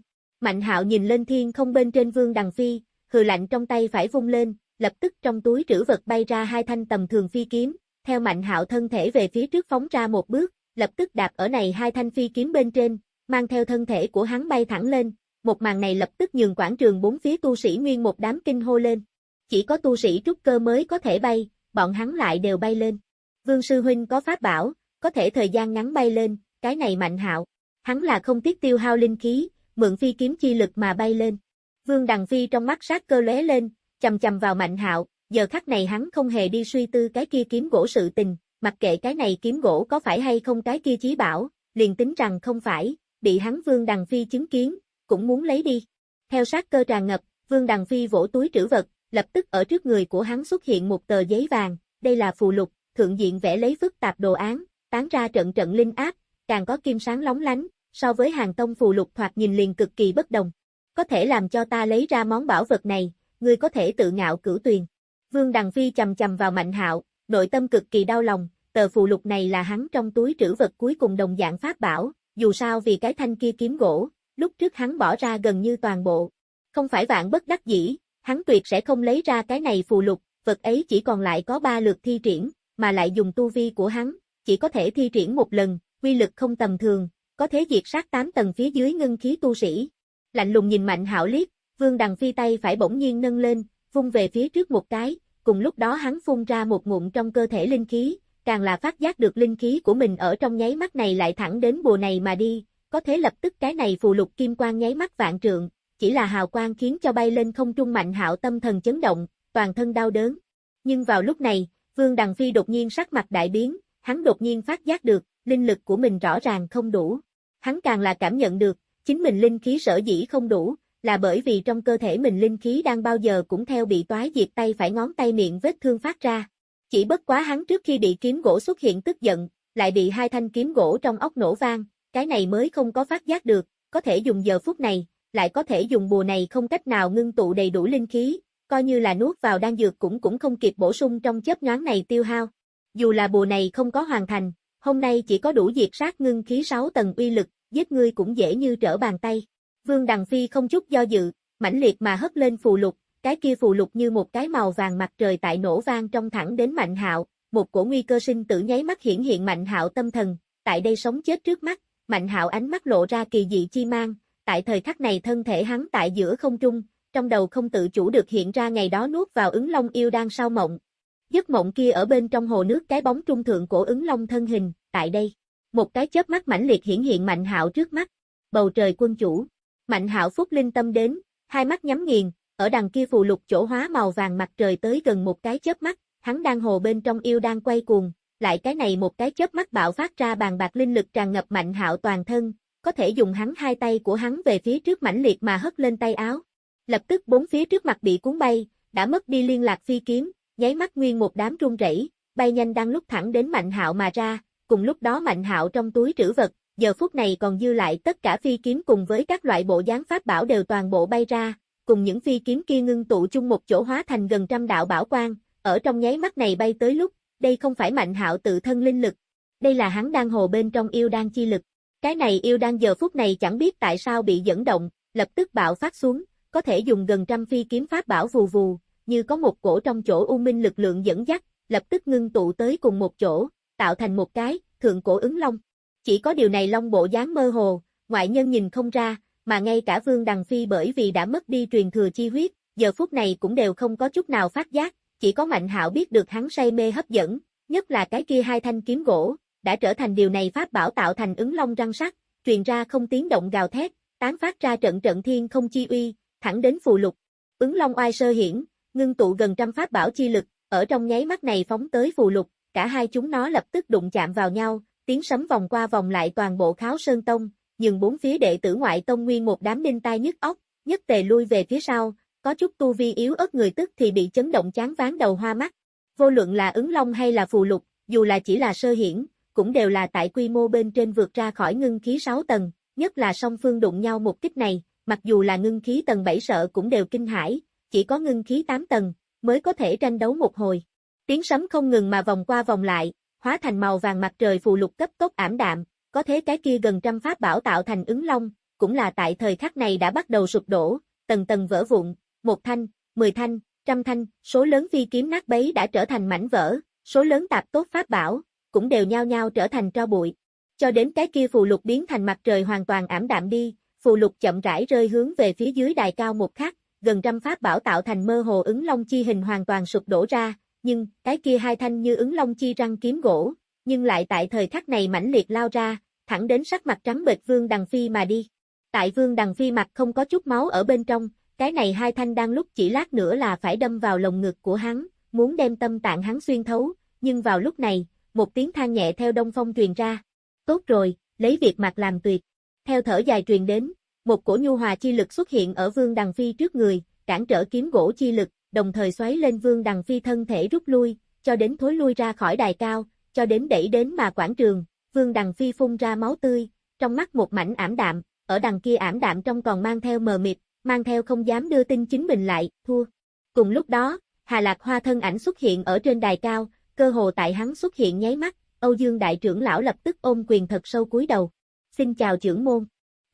Mạnh Hạo nhìn lên thiên không bên trên Vương Đằng Phi, hừ lạnh trong tay phải vung lên, lập tức trong túi trữ vật bay ra hai thanh tầm thường phi kiếm, theo Mạnh Hạo thân thể về phía trước phóng ra một bước, lập tức đạp ở này hai thanh phi kiếm bên trên, mang theo thân thể của hắn bay thẳng lên, một màn này lập tức nhường quảng trường bốn phía tu sĩ nguyên một đám kinh hô lên. Chỉ có tu sĩ trúc cơ mới có thể bay, bọn hắn lại đều bay lên. Vương Sư Huynh có pháp bảo, có thể thời gian ngắn bay lên, cái này mạnh hạo. Hắn là không tiếc tiêu hao linh khí, mượn phi kiếm chi lực mà bay lên. Vương Đằng Phi trong mắt sát cơ lóe lên, chầm chầm vào mạnh hạo, giờ khắc này hắn không hề đi suy tư cái kia kiếm gỗ sự tình, mặc kệ cái này kiếm gỗ có phải hay không cái kia chí bảo, liền tính rằng không phải, bị hắn Vương Đằng Phi chứng kiến, cũng muốn lấy đi. Theo sát cơ tràn ngập, Vương Đằng Phi vỗ túi trữ vật, lập tức ở trước người của hắn xuất hiện một tờ giấy vàng, đây là phù lục, thượng diện vẽ lấy phức tạp đồ án, tán ra trận trận linh áp, càng có kim sáng lóng lánh, so với hàng tông phù lục thoạt nhìn liền cực kỳ bất đồng. Có thể làm cho ta lấy ra món bảo vật này, ngươi có thể tự ngạo cửu tuyền. Vương Đằng Phi chầm chầm vào Mạnh Hạo, nội tâm cực kỳ đau lòng, tờ phù lục này là hắn trong túi trữ vật cuối cùng đồng dạng pháp bảo, dù sao vì cái thanh kia kiếm gỗ, lúc trước hắn bỏ ra gần như toàn bộ. Không phải vạn bất đắc dĩ, hắn tuyệt sẽ không lấy ra cái này phù lục, vật ấy chỉ còn lại có ba lượt thi triển, mà lại dùng tu vi của hắn, chỉ có thể thi triển một lần, quy lực không tầm thường, có thế diệt sát tám tầng phía dưới ngân khí tu sĩ. Lạnh lùng nhìn Mạnh Hạo liếc, Vương Đằng Phi tay phải bỗng nhiên nâng lên, vung về phía trước một cái, cùng lúc đó hắn phun ra một ngụm trong cơ thể linh khí, càng là phát giác được linh khí của mình ở trong nháy mắt này lại thẳng đến bùa này mà đi, có thế lập tức cái này phù lục kim quang nháy mắt vạn trượng, chỉ là hào quang khiến cho bay lên không trung mạnh hạo tâm thần chấn động, toàn thân đau đớn. Nhưng vào lúc này, Vương Đằng Phi đột nhiên sắc mặt đại biến, hắn đột nhiên phát giác được, linh lực của mình rõ ràng không đủ. Hắn càng là cảm nhận được, chính mình linh khí sở dĩ không đủ, là bởi vì trong cơ thể mình linh khí đang bao giờ cũng theo bị toái diệt tay phải ngón tay miệng vết thương phát ra. Chỉ bất quá hắn trước khi bị kiếm gỗ xuất hiện tức giận, lại bị hai thanh kiếm gỗ trong ốc nổ vang, cái này mới không có phát giác được, có thể dùng giờ phút này, lại có thể dùng bùa này không cách nào ngưng tụ đầy đủ linh khí, coi như là nuốt vào đan dược cũng cũng không kịp bổ sung trong chớp nhoáng này tiêu hao. Dù là bùa này không có hoàn thành, hôm nay chỉ có đủ diệt sát ngưng khí 6 tầng uy lực, giết ngươi cũng dễ như trở bàn tay. Vương Đằng Phi không chút do dự, mãnh liệt mà hất lên phù lục, cái kia phù lục như một cái màu vàng mặt trời tại nổ vang trong thẳng đến Mạnh Hạo, một cổ nguy cơ sinh tử nháy mắt hiển hiện Mạnh Hạo tâm thần, tại đây sống chết trước mắt, Mạnh Hạo ánh mắt lộ ra kỳ dị chi mang, tại thời khắc này thân thể hắn tại giữa không trung, trong đầu không tự chủ được hiện ra ngày đó nuốt vào ứng long yêu đang sao mộng. Giấc mộng kia ở bên trong hồ nước cái bóng trung thượng cổ ứng long thân hình, tại đây. Một cái chớp mắt mãnh liệt hiển hiện Mạnh Hạo trước mắt. Bầu trời quân chủ. Mạnh Hạo phúc linh tâm đến, hai mắt nhắm nghiền, ở đằng kia phù lục chỗ hóa màu vàng mặt trời tới gần một cái chớp mắt, hắn đang hồ bên trong yêu đang quay cuồng, lại cái này một cái chớp mắt bạo phát ra bàn bạc linh lực tràn ngập Mạnh Hạo toàn thân, có thể dùng hắn hai tay của hắn về phía trước mãnh liệt mà hất lên tay áo. Lập tức bốn phía trước mặt bị cuốn bay, đã mất đi liên lạc phi kiếm, nháy mắt nguyên một đám rung rẩy, bay nhanh đang lúc thẳng đến Mạnh Hạo mà ra, cùng lúc đó Mạnh Hạo trong túi trữ vật, giờ phút này còn dư lại tất cả phi kiếm cùng với các loại bộ dáng pháp bảo đều toàn bộ bay ra, cùng những phi kiếm kia ngưng tụ chung một chỗ hóa thành gần trăm đạo bảo quang, ở trong nháy mắt này bay tới lúc, đây không phải Mạnh Hạo tự thân linh lực, đây là hắn đang hồ bên trong yêu đan chi lực. Cái này yêu đang giờ phút này chẳng biết tại sao bị dẫn động, lập tức bạo phát xuống, có thể dùng gần trăm phi kiếm pháp bảo vù vù, như có một cổ trong chỗ u minh lực lượng dẫn dắt, lập tức ngưng tụ tới cùng một chỗ, tạo thành một cái, thượng cổ ứng long. Chỉ có điều này long bộ dáng mơ hồ, ngoại nhân nhìn không ra, mà ngay cả Vương Đằng Phi bởi vì đã mất đi truyền thừa chi huyết, giờ phút này cũng đều không có chút nào phát giác, chỉ có Mạnh Hạo biết được hắn say mê hấp dẫn, nhất là cái kia hai thanh kiếm gỗ, đã trở thành điều này pháp bảo tạo thành ứng long răng sắc, truyền ra không tiếng động gào thét, tán phát ra trận trận thiên không chi uy, thẳng đến phù lục. Ứng long oai sơ hiển, ngưng tụ gần trăm pháp bảo chi lực, ở trong nháy mắt này phóng tới phù lục, cả hai chúng nó lập tức đụng chạm vào nhau, tiếng sấm vòng qua vòng lại toàn bộ kháo sơn tông, nhưng bốn phía đệ tử ngoại tông nguyên một đám đinh tai nhức óc, nhất tề lui về phía sau, có chút tu vi yếu ớt người tức thì bị chấn động chán ván đầu hoa mắt. Vô luận là ứng long hay là phù lục, dù là chỉ là sơ hiển, cũng đều là tại quy mô bên trên vượt ra khỏi ngưng khí 6 tầng, nhất là song phương đụng nhau một kích này, mặc dù là ngưng khí tầng 7 sợ cũng đều kinh hãi, chỉ có ngưng khí 8 tầng mới có thể tranh đấu một hồi. Tiếng sấm không ngừng mà vòng qua vòng lại, hóa thành màu vàng mặt trời phù lục cấp tốc ảm đạm, có thế cái kia gần trăm pháp bảo tạo thành ứng long, cũng là tại thời khắc này đã bắt đầu sụp đổ, tầng tầng vỡ vụn, một thanh, mười thanh, trăm thanh, số lớn phi kiếm nát bấy đã trở thành mảnh vỡ, số lớn tạp tốt pháp bảo, cũng đều nhao nhao trở thành tro bụi. Cho đến cái kia phù lục biến thành mặt trời hoàn toàn ảm đạm đi, phù lục chậm rãi rơi hướng về phía dưới đài cao một khắc, gần trăm pháp bảo tạo thành mơ hồ ứng long chi hình hoàn toàn sụp đổ ra, nhưng cái kia hai thanh như ứng long chi răng kiếm gỗ, nhưng lại tại thời khắc này mãnh liệt lao ra, thẳng đến sắc mặt trắng bệch Vương Đằng Phi mà đi. Tại Vương Đằng Phi mặt không có chút máu ở bên trong, cái này hai thanh đang lúc chỉ lát nữa là phải đâm vào lồng ngực của hắn, muốn đem tâm tạng hắn xuyên thấu, nhưng vào lúc này, một tiếng than nhẹ theo đông phong truyền ra. Tốt rồi, lấy việc mặt làm tuyệt. Theo thở dài truyền đến, một cổ nhu hòa chi lực xuất hiện ở Vương Đằng Phi trước người, cản trở kiếm gỗ chi lực, đồng thời xoáy lên Vương Đằng Phi thân thể rút lui, cho đến thối lui ra khỏi đài cao, cho đến đẩy đến mà quảng trường, Vương Đằng Phi phun ra máu tươi, trong mắt một mảnh ảm đạm, ở đằng kia ảm đạm trong còn mang theo mờ mịt, mang theo không dám đưa tin chính mình lại, thua. Cùng lúc đó, Hà Lạc Hoa thân ảnh xuất hiện ở trên đài cao, cơ hồ tại hắn xuất hiện nháy mắt, Âu Dương đại trưởng lão lập tức ôm quyền thật sâu cúi đầu. Xin chào trưởng môn.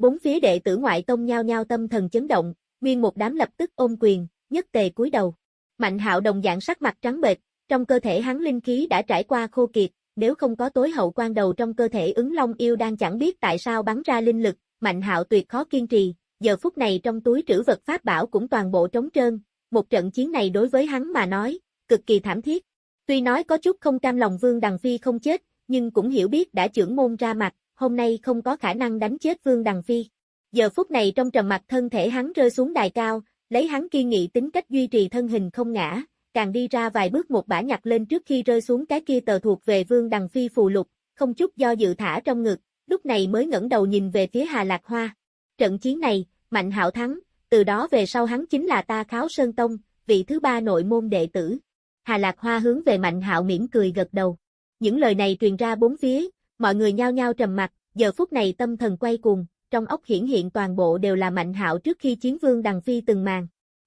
Bốn phía đệ tử ngoại tông nhao nhao tâm thần chấn động, nguyên một đám lập tức ôm quyền, nhất tề cúi đầu. Mạnh hạo đồng dạng sắc mặt trắng bệch, trong cơ thể hắn linh khí đã trải qua khô kiệt, nếu không có tối hậu quan đầu trong cơ thể ứng long yêu đang chẳng biết tại sao bắn ra linh lực, mạnh hạo tuyệt khó kiên trì, giờ phút này trong túi trữ vật pháp bảo cũng toàn bộ trống trơn, một trận chiến này đối với hắn mà nói, cực kỳ thảm thiết. Tuy nói có chút không cam lòng Vương Đằng Phi không chết, nhưng cũng hiểu biết đã trưởng môn ra mặt, hôm nay không có khả năng đánh chết Vương Đằng Phi. Giờ phút này trong trầm mặt thân thể hắn rơi xuống đài cao, lấy hắn kiên nghị tính cách duy trì thân hình không ngã, càng đi ra vài bước một bả nhặt lên trước khi rơi xuống cái kia tờ thuộc về Vương Đằng Phi phù lục, không chút do dự thả trong ngực, lúc này mới ngẩng đầu nhìn về phía Hà Lạc Hoa. Trận chiến này, Mạnh Hạo thắng, từ đó về sau hắn chính là ta Kháo Sơn Tông, vị thứ ba nội môn đệ tử. Hà Lạc Hoa hướng về Mạnh Hạo mỉm cười gật đầu. Những lời này truyền ra bốn phía, mọi người nhao nhao trầm mặt, giờ phút này tâm thần quay cuồng, trong ốc hiển hiện toàn bộ đều là Mạnh Hạo trước khi chiến Vương Đằng Phi từng màn.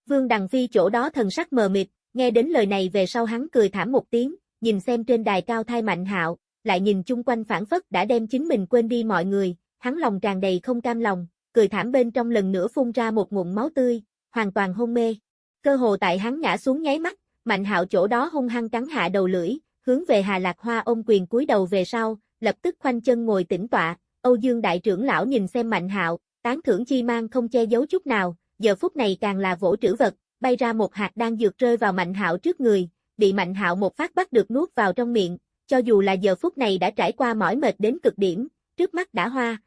Vương Đằng Phi chỗ đó thần sắc mờ mịt, nghe đến lời này về sau hắn cười thảm một tiếng, nhìn xem trên đài cao thai Mạnh Hạo, lại nhìn chung quanh phản phất đã đem chính mình quên đi mọi người, hắn lòng tràn đầy không cam lòng, cười thảm bên trong lần nữa phun ra một ngụm máu tươi, hoàn toàn hôn mê. Cơ hồ tại hắn ngã xuống nháy mắt, Mạnh Hạo chỗ đó hung hăng cắn hạ đầu lưỡi, hướng về Hà Lạc Hoa ôm quyền cúi đầu về sau, lập tức khoanh chân ngồi tĩnh tọa, Âu Dương đại trưởng lão nhìn xem Mạnh Hạo, tán thưởng chi mang không che giấu chút nào, giờ phút này càng là vỗ trữ vật, bay ra một hạt đang dược rơi vào Mạnh Hạo trước người, bị Mạnh Hạo một phát bắt được nuốt vào trong miệng, cho dù là giờ phút này đã trải qua mỏi mệt đến cực điểm, trước mắt đã hoa,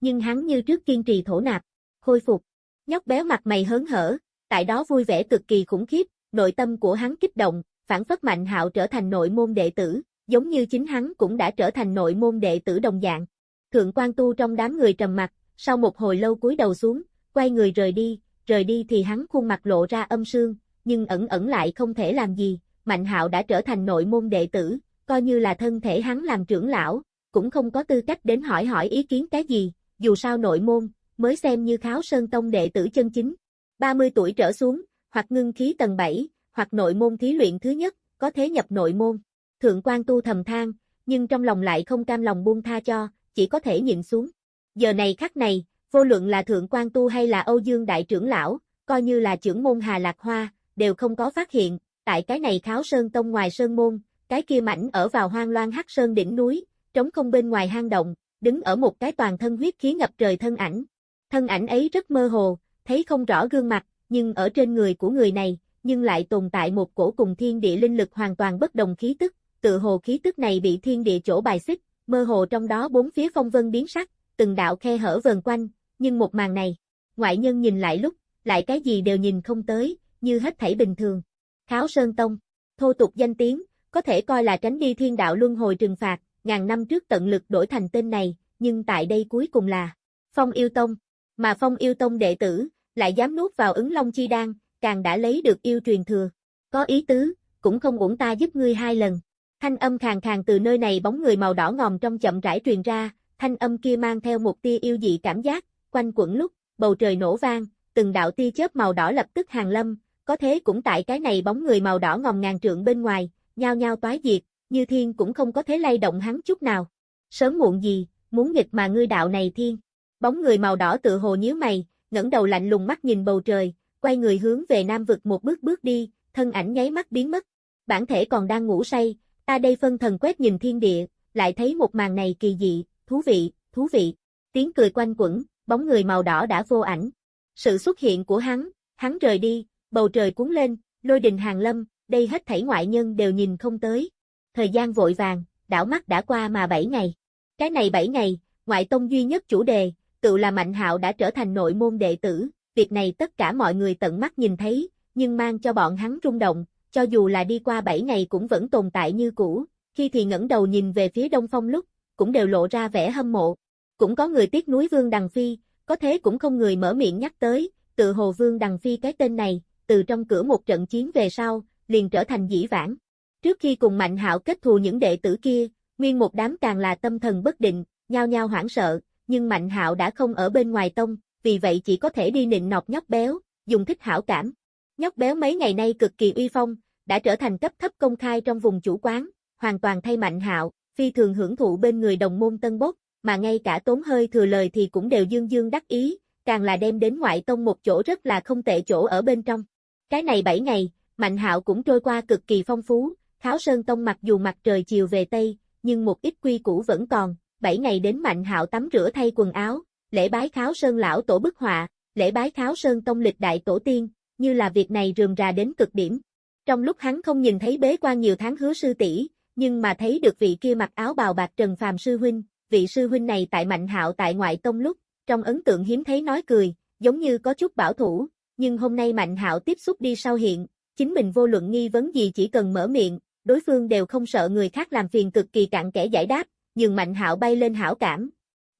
nhưng hắn như trước kiên trì thổ nạp, khôi phục. Nhóc béo mặt mày hớn hở, tại đó vui vẻ cực kỳ khủng khiếp, nội tâm của hắn kích động, phản phất Mạnh Hạo trở thành nội môn đệ tử, giống như chính hắn cũng đã trở thành nội môn đệ tử đồng dạng. Thượng quan tu trong đám người trầm mặt, sau một hồi lâu cúi đầu xuống, quay người rời đi, rời đi thì hắn khuôn mặt lộ ra âm sương, nhưng ẩn ẩn lại không thể làm gì, Mạnh Hạo đã trở thành nội môn đệ tử, coi như là thân thể hắn làm trưởng lão, cũng không có tư cách đến hỏi hỏi ý kiến cái gì, dù sao nội môn, mới xem như kháo sơn tông đệ tử chân chính. 30 tuổi trở xuống, hoặc ngưng khí tầng 7, hoặc nội môn thí luyện thứ nhất, có thế nhập nội môn. Thượng quan tu thầm than, nhưng trong lòng lại không cam lòng buông tha cho, chỉ có thể nhịn xuống. Giờ này khắc này, vô luận là thượng quan tu hay là Âu Dương đại trưởng lão, coi như là trưởng môn Hà Lạc Hoa, đều không có phát hiện, tại cái này kháo sơn tông ngoài sơn môn, cái kia mảnh ở vào hoang loan hắc sơn đỉnh núi, trống không bên ngoài hang động, đứng ở một cái toàn thân huyết khí ngập trời thân ảnh. Thân ảnh ấy rất mơ hồ, thấy không rõ gương mặt, nhưng ở trên người của người này, nhưng lại tồn tại một cổ cùng thiên địa linh lực hoàn toàn bất đồng khí tức, tự hồ khí tức này bị thiên địa chỗ bài xích, mơ hồ trong đó bốn phía phong vân biến sắc, từng đạo khe hở vần quanh, nhưng một màn này, ngoại nhân nhìn lại lúc, lại cái gì đều nhìn không tới, như hết thảy bình thường. Kháo Sơn Tông, thô tục danh tiếng, có thể coi là tránh đi thiên đạo luân hồi trừng phạt, ngàn năm trước tận lực đổi thành tên này, nhưng tại đây cuối cùng là Phong Yêu Tông, mà Phong Yêu Tông đệ tử, lại dám nuốt vào ứng long chi đan, càng đã lấy được yêu truyền thừa. Có ý tứ, cũng không uổng ta giúp ngươi hai lần. Thanh âm khàn khàn từ nơi này bóng người màu đỏ ngòm trong chậm rãi truyền ra, thanh âm kia mang theo một tia yêu dị cảm giác, quanh quẩn lúc, bầu trời nổ vang, từng đạo tia chớp màu đỏ lập tức hàng lâm, có thế cũng tại cái này bóng người màu đỏ ngòm ngàn trượng bên ngoài, nhao nhao toái diệt, như thiên cũng không có thế lay động hắn chút nào. Sớm muộn gì, muốn nghịch mà ngươi đạo này thiên. Bóng người màu đỏ tự hồ nhíu mày, ngẩng đầu lạnh lùng mắt nhìn bầu trời, quay người hướng về nam vực một bước bước đi, thân ảnh nháy mắt biến mất. Bản thể còn đang ngủ say, ta đây phân thần quét nhìn thiên địa, lại thấy một màn này kỳ dị, thú vị, thú vị. Tiếng cười quanh quẩn, bóng người màu đỏ đã vô ảnh. Sự xuất hiện của hắn, hắn rời đi, bầu trời cuốn lên, lôi đình hàng lâm, đây hết thảy ngoại nhân đều nhìn không tới. Thời gian vội vàng, đảo mắt đã qua mà 7 ngày. Cái này 7 ngày, ngoại tông duy nhất chủ đề, tự là Mạnh Hạo đã trở thành nội môn đệ tử, việc này tất cả mọi người tận mắt nhìn thấy, nhưng mang cho bọn hắn rung động, cho dù là đi qua 7 ngày cũng vẫn tồn tại như cũ, khi thì ngẩng đầu nhìn về phía Đông Phong lúc, cũng đều lộ ra vẻ hâm mộ. Cũng có người tiếc núi Vương Đằng Phi, có thế cũng không người mở miệng nhắc tới, tự hồ Vương Đằng Phi cái tên này, từ trong cửa một trận chiến về sau, liền trở thành dĩ vãng. Trước khi cùng Mạnh Hạo kết thù những đệ tử kia, nguyên một đám càng là tâm thần bất định, nhao nhao hoảng sợ, nhưng Mạnh Hạo đã không ở bên ngoài tông, vì vậy chỉ có thể đi nịnh nọt nhóc béo, dùng thích hảo cảm. Nhóc béo mấy ngày nay cực kỳ uy phong, đã trở thành cấp thấp công khai trong vùng chủ quán, hoàn toàn thay Mạnh Hạo, phi thường hưởng thụ bên người đồng môn tân bốc, mà ngay cả tốn hơi thừa lời thì cũng đều dương dương đắc ý, càng là đem đến ngoại tông một chỗ rất là không tệ chỗ ở bên trong. Cái này 7 ngày, Mạnh Hạo cũng trôi qua cực kỳ phong phú, Kháo Sơn Tông mặc dù mặt trời chiều về Tây, nhưng một ít quy củ vẫn còn, 7 ngày đến Mạnh Hạo tắm rửa thay quần áo, lễ bái Kháo Sơn lão tổ bức họa, lễ bái Kháo Sơn Tông lịch đại tổ tiên, như là việc này rườm rà đến cực điểm. Trong lúc hắn không nhìn thấy bế quan nhiều tháng hứa sư tỷ, nhưng mà thấy được vị kia mặc áo bào bạc Trần Phàm sư huynh, vị sư huynh này tại Mạnh Hạo tại ngoại tông lúc, trong ấn tượng hiếm thấy nói cười, giống như có chút bảo thủ, nhưng hôm nay Mạnh Hạo tiếp xúc đi sau hiện, chính mình vô luận nghi vấn gì chỉ cần mở miệng, đối phương đều không sợ người khác làm phiền cực kỳ cặn kẽ giải đáp, nhưng Mạnh Hạo bay lên hảo cảm.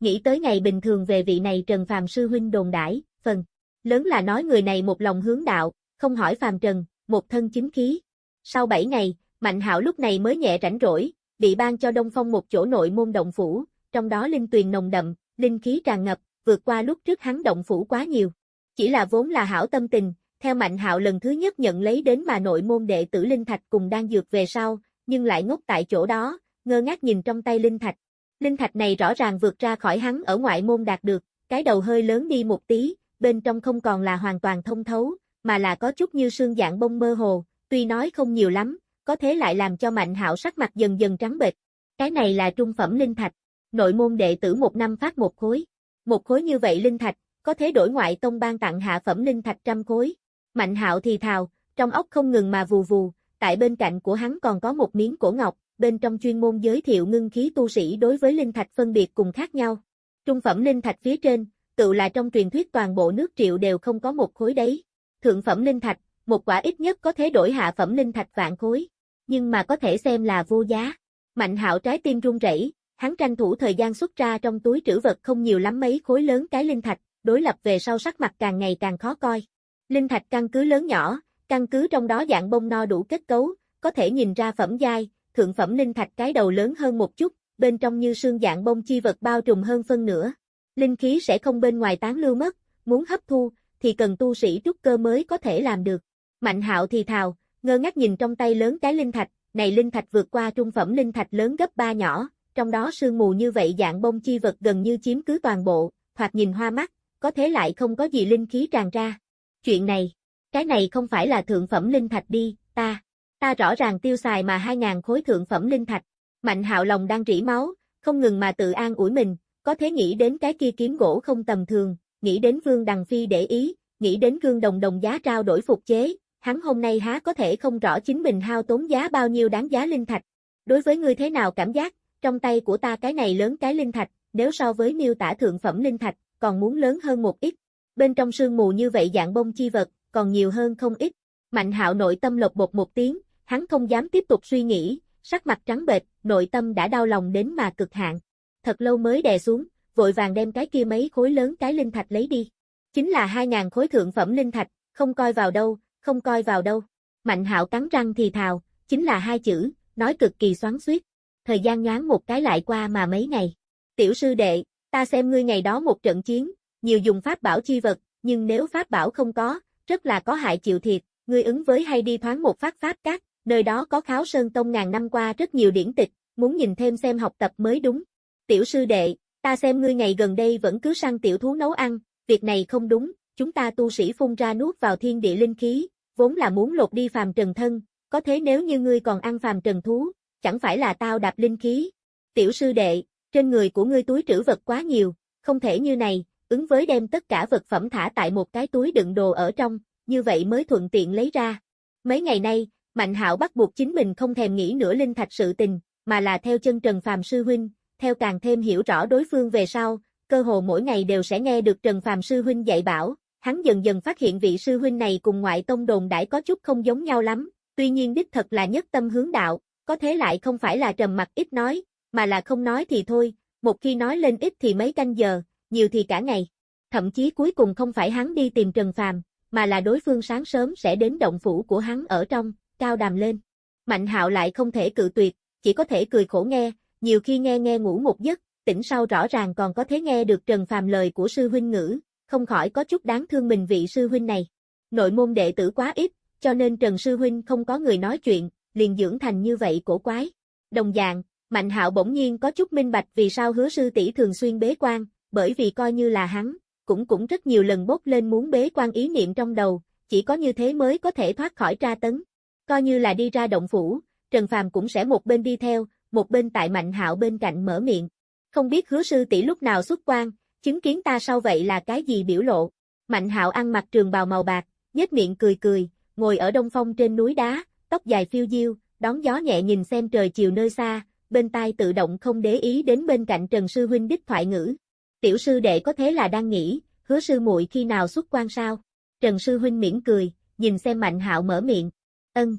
Nghĩ tới ngày bình thường về vị này Trần Phàm sư huynh đồn đãi, phần lớn là nói người này một lòng hướng đạo, không hỏi Phàm Trần, một thân chính khí. Sau 7 ngày, Mạnh Hạo lúc này mới nhẹ rảnh rỗi, bị ban cho Đông Phong một chỗ nội môn động phủ, trong đó linh tuyền nồng đậm, linh khí tràn ngập, vượt qua lúc trước hắn động phủ quá nhiều. Chỉ là vốn là hảo tâm tình, theo Mạnh Hạo lần thứ nhất nhận lấy đến mà nội môn đệ tử Linh Thạch cùng đang dược về sau, nhưng lại ngốc tại chỗ đó, ngơ ngác nhìn trong tay Linh Thạch. Linh Thạch này rõ ràng vượt ra khỏi hắn ở ngoại môn đạt được, cái đầu hơi lớn đi một tí, bên trong không còn là hoàn toàn thông thấu, mà là có chút như sương dạng bông mơ hồ, tuy nói không nhiều lắm, có thế lại làm cho Mạnh Hạo sắc mặt dần dần trắng bệch. Cái này là trung phẩm linh thạch, nội môn đệ tử một năm phát một khối. Một khối như vậy linh thạch, có thế đổi ngoại tông ban tặng hạ phẩm linh thạch trăm khối. Mạnh hạo thì thào, trong ốc không ngừng mà vù vù, tại bên cạnh của hắn còn có một miếng cổ ngọc, bên trong chuyên môn giới thiệu ngưng khí tu sĩ đối với linh thạch phân biệt cùng khác nhau. Trung phẩm linh thạch phía trên, tự là trong truyền thuyết toàn bộ nước triệu đều không có một khối đấy. Thượng phẩm linh thạch, một quả ít nhất có thể đổi hạ phẩm linh thạch vạn khối, nhưng mà có thể xem là vô giá. Mạnh hạo trái tim run rẩy, hắn tranh thủ thời gian xuất ra trong túi trữ vật không nhiều lắm mấy khối lớn cái linh thạch, đối lập về sau sắc mặt càng ngày càng khó coi. Linh thạch căn cứ lớn nhỏ, căn cứ trong đó dạng bông no đủ kết cấu, có thể nhìn ra phẩm giai, thượng phẩm linh thạch cái đầu lớn hơn một chút, bên trong như xương dạng bông chi vật bao trùm hơn phân nửa. Linh khí sẽ không bên ngoài tán lưu mất, muốn hấp thu, thì cần tu sĩ trúc cơ mới có thể làm được. Mạnh hạo thì thào, ngơ ngác nhìn trong tay lớn cái linh thạch, này linh thạch vượt qua trung phẩm linh thạch lớn gấp ba nhỏ, trong đó sương mù như vậy dạng bông chi vật gần như chiếm cứ toàn bộ, hoặc nhìn hoa mắt, có thế lại không có gì linh khí tràn ra. Chuyện này, cái này không phải là thượng phẩm linh thạch đi, ta, ta rõ ràng tiêu xài mà 2.000 khối thượng phẩm linh thạch. Mạnh hạo lòng đang rỉ máu, không ngừng mà tự an ủi mình, có thể nghĩ đến cái kia kiếm gỗ không tầm thường, nghĩ đến Vương Đằng Phi để ý, nghĩ đến gương đồng đồng giá trao đổi phục chế, hắn hôm nay há có thể không rõ chính mình hao tốn giá bao nhiêu đáng giá linh thạch. Đối với ngươi thế nào cảm giác, trong tay của ta cái này lớn cái linh thạch, nếu so với miêu tả thượng phẩm linh thạch, còn muốn lớn hơn một ít. Bên trong sương mù như vậy dạng bông chi vật, còn nhiều hơn không ít. Mạnh hạo nội tâm lộc bột một tiếng, hắn không dám tiếp tục suy nghĩ, sắc mặt trắng bệch, nội tâm đã đau lòng đến mà cực hạn. Thật lâu mới đè xuống, vội vàng đem cái kia mấy khối lớn cái linh thạch lấy đi. Chính là 2.000 khối thượng phẩm linh thạch, không coi vào đâu, không coi vào đâu. Mạnh hạo cắn răng thì thào, chính là hai chữ, nói cực kỳ xoắn xuýt. Thời gian nhoáng một cái lại qua mà mấy ngày. Tiểu sư đệ, ta xem ngươi ngày đó một trận chiến, nhiều dùng pháp bảo chi vật, nhưng nếu pháp bảo không có, rất là có hại chịu thiệt, ngươi ứng với hay đi thoáng một phát pháp cát, nơi đó có kháo sơn tông ngàn năm qua rất nhiều điển tịch, muốn nhìn thêm xem học tập mới đúng. Tiểu sư đệ, ta xem ngươi ngày gần đây vẫn cứ săn tiểu thú nấu ăn, việc này không đúng, chúng ta tu sĩ phun ra nuốt vào thiên địa linh khí, vốn là muốn lột đi phàm trần thân, có thế nếu như ngươi còn ăn phàm trần thú, chẳng phải là tao đạp linh khí. Tiểu sư đệ, trên người của ngươi túi trữ vật quá nhiều, không thể như này, ứng với đem tất cả vật phẩm thả tại một cái túi đựng đồ ở trong, như vậy mới thuận tiện lấy ra. Mấy ngày nay, Mạnh Hạo bắt buộc chính mình không thèm nghĩ nữa linh thạch sự tình, mà là theo chân Trần Phàm sư huynh, theo càng thêm hiểu rõ đối phương về sau, cơ hồ mỗi ngày đều sẽ nghe được Trần Phàm sư huynh dạy bảo, hắn dần dần phát hiện vị sư huynh này cùng ngoại tông đồn đãi có chút không giống nhau lắm, tuy nhiên đích thật là nhất tâm hướng đạo, có thế lại không phải là trầm mặc ít nói, mà là không nói thì thôi, một khi nói lên ít thì mấy canh giờ, nhiều thì cả ngày. Thậm chí cuối cùng không phải hắn đi tìm Trần Phàm, mà là đối phương sáng sớm sẽ đến động phủ của hắn ở trong, cao đàm lên. Mạnh hạo lại không thể cự tuyệt, chỉ có thể cười khổ nghe, nhiều khi nghe nghe ngủ một giấc, tỉnh sau rõ ràng còn có thể nghe được Trần Phàm lời của sư huynh ngữ, không khỏi có chút đáng thương mình vị sư huynh này. Nội môn đệ tử quá ít, cho nên Trần sư huynh không có người nói chuyện, liền dưỡng thành như vậy cổ quái. Đồng dạng, Mạnh Hạo bỗng nhiên có chút minh bạch vì sao hứa sư tỷ thường xuyên bế quan, bởi vì coi như là hắn, cũng cũng rất nhiều lần bốc lên muốn bế quan ý niệm trong đầu, chỉ có như thế mới có thể thoát khỏi tra tấn. Coi như là đi ra động phủ, Trần Phàm cũng sẽ một bên đi theo, một bên tại Mạnh Hạo bên cạnh mở miệng. Không biết hứa sư tỷ lúc nào xuất quan, chứng kiến ta sau vậy là cái gì biểu lộ. Mạnh Hạo ăn mặc trường bào màu bạc, nhếch miệng cười cười, ngồi ở đông phong trên núi đá, tóc dài phiêu diêu, đón gió nhẹ nhìn xem trời chiều nơi xa, bên tai tự động không để ý đến bên cạnh Trần sư huynh đích thoại ngữ. Tiểu sư đệ có thế là đang nghĩ, hứa sư muội khi nào xuất quan sao? Trần sư huynh miễn cười, nhìn xem Mạnh Hạo mở miệng. Ân,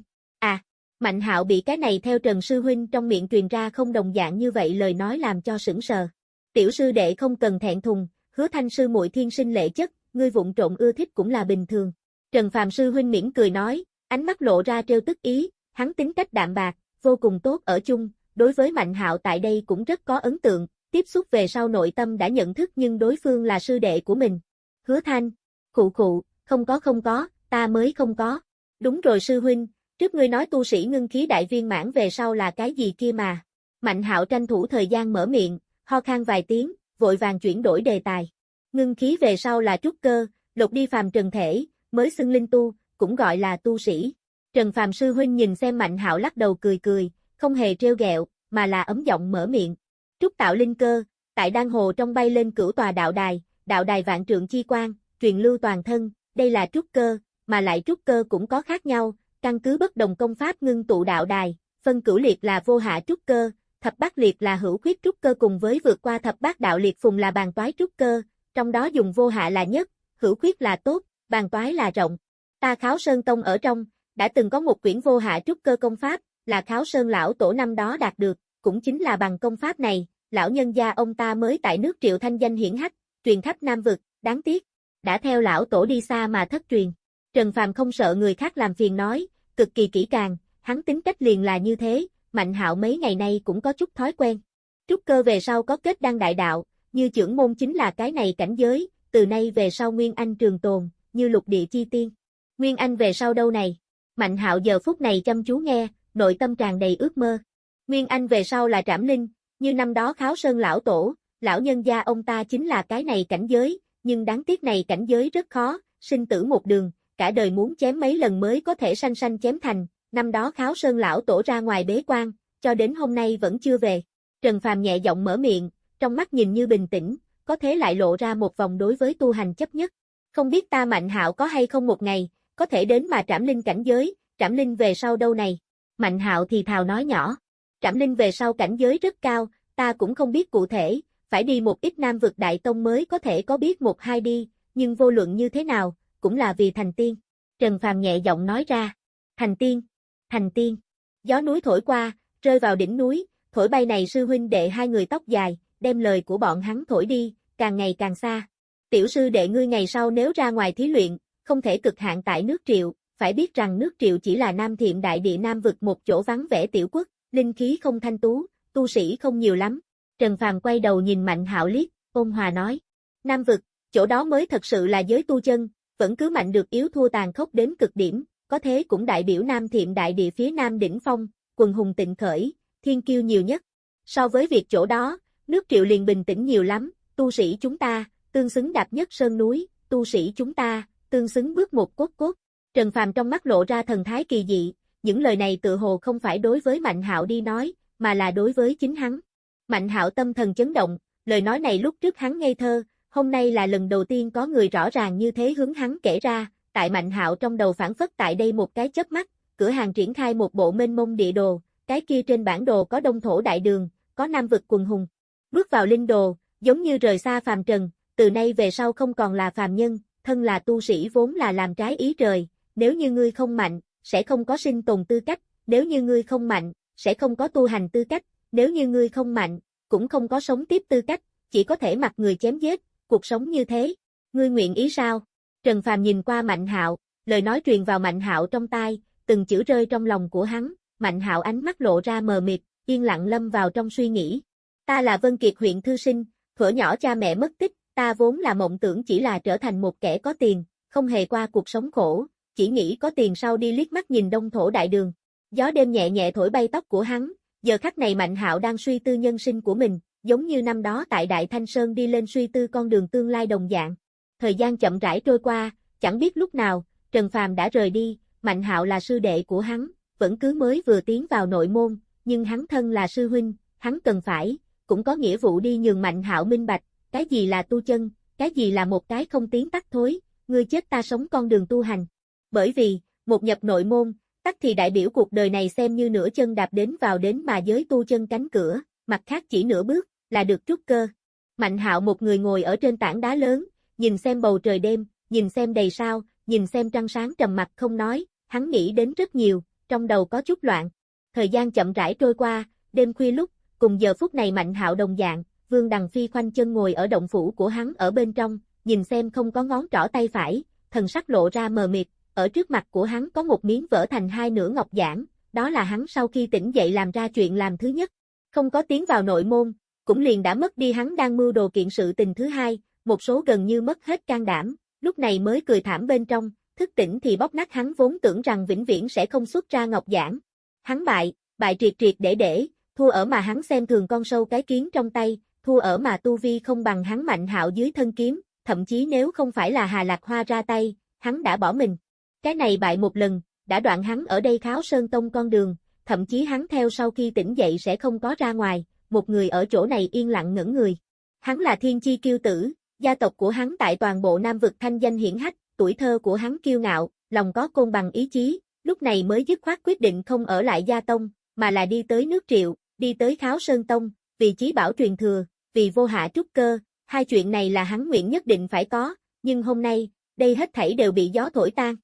Mạnh Hạo bị cái này theo Trần sư huynh trong miệng truyền ra không đồng dạng như vậy lời nói làm cho sững sờ. Tiểu sư đệ không cần thẹn thùng, hứa thanh sư muội thiên sinh lệ chất, ngươi vụng trộn ưa thích cũng là bình thường. Trần Phàm sư huynh miễn cười nói, ánh mắt lộ ra trêu tức ý, hắn tính cách đạm bạc, vô cùng tốt ở chung, đối với Mạnh Hạo tại đây cũng rất có ấn tượng, tiếp xúc về sau nội tâm đã nhận thức nhưng đối phương là sư đệ của mình. Hứa Thanh, khụ khụ, không có không có, ta mới không có. Đúng rồi sư huynh, trước ngươi nói tu sĩ ngưng khí đại viên mãn về sau là cái gì kia mà. Mạnh Hạo tranh thủ thời gian mở miệng, ho khan vài tiếng, vội vàng chuyển đổi đề tài. Ngưng khí về sau là trúc cơ, lục đi phàm trần thể, mới xưng linh tu, cũng gọi là tu sĩ. Trần Phàm sư huynh nhìn xem Mạnh Hạo lắc đầu cười cười, không hề trêu ghẹo, mà là ấm giọng mở miệng. Trúc tạo linh cơ, tại đan hồ trong bay lên cửu tòa đạo đài, đạo đài vạn trượng chi quan, truyền lưu toàn thân, đây là trúc cơ, mà lại trúc cơ cũng có khác nhau, căn cứ bất đồng công pháp ngưng tụ đạo đài, phân cửu liệt là vô hạ trúc cơ, thập bát liệt là hữu khuyết trúc cơ cùng với vượt qua thập bát đạo liệt phùng là bàn toái trúc cơ, trong đó dùng vô hạ là nhất, hữu khuyết là tốt, bàn toái là rộng. Ta kháo sơn tông ở trong, đã từng có một quyển vô hạ trúc cơ công pháp, là kháo sơn lão tổ năm đó đạt được, cũng chính là bằng công pháp này, lão nhân gia ông ta mới tại nước triệu thanh danh hiển hách, truyền khắp Nam Vực, đáng tiếc, đã theo lão tổ đi xa mà thất truyền. Trần Phàm không sợ người khác làm phiền nói, cực kỳ kỹ càng, hắn tính cách liền là như thế, Mạnh Hạo mấy ngày nay cũng có chút thói quen. Trúc cơ về sau có kết đăng đại đạo, như trưởng môn chính là cái này cảnh giới, từ nay về sau Nguyên Anh trường tồn, như lục địa chi tiên. Nguyên Anh về sau đâu này? Mạnh Hạo giờ phút này chăm chú nghe, nội tâm tràn đầy ước mơ. Nguyên Anh về sau là Trảm Linh, như năm đó Kháo Sơn lão tổ, lão nhân gia ông ta chính là cái này cảnh giới, nhưng đáng tiếc này cảnh giới rất khó, sinh tử một đường, cả đời muốn chém mấy lần mới có thể sanh sanh chém thành, năm đó Kháo Sơn lão tổ ra ngoài bế quan, cho đến hôm nay vẫn chưa về. Trần Phàm nhẹ giọng mở miệng, trong mắt nhìn như bình tĩnh, có thế lại lộ ra một vòng đối với tu hành chấp nhất. Không biết ta Mạnh Hạo có hay không một ngày, có thể đến mà trảm linh cảnh giới, trảm linh về sau đâu này. Mạnh Hạo thì thào nói nhỏ. Trảm linh về sau cảnh giới rất cao, ta cũng không biết cụ thể, phải đi một ít nam vực đại tông mới có thể có biết một hai đi, nhưng vô luận như thế nào, cũng là vì thành tiên. Trần Phàm nhẹ giọng nói ra. Thành tiên, thành tiên. Gió núi thổi qua, rơi vào đỉnh núi, thổi bay này sư huynh đệ hai người tóc dài, đem lời của bọn hắn thổi đi, càng ngày càng xa. Tiểu sư đệ ngươi ngày sau nếu ra ngoài thí luyện, không thể cực hạn tại nước triệu, phải biết rằng nước triệu chỉ là nam thiện đại địa nam vực một chỗ vắng vẻ tiểu quốc, linh khí không thanh tú, tu sĩ không nhiều lắm. Trần Phàm quay đầu nhìn Mạnh Hạo liếc, ôn hòa nói. Nam vực, chỗ đó mới thật sự là giới tu chân, vẫn cứ mạnh được yếu thua tàn khốc đến cực điểm, có thế cũng đại biểu nam Thiệm đại địa phía nam đỉnh phong, quần hùng tịnh khởi, thiên kiêu nhiều nhất. So với việc chỗ đó, nước triệu liền bình tĩnh nhiều lắm, tu sĩ chúng ta, tương xứng đạp nhất sơn núi, tu sĩ chúng ta, tương xứng bước một cốt cốt. Trần Phàm trong mắt lộ ra thần thái kỳ dị, những lời này tự hồ không phải đối với Mạnh Hạo đi nói, mà là đối với chính hắn. Mạnh Hạo tâm thần chấn động, lời nói này lúc trước hắn ngây thơ, hôm nay là lần đầu tiên có người rõ ràng như thế hướng hắn kể ra, tại Mạnh Hạo trong đầu phản phất tại đây một cái chớp mắt, cửa hàng triển khai một bộ mênh mông địa đồ, cái kia trên bản đồ có đông thổ đại đường, có nam vực quần hùng. Bước vào linh đồ, giống như rời xa phàm trần, từ nay về sau không còn là phàm nhân, thân là tu sĩ vốn là làm trái ý trời, nếu như ngươi không mạnh, sẽ không có sinh tồn tư cách, nếu như ngươi không mạnh, sẽ không có tu hành tư cách, nếu như ngươi không mạnh, cũng không có sống tiếp tư cách, chỉ có thể mặc người chém giết, cuộc sống như thế. Ngươi nguyện ý sao? Trần Phàm nhìn qua Mạnh Hạo, lời nói truyền vào Mạnh Hạo trong tai, từng chữ rơi trong lòng của hắn, Mạnh Hạo ánh mắt lộ ra mờ mịt, yên lặng lâm vào trong suy nghĩ. Ta là Vân Kiệt huyện thư sinh, thuở nhỏ cha mẹ mất tích, ta vốn là mộng tưởng chỉ là trở thành một kẻ có tiền, không hề qua cuộc sống khổ, chỉ nghĩ có tiền sau đi liếc mắt nhìn đông thổ đại đường. Gió đêm nhẹ nhẹ thổi bay tóc của hắn, giờ khắc này Mạnh Hạo đang suy tư nhân sinh của mình, giống như năm đó tại Đại Thanh Sơn đi lên suy tư con đường tương lai đồng dạng. Thời gian chậm rãi trôi qua, chẳng biết lúc nào, Trần Phàm đã rời đi, Mạnh Hạo là sư đệ của hắn, vẫn cứ mới vừa tiến vào nội môn, nhưng hắn thân là sư huynh, hắn cần phải, cũng có nghĩa vụ đi nhường Mạnh Hạo minh bạch, cái gì là tu chân, cái gì là một cái không tiến tắt thối, ngươi chết ta sống con đường tu hành. Bởi vì, một nhập nội môn, tắt thì đại biểu cuộc đời này xem như nửa chân đạp đến vào đến mà giới tu chân cánh cửa, mặt khác chỉ nửa bước, là được trúc cơ. Mạnh hạo một người ngồi ở trên tảng đá lớn, nhìn xem bầu trời đêm, nhìn xem đầy sao, nhìn xem trăng sáng trầm mặt không nói, hắn nghĩ đến rất nhiều, trong đầu có chút loạn. Thời gian chậm rãi trôi qua, đêm khuya lúc, cùng giờ phút này mạnh hạo đồng dạng, Vương Đằng Phi khoanh chân ngồi ở động phủ của hắn ở bên trong, nhìn xem không có ngón trỏ tay phải, thần sắc lộ ra mờ mịt, ở trước mặt của hắn có một miếng vỡ thành hai nửa ngọc giản, đó là hắn sau khi tỉnh dậy làm ra chuyện làm thứ nhất. Không có tiến vào nội môn, cũng liền đã mất đi hắn đang mưu đồ kiện sự tình thứ hai, một số gần như mất hết can đảm, lúc này mới cười thảm bên trong, thức tỉnh thì bóc nát hắn vốn tưởng rằng vĩnh viễn sẽ không xuất ra ngọc giản. Hắn bại, bại triệt triệt để để, thua ở mà hắn xem thường con sâu cái kiến trong tay, thua ở mà tu vi không bằng hắn mạnh hạo dưới thân kiếm, thậm chí nếu không phải là Hà Lạc Hoa ra tay, hắn đã bỏ mình. Cái này bại một lần, đã đoạn hắn ở đây kháo sơn tông con đường, thậm chí hắn theo sau khi tỉnh dậy sẽ không có ra ngoài, một người ở chỗ này yên lặng ngẩn người. Hắn là thiên chi kiêu tử, gia tộc của hắn tại toàn bộ Nam vực thanh danh hiển hách, tuổi thơ của hắn kiêu ngạo, lòng có côn bằng ý chí, lúc này mới dứt khoát quyết định không ở lại gia tông, mà là đi tới nước triệu, đi tới kháo sơn tông, vì chí bảo truyền thừa, vì vô hạ trúc cơ, hai chuyện này là hắn nguyện nhất định phải có, nhưng hôm nay, đây hết thảy đều bị gió thổi tan.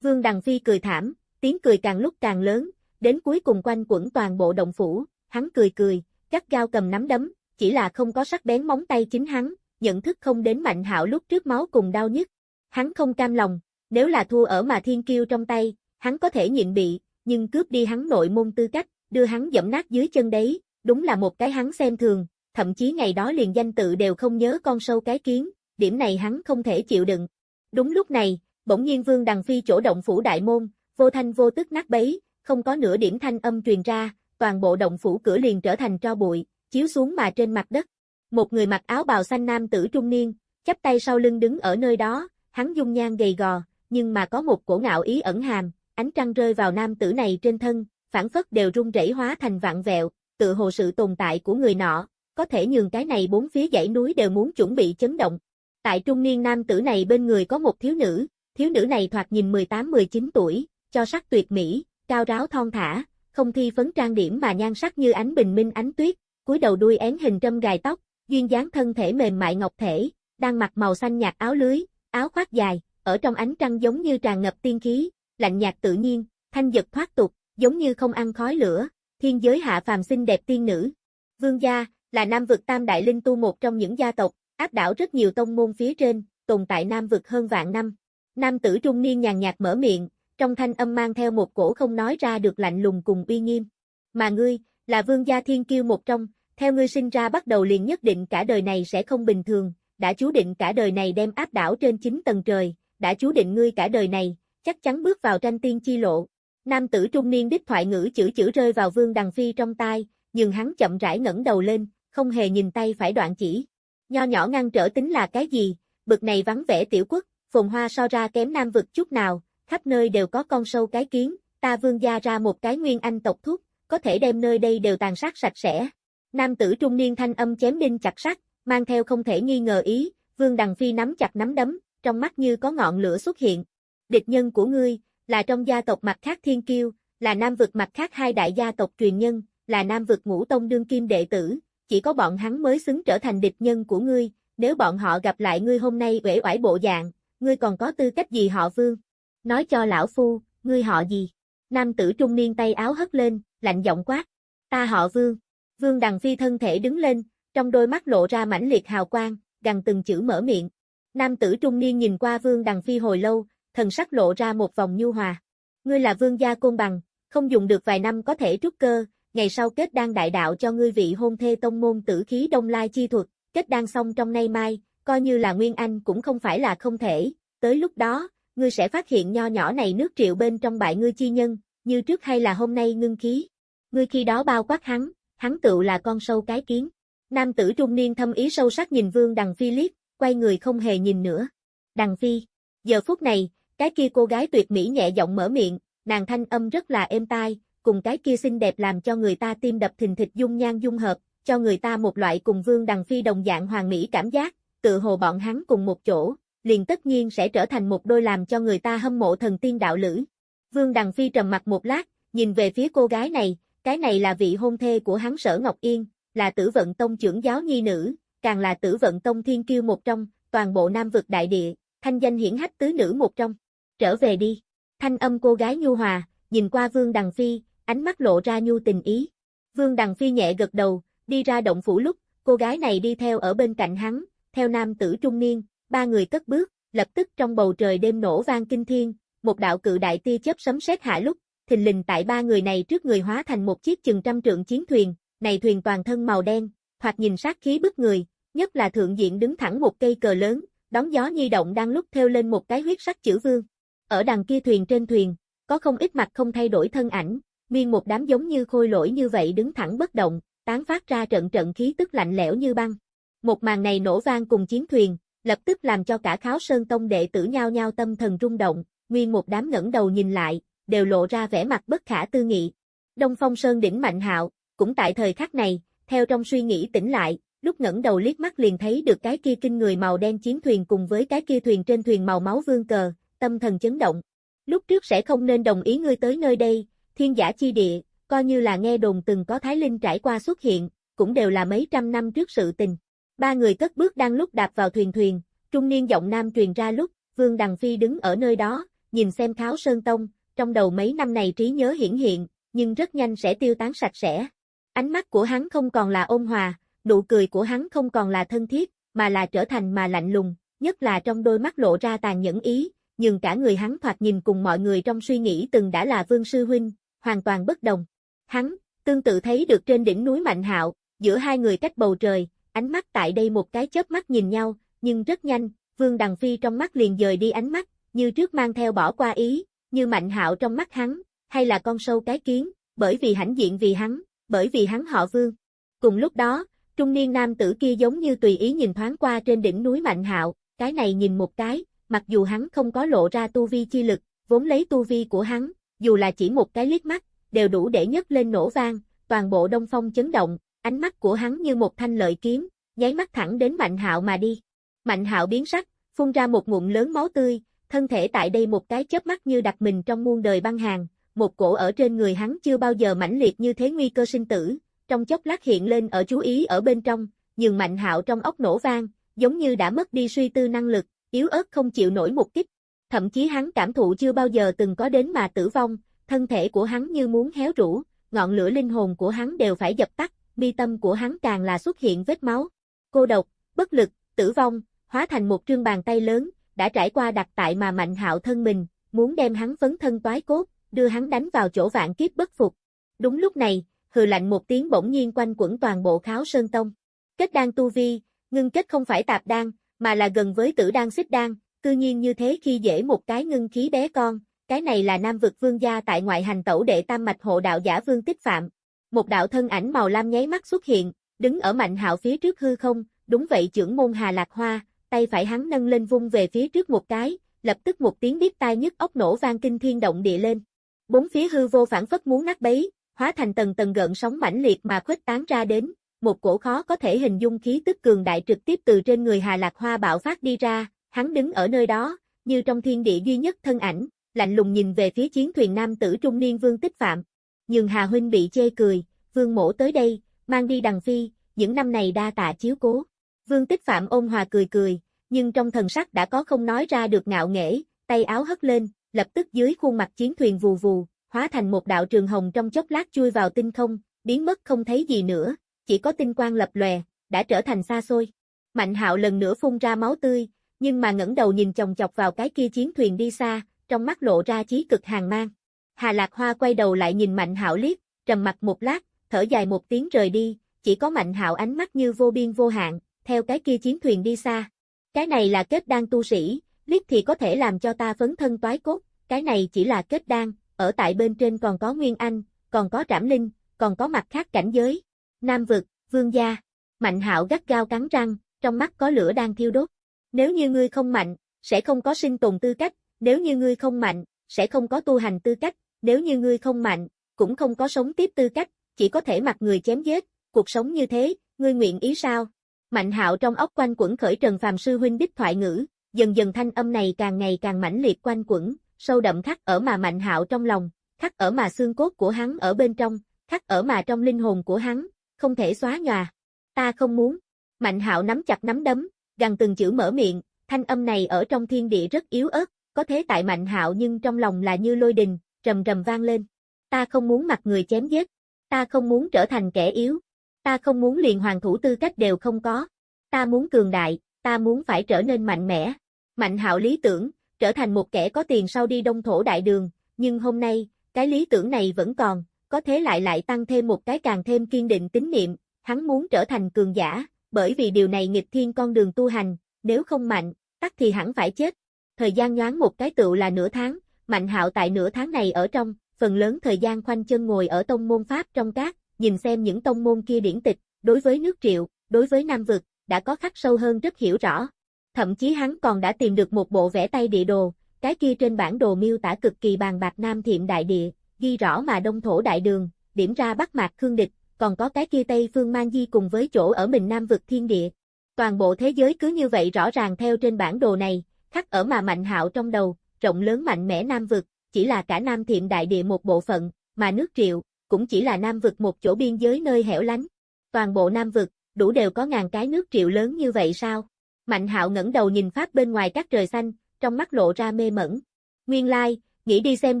Vương Đằng Phi cười thảm, tiếng cười càng lúc càng lớn, đến cuối cùng quanh quẩn toàn bộ động phủ, hắn cười cười, gắt gao cầm nắm đấm, chỉ là không có sắc bén móng tay chính hắn, nhận thức không đến mạnh hạo lúc trước máu cùng đau nhất. Hắn không cam lòng, nếu là thua ở mà thiên kiêu trong tay, hắn có thể nhịn bị, nhưng cướp đi hắn nội môn tư cách, đưa hắn dẫm nát dưới chân đấy, đúng là một cái hắn xem thường, thậm chí ngày đó liền danh tự đều không nhớ con sâu cái kiến, điểm này hắn không thể chịu đựng. Đúng lúc này, bỗng nhiên Vương Đằng Phi chỗ động phủ đại môn, vô thanh vô tức nát bấy, không có nửa điểm thanh âm truyền ra, toàn bộ động phủ cửa liền trở thành tro bụi, chiếu xuống mà trên mặt đất. Một người mặc áo bào xanh nam tử trung niên, chắp tay sau lưng đứng ở nơi đó, hắn dung nhan gầy gò, nhưng mà có một cổ ngạo ý ẩn hàm, ánh trăng rơi vào nam tử này trên thân, phản phất đều rung rẩy hóa thành vạn vẹo, tự hồ sự tồn tại của người nọ, có thể nhường cái này bốn phía dãy núi đều muốn chuẩn bị chấn động. Tại trung niên nam tử này bên người có một thiếu nữ, thiếu nữ này thoạt nhìn 18-19 tuổi, cho sắc tuyệt mỹ, cao ráo thon thả, không thi phấn trang điểm mà nhan sắc như ánh bình minh ánh tuyết, cúi đầu đuôi én hình trâm gài tóc, duyên dáng thân thể mềm mại ngọc thể, đang mặc màu xanh nhạt áo lưới, áo khoác dài, ở trong ánh trăng giống như tràn ngập tiên khí, lạnh nhạt tự nhiên, thanh giật thoát tục, giống như không ăn khói lửa, thiên giới hạ phàm xinh đẹp tiên nữ. Vương gia, là Nam vực Tam Đại Linh Tu một trong những gia tộc, áp đảo rất nhiều tông môn phía trên, tồn tại Nam vực hơn vạn năm. Nam tử trung niên nhàn nhạt mở miệng, trong thanh âm mang theo một cổ không nói ra được lạnh lùng cùng uy nghiêm. Mà ngươi, là vương gia thiên kiêu một trong, theo ngươi sinh ra bắt đầu liền nhất định cả đời này sẽ không bình thường, đã chú định cả đời này đem áp đảo trên chín tầng trời, đã chú định ngươi cả đời này, chắc chắn bước vào tranh tiên chi lộ. Nam tử trung niên đích thoại ngữ chữ chữ rơi vào vương đằng phi trong tai, nhưng hắn chậm rãi ngẩng đầu lên, không hề nhìn tay phải đoạn chỉ. Nho nhỏ ngăn trở tính là cái gì, bực này vắng vẻ tiểu quốc, phồn hoa so ra kém nam vực chút nào, khắp nơi đều có con sâu cái kiến, ta vương gia ra một cái nguyên anh tộc thuốc, có thể đem nơi đây đều tàn sát sạch sẽ. Nam tử trung niên thanh âm chém đinh chặt sắt, mang theo không thể nghi ngờ ý, vương đằng phi nắm chặt nắm đấm, trong mắt như có ngọn lửa xuất hiện. Địch nhân của ngươi, là trong gia tộc mặt khác thiên kiêu, là nam vực mặt khác hai đại gia tộc truyền nhân, là nam vực ngũ tông đương kim đệ tử, chỉ có bọn hắn mới xứng trở thành địch nhân của ngươi, nếu bọn họ gặp lại ngươi hôm nay uể oải bộ dạng, ngươi còn có tư cách gì họ vương? Nói cho lão phu, ngươi họ gì? Nam tử trung niên tay áo hất lên, lạnh giọng quát. Ta họ vương. Vương đằng phi thân thể đứng lên, trong đôi mắt lộ ra mãnh liệt hào quang, gằn từng chữ mở miệng. Nam tử trung niên nhìn qua vương đằng phi hồi lâu, thần sắc lộ ra một vòng nhu hòa. Ngươi là vương gia côn bằng, không dùng được vài năm có thể trúc cơ, ngày sau kết đan đại đạo cho ngươi vị hôn thê tông môn tử khí đông lai chi thuật, kết đan xong trong nay mai, coi như là Nguyên Anh cũng không phải là không thể, tới lúc đó, ngươi sẽ phát hiện nho nhỏ này nước triệu bên trong bại ngươi chi nhân, như trước hay là hôm nay ngưng khí. Ngươi khi đó bao quát hắn, hắn tựu là con sâu cái kiến. Nam tử trung niên thâm ý sâu sắc nhìn Vương Đằng Phi liếc, quay người không hề nhìn nữa. Đằng Phi, giờ phút này, cái kia cô gái tuyệt mỹ nhẹ giọng mở miệng, nàng thanh âm rất là êm tai, cùng cái kia xinh đẹp làm cho người ta tim đập thình thịch dung nhan dung hợp, cho người ta một loại cùng Vương Đằng Phi đồng dạng hoàng mỹ cảm giác, tự hồ bọn hắn cùng một chỗ, liền tất nhiên sẽ trở thành một đôi làm cho người ta hâm mộ thần tiên đạo lữ. Vương Đằng Phi trầm mặt một lát, nhìn về phía cô gái này, cái này là vị hôn thê của hắn Sở Ngọc Yên, là tử vận tông trưởng giáo nhi nữ, càng là tử vận tông thiên kiêu một trong, toàn bộ nam vực đại địa, thanh danh hiển hách tứ nữ một trong. Trở về đi. Thanh âm cô gái nhu hòa, nhìn qua Vương Đằng Phi, ánh mắt lộ ra nhu tình ý. Vương Đằng Phi nhẹ gật đầu, đi ra động phủ lúc, cô gái này đi theo ở bên cạnh hắn, theo nam tử trung niên, ba người cất bước, lập tức trong bầu trời đêm nổ vang kinh thiên, một đạo cự đại tia chớp sấm sét hạ lúc, thình lình tại ba người này trước người hóa thành một chiếc chừng trăm trượng chiến thuyền, này thuyền toàn thân màu đen, thoạt nhìn sát khí bức người, nhất là thượng diện đứng thẳng một cây cờ lớn, đón gió nhi động đang lúc theo lên một cái huyết sắc chữ vương. Ở đằng kia thuyền trên thuyền, có không ít mặt không thay đổi thân ảnh, miên một đám giống như khôi lỗi như vậy đứng thẳng bất động, tán phát ra trận trận khí tức lạnh lẽo như băng. Một màn này nổ vang cùng chiến thuyền, lập tức làm cho cả kháo sơn tông đệ tử nhao nhao tâm thần rung động, nguyên một đám ngẩng đầu nhìn lại, đều lộ ra vẻ mặt bất khả tư nghị. Đông Phong Sơn đỉnh Mạnh Hạo, cũng tại thời khắc này, theo trong suy nghĩ tỉnh lại, lúc ngẩng đầu liếc mắt liền thấy được cái kia kinh người màu đen chiến thuyền cùng với cái kia thuyền trên thuyền màu máu vương cờ, tâm thần chấn động. Lúc trước sẽ không nên đồng ý ngươi tới nơi đây, thiên giả chi địa, coi như là nghe đồn từng có Thái Linh trải qua xuất hiện, cũng đều là mấy trăm năm trước sự tình. Ba người cất bước đang lúc đạp vào thuyền thuyền, trung niên giọng nam truyền ra lúc, Vương Đằng Phi đứng ở nơi đó, nhìn xem Kháo Sơn Tông, trong đầu mấy năm này trí nhớ hiển hiện, nhưng rất nhanh sẽ tiêu tán sạch sẽ. Ánh mắt của hắn không còn là ôn hòa, nụ cười của hắn không còn là thân thiết, mà là trở thành mà lạnh lùng, nhất là trong đôi mắt lộ ra tàn nhẫn ý, nhưng cả người hắn thoạt nhìn cùng mọi người trong suy nghĩ từng đã là Vương Sư Huynh, hoàn toàn bất đồng. Hắn, tương tự thấy được trên đỉnh núi Mạnh Hạo, giữa hai người cách bầu trời, ánh mắt tại đây một cái chớp mắt nhìn nhau, nhưng rất nhanh, Vương Đằng Phi trong mắt liền dời đi ánh mắt, như trước mang theo bỏ qua ý, như Mạnh Hạo trong mắt hắn, hay là con sâu cái kiến, bởi vì hãnh diện vì hắn, bởi vì hắn họ Vương. Cùng lúc đó, trung niên nam tử kia giống như tùy ý nhìn thoáng qua trên đỉnh núi Mạnh Hạo, cái này nhìn một cái, mặc dù hắn không có lộ ra tu vi chi lực, vốn lấy tu vi của hắn, dù là chỉ một cái liếc mắt, đều đủ để nhấc lên nổ vang, toàn bộ đông phong chấn động, ánh mắt của hắn như một thanh lợi kiếm, nháy mắt thẳng đến Mạnh Hạo mà đi. Mạnh Hạo biến sắc, phun ra một ngụm lớn máu tươi, thân thể tại đây một cái chớp mắt như đặt mình trong muôn đời băng hàng, một cổ ở trên người hắn chưa bao giờ mãnh liệt như thế nguy cơ sinh tử, trong chốc lát hiện lên ở chú ý ở bên trong, nhường Mạnh Hạo trong ốc nổ vang, giống như đã mất đi suy tư năng lực, yếu ớt không chịu nổi một kích. Thậm chí hắn cảm thụ chưa bao giờ từng có đến mà tử vong, thân thể của hắn như muốn héo rũ, ngọn lửa linh hồn của hắn đều phải dập tắt, mi tâm của hắn càng là xuất hiện vết máu. Cô độc, bất lực, tử vong, hóa thành một trương bàn tay lớn, đã trải qua đặt tại mà mạnh hạo thân mình, muốn đem hắn phấn thân toái cốt, đưa hắn đánh vào chỗ vạn kiếp bất phục. Đúng lúc này, hừ lạnh một tiếng bỗng nhiên quanh quẩn toàn bộ kháo sơn tông. Kết đan tu vi, ngưng kết không phải tạp đan, mà là gần với tử đan xích đan, cư nhiên như thế khi dễ một cái ngưng khí bé con, cái này là nam vực vương gia tại ngoại hành tẩu đệ tam mạch hộ đạo giả vương tích phạm. Một đạo thân ảnh màu lam nháy mắt xuất hiện, đứng ở mạnh hạo phía trước hư không, đúng vậy trưởng môn Hà Lạc Hoa, tay phải hắn nâng lên vung về phía trước một cái, lập tức một tiếng biết tai nhức ốc nổ vang kinh thiên động địa lên. Bốn phía hư vô phản phất muốn nát bấy, hóa thành tầng tầng gợn sóng mãnh liệt mà khuếch tán ra đến, một cổ khó có thể hình dung khí tức cường đại trực tiếp từ trên người Hà Lạc Hoa bạo phát đi ra, hắn đứng ở nơi đó, như trong thiên địa duy nhất thân ảnh, lạnh lùng nhìn về phía chiến thuyền nam tử trung niên Vương Tích Phạm. Nhưng Hà huynh bị chê cười, Vương mổ tới đây, mang đi đằng phi, những năm này đa tạ chiếu cố. Vương Tích Phạm ôn hòa cười cười, nhưng trong thần sắc đã có không nói ra được ngạo nghễ, tay áo hất lên, lập tức dưới khuôn mặt chiến thuyền vù vù, hóa thành một đạo trường hồng trong chốc lát chui vào tinh không, biến mất không thấy gì nữa, chỉ có tinh quang lập lòe, đã trở thành xa xôi. Mạnh hạo lần nữa phun ra máu tươi, nhưng mà ngẩng đầu nhìn chồng chọc vào cái kia chiến thuyền đi xa, trong mắt lộ ra chí cực hàng mang. Hà Lạc Hoa quay đầu lại nhìn Mạnh hạo liếc, trầm mặt một lát, thở dài một tiếng rời đi, chỉ có Mạnh hạo ánh mắt như vô biên vô hạn, theo cái kia chiến thuyền đi xa. Cái này là kết đan tu sĩ, liếc thì có thể làm cho ta phấn thân toái cốt, cái này chỉ là kết đan, ở tại bên trên còn có Nguyên Anh, còn có Trảm Linh, còn có mặt khác cảnh giới. Nam vực, vương gia. Mạnh hạo gắt gao cắn răng, trong mắt có lửa đang thiêu đốt. Nếu như ngươi không mạnh, sẽ không có sinh tồn tư cách, nếu như ngươi không mạnh, sẽ không có tu hành tư cách, nếu như ngươi không mạnh, cũng không có sống tiếp tư cách, chỉ có thể mặc người chém giết, cuộc sống như thế, ngươi nguyện ý sao? Mạnh hạo trong óc quanh quẩn khởi Trần Phàm sư huynh đích thoại ngữ, dần dần thanh âm này càng ngày càng mãnh liệt quanh quẩn, sâu đậm khắc ở mà mạnh hạo trong lòng, khắc ở mà xương cốt của hắn ở bên trong, khắc ở mà trong linh hồn của hắn, không thể xóa nhòa. Ta không muốn. Mạnh hạo nắm chặt nắm đấm, gần từng chữ mở miệng, thanh âm này ở trong thiên địa rất yếu ớt, có thế tại mạnh hạo nhưng trong lòng là như lôi đình, rầm rầm vang lên. Ta không muốn mặc người chém giết. Ta không muốn trở thành kẻ yếu. Ta không muốn liền hoàng thủ tư cách đều không có. Ta muốn cường đại, ta muốn phải trở nên mạnh mẽ. Mạnh hạo lý tưởng, trở thành một kẻ có tiền sau đi đông thổ đại đường, nhưng hôm nay, cái lý tưởng này vẫn còn, có thế lại lại tăng thêm một cái càng thêm kiên định tín niệm, hắn muốn trở thành cường giả, bởi vì điều này nghịch thiên con đường tu hành, nếu không mạnh, tắc thì hẳn phải chết. Thời gian nhoáng một cái tựu là nửa tháng, Mạnh hạo tại nửa tháng này ở trong, phần lớn thời gian khoanh chân ngồi ở tông môn Pháp trong các, nhìn xem những tông môn kia điển tịch, đối với nước triệu, đối với Nam Vực, đã có khắc sâu hơn rất hiểu rõ. Thậm chí hắn còn đã tìm được một bộ vẽ tay địa đồ, cái kia trên bản đồ miêu tả cực kỳ bàn bạc Nam Thiệm Đại Địa, ghi rõ mà Đông Thổ Đại Đường, điểm ra Bắc Mạc Khương Địch, còn có cái kia Tây Phương Mang Di cùng với chỗ ở mình Nam Vực Thiên Địa. Toàn bộ thế giới cứ như vậy rõ ràng theo trên bản đồ này, khắc ở mà Mạnh Hạo trong đầu, rộng lớn mạnh mẽ Nam Vực, chỉ là cả Nam Thiệm Đại Địa một bộ phận, mà nước Triệu, cũng chỉ là Nam Vực một chỗ biên giới nơi hẻo lánh. Toàn bộ Nam Vực, đủ đều có ngàn cái nước Triệu lớn như vậy sao? Mạnh hạo ngẩng đầu nhìn Pháp bên ngoài các trời xanh, trong mắt lộ ra mê mẩn. Nguyên lai, nghĩ đi xem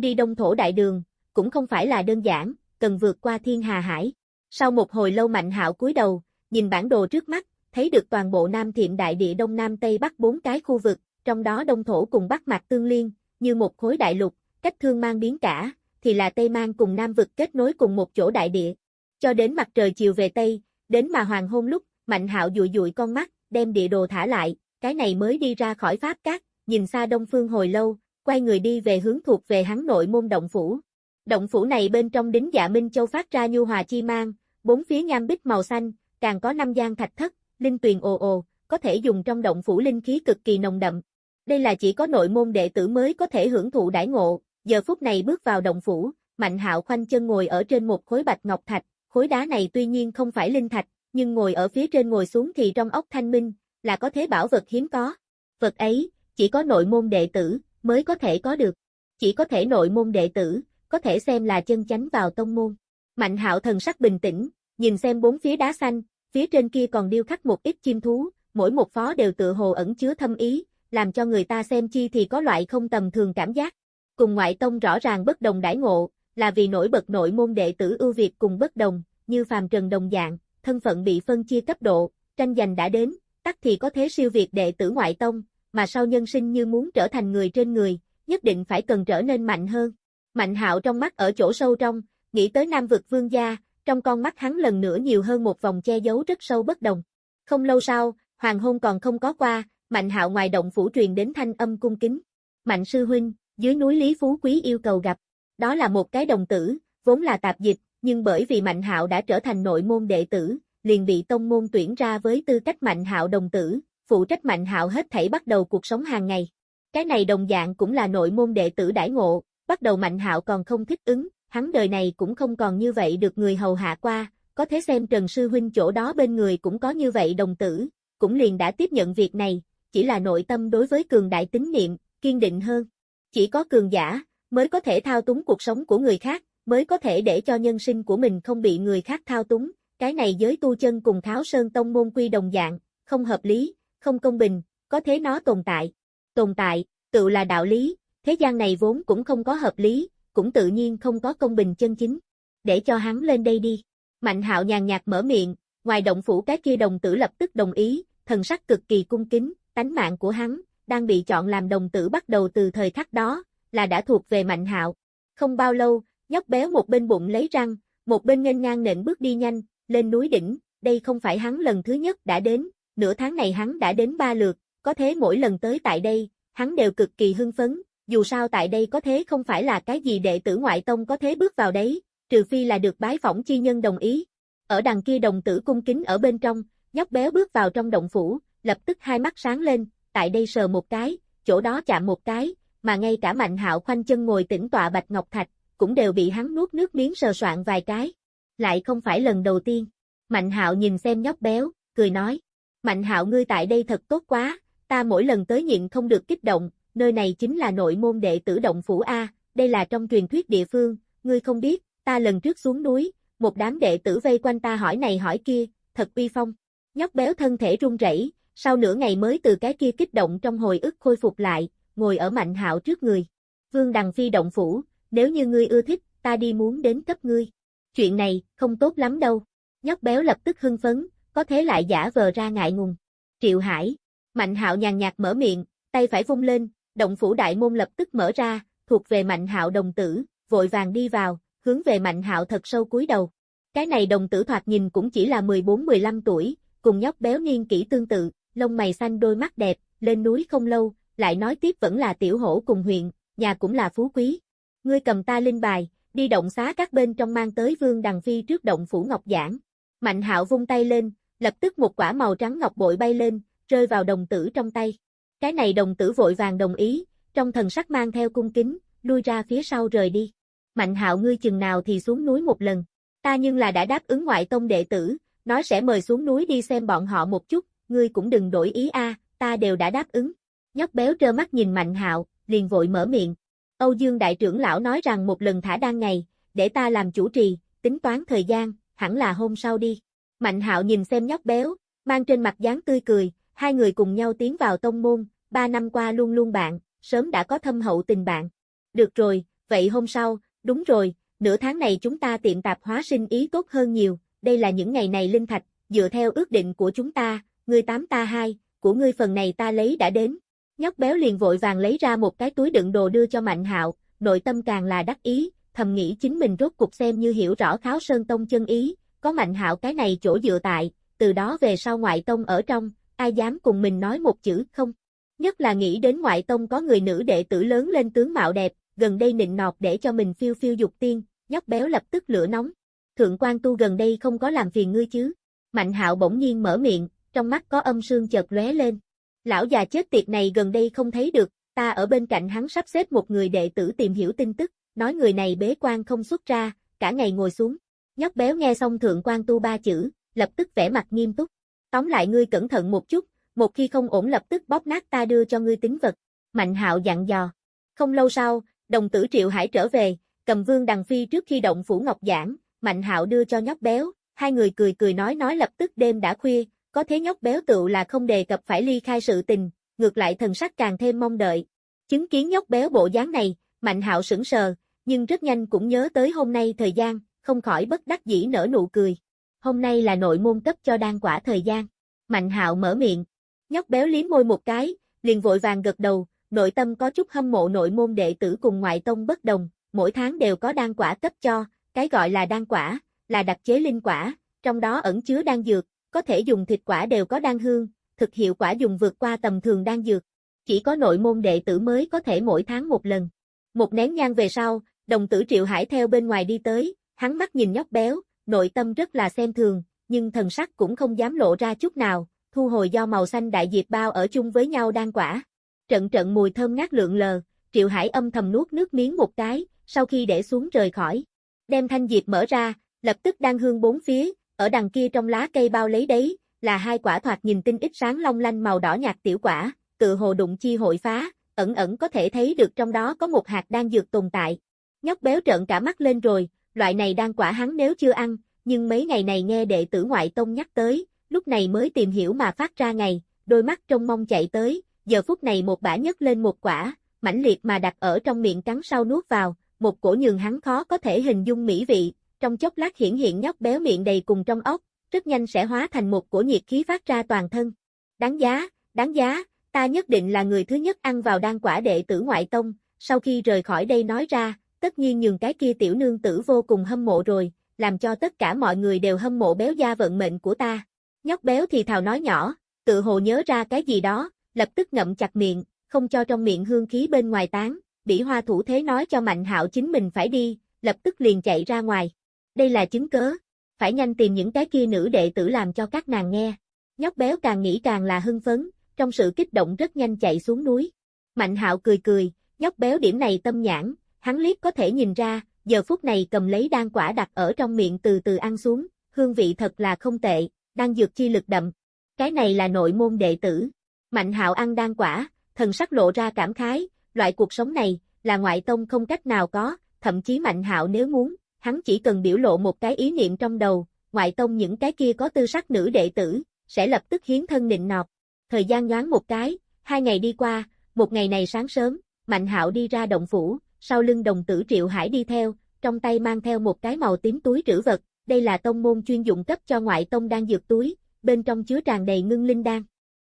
đi đông thổ đại đường, cũng không phải là đơn giản, cần vượt qua thiên hà hải. Sau một hồi lâu Mạnh hạo cúi đầu, nhìn bản đồ trước mắt, thấy được toàn bộ Nam Thiệm Đại Địa Đông Nam Tây Bắc bốn cái khu vực, trong đó Đông Thổ cùng Bắc Mạc tương liên, như một khối đại lục, cách thương mang biến cả, thì là Tây Mang cùng Nam vực kết nối cùng một chỗ đại địa. Cho đến mặt trời chiều về Tây, đến mà hoàng hôn lúc, Mạnh hạo dụi dụi con mắt, đem địa đồ thả lại, cái này mới đi ra khỏi pháp cát, nhìn xa đông phương hồi lâu, quay người đi về hướng thuộc về hắn nội môn động phủ. Động phủ này bên trong đính dạ Minh Châu phát ra nhu hòa chi mang, bốn phía nham bích màu xanh, càng có năm gian thạch thất, linh tuyền ồ ồ, có thể dùng trong động phủ linh khí cực kỳ nồng đậm. Đây là chỉ có nội môn đệ tử mới có thể hưởng thụ đãi ngộ, giờ phút này bước vào động phủ, Mạnh Hạo khoanh chân ngồi ở trên một khối bạch ngọc thạch, khối đá này tuy nhiên không phải linh thạch, nhưng ngồi ở phía trên ngồi xuống thì trong ốc thanh minh, là có thế bảo vật hiếm có. Vật ấy, chỉ có nội môn đệ tử, mới có thể có được. Chỉ có thể nội môn đệ tử, có thể xem là chân chánh vào tông môn. Mạnh hạo thần sắc bình tĩnh, nhìn xem bốn phía đá xanh, phía trên kia còn điêu khắc một ít chim thú, mỗi một phó đều tự hồ ẩn chứa thâm ý, làm cho người ta xem chi thì có loại không tầm thường cảm giác. Cùng ngoại tông rõ ràng bất đồng đãi ngộ, là vì nổi bật nội môn đệ tử ưu việt cùng bất đồng, như phàm trần đồng dạng, thân phận bị phân chia cấp độ, tranh giành đã đến, tắc thì có thế siêu việt đệ tử ngoại tông, mà sau nhân sinh như muốn trở thành người trên người, nhất định phải cần trở nên mạnh hơn. Mạnh hạo trong mắt ở chỗ sâu trong, nghĩ tới nam vực vương gia, trong con mắt hắn lần nữa nhiều hơn một vòng che giấu rất sâu bất đồng. Không lâu sau, hoàng hôn còn không có qua, mạnh hạo ngoài động phủ truyền đến thanh âm cung kính. Mạnh sư huynh, dưới núi Lý Phú Quý yêu cầu gặp. Đó là một cái đồng tử, vốn là tạp dịch, nhưng bởi vì Mạnh Hạo đã trở thành nội môn đệ tử, liền bị tông môn tuyển ra với tư cách Mạnh Hạo đồng tử, phụ trách Mạnh Hạo hết thảy bắt đầu cuộc sống hàng ngày. Cái này đồng dạng cũng là nội môn đệ tử đãi ngộ, bắt đầu Mạnh Hạo còn không thích ứng, hắn đời này cũng không còn như vậy được người hầu hạ qua, có thể xem Trần Sư Huynh chỗ đó bên người cũng có như vậy đồng tử, cũng liền đã tiếp nhận việc này, chỉ là nội tâm đối với cường đại tín niệm, kiên định hơn. Chỉ có cường giả, mới có thể thao túng cuộc sống của người khác, mới có thể để cho nhân sinh của mình không bị người khác thao túng, cái này giới tu chân cùng Tháo Sơn Tông môn quy đồng dạng, không hợp lý, không công bình, có thế nó tồn tại. Tồn tại, tự là đạo lý, thế gian này vốn cũng không có hợp lý, cũng tự nhiên không có công bình chân chính. Để cho hắn lên đây đi. Mạnh hạo nhàn nhạt mở miệng, ngoài động phủ cái kia đồng tử lập tức đồng ý, thần sắc cực kỳ cung kính, tánh mạng của hắn, đang bị chọn làm đồng tử bắt đầu từ thời khắc đó, là đã thuộc về mạnh hạo. Không bao lâu, nhóc béo một bên bụng lấy răng, một bên nghênh ngang nện bước đi nhanh, lên núi đỉnh, đây không phải hắn lần thứ nhất đã đến, nửa tháng này hắn đã đến ba lượt, có thế mỗi lần tới tại đây, hắn đều cực kỳ hưng phấn, dù sao tại đây có thế không phải là cái gì đệ tử ngoại tông có thế bước vào đấy, trừ phi là được bái phỏng chi nhân đồng ý. Ở đằng kia đồng tử cung kính ở bên trong, nhóc béo bước vào trong động phủ, lập tức hai mắt sáng lên, tại đây sờ một cái, chỗ đó chạm một cái, mà ngay cả Mạnh Hạo khoanh chân ngồi tĩnh tọa Bạch Ngọc Thạch, cũng đều bị hắn nuốt nước miếng sờ soạn vài cái. Lại không phải lần đầu tiên. Mạnh Hạo nhìn xem nhóc béo, cười nói: "Mạnh Hạo ngươi tại đây thật tốt quá, ta mỗi lần tới nhịn không được kích động, nơi này chính là nội môn đệ tử động phủ a, đây là trong truyền thuyết địa phương, ngươi không biết, ta lần trước xuống núi, một đám đệ tử vây quanh ta hỏi này hỏi kia, thật uy phong." Nhóc béo thân thể run rẩy, sau nửa ngày mới từ cái kia kích động trong hồi ức khôi phục lại, ngồi ở Mạnh Hạo trước người. Vương Đằng Phi động phủ, nếu như ngươi ưa thích, ta đi muốn đến cấp ngươi. Chuyện này, không tốt lắm đâu. Nhóc béo lập tức hưng phấn, có thế lại giả vờ ra ngại ngùng. Triệu Hải, Mạnh Hạo nhàn nhạt mở miệng, tay phải vung lên, động phủ đại môn lập tức mở ra, thuộc về Mạnh Hạo đồng tử, vội vàng đi vào, hướng về Mạnh Hạo thật sâu cúi đầu. Cái này đồng tử thoạt nhìn cũng chỉ là 14-15 tuổi, cùng nhóc béo niên kỹ tương tự, lông mày xanh đôi mắt đẹp, lên núi không lâu, lại nói tiếp vẫn là tiểu hổ cùng huyện, nhà cũng là phú quý. Ngươi cầm ta linh bài, đi động xá các bên trong mang tới vương đằng phi trước động phủ ngọc giảng. Mạnh hạo vung tay lên, lập tức một quả màu trắng ngọc bội bay lên, rơi vào đồng tử trong tay. Cái này đồng tử vội vàng đồng ý, trong thần sắc mang theo cung kính, lui ra phía sau rời đi. Mạnh hạo ngươi chừng nào thì xuống núi một lần. Ta nhưng là đã đáp ứng ngoại tông đệ tử, nói sẽ mời xuống núi đi xem bọn họ một chút, ngươi cũng đừng đổi ý a, ta đều đã đáp ứng. Nhóc béo trơ mắt nhìn Mạnh Hạo, liền vội mở miệng. Âu Dương đại trưởng lão nói rằng một lần thả đan ngày, để ta làm chủ trì, tính toán thời gian, hẳn là hôm sau đi. Mạnh Hạo nhìn xem nhóc béo, mang trên mặt dáng tươi cười, hai người cùng nhau tiến vào tông môn, ba năm qua luôn luôn bạn, sớm đã có thâm hậu tình bạn. Được rồi, vậy hôm sau, đúng rồi, nửa tháng này chúng ta tiệm tạp hóa sinh ý tốt hơn nhiều, đây là những ngày này linh thạch, dựa theo ước định của chúng ta, ngươi tám ta hai, của ngươi phần này ta lấy đã đến. Nhóc béo liền vội vàng lấy ra một cái túi đựng đồ đưa cho Mạnh Hạo, nội tâm càng là đắc ý, thầm nghĩ chính mình rốt cục xem như hiểu rõ Kháo Sơn Tông chân ý, có Mạnh Hạo cái này chỗ dựa tại, từ đó về sau ngoại tông ở trong, ai dám cùng mình nói một chữ không. Nhất là nghĩ đến ngoại tông có người nữ đệ tử lớn lên tướng mạo đẹp, gần đây nịnh nọt để cho mình phiêu phiêu dục tiên, nhóc béo lập tức lửa nóng. Thượng quan tu gần đây không có làm phiền ngươi chứ. Mạnh hạo bỗng nhiên mở miệng, trong mắt có âm sương chợt lóe lên. Lão già chết tiệt này gần đây không thấy được, ta ở bên cạnh hắn sắp xếp một người đệ tử tìm hiểu tin tức, nói người này bế quan không xuất ra, cả ngày ngồi xuống. Nhóc béo nghe xong thượng quan tu ba chữ, lập tức vẻ mặt nghiêm túc. Tóm lại ngươi cẩn thận một chút, một khi không ổn lập tức bóp nát ta đưa cho ngươi tính vật. Mạnh hạo dặn dò. Không lâu sau, đồng tử triệu hải trở về, cầm vương đằng phi trước khi động phủ ngọc giảng, mạnh hạo đưa cho nhóc béo, hai người cười cười nói nói lập tức đêm đã khuya, có thế nhóc béo tựu là không đề cập phải ly khai sự tình, ngược lại thần sắc càng thêm mong đợi. Chứng kiến nhóc béo bộ dáng này, Mạnh Hạo sững sờ, nhưng rất nhanh cũng nhớ tới hôm nay thời gian, không khỏi bất đắc dĩ nở nụ cười. Hôm nay là nội môn cấp cho đan quả thời gian. Mạnh Hạo mở miệng. Nhóc béo liếm môi một cái, liền vội vàng gật đầu, nội tâm có chút hâm mộ nội môn đệ tử cùng ngoại tông bất đồng, mỗi tháng đều có đan quả cấp cho, cái gọi là đan quả, là đặc chế linh quả, trong đó ẩn chứa đan dược, có thể dùng thịt quả đều có đan hương, thực hiệu quả dùng vượt qua tầm thường đan dược. Chỉ có nội môn đệ tử mới có thể mỗi tháng một lần. Một nén nhang về sau, đồng tử Triệu Hải theo bên ngoài đi tới, hắn mắt nhìn nhóc béo, nội tâm rất là xem thường, nhưng thần sắc cũng không dám lộ ra chút nào, thu hồi do màu xanh đại diệp bao ở chung với nhau đan quả. Trận trận mùi thơm ngát lượng lờ, Triệu Hải âm thầm nuốt nước miếng một cái, sau khi để xuống rời khỏi. Đem thanh diệp mở ra, lập tức đan hương bốn phía, ở đằng kia trong lá cây bao lấy đấy, là hai quả thoạt nhìn tinh ít sáng long lanh màu đỏ nhạt tiểu quả, tự hồ đụng chi hội phá, ẩn ẩn có thể thấy được trong đó có một hạt đang dược tồn tại. Nhóc béo trợn cả mắt lên rồi, loại này đang quả hắn nếu chưa ăn, nhưng mấy ngày này nghe đệ tử ngoại tông nhắc tới, lúc này mới tìm hiểu mà phát ra ngày, đôi mắt trông mong chạy tới, giờ phút này một bả nhấc lên một quả, mãnh liệt mà đặt ở trong miệng cắn sau nuốt vào, một cổ nhường hắn khó có thể hình dung mỹ vị, trong chốc lát hiển hiện nhóc béo miệng đầy cùng trong ốc, rất nhanh sẽ hóa thành một cổ nhiệt khí phát ra toàn thân. Đáng giá, đáng giá, ta nhất định là người thứ nhất ăn vào đan quả đệ tử ngoại tông, sau khi rời khỏi đây nói ra, tất nhiên nhường cái kia tiểu nương tử vô cùng hâm mộ rồi, làm cho tất cả mọi người đều hâm mộ béo gia vận mệnh của ta. Nhóc béo thì thào nói nhỏ, tự hồ nhớ ra cái gì đó, lập tức ngậm chặt miệng, không cho trong miệng hương khí bên ngoài tán, bỉ hoa thủ thế nói cho Mạnh hạo chính mình phải đi, lập tức liền chạy ra ngoài. Đây là chứng cớ, phải nhanh tìm những cái kia nữ đệ tử làm cho các nàng nghe. Nhóc béo càng nghĩ càng là hưng phấn, trong sự kích động rất nhanh chạy xuống núi. Mạnh hạo cười cười, nhóc béo điểm này tâm nhãn, hắn liếc có thể nhìn ra, giờ phút này cầm lấy đan quả đặt ở trong miệng từ từ ăn xuống, hương vị thật là không tệ, đang dược chi lực đậm. Cái này là nội môn đệ tử. Mạnh hạo ăn đan quả, thần sắc lộ ra cảm khái, loại cuộc sống này, là ngoại tông không cách nào có, thậm chí mạnh hạo nếu muốn, hắn chỉ cần biểu lộ một cái ý niệm trong đầu, ngoại tông những cái kia có tư sắc nữ đệ tử, sẽ lập tức hiến thân nịnh nọt. Thời gian nhoáng một cái, hai ngày đi qua, một ngày này sáng sớm, Mạnh Hạo đi ra động phủ, sau lưng đồng tử Triệu Hải đi theo, trong tay mang theo một cái màu tím túi trữ vật, đây là tông môn chuyên dụng cấp cho ngoại tông đang dược túi, bên trong chứa tràn đầy ngưng linh đan.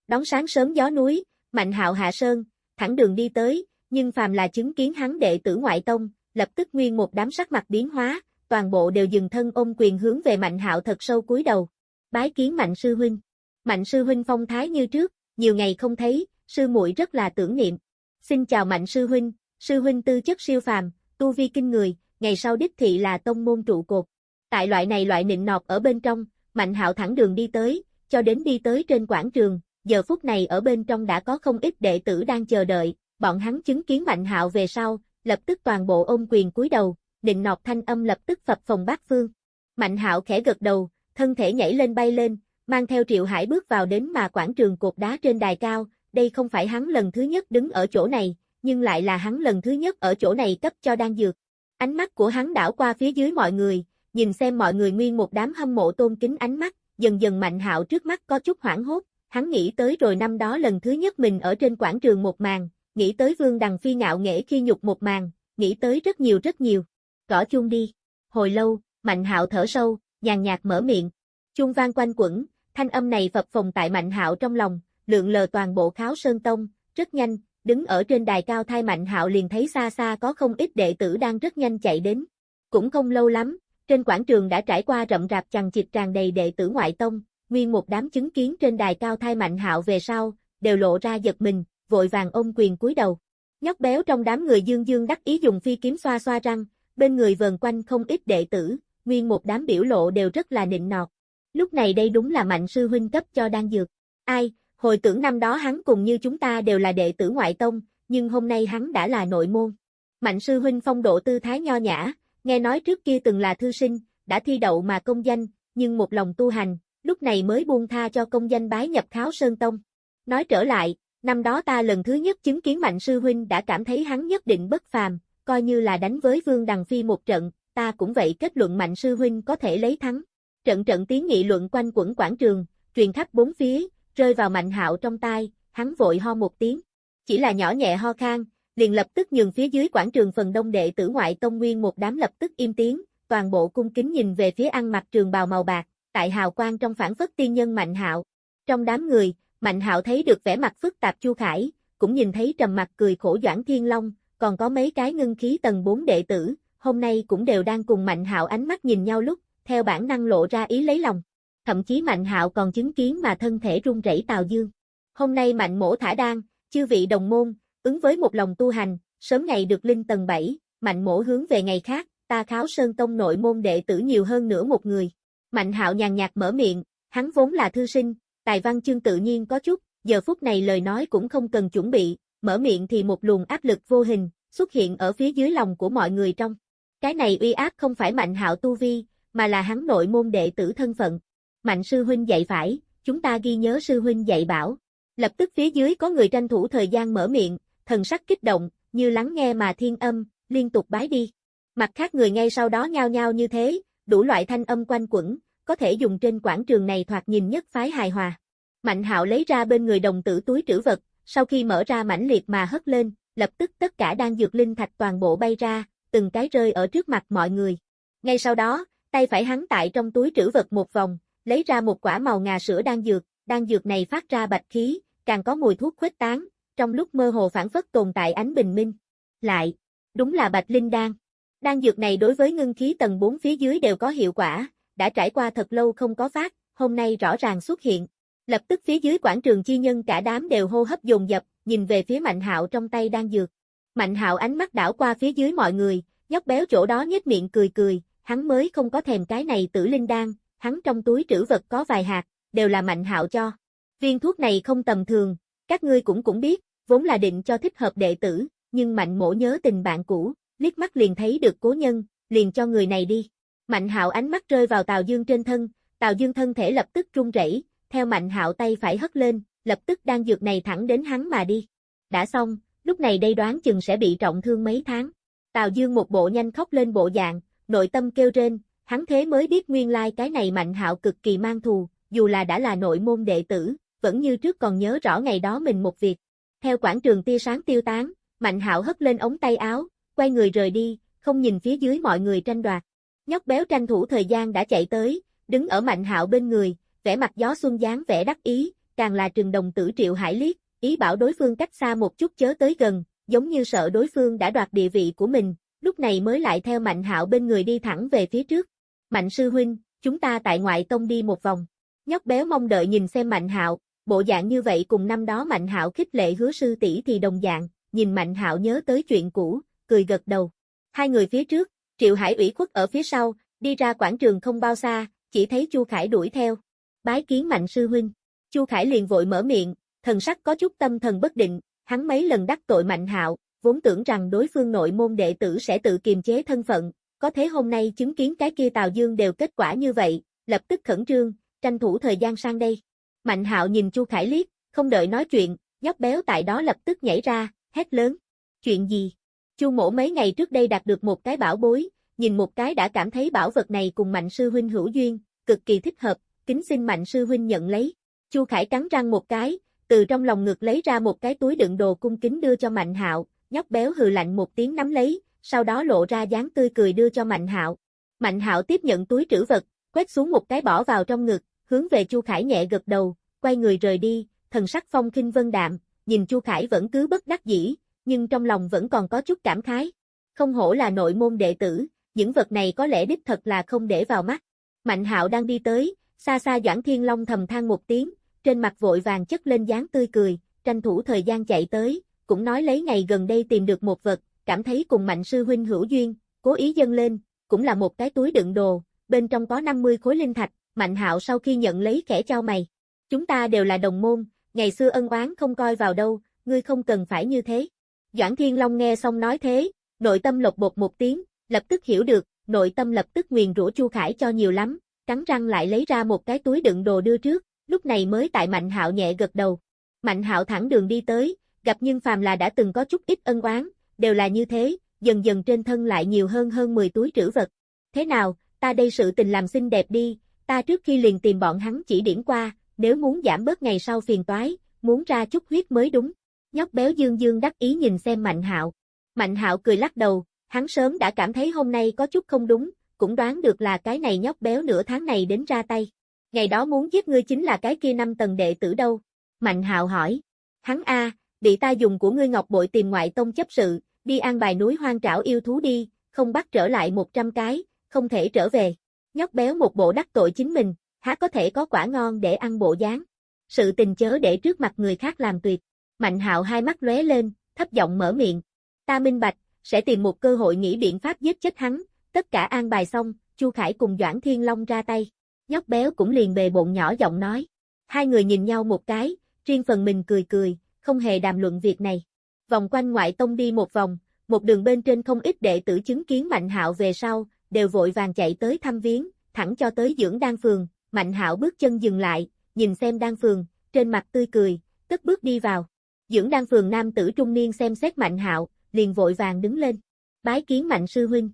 Đón sáng sớm gió núi, Mạnh Hạo hạ sơn, thẳng đường đi tới, nhưng phàm là chứng kiến hắn đệ tử ngoại tông, lập tức nguyên một đám sắc mặt biến hóa, toàn bộ đều dừng thân ôm quyền hướng về Mạnh Hạo thật sâu cúi đầu. Bái kiến Mạnh sư huynh. Mạnh sư huynh phong thái như trước, nhiều ngày không thấy, sư muội rất là tưởng niệm. Xin chào Mạnh sư huynh, sư huynh tư chất siêu phàm, tu vi kinh người, ngày sau đích thị là tông môn trụ cột. Tại loại này loại nịnh nọt ở bên trong, Mạnh Hạo thẳng đường đi tới, cho đến đi tới trên quảng trường, giờ phút này ở bên trong đã có không ít đệ tử đang chờ đợi, bọn hắn chứng kiến Mạnh Hạo về sau, lập tức toàn bộ ôm quyền cúi đầu, định nọt thanh âm lập tức phập phòng bát phương. Mạnh Hạo khẽ gật đầu, thân thể nhảy lên bay lên, mang theo Triệu Hải bước vào đến mà quảng trường cột đá trên đài cao, đây không phải hắn lần thứ nhất đứng ở chỗ này, nhưng lại là hắn lần thứ nhất ở chỗ này cấp cho đan dược. Ánh mắt của hắn đảo qua phía dưới mọi người, nhìn xem mọi người nguyên một đám hâm mộ tôn kính ánh mắt, dần dần Mạnh Hạo trước mắt có chút hoảng hốt, hắn nghĩ tới rồi năm đó lần thứ nhất mình ở trên quảng trường một màn, nghĩ tới Vương Đằng Phi ngạo nghễ khi nhục một màn, nghĩ tới rất nhiều rất nhiều. Cỏ chung đi. Hồi lâu, Mạnh Hạo thở sâu, nhàn nhạt mở miệng. Chung vang quanh quẩn, thanh âm này phập phồng tại Mạnh Hạo trong lòng, lượng lờ toàn bộ kháo sơn tông, rất nhanh, đứng ở trên đài cao thai Mạnh Hạo liền thấy xa xa có không ít đệ tử đang rất nhanh chạy đến. Cũng không lâu lắm, trên quảng trường đã trải qua rậm rạp chằng chịt tràn đầy đệ tử ngoại tông, nguyên một đám chứng kiến trên đài cao thai Mạnh Hạo về sau, đều lộ ra giật mình, vội vàng ôm quyền cúi đầu. Nhóc béo trong đám người dương dương đắc ý dùng phi kiếm xoa xoa răng, bên người vờn quanh không ít đệ tử, nguyên một đám biểu lộ đều rất là nịnh nọt. Lúc này đây đúng là mạnh sư huynh cấp cho đan dược. Ai, hồi tưởng năm đó hắn cùng như chúng ta đều là đệ tử ngoại tông, nhưng hôm nay hắn đã là nội môn. Mạnh sư huynh phong độ tư thái nho nhã, nghe nói trước kia từng là thư sinh, đã thi đậu mà công danh, nhưng một lòng tu hành, lúc này mới buông tha cho công danh bái nhập kháo sơn tông. Nói trở lại, năm đó ta lần thứ nhất chứng kiến mạnh sư huynh đã cảm thấy hắn nhất định bất phàm, coi như là đánh với Vương Đằng Phi một trận, ta cũng vậy kết luận mạnh sư huynh có thể lấy thắng. Trận trận tiếng nghị luận quanh quẩn quảng trường, truyền khắp bốn phía, rơi vào mạnh hạo trong tai, hắn vội ho một tiếng. Chỉ là nhỏ nhẹ ho khan, liền lập tức nhường phía dưới quảng trường phần đông đệ tử ngoại tông nguyên một đám lập tức im tiếng, toàn bộ cung kính nhìn về phía ăn mặc trường bào màu bạc, tại hào quang trong phản phất tiên nhân Mạnh Hạo. Trong đám người, Mạnh Hạo thấy được vẻ mặt phức tạp Chu Khải, cũng nhìn thấy trầm mặt cười khổ Doãn Thiên Long, còn có mấy cái ngưng khí tầng 4 đệ tử, hôm nay cũng đều đang cùng Mạnh Hạo ánh mắt nhìn nhau lúc, theo bản năng lộ ra ý lấy lòng. Thậm chí Mạnh Hạo còn chứng kiến mà thân thể run rẩy Tào Dương. Hôm nay Mạnh Mỗ thả đan, chư vị đồng môn, ứng với một lòng tu hành, sớm ngày được linh tầng 7, Mạnh Mỗ hướng về ngày khác, ta kháo sơn tông nội môn đệ tử nhiều hơn nữa một người. Mạnh Hạo nhàn nhạt mở miệng, hắn vốn là thư sinh, tài văn chương tự nhiên có chút, giờ phút này lời nói cũng không cần chuẩn bị, mở miệng thì một luồng áp lực vô hình, xuất hiện ở phía dưới lòng của mọi người trong. Cái này uy áp không phải mạnh hạo tu vi, mà là hắn nội môn đệ tử thân phận. Mạnh sư huynh dạy phải, chúng ta ghi nhớ sư huynh dạy bảo. Lập tức phía dưới có người tranh thủ thời gian mở miệng, thần sắc kích động, như lắng nghe mà thiên âm, liên tục bái đi. Mặt khác người ngay sau đó nhao nhao như thế, đủ loại thanh âm quanh quẩn, có thể dùng trên quảng trường này thoạt nhìn nhất phái hài hòa. Mạnh hạo lấy ra bên người đồng tử túi trữ vật, sau khi mở ra mãnh liệt mà hất lên, lập tức tất cả đang dược linh thạch toàn bộ bay ra, từng cái rơi ở trước mặt mọi người. Ngay sau đó, tay phải hắn tại trong túi trữ vật một vòng, lấy ra một quả màu ngà sữa đang dược, đang dược này phát ra bạch khí, càng có mùi thuốc khuếch tán, trong lúc mơ hồ phản phất tồn tại ánh bình minh. Lại, đúng là bạch linh đan. Đan dược này đối với ngưng khí tầng 4 phía dưới đều có hiệu quả, đã trải qua thật lâu không có phát, hôm nay rõ ràng xuất hiện. Lập tức phía dưới quảng trường chi nhân cả đám đều hô hấp dồn dập, nhìn về phía Mạnh Hạo trong tay đang dược. Mạnh Hạo ánh mắt đảo qua phía dưới mọi người, nhóc béo chỗ đó nhếch miệng cười cười, hắn mới không có thèm cái này tử linh đan, hắn trong túi trữ vật có vài hạt, đều là Mạnh Hạo cho. Viên thuốc này không tầm thường, các ngươi cũng cũng biết, vốn là định cho thích hợp đệ tử, nhưng Mạnh Mỗ nhớ tình bạn cũ, liếc mắt liền thấy được cố nhân, liền cho người này đi. Mạnh Hạo ánh mắt rơi vào Tào Dương trên thân, Tào Dương thân thể lập tức run rẩy, theo Mạnh Hạo tay phải hất lên, lập tức đang dược này thẳng đến hắn mà đi. Đã xong, lúc này đây đoán chừng sẽ bị trọng thương mấy tháng. Tào Dương một bộ nhanh khóc lên bộ dạng, nội tâm kêu rên, hắn thế mới biết nguyên lai like cái này Mạnh Hạo cực kỳ mang thù, dù là đã là nội môn đệ tử, vẫn như trước còn nhớ rõ ngày đó mình một việc. Theo quảng trường tia sáng tiêu tán, Mạnh Hạo hất lên ống tay áo, quay người rời đi, không nhìn phía dưới mọi người tranh đoạt. Nhóc béo tranh thủ thời gian đã chạy tới, đứng ở Mạnh Hạo bên người, vẻ mặt gió xuân dáng vẻ đắc ý, càng là trừng đồng tử Triệu Hải liếc, ý bảo đối phương cách xa một chút chớ tới gần, giống như sợ đối phương đã đoạt địa vị của mình, lúc này mới lại theo Mạnh Hạo bên người đi thẳng về phía trước. Mạnh sư huynh, chúng ta tại ngoại tông đi một vòng. Nhóc béo mong đợi nhìn xem Mạnh Hạo, bộ dạng như vậy cùng năm đó Mạnh Hạo khích lệ hứa sư tỷ thì đồng dạng, nhìn Mạnh Hạo nhớ tới chuyện cũ, cười gật đầu. Hai người phía trước, Triệu Hải ủy khuất ở phía sau, đi ra quảng trường không bao xa, chỉ thấy Chu Khải đuổi theo. Bái kiến Mạnh sư huynh. Chu Khải liền vội mở miệng, thần sắc có chút tâm thần bất định, hắn mấy lần đắc tội Mạnh Hạo, vốn tưởng rằng đối phương nội môn đệ tử sẽ tự kiềm chế thân phận, có thế hôm nay chứng kiến cái kia Tào Dương đều kết quả như vậy, lập tức khẩn trương, tranh thủ thời gian sang đây. Mạnh Hạo nhìn Chu Khải liếc, không đợi nói chuyện, nhóc béo tại đó lập tức nhảy ra, hét lớn. Chuyện gì? Chu mổ mấy ngày trước đây đạt được một cái bảo bối, nhìn một cái đã cảm thấy bảo vật này cùng Mạnh sư huynh hữu duyên, cực kỳ thích hợp, kính xin Mạnh sư huynh nhận lấy. Chu Khải cắn răng một cái, từ trong lòng ngực lấy ra một cái túi đựng đồ cung kính đưa cho Mạnh Hạo, nhóc béo hừ lạnh một tiếng nắm lấy, sau đó lộ ra dáng tươi cười đưa cho Mạnh Hạo. Mạnh Hạo tiếp nhận túi trữ vật, quét xuống một cái bỏ vào trong ngực, hướng về Chu Khải nhẹ gật đầu, quay người rời đi, thần sắc phong kinh vân đạm, nhìn Chu Khải vẫn cứ bất đắc dĩ, nhưng trong lòng vẫn còn có chút cảm khái. Không hổ là nội môn đệ tử, những vật này có lẽ đích thật là không để vào mắt. Mạnh Hạo đang đi tới, xa xa Doãn Thiên Long thầm than một tiếng, trên mặt vội vàng chất lên dáng tươi cười, tranh thủ thời gian chạy tới, cũng nói lấy ngày gần đây tìm được một vật, cảm thấy cùng Mạnh sư huynh hữu duyên, cố ý dâng lên, cũng là một cái túi đựng đồ, bên trong có 50 khối linh thạch, Mạnh Hạo sau khi nhận lấy kẻ trao mày. Chúng ta đều là đồng môn, ngày xưa ân oán không coi vào đâu, ngươi không cần phải như thế. Doãn Thiên Long nghe xong nói thế, nội tâm lột bột một tiếng, lập tức hiểu được, nội tâm lập tức nguyền rủa Chu Khải cho nhiều lắm, cắn răng lại lấy ra một cái túi đựng đồ đưa trước, lúc này mới tại Mạnh Hạo nhẹ gật đầu. Mạnh Hạo thẳng đường đi tới, gặp nhưng phàm là đã từng có chút ít ân oán, đều là như thế, dần dần trên thân lại nhiều hơn hơn 10 túi trữ vật. Thế nào, ta đây sự tình làm xinh đẹp đi, ta trước khi liền tìm bọn hắn chỉ điểm qua, nếu muốn giảm bớt ngày sau phiền toái, muốn ra chút huyết mới đúng. Nhóc béo dương dương đắc ý nhìn xem Mạnh Hạo. Mạnh Hạo cười lắc đầu, hắn sớm đã cảm thấy hôm nay có chút không đúng, cũng đoán được là cái này nhóc béo nửa tháng này đến ra tay. Ngày đó muốn giết ngươi chính là cái kia năm tầng đệ tử đâu? Mạnh Hạo hỏi. Hắn a, bị ta dùng của ngươi ngọc bội tìm ngoại tông chấp sự, đi an bài núi hoang trảo yêu thú đi, không bắt trở lại 100 cái, không thể trở về. Nhóc béo một bộ đắc tội chính mình, há có thể có quả ngon để ăn bộ dáng. Sự tình chớ để trước mặt người khác làm tuyệt. Mạnh hạo hai mắt lóe lên, thấp giọng mở miệng. Ta minh bạch, sẽ tìm một cơ hội nghĩ biện pháp giết chết hắn, tất cả an bài xong, Chu Khải cùng Doãn Thiên Long ra tay. Nhóc béo cũng liền bề bộn nhỏ giọng nói. Hai người nhìn nhau một cái, riêng phần mình cười cười, không hề đàm luận việc này. vòng quanh ngoại tông đi một vòng, một đường bên trên không ít đệ tử chứng kiến Mạnh Hạo về sau, đều vội vàng chạy tới thăm viếng, thẳng cho tới dưỡng đan phường, Mạnh Hạo bước chân dừng lại, nhìn xem đan phường, trên mặt tươi cười, tức bước đi vào. Dưỡng đan phường nam tử trung niên xem xét Mạnh Hạo, liền vội vàng đứng lên. Bái kiến Mạnh sư huynh.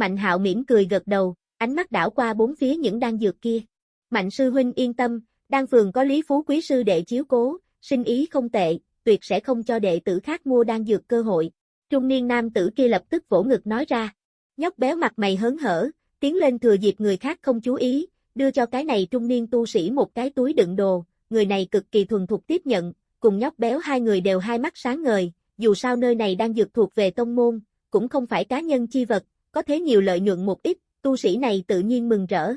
Mạnh Hạo mỉm cười gật đầu, ánh mắt đảo qua bốn phía những đan dược kia. Mạnh sư huynh yên tâm, đan phường có Lý Phú quý sư đệ chiếu cố, sinh ý không tệ, tuyệt sẽ không cho đệ tử khác mua đan dược cơ hội. Trung niên nam tử kia lập tức vỗ ngực nói ra. Nhóc béo mặt mày hớn hở, tiến lên thừa dịp người khác không chú ý, đưa cho cái này trung niên tu sĩ một cái túi đựng đồ, người này cực kỳ thuần thục tiếp nhận, cùng nhóc béo hai người đều hai mắt sáng ngời, dù sao nơi này đang dược thuộc về tông môn, cũng không phải cá nhân chi vật, có thế nhiều lợi nhuận một ít, tu sĩ này tự nhiên mừng rỡ.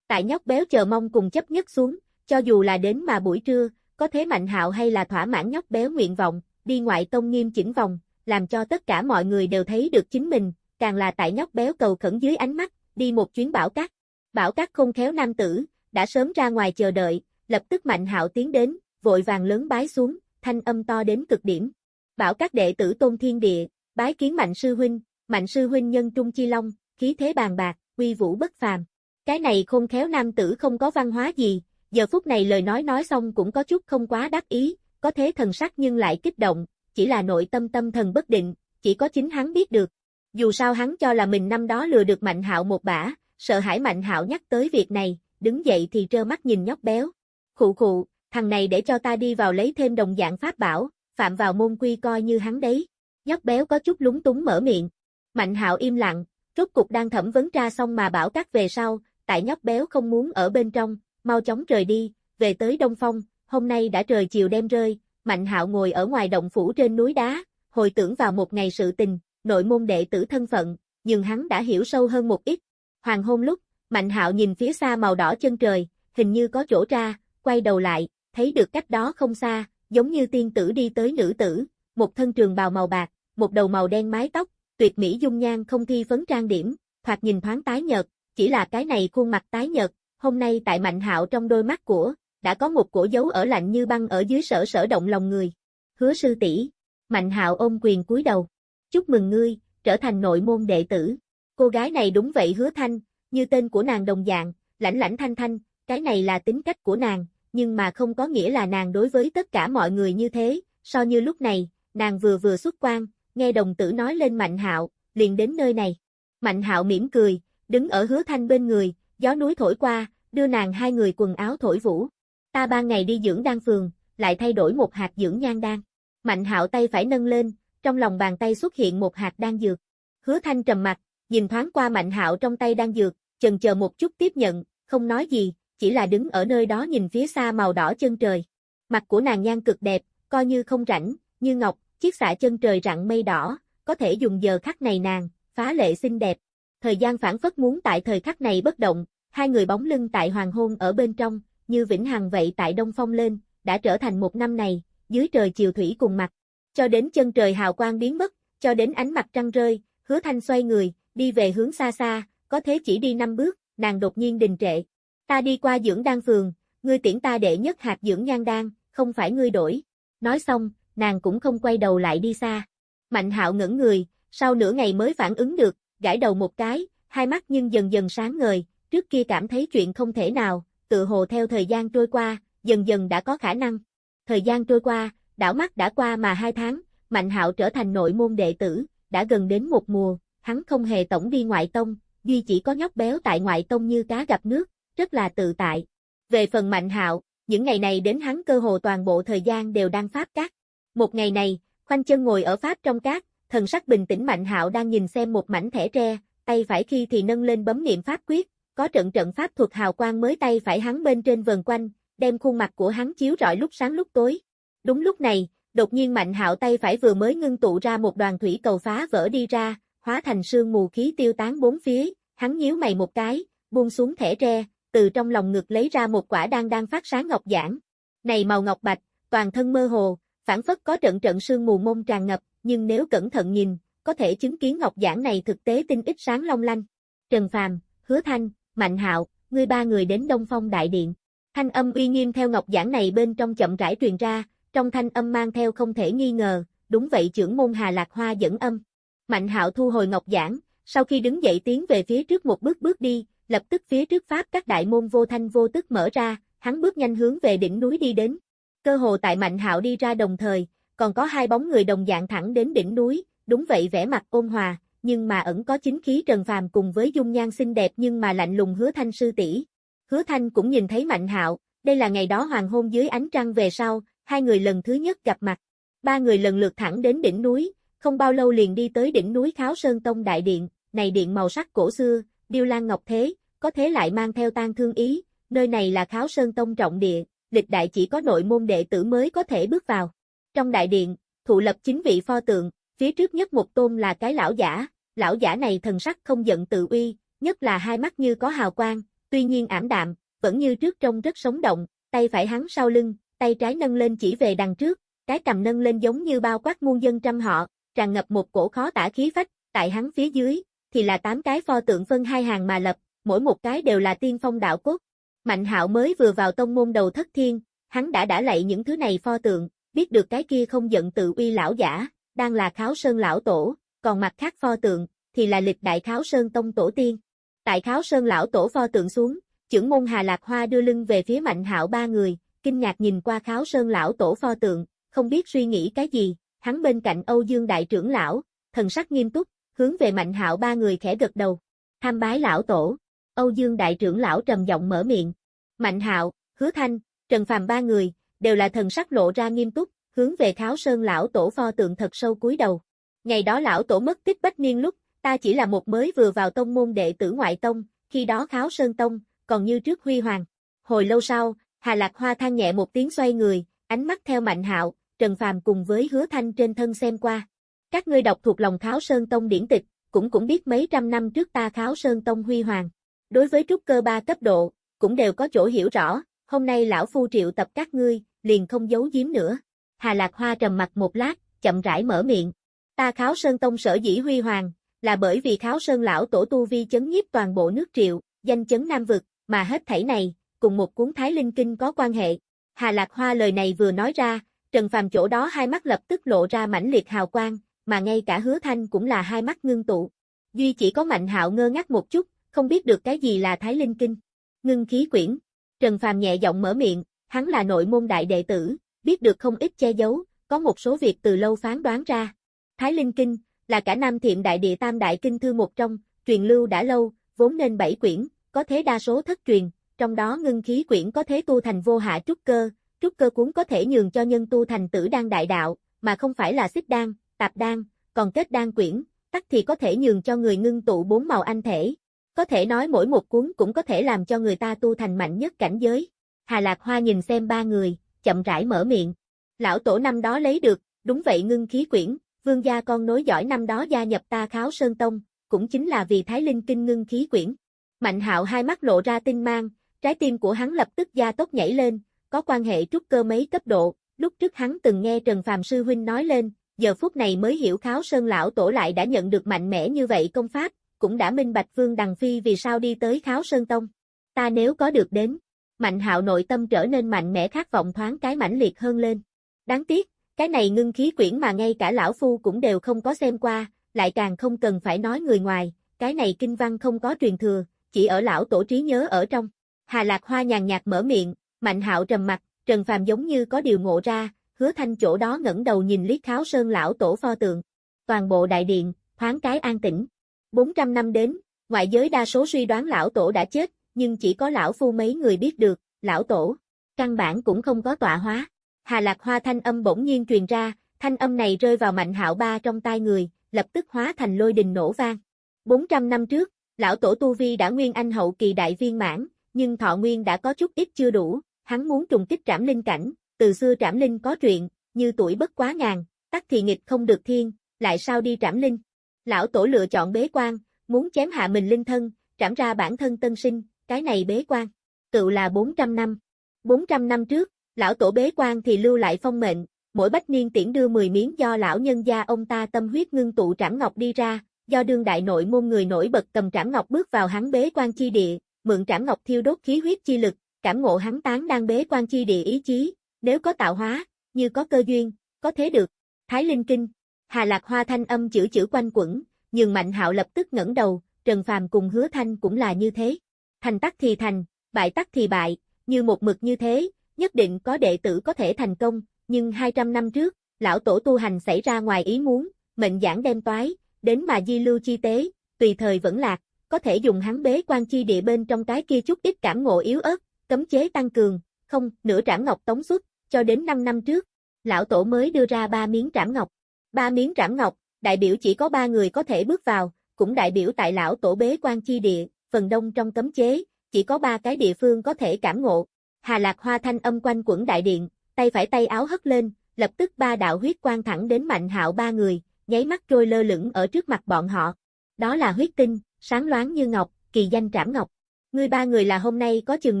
Tại nhóc béo chờ mong cùng chấp nhất xuống, cho dù là đến mà buổi trưa, có thế mạnh hạo hay là thỏa mãn nhóc béo nguyện vọng, đi ngoại tông nghiêm chỉnh vòng, làm cho tất cả mọi người đều thấy được chính mình, càng là tại nhóc béo cầu khẩn dưới ánh mắt, đi một chuyến bảo cát. Bảo cát không khéo nam tử, đã sớm ra ngoài chờ đợi, lập tức mạnh hạo tiến đến, vội vàng lớn bái xuống, thanh âm to đến cực điểm. Bảo các đệ tử tôn thiên địa, bái kiến mạnh sư huynh, mạnh sư huynh nhân trung chi long, khí thế bàn bạc, uy vũ bất phàm. Cái này khôn khéo nam tử không có văn hóa gì, giờ phút này lời nói nói xong cũng có chút không quá đắc ý, có thế thần sắc nhưng lại kích động, chỉ là nội tâm tâm thần bất định, chỉ có chính hắn biết được. Dù sao hắn cho là mình năm đó lừa được Mạnh Hạo một bả, sợ hãi Mạnh Hạo nhắc tới việc này, đứng dậy thì trơ mắt nhìn nhóc béo. Khụ khụ, thằng này để cho ta đi vào lấy thêm đồng dạng pháp bảo, phạm vào môn quy coi như hắn đấy. Nhóc béo có chút lúng túng mở miệng. Mạnh Hạo im lặng, rốt cục đang thẩm vấn tra xong mà bảo cắt về sau, tại nhóc béo không muốn ở bên trong, mau chóng rời đi, về tới Đông Phong, hôm nay đã trời chiều đêm rơi, Mạnh Hạo ngồi ở ngoài động phủ trên núi đá, hồi tưởng vào một ngày sự tình, nội môn đệ tử thân phận, nhưng hắn đã hiểu sâu hơn một ít. Hoàng hôn lúc, Mạnh Hạo nhìn phía xa màu đỏ chân trời, hình như có chỗ ra, quay đầu lại, thấy được cách đó không xa, giống như tiên tử đi tới nữ tử, một thân trường bào màu bạc, một đầu màu đen mái tóc, tuyệt mỹ dung nhan không thi phấn trang điểm, thoạt nhìn thoáng tái nhợt, chỉ là cái này khuôn mặt tái nhợt, hôm nay tại Mạnh Hạo trong đôi mắt của, đã có một cổ dấu ở lạnh như băng ở dưới sở sở động lòng người. Hứa sư tỷ, Mạnh Hạo ôm quyền cúi đầu. Chúc mừng ngươi, trở thành nội môn đệ tử. Cô gái này đúng vậy hứa thanh, như tên của nàng đồng dạng, lãnh lãnh thanh thanh, cái này là tính cách của nàng, nhưng mà không có nghĩa là nàng đối với tất cả mọi người như thế, so như lúc này, nàng vừa vừa xuất quan, nghe đồng tử nói lên Mạnh Hạo, liền đến nơi này. Mạnh Hạo mỉm cười, đứng ở hứa thanh bên người, gió núi thổi qua, đưa nàng hai người quần áo thổi vũ. Ta ba ngày đi dưỡng đan phường, lại thay đổi một hạt dưỡng nhan đan. Mạnh Hạo tay phải nâng lên, trong lòng bàn tay xuất hiện một hạt đan dược. Hứa Thanh trầm mặt, nhìn thoáng qua Mạnh Hạo trong tay đan dược, chần chờ một chút tiếp nhận, không nói gì, chỉ là đứng ở nơi đó nhìn phía xa màu đỏ chân trời. Mặt của nàng nhan cực đẹp, coi như không rảnh, như ngọc, chiếc xạ chân trời rặng mây đỏ, có thể dùng giờ khắc này nàng, phá lệ xinh đẹp. Thời gian phản phất muốn tại thời khắc này bất động, hai người bóng lưng tại hoàng hôn ở bên trong, như vĩnh hằng vậy tại đông phong lên, đã trở thành một năm này, dưới trời chiều thủy cùng mặt. Cho đến chân trời hào quang biến mất, cho đến ánh mặt trăng rơi, hứa thanh xoay người, đi về hướng xa xa, có thế chỉ đi năm bước, nàng đột nhiên đình trệ. Ta đi qua dưỡng đan phường, ngươi tiễn ta đệ nhất hạt dưỡng nhan đan, không phải ngươi đổi. Nói xong, nàng cũng không quay đầu lại đi xa. Mạnh hạo ngẩn người, sau nửa ngày mới phản ứng được, gãi đầu một cái, hai mắt nhưng dần dần sáng ngời, trước kia cảm thấy chuyện không thể nào, tự hồ theo thời gian trôi qua, dần dần đã có khả năng. Thời gian trôi qua, đảo mắt đã qua mà hai tháng, Mạnh hạo trở thành nội môn đệ tử, đã gần đến một mùa, hắn không hề tổng đi ngoại tông, duy chỉ có nhóc béo tại ngoại tông như cá gặp nước, rất là tự tại. Về phần Mạnh Hạo, những ngày này đến hắn cơ hồ toàn bộ thời gian đều đang pháp cát. Một ngày này, khoanh chân ngồi ở pháp trong cát, thần sắc bình tĩnh Mạnh Hạo đang nhìn xem một mảnh thẻ tre, tay phải khi thì nâng lên bấm niệm pháp quyết, có trận trận pháp thuật hào quang mới tay phải hắn bên trên vần quanh, đem khuôn mặt của hắn chiếu rọi lúc sáng lúc tối. Đúng lúc này, đột nhiên Mạnh Hạo tay phải vừa mới ngưng tụ ra một đoàn thủy cầu phá vỡ đi ra, hóa thành sương mù khí tiêu tán bốn phía, hắn nhíu mày một cái, buông xuống thẻ tre, từ trong lòng ngực lấy ra một quả đan đang phát sáng ngọc giản. Này màu ngọc bạch, toàn thân mơ hồ, phản phất có trận trận sương mù mông tràn ngập, nhưng nếu cẩn thận nhìn, có thể chứng kiến ngọc giản này thực tế tinh ít sáng long lanh. Trần Phàm, Hứa Thanh, Mạnh Hạo, ngươi ba người đến Đông Phong đại điện. Thanh âm uy nghiêm theo ngọc giản này bên trong chậm rãi truyền ra, trong thanh âm mang theo không thể nghi ngờ, đúng vậy trưởng môn Hà Lạc Hoa dẫn âm. Mạnh hạo thu hồi ngọc giản, sau khi đứng dậy tiến về phía trước một bước bước đi, lập tức phía trước pháp các đại môn vô thanh vô tức mở ra, hắn bước nhanh hướng về đỉnh núi đi đến. Cơ hồ tại Mạnh hạo đi ra đồng thời, còn có hai bóng người đồng dạng thẳng đến đỉnh núi, đúng vậy vẻ mặt ôn hòa, nhưng mà ẩn có chính khí trần phàm cùng với dung nhan xinh đẹp nhưng mà lạnh lùng hứa thanh sư tỷ. Hứa thanh cũng nhìn thấy Mạnh hạo, đây là ngày đó hoàng hôn dưới ánh trăng về sau, hai người lần thứ nhất gặp mặt. Ba người lần lượt thẳng đến đỉnh núi, không bao lâu liền đi tới đỉnh núi Kháo Sơn Tông Đại Điện, này điện màu sắc cổ xưa, điêu lan ngọc thế, có thế lại mang theo tan thương ý, nơi này là Kháo Sơn Tông trọng địa, lịch đại chỉ có nội môn đệ tử mới có thể bước vào. Trong đại điện, thụ lập chính vị pho tượng, phía trước nhất một tôn là cái lão giả, lão giả này thần sắc không giận tự uy, nhất là hai mắt như có hào quang, tuy nhiên ảm đạm, vẫn như trước trông rất sống động, tay phải hắn sau lưng, tay trái nâng lên chỉ về đằng trước, cái cầm nâng lên giống như bao quát muôn dân trăm họ, tràn ngập một cổ khó tả khí phách, tại hắn phía dưới, thì là tám cái pho tượng phân hai hàng mà lập, mỗi một cái đều là tiên phong đạo cốt. Mạnh hạo mới vừa vào tông môn đầu thất thiên, hắn đã đã lạy những thứ này pho tượng, biết được cái kia không giận tự uy lão giả, đang là kháo sơn lão tổ, còn mặt khác pho tượng, thì là lịch đại kháo sơn tông tổ tiên. Tại kháo sơn lão tổ pho tượng xuống, trưởng môn Hà Lạc Hoa đưa lưng về phía mạnh hạo ba người, kinh ngạc nhìn qua kháo sơn lão tổ pho tượng, không biết suy nghĩ cái gì, hắn bên cạnh Âu Dương đại trưởng lão, thần sắc nghiêm túc, hướng về mạnh hạo ba người khẽ gật đầu. Tham bái lão tổ, Âu Dương đại trưởng lão trầm giọng mở miệng. Mạnh hạo, hứa thanh, trần phàm ba người, đều là thần sắc lộ ra nghiêm túc, hướng về kháo sơn lão tổ pho tượng thật sâu cúi đầu. Ngày đó lão tổ mất tích bách niên lúc, ta chỉ là một mới vừa vào tông môn đệ tử ngoại tông, khi đó kháo sơn tông, còn như trước huy hoàng. Hồi lâu sau, Hà Lạc Hoa than nhẹ một tiếng xoay người, ánh mắt theo Mạnh Hạo, Trần Phàm cùng với Hứa Thanh trên thân xem qua. Các ngươi đọc thuộc lòng Kháo Sơn Tông điển tịch, cũng cũng biết mấy trăm năm trước ta Kháo Sơn Tông huy hoàng. Đối với trúc cơ ba cấp độ, cũng đều có chỗ hiểu rõ, hôm nay lão phu triệu tập các ngươi, liền không giấu giếm nữa. Hà Lạc Hoa trầm mặt một lát, chậm rãi mở miệng. Ta Kháo Sơn Tông sở dĩ huy hoàng, là bởi vì Kháo Sơn lão tổ tu vi chấn nhiếp toàn bộ nước Triệu, danh chấn Nam vực, mà hết thảy này, cùng một cuốn Thái Linh Kinh có quan hệ. Hà Lạc Hoa lời này vừa nói ra, Trần Phàm chỗ đó hai mắt lập tức lộ ra mãnh liệt hào quang, mà ngay cả hứa thanh cũng là hai mắt ngưng tụ. Duy chỉ có mạnh hạo ngơ ngác một chút, không biết được cái gì là Thái Linh Kinh. Ngưng khí quyển. Trần Phàm nhẹ giọng mở miệng, hắn là nội môn đại đệ tử, biết được không ít che giấu, có một số việc từ lâu phán đoán ra. Thái Linh Kinh, là cả Nam Thiệm Đại Địa Tam Đại Kinh Thư một trong, truyền lưu đã lâu, vốn nên bảy quyển, có thế đa số thất truyền, trong đó ngưng khí quyển có thế tu thành vô hạ trúc cơ, trúc cơ cuốn có thể nhường cho nhân tu thành tử đan đại đạo, mà không phải là xích đan, tạp đan, còn kết đan quyển, tắc thì có thể nhường cho người ngưng tụ bốn màu anh thể. Có thể nói mỗi một cuốn cũng có thể làm cho người ta tu thành mạnh nhất cảnh giới. Hà Lạc Hoa nhìn xem ba người, chậm rãi mở miệng. Lão tổ năm đó lấy được, đúng vậy ngưng khí quyển, vương gia con nối giỏi năm đó gia nhập ta kháo sơn tông, cũng chính là vì Thái Linh Kinh ngưng khí quyển. Mạnh hạo hai mắt lộ ra tinh mang, trái tim của hắn lập tức gia tốc nhảy lên, có quan hệ trúc cơ mấy cấp độ, lúc trước hắn từng nghe Trần Phàm Sư Huynh nói lên, giờ phút này mới hiểu kháo sơn lão tổ lại đã nhận được mạnh mẽ như vậy công pháp, cũng đã minh bạch Vương Đằng Phi vì sao đi tới kháo sơn tông. Ta nếu có được đến, mạnh hạo nội tâm trở nên mạnh mẽ khát vọng thoáng cái mãnh liệt hơn lên. Đáng tiếc, cái này ngưng khí quyển mà ngay cả lão phu cũng đều không có xem qua, lại càng không cần phải nói người ngoài, cái này kinh văn không có truyền thừa, chỉ ở lão tổ trí nhớ ở trong. Hà Lạc Hoa nhàn nhạt mở miệng, Mạnh Hạo trầm mặt, Trần Phàm giống như có điều ngộ ra, Hứa Thanh chỗ đó ngẩng đầu nhìn liếc Kháo Sơn lão tổ pho tượng. Toàn bộ đại điện, thoáng cái an tĩnh. 400 năm đến, ngoại giới đa số suy đoán lão tổ đã chết, nhưng chỉ có lão phu mấy người biết được, lão tổ căn bản cũng không có tọa hóa. Hà Lạc Hoa thanh âm bỗng nhiên truyền ra, thanh âm này rơi vào Mạnh Hạo ba trong tai người, lập tức hóa thành lôi đình nổ vang. 400 năm trước, lão tổ Tu Vi đã nguyên anh hậu kỳ đại viên mãn, nhưng thọ nguyên đã có chút ít chưa đủ, hắn muốn trùng kích trảm linh cảnh, từ xưa trảm linh có chuyện, như tuổi bất quá ngàn, tắc thì nghịch không được thiên, lại sao đi trảm linh. Lão tổ lựa chọn bế quan, muốn chém hạ mình linh thân, trảm ra bản thân tân sinh, cái này bế quan, tự là 400 năm. 400 năm trước, lão tổ bế quan thì lưu lại phong mệnh, mỗi bách niên tiễn đưa 10 miếng do lão nhân gia ông ta tâm huyết ngưng tụ trảm ngọc đi ra, do đương đại nội môn người nổi bật cầm trảm ngọc bước vào hắn bế quan chi địa, mượn trảm ngọc thiêu đốt khí huyết chi lực, cảm ngộ hắn tán đang bế quan chi địa ý chí, nếu có tạo hóa, như có cơ duyên, có thế được. Thái Linh Kinh. Hà Lạc Hoa thanh âm chữ chữ quanh quẩn, nhưng Mạnh Hạo lập tức ngẩng đầu, Trần Phàm cùng Hứa Thanh cũng là như thế. Thành tắc thì thành, bại tắc thì bại, như một mực như thế, nhất định có đệ tử có thể thành công, nhưng 200 năm trước, lão tổ tu hành xảy ra ngoài ý muốn, mệnh giảng đem toái, đến mà di lưu chi tế, tùy thời vẫn lạc, có thể dùng hắn bế quan chi địa bên trong cái kia chút ít cảm ngộ yếu ớt, cấm chế tăng cường, không, nửa trảm ngọc tống xuất, cho đến 5 năm trước, lão tổ mới đưa ra ba miếng trảm ngọc. Ba miếng trảm ngọc, đại biểu chỉ có ba người có thể bước vào, cũng đại biểu tại lão tổ bế quan chi địa, phần đông trong cấm chế, chỉ có ba cái địa phương có thể cảm ngộ. Hà Lạc Hoa thanh âm quanh quẩn đại điện, tay phải tay áo hất lên, lập tức ba đạo huyết quang thẳng đến Mạnh Hạo ba người, nháy mắt trôi lơ lửng ở trước mặt bọn họ. Đó là huyết tinh, sáng loáng như ngọc, kỳ danh trảm ngọc. Ngươi ba người là hôm nay có chừng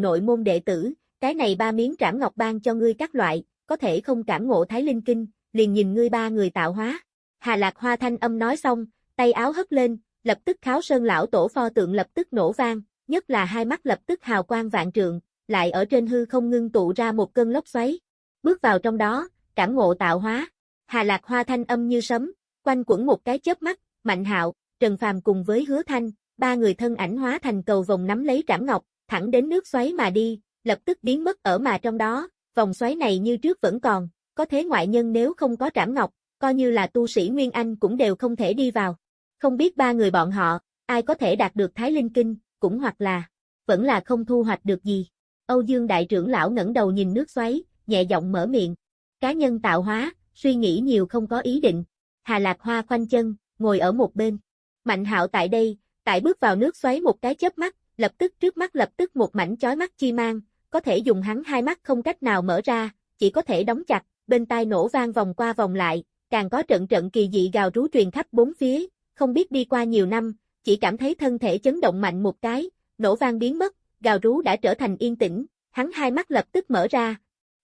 nội môn đệ tử, cái này ba miếng trảm ngọc ban cho ngươi các loại, có thể không cảm ngộ thái linh kinh, liền nhìn ngươi ba người tạo hóa. Hà Lạc Hoa thanh âm nói xong, tay áo hất lên, lập tức kháo sơn lão tổ pho tượng lập tức nổ vang, nhất là hai mắt lập tức hào quang vạn trượng, lại ở trên hư không ngưng tụ ra một cơn lốc xoáy. Bước vào trong đó, cảm ngộ tạo hóa. Hà Lạc Hoa thanh âm như sấm, quanh quẩn một cái chớp mắt, Mạnh Hạo, Trần Phàm cùng với Hứa Thanh, ba người thân ảnh hóa thành cầu vòng nắm lấy trảm ngọc, thẳng đến nước xoáy mà đi, lập tức biến mất ở mà trong đó, vòng xoáy này như trước vẫn còn, có thế ngoại nhân nếu không có trảm ngọc, coi như là tu sĩ Nguyên Anh cũng đều không thể đi vào. Không biết ba người bọn họ, ai có thể đạt được Thái Linh Kinh, cũng hoặc là, vẫn là không thu hoạch được gì. Âu Dương Đại trưởng lão ngẩng đầu nhìn nước xoáy, nhẹ giọng mở miệng. Cá nhân tạo hóa, suy nghĩ nhiều không có ý định. Hà Lạc Hoa khoanh chân, ngồi ở một bên. Mạnh hạo tại đây, tại bước vào nước xoáy một cái chớp mắt, lập tức trước mắt lập tức một mảnh chói mắt chi mang, có thể dùng hắn hai mắt không cách nào mở ra, chỉ có thể đóng chặt, bên tai nổ vang vòng qua vòng lại, càng có trận trận kỳ dị gào rú truyền khắp bốn phía, không biết đi qua nhiều năm, chỉ cảm thấy thân thể chấn động mạnh một cái, nổ vang biến mất, gào rú đã trở thành yên tĩnh, hắn hai mắt lập tức mở ra,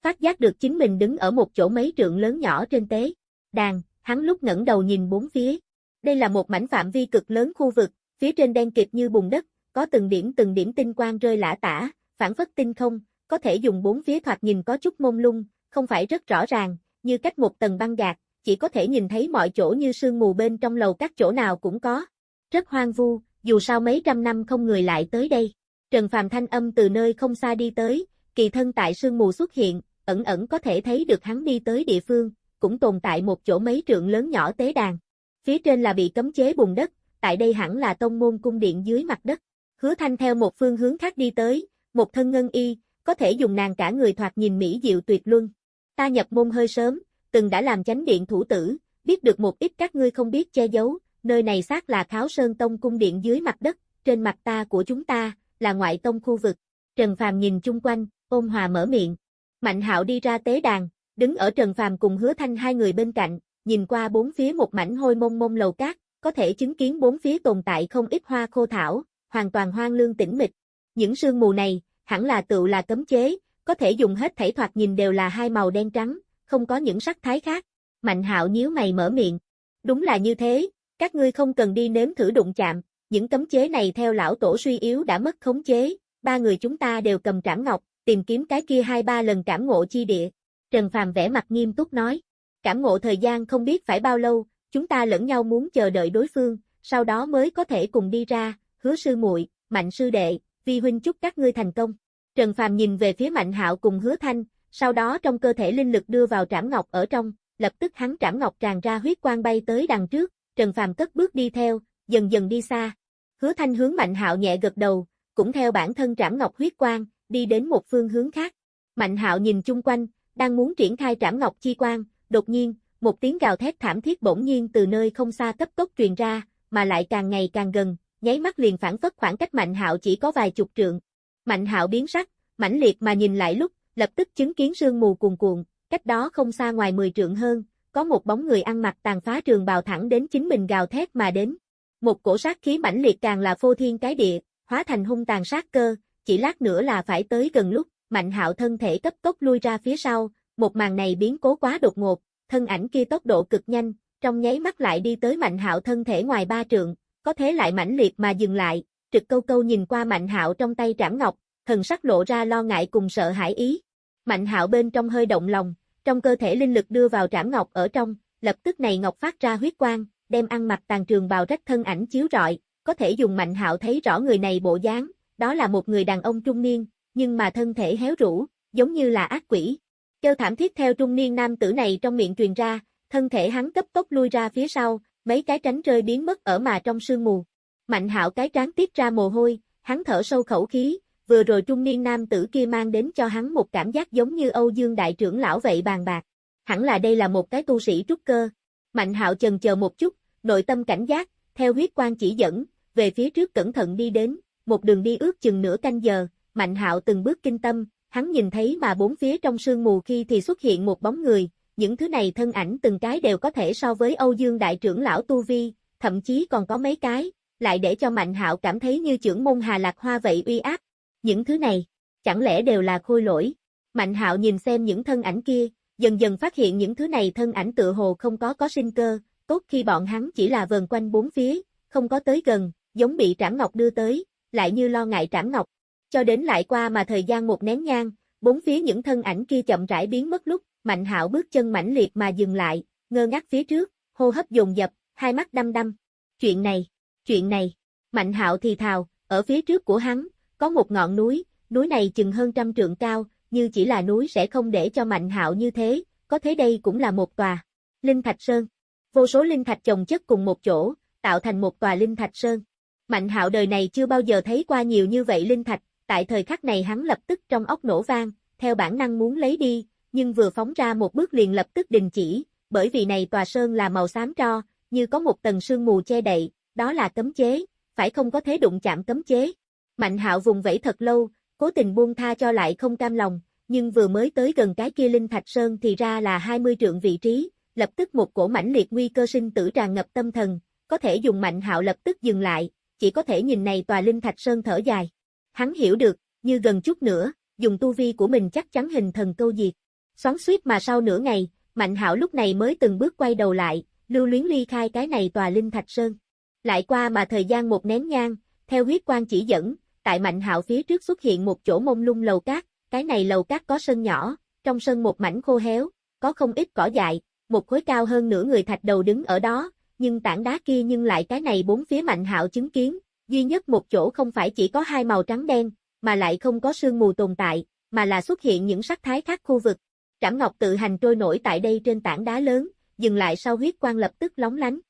phát giác được chính mình đứng ở một chỗ mấy trượng lớn nhỏ trên tế. Đàn, hắn lúc ngẩng đầu nhìn bốn phía. Đây là một mảnh phạm vi cực lớn khu vực, phía trên đen kịt như bùn đất, có từng điểm từng điểm tinh quang rơi lả tả, phản phất tinh không, có thể dùng bốn phía thoạt nhìn có chút mông lung, không phải rất rõ ràng, như cách một tầng băng gạc, chỉ có thể nhìn thấy mọi chỗ như sương mù bên trong lầu các chỗ nào cũng có. Rất hoang vu, dù sao mấy trăm năm không người lại tới đây. Trần Phàm thanh âm từ nơi không xa đi tới, kỳ thân tại sương mù xuất hiện, ẩn ẩn có thể thấy được hắn đi tới địa phương, cũng tồn tại một chỗ mấy trượng lớn nhỏ tế đàn. Phía trên là bị cấm chế bùn đất, tại đây hẳn là tông môn cung điện dưới mặt đất. Hứa Thanh theo một phương hướng khác đi tới, một thân ngân y, có thể dùng nàng cả người thoạt nhìn mỹ diệu tuyệt luân. Ta nhập môn hơi sớm, từng đã làm chánh điện thủ tử, biết được một ít các ngươi không biết che giấu, nơi này xác là Kháo Sơn Tông cung điện dưới mặt đất, trên mặt ta của chúng ta, là ngoại tông khu vực. Trần Phàm nhìn chung quanh, ôn hòa mở miệng. Mạnh Hạo đi ra tế đàn, đứng ở Trần Phàm cùng Hứa Thanh hai người bên cạnh, nhìn qua bốn phía một mảnh hôi mông mông lầu cát, có thể chứng kiến bốn phía tồn tại không ít hoa khô thảo, hoàn toàn hoang lương tĩnh mịch. Những sương mù này, hẳn là tựu là cấm chế, có thể dùng hết thảy thoạt nhìn đều là hai màu đen trắng, không có những sắc thái khác. Mạnh hạo nhíu mày mở miệng. Đúng là như thế, các ngươi không cần đi nếm thử đụng chạm, những cấm chế này theo lão tổ suy yếu đã mất khống chế, ba người chúng ta đều cầm trảm ngọc, tìm kiếm cái kia hai ba lần cảm ngộ chi địa. Trần Phàm vẻ mặt nghiêm túc nói, cảm ngộ thời gian không biết phải bao lâu, chúng ta lẫn nhau muốn chờ đợi đối phương, sau đó mới có thể cùng đi ra, hứa sư muội, mạnh sư đệ, vi huynh chúc các ngươi thành công. Trần Phàm nhìn về phía Mạnh Hạo cùng Hứa Thanh, sau đó trong cơ thể linh lực đưa vào trảm ngọc ở trong, lập tức hắn trảm ngọc tràn ra huyết quang bay tới đằng trước, Trần Phàm cất bước đi theo, dần dần đi xa. Hứa Thanh hướng Mạnh Hạo nhẹ gật đầu, cũng theo bản thân trảm ngọc huyết quang, đi đến một phương hướng khác. Mạnh Hạo nhìn chung quanh, đang muốn triển khai trảm ngọc chi quang, đột nhiên, một tiếng gào thét thảm thiết bỗng nhiên từ nơi không xa cấp tốc truyền ra, mà lại càng ngày càng gần, nháy mắt liền phản phất khoảng cách Mạnh Hạo chỉ có vài chục trượng. Mạnh Hạo biến sắc, mãnh liệt mà nhìn lại lúc, lập tức chứng kiến sương mù cuồn cuộn, cách đó không xa ngoài 10 trượng hơn, có một bóng người ăn mặc tàn phá trường bào thẳng đến chính mình gào thét mà đến. Một cổ sát khí mãnh liệt càng là phô thiên cái địa, hóa thành hung tàn sát cơ, chỉ lát nữa là phải tới gần lúc, Mạnh Hạo thân thể cấp tốc lui ra phía sau, một màn này biến cố quá đột ngột, thân ảnh kia tốc độ cực nhanh, trong nháy mắt lại đi tới Mạnh Hạo thân thể ngoài ba trượng, có thế lại mãnh liệt mà dừng lại, trực câu câu nhìn qua Mạnh Hạo trong tay trảm ngọc, thần sắc lộ ra lo ngại cùng sợ hãi ý. Mạnh Hạo bên trong hơi động lòng, trong cơ thể linh lực đưa vào trảm ngọc ở trong, lập tức này ngọc phát ra huyết quang, đem ăn mặc tàn trường bào rách thân ảnh chiếu rọi, có thể dùng Mạnh Hạo thấy rõ người này bộ dáng, đó là một người đàn ông trung niên, nhưng mà thân thể héo rũ, giống như là ác quỷ. Kêu thảm thiết theo trung niên nam tử này trong miệng truyền ra, thân thể hắn cấp tốc lui ra phía sau, mấy cái tránh rơi biến mất ở mà trong sương mù. Mạnh Hạo cái trán tiết ra mồ hôi, hắn thở sâu khẩu khí, vừa rồi trung niên nam tử kia mang đến cho hắn một cảm giác giống như Âu Dương đại trưởng lão vậy bàn bạc. Hẳn là đây là một cái tu sĩ trúc cơ. Mạnh Hạo chần chờ một chút, nội tâm cảnh giác, theo huyết quan chỉ dẫn, về phía trước cẩn thận đi đến, một đường đi ước chừng nửa canh giờ, Mạnh Hạo từng bước kinh tâm, hắn nhìn thấy mà bốn phía trong sương mù khi thì xuất hiện một bóng người, những thứ này thân ảnh từng cái đều có thể so với Âu Dương đại trưởng lão tu vi, thậm chí còn có mấy cái, lại để cho Mạnh Hạo cảm thấy như trưởng môn Hà Lạc Hoa vậy uy áp. Những thứ này, chẳng lẽ đều là khôi lỗi? Mạnh Hạo nhìn xem những thân ảnh kia, dần dần phát hiện những thứ này thân ảnh tựa hồ không có có sinh cơ, tốt khi bọn hắn chỉ là vờn quanh bốn phía, không có tới gần, giống bị Trảm Ngọc đưa tới, lại như lo ngại Trảm Ngọc. Cho đến lại qua mà thời gian một nén nhang, bốn phía những thân ảnh kia chậm rãi biến mất lúc, Mạnh Hạo bước chân mãnh liệt mà dừng lại, ngơ ngác phía trước, hô hấp dồn dập, hai mắt đăm đăm. Chuyện này, chuyện này. Mạnh Hạo thì thào, ở phía trước của hắn, có một ngọn núi, núi này chừng hơn trăm trượng cao, như chỉ là núi sẽ không để cho Mạnh Hạo như thế, có thế đây cũng là một tòa. Linh Thạch Sơn. Vô số linh thạch chồng chất cùng một chỗ, tạo thành một tòa Linh Thạch Sơn. Mạnh Hạo đời này chưa bao giờ thấy qua nhiều như vậy linh thạch, tại thời khắc này hắn lập tức trong ốc nổ vang, theo bản năng muốn lấy đi, nhưng vừa phóng ra một bước liền lập tức đình chỉ, bởi vì này tòa sơn là màu xám tro, như có một tầng sương mù che đậy, đó là cấm chế, phải không có thế đụng chạm cấm chế. Mạnh hạo vùng vẫy thật lâu, cố tình buông tha cho lại không cam lòng, nhưng vừa mới tới gần cái kia linh thạch sơn thì ra là 20 trượng vị trí, lập tức một cổ mãnh liệt nguy cơ sinh tử tràn ngập tâm thần, có thể dùng mạnh hạo lập tức dừng lại, chỉ có thể nhìn này tòa linh thạch sơn thở dài. Hắn hiểu được, như gần chút nữa, dùng tu vi của mình chắc chắn hình thần câu diệt. Xoắn suýt mà sau nửa ngày, Mạnh Hạo lúc này mới từng bước quay đầu lại, lưu luyến ly khai cái này tòa linh thạch sơn. Lại qua mà thời gian một nén nhang, theo huyết quan chỉ dẫn, tại Mạnh Hạo phía trước xuất hiện một chỗ mông lung lầu cát, cái này lầu cát có sân nhỏ, trong sân một mảnh khô héo, có không ít cỏ dại, một khối cao hơn nửa người thạch đầu đứng ở đó, nhưng tảng đá kia nhưng lại cái này bốn phía Mạnh Hạo chứng kiến, duy nhất một chỗ không phải chỉ có hai màu trắng đen, mà lại không có sương mù tồn tại, mà là xuất hiện những sắc thái khác khu vực. Trảm Ngọc tự hành trôi nổi tại đây trên tảng đá lớn, dừng lại sau huyết quang lập tức lóng lánh.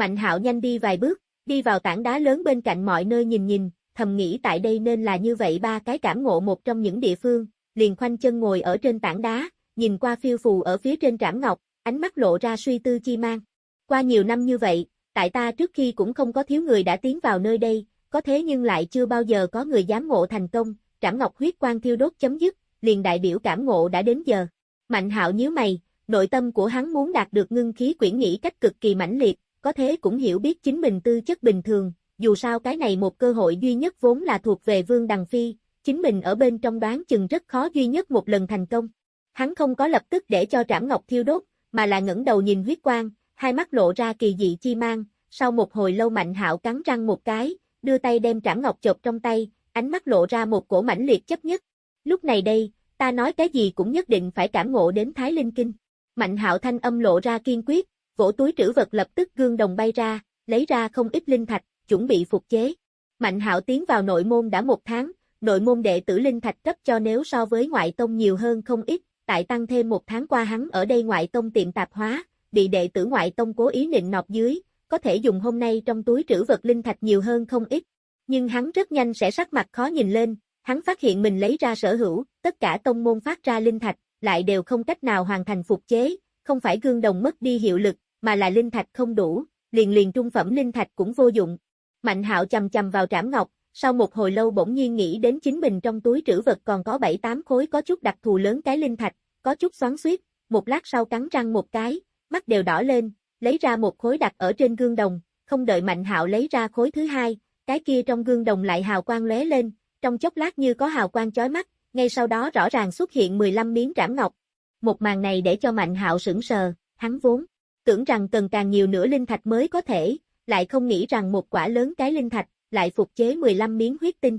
Mạnh Hạo nhanh đi vài bước, đi vào tảng đá lớn bên cạnh mọi nơi nhìn nhìn, thầm nghĩ tại đây nên là như vậy ba cái cảm ngộ một trong những địa phương, liền khoanh chân ngồi ở trên tảng đá, nhìn qua phiêu phù ở phía trên Trảm Ngọc, ánh mắt lộ ra suy tư chi mang. Qua nhiều năm như vậy, tại ta trước khi cũng không có thiếu người đã tiến vào nơi đây, có thế nhưng lại chưa bao giờ có người dám ngộ thành công, Trảm Ngọc huyết quang thiêu đốt chấm dứt, liền đại biểu cảm ngộ đã đến giờ. Mạnh hạo nhíu mày, nội tâm của hắn muốn đạt được ngưng khí quyển nghĩ cách cực kỳ mãnh liệt, có thế cũng hiểu biết chính mình tư chất bình thường, dù sao cái này một cơ hội duy nhất vốn là thuộc về Vương Đằng Phi, chính mình ở bên trong đoán chừng rất khó duy nhất một lần thành công. Hắn không có lập tức để cho trảm ngọc thiêu đốt, mà là ngẩng đầu nhìn huyết quang, hai mắt lộ ra kỳ dị chi mang, sau một hồi lâu mạnh hạo cắn răng một cái, đưa tay đem trảm ngọc chộp trong tay, ánh mắt lộ ra một cổ mãnh liệt chấp nhất. Lúc này đây, ta nói cái gì cũng nhất định phải cảm ngộ đến Thái Linh Kinh. Mạnh hạo thanh âm lộ ra kiên quyết, vỗ túi trữ vật lập tức gương đồng bay ra, lấy ra không ít linh thạch, chuẩn bị phục chế. Mạnh hạo tiến vào nội môn đã một tháng, nội môn đệ tử linh thạch cấp cho nếu so với ngoại tông nhiều hơn không ít, tại tăng thêm một tháng qua hắn ở đây ngoại tông tiệm tạp hóa, bị đệ tử ngoại tông cố ý nịnh nọt dưới, có thể dùng hôm nay trong túi trữ vật linh thạch nhiều hơn không ít. Nhưng hắn rất nhanh sẽ sắc mặt khó nhìn lên, hắn phát hiện mình lấy ra sở hữu, tất cả tông môn phát ra linh thạch, lại đều không cách nào hoàn thành phục chế, không phải gương đồng mất đi hiệu lực, mà là linh thạch không đủ, liền liền trung phẩm linh thạch cũng vô dụng. Mạnh hạo chầm chầm vào trảm ngọc, sau một hồi lâu bỗng nhiên nghĩ đến chính mình trong túi trữ vật còn có 7-8 khối có chút đặc thù lớn cái linh thạch, có chút xoắn xuýt, một lát sau cắn răng một cái, mắt đều đỏ lên, lấy ra một khối đặt ở trên gương đồng, không đợi Mạnh Hạo lấy ra khối thứ hai, cái kia trong gương đồng lại hào quang lóe lên, trong chốc lát như có hào quang chói mắt, ngay sau đó rõ ràng xuất hiện 15 miếng trảm ngọc. Một màn này để cho Mạnh Hạo sững sờ, hắn vốn tưởng rằng cần càng nhiều nữa linh thạch mới có thể, lại không nghĩ rằng một quả lớn cái linh thạch lại phục chế 15 miếng huyết tinh.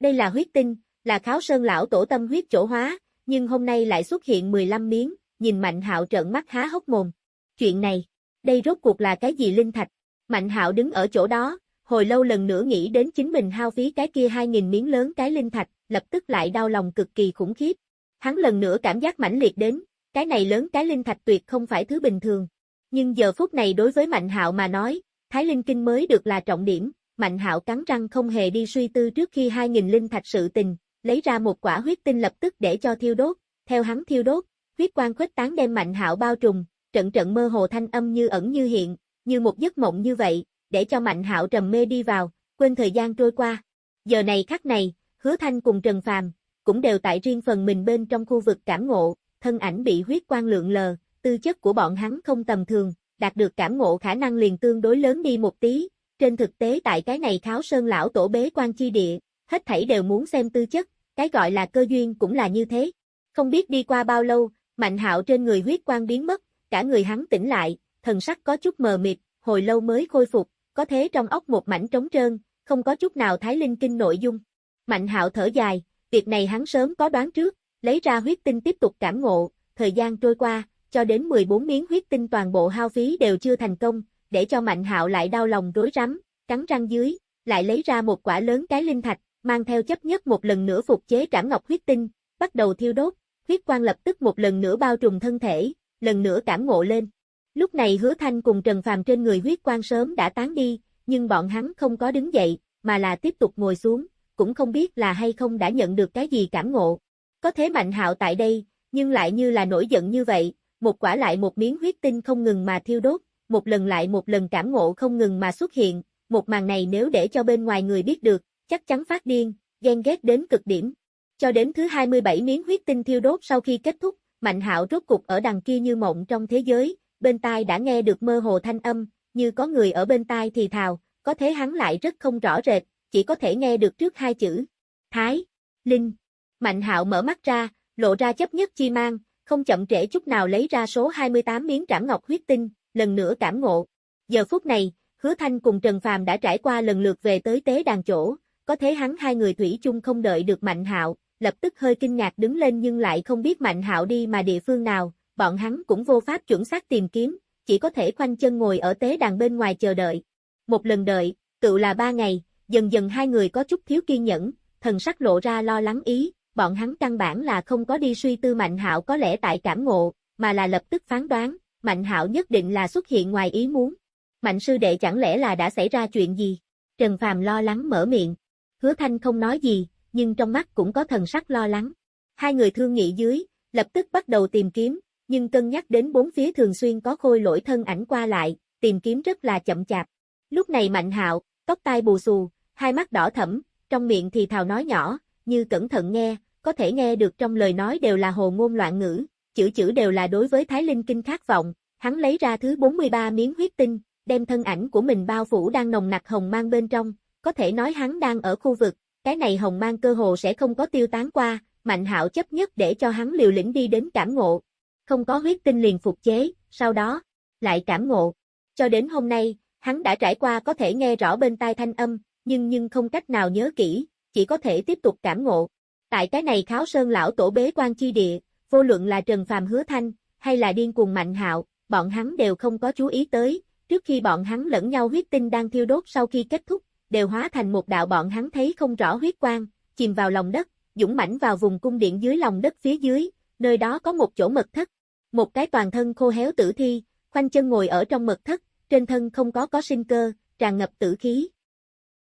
Đây là huyết tinh, là kháo sơn lão tổ tâm huyết chỗ hóa, nhưng hôm nay lại xuất hiện 15 miếng, nhìn Mạnh Hạo trợn mắt há hốc mồm. Chuyện này, Đây rốt cuộc là cái gì linh thạch? Mạnh hạo đứng ở chỗ đó, hồi lâu lần nữa nghĩ đến chính mình hao phí cái kia 2.000 miếng lớn cái linh thạch, lập tức lại đau lòng cực kỳ khủng khiếp. Hắn lần nữa cảm giác mãnh liệt đến, cái này lớn cái linh thạch tuyệt không phải thứ bình thường. Nhưng giờ phút này đối với Mạnh Hạo mà nói, Thái Linh Kinh mới được là trọng điểm, Mạnh Hạo cắn răng không hề đi suy tư trước khi 2000 linh thạch sự tình, lấy ra một quả huyết tinh lập tức để cho thiêu đốt, theo hắn thiêu đốt, huyết quang khuếch tán đem Mạnh Hạo bao trùm, trận trận mơ hồ thanh âm như ẩn như hiện, như một giấc mộng như vậy, để cho Mạnh Hạo trầm mê đi vào, quên thời gian trôi qua. Giờ này khắc này, Hứa Thanh cùng Trần Phàm cũng đều tại riêng phần mình bên trong khu vực cảm ngộ, thân ảnh bị huyết quang lượng lờ, tư chất của bọn hắn không tầm thường, đạt được cảm ngộ khả năng liền tương đối lớn đi một tí. Trên thực tế tại cái này kháo sơn lão tổ bế quan chi địa, hết thảy đều muốn xem tư chất, cái gọi là cơ duyên cũng là như thế. Không biết đi qua bao lâu, mạnh hạo trên người huyết quang biến mất, cả người hắn tỉnh lại, thần sắc có chút mờ mịt, hồi lâu mới khôi phục, có thế trong ốc một mảnh trống trơn, không có chút nào thái linh kinh nội dung. Mạnh hạo thở dài, việc này hắn sớm có đoán trước, lấy ra huyết tinh tiếp tục cảm ngộ, thời gian trôi qua, cho đến 14 miếng huyết tinh toàn bộ hao phí đều chưa thành công, để cho Mạnh Hạo lại đau lòng rối rắm, cắn răng dưới, lại lấy ra một quả lớn cái linh thạch, mang theo chấp nhất một lần nữa phục chế trảm ngọc huyết tinh, bắt đầu thiêu đốt, huyết quang lập tức một lần nữa bao trùm thân thể, lần nữa cảm ngộ lên. Lúc này Hứa Thanh cùng Trần Phàm trên người huyết quang sớm đã tán đi, nhưng bọn hắn không có đứng dậy, mà là tiếp tục ngồi xuống, cũng không biết là hay không đã nhận được cái gì cảm ngộ. Có thế Mạnh Hạo tại đây, nhưng lại như là nổi giận như vậy, một quả lại một miếng huyết tinh không ngừng mà thiêu đốt, một lần lại một lần cảm ngộ không ngừng mà xuất hiện, một màn này nếu để cho bên ngoài người biết được, chắc chắn phát điên, ghen ghét đến cực điểm. Cho đến thứ 27 miếng huyết tinh thiêu đốt sau khi kết thúc, Mạnh Hạo rốt cục ở đằng kia như mộng trong thế giới, bên tai đã nghe được mơ hồ thanh âm, như có người ở bên tai thì thào, có thế hắn lại rất không rõ rệt, chỉ có thể nghe được trước hai chữ. Thái, Linh. Mạnh Hạo mở mắt ra, lộ ra chấp nhất chi mang, không chậm trễ chút nào lấy ra số 28 miếng trảm ngọc huyết tinh, lần nữa cảm ngộ. Giờ phút này, Hứa Thanh cùng Trần Phàm đã trải qua lần lượt về tới tế đàn chỗ, có thế hắn hai người thủy chung không đợi được Mạnh Hạo, lập tức hơi kinh ngạc đứng lên nhưng lại không biết Mạnh Hạo đi mà địa phương nào, bọn hắn cũng vô pháp chuẩn xác tìm kiếm, chỉ có thể khoanh chân ngồi ở tế đàn bên ngoài chờ đợi. Một lần đợi, cựu là ba ngày, dần dần hai người có chút thiếu kiên nhẫn, thần sắc lộ ra lo lắng ý, bọn hắn căn bản là không có đi suy tư Mạnh Hạo có lẽ tại cảm ngộ, mà là lập tức phán đoán, Mạnh Hạo nhất định là xuất hiện ngoài ý muốn. Mạnh sư đệ chẳng lẽ là đã xảy ra chuyện gì? Trần Phàm lo lắng mở miệng. Hứa Thanh không nói gì, nhưng trong mắt cũng có thần sắc lo lắng. Hai người thương nghị dưới, lập tức bắt đầu tìm kiếm, nhưng cân nhắc đến bốn phía thường xuyên có khôi lỗi thân ảnh qua lại, tìm kiếm rất là chậm chạp. Lúc này Mạnh Hạo, tóc tai bù xù, hai mắt đỏ thẫm, trong miệng thì thào nói nhỏ, như cẩn thận nghe, có thể nghe được trong lời nói đều là hồ ngôn loạn ngữ, chữ chữ đều là đối với Thái Linh Kinh khát vọng, hắn lấy ra thứ 43 miếng huyết tinh, đem thân ảnh của mình bao phủ đang nồng nặc hồng mang bên trong, có thể nói hắn đang ở khu vực, cái này hồng mang cơ hồ sẽ không có tiêu tán qua, Mạnh Hạo chấp nhất để cho hắn liều lĩnh đi đến cảm ngộ. Không có huyết tinh liền phục chế, sau đó lại cảm ngộ. Cho đến hôm nay, hắn đã trải qua có thể nghe rõ bên tai thanh âm, nhưng nhưng không cách nào nhớ kỹ, chỉ có thể tiếp tục cảm ngộ. Tại cái này kháo sơn lão tổ bế quan chi địa, vô luận là Trần Phàm hứa thanh, hay là điên cuồng mạnh hạo, bọn hắn đều không có chú ý tới, trước khi bọn hắn lẫn nhau huyết tinh đang thiêu đốt sau khi kết thúc, đều hóa thành một đạo bọn hắn thấy không rõ huyết quang, chìm vào lòng đất, dũng mãnh vào vùng cung điện dưới lòng đất phía dưới, nơi đó có một chỗ mật thất. Một cái toàn thân khô héo tử thi, khoanh chân ngồi ở trong mật thất, trên thân không có có sinh cơ, tràn ngập tử khí.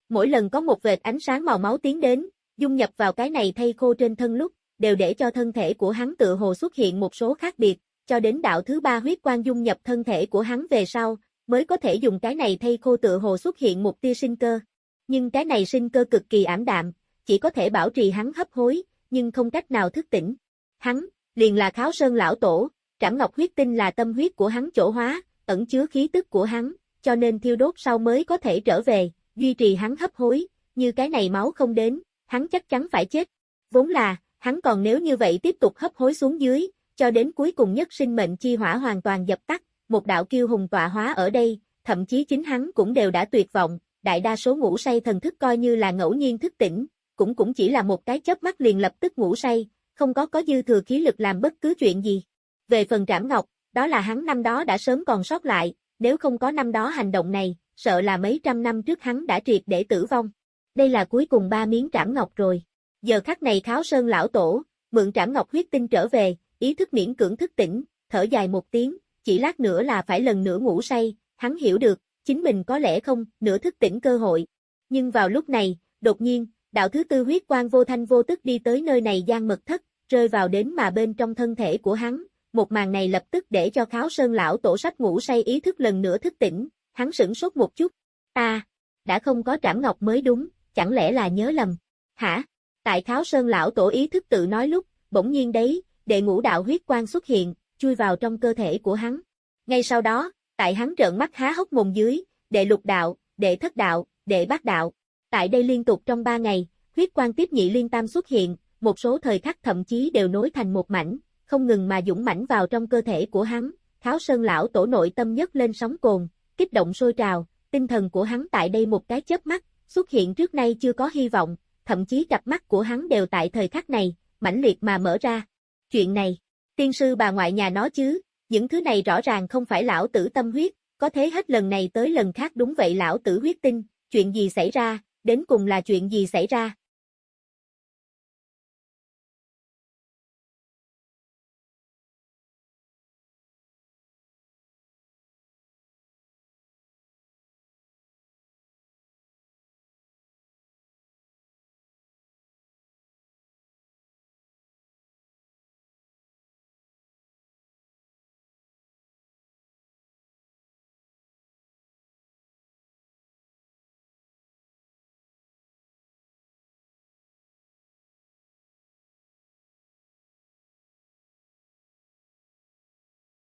Mỗi lần có một vệt ánh sáng màu máu tiến đến, dung nhập vào cái này thay khô trên thân lúc, đều để cho thân thể của hắn tự hồ xuất hiện một số khác biệt, cho đến đạo thứ ba huyết quang dung nhập thân thể của hắn về sau, mới có thể dùng cái này thay khô tự hồ xuất hiện một tia sinh cơ. Nhưng cái này sinh cơ cực kỳ ảm đạm, chỉ có thể bảo trì hắn hấp hối, nhưng không cách nào thức tỉnh. Hắn, liền là kháo sơn lão tổ, trảm ngọc huyết tinh là tâm huyết của hắn chỗ hóa, ẩn chứa khí tức của hắn, cho nên thiêu đốt sau mới có thể trở về, duy trì hắn hấp hối, như cái này máu không đến, hắn chắc chắn phải chết. Vốn là, hắn còn nếu như vậy tiếp tục hấp hối xuống dưới, cho đến cuối cùng nhất sinh mệnh chi hỏa hoàn toàn dập tắt, một đạo kiêu hùng tọa hóa ở đây, thậm chí chính hắn cũng đều đã tuyệt vọng, đại đa số ngủ say thần thức coi như là ngẫu nhiên thức tỉnh, cũng cũng chỉ là một cái chớp mắt liền lập tức ngủ say, không có có dư thừa khí lực làm bất cứ chuyện gì. Về phần Trảm Ngọc, đó là hắn năm đó đã sớm còn sót lại, nếu không có năm đó hành động này, sợ là mấy trăm năm trước hắn đã triệt để tử vong. Đây là cuối cùng ba miếng trảm ngọc rồi. Giờ khắc này kháo sơn lão tổ, mượn trảm ngọc huyết tinh trở về, ý thức miễn cưỡng thức tỉnh, thở dài một tiếng, chỉ lát nữa là phải lần nữa ngủ say, hắn hiểu được, chính mình có lẽ không, nửa thức tỉnh cơ hội. Nhưng vào lúc này, đột nhiên, đạo thứ tư huyết quang vô thanh vô tức đi tới nơi này gian mật thất, rơi vào đến mà bên trong thân thể của hắn, một màn này lập tức để cho kháo sơn lão tổ sách ngủ say ý thức lần nữa thức tỉnh, hắn sửng sốt một chút, ta, đã không có trảm ngọc mới đúng, chẳng lẽ là nhớ lầm, hả? Tại kháo sơn lão tổ ý thức tự nói lúc, bỗng nhiên đấy, đệ ngũ đạo huyết quang xuất hiện, chui vào trong cơ thể của hắn. Ngay sau đó, tại hắn trợn mắt há hốc mồm dưới, đệ lục đạo, đệ thất đạo, đệ bát đạo. Tại đây liên tục trong ba ngày, huyết quang tiếp nhị liên tam xuất hiện, một số thời khắc thậm chí đều nối thành một mảnh, không ngừng mà dũng mãnh vào trong cơ thể của hắn. Kháo sơn lão tổ nội tâm nhất lên sóng cồn, kích động sôi trào, tinh thần của hắn tại đây một cái chớp mắt, xuất hiện trước nay chưa có hy vọng, thậm chí cặp mắt của hắn đều tại thời khắc này, mãnh liệt mà mở ra. Chuyện này, tiên sư bà ngoại nhà nó chứ, những thứ này rõ ràng không phải lão tử tâm huyết, có thế hết lần này tới lần khác đúng vậy lão tử huyết tinh, chuyện gì xảy ra, đến cùng là chuyện gì xảy ra.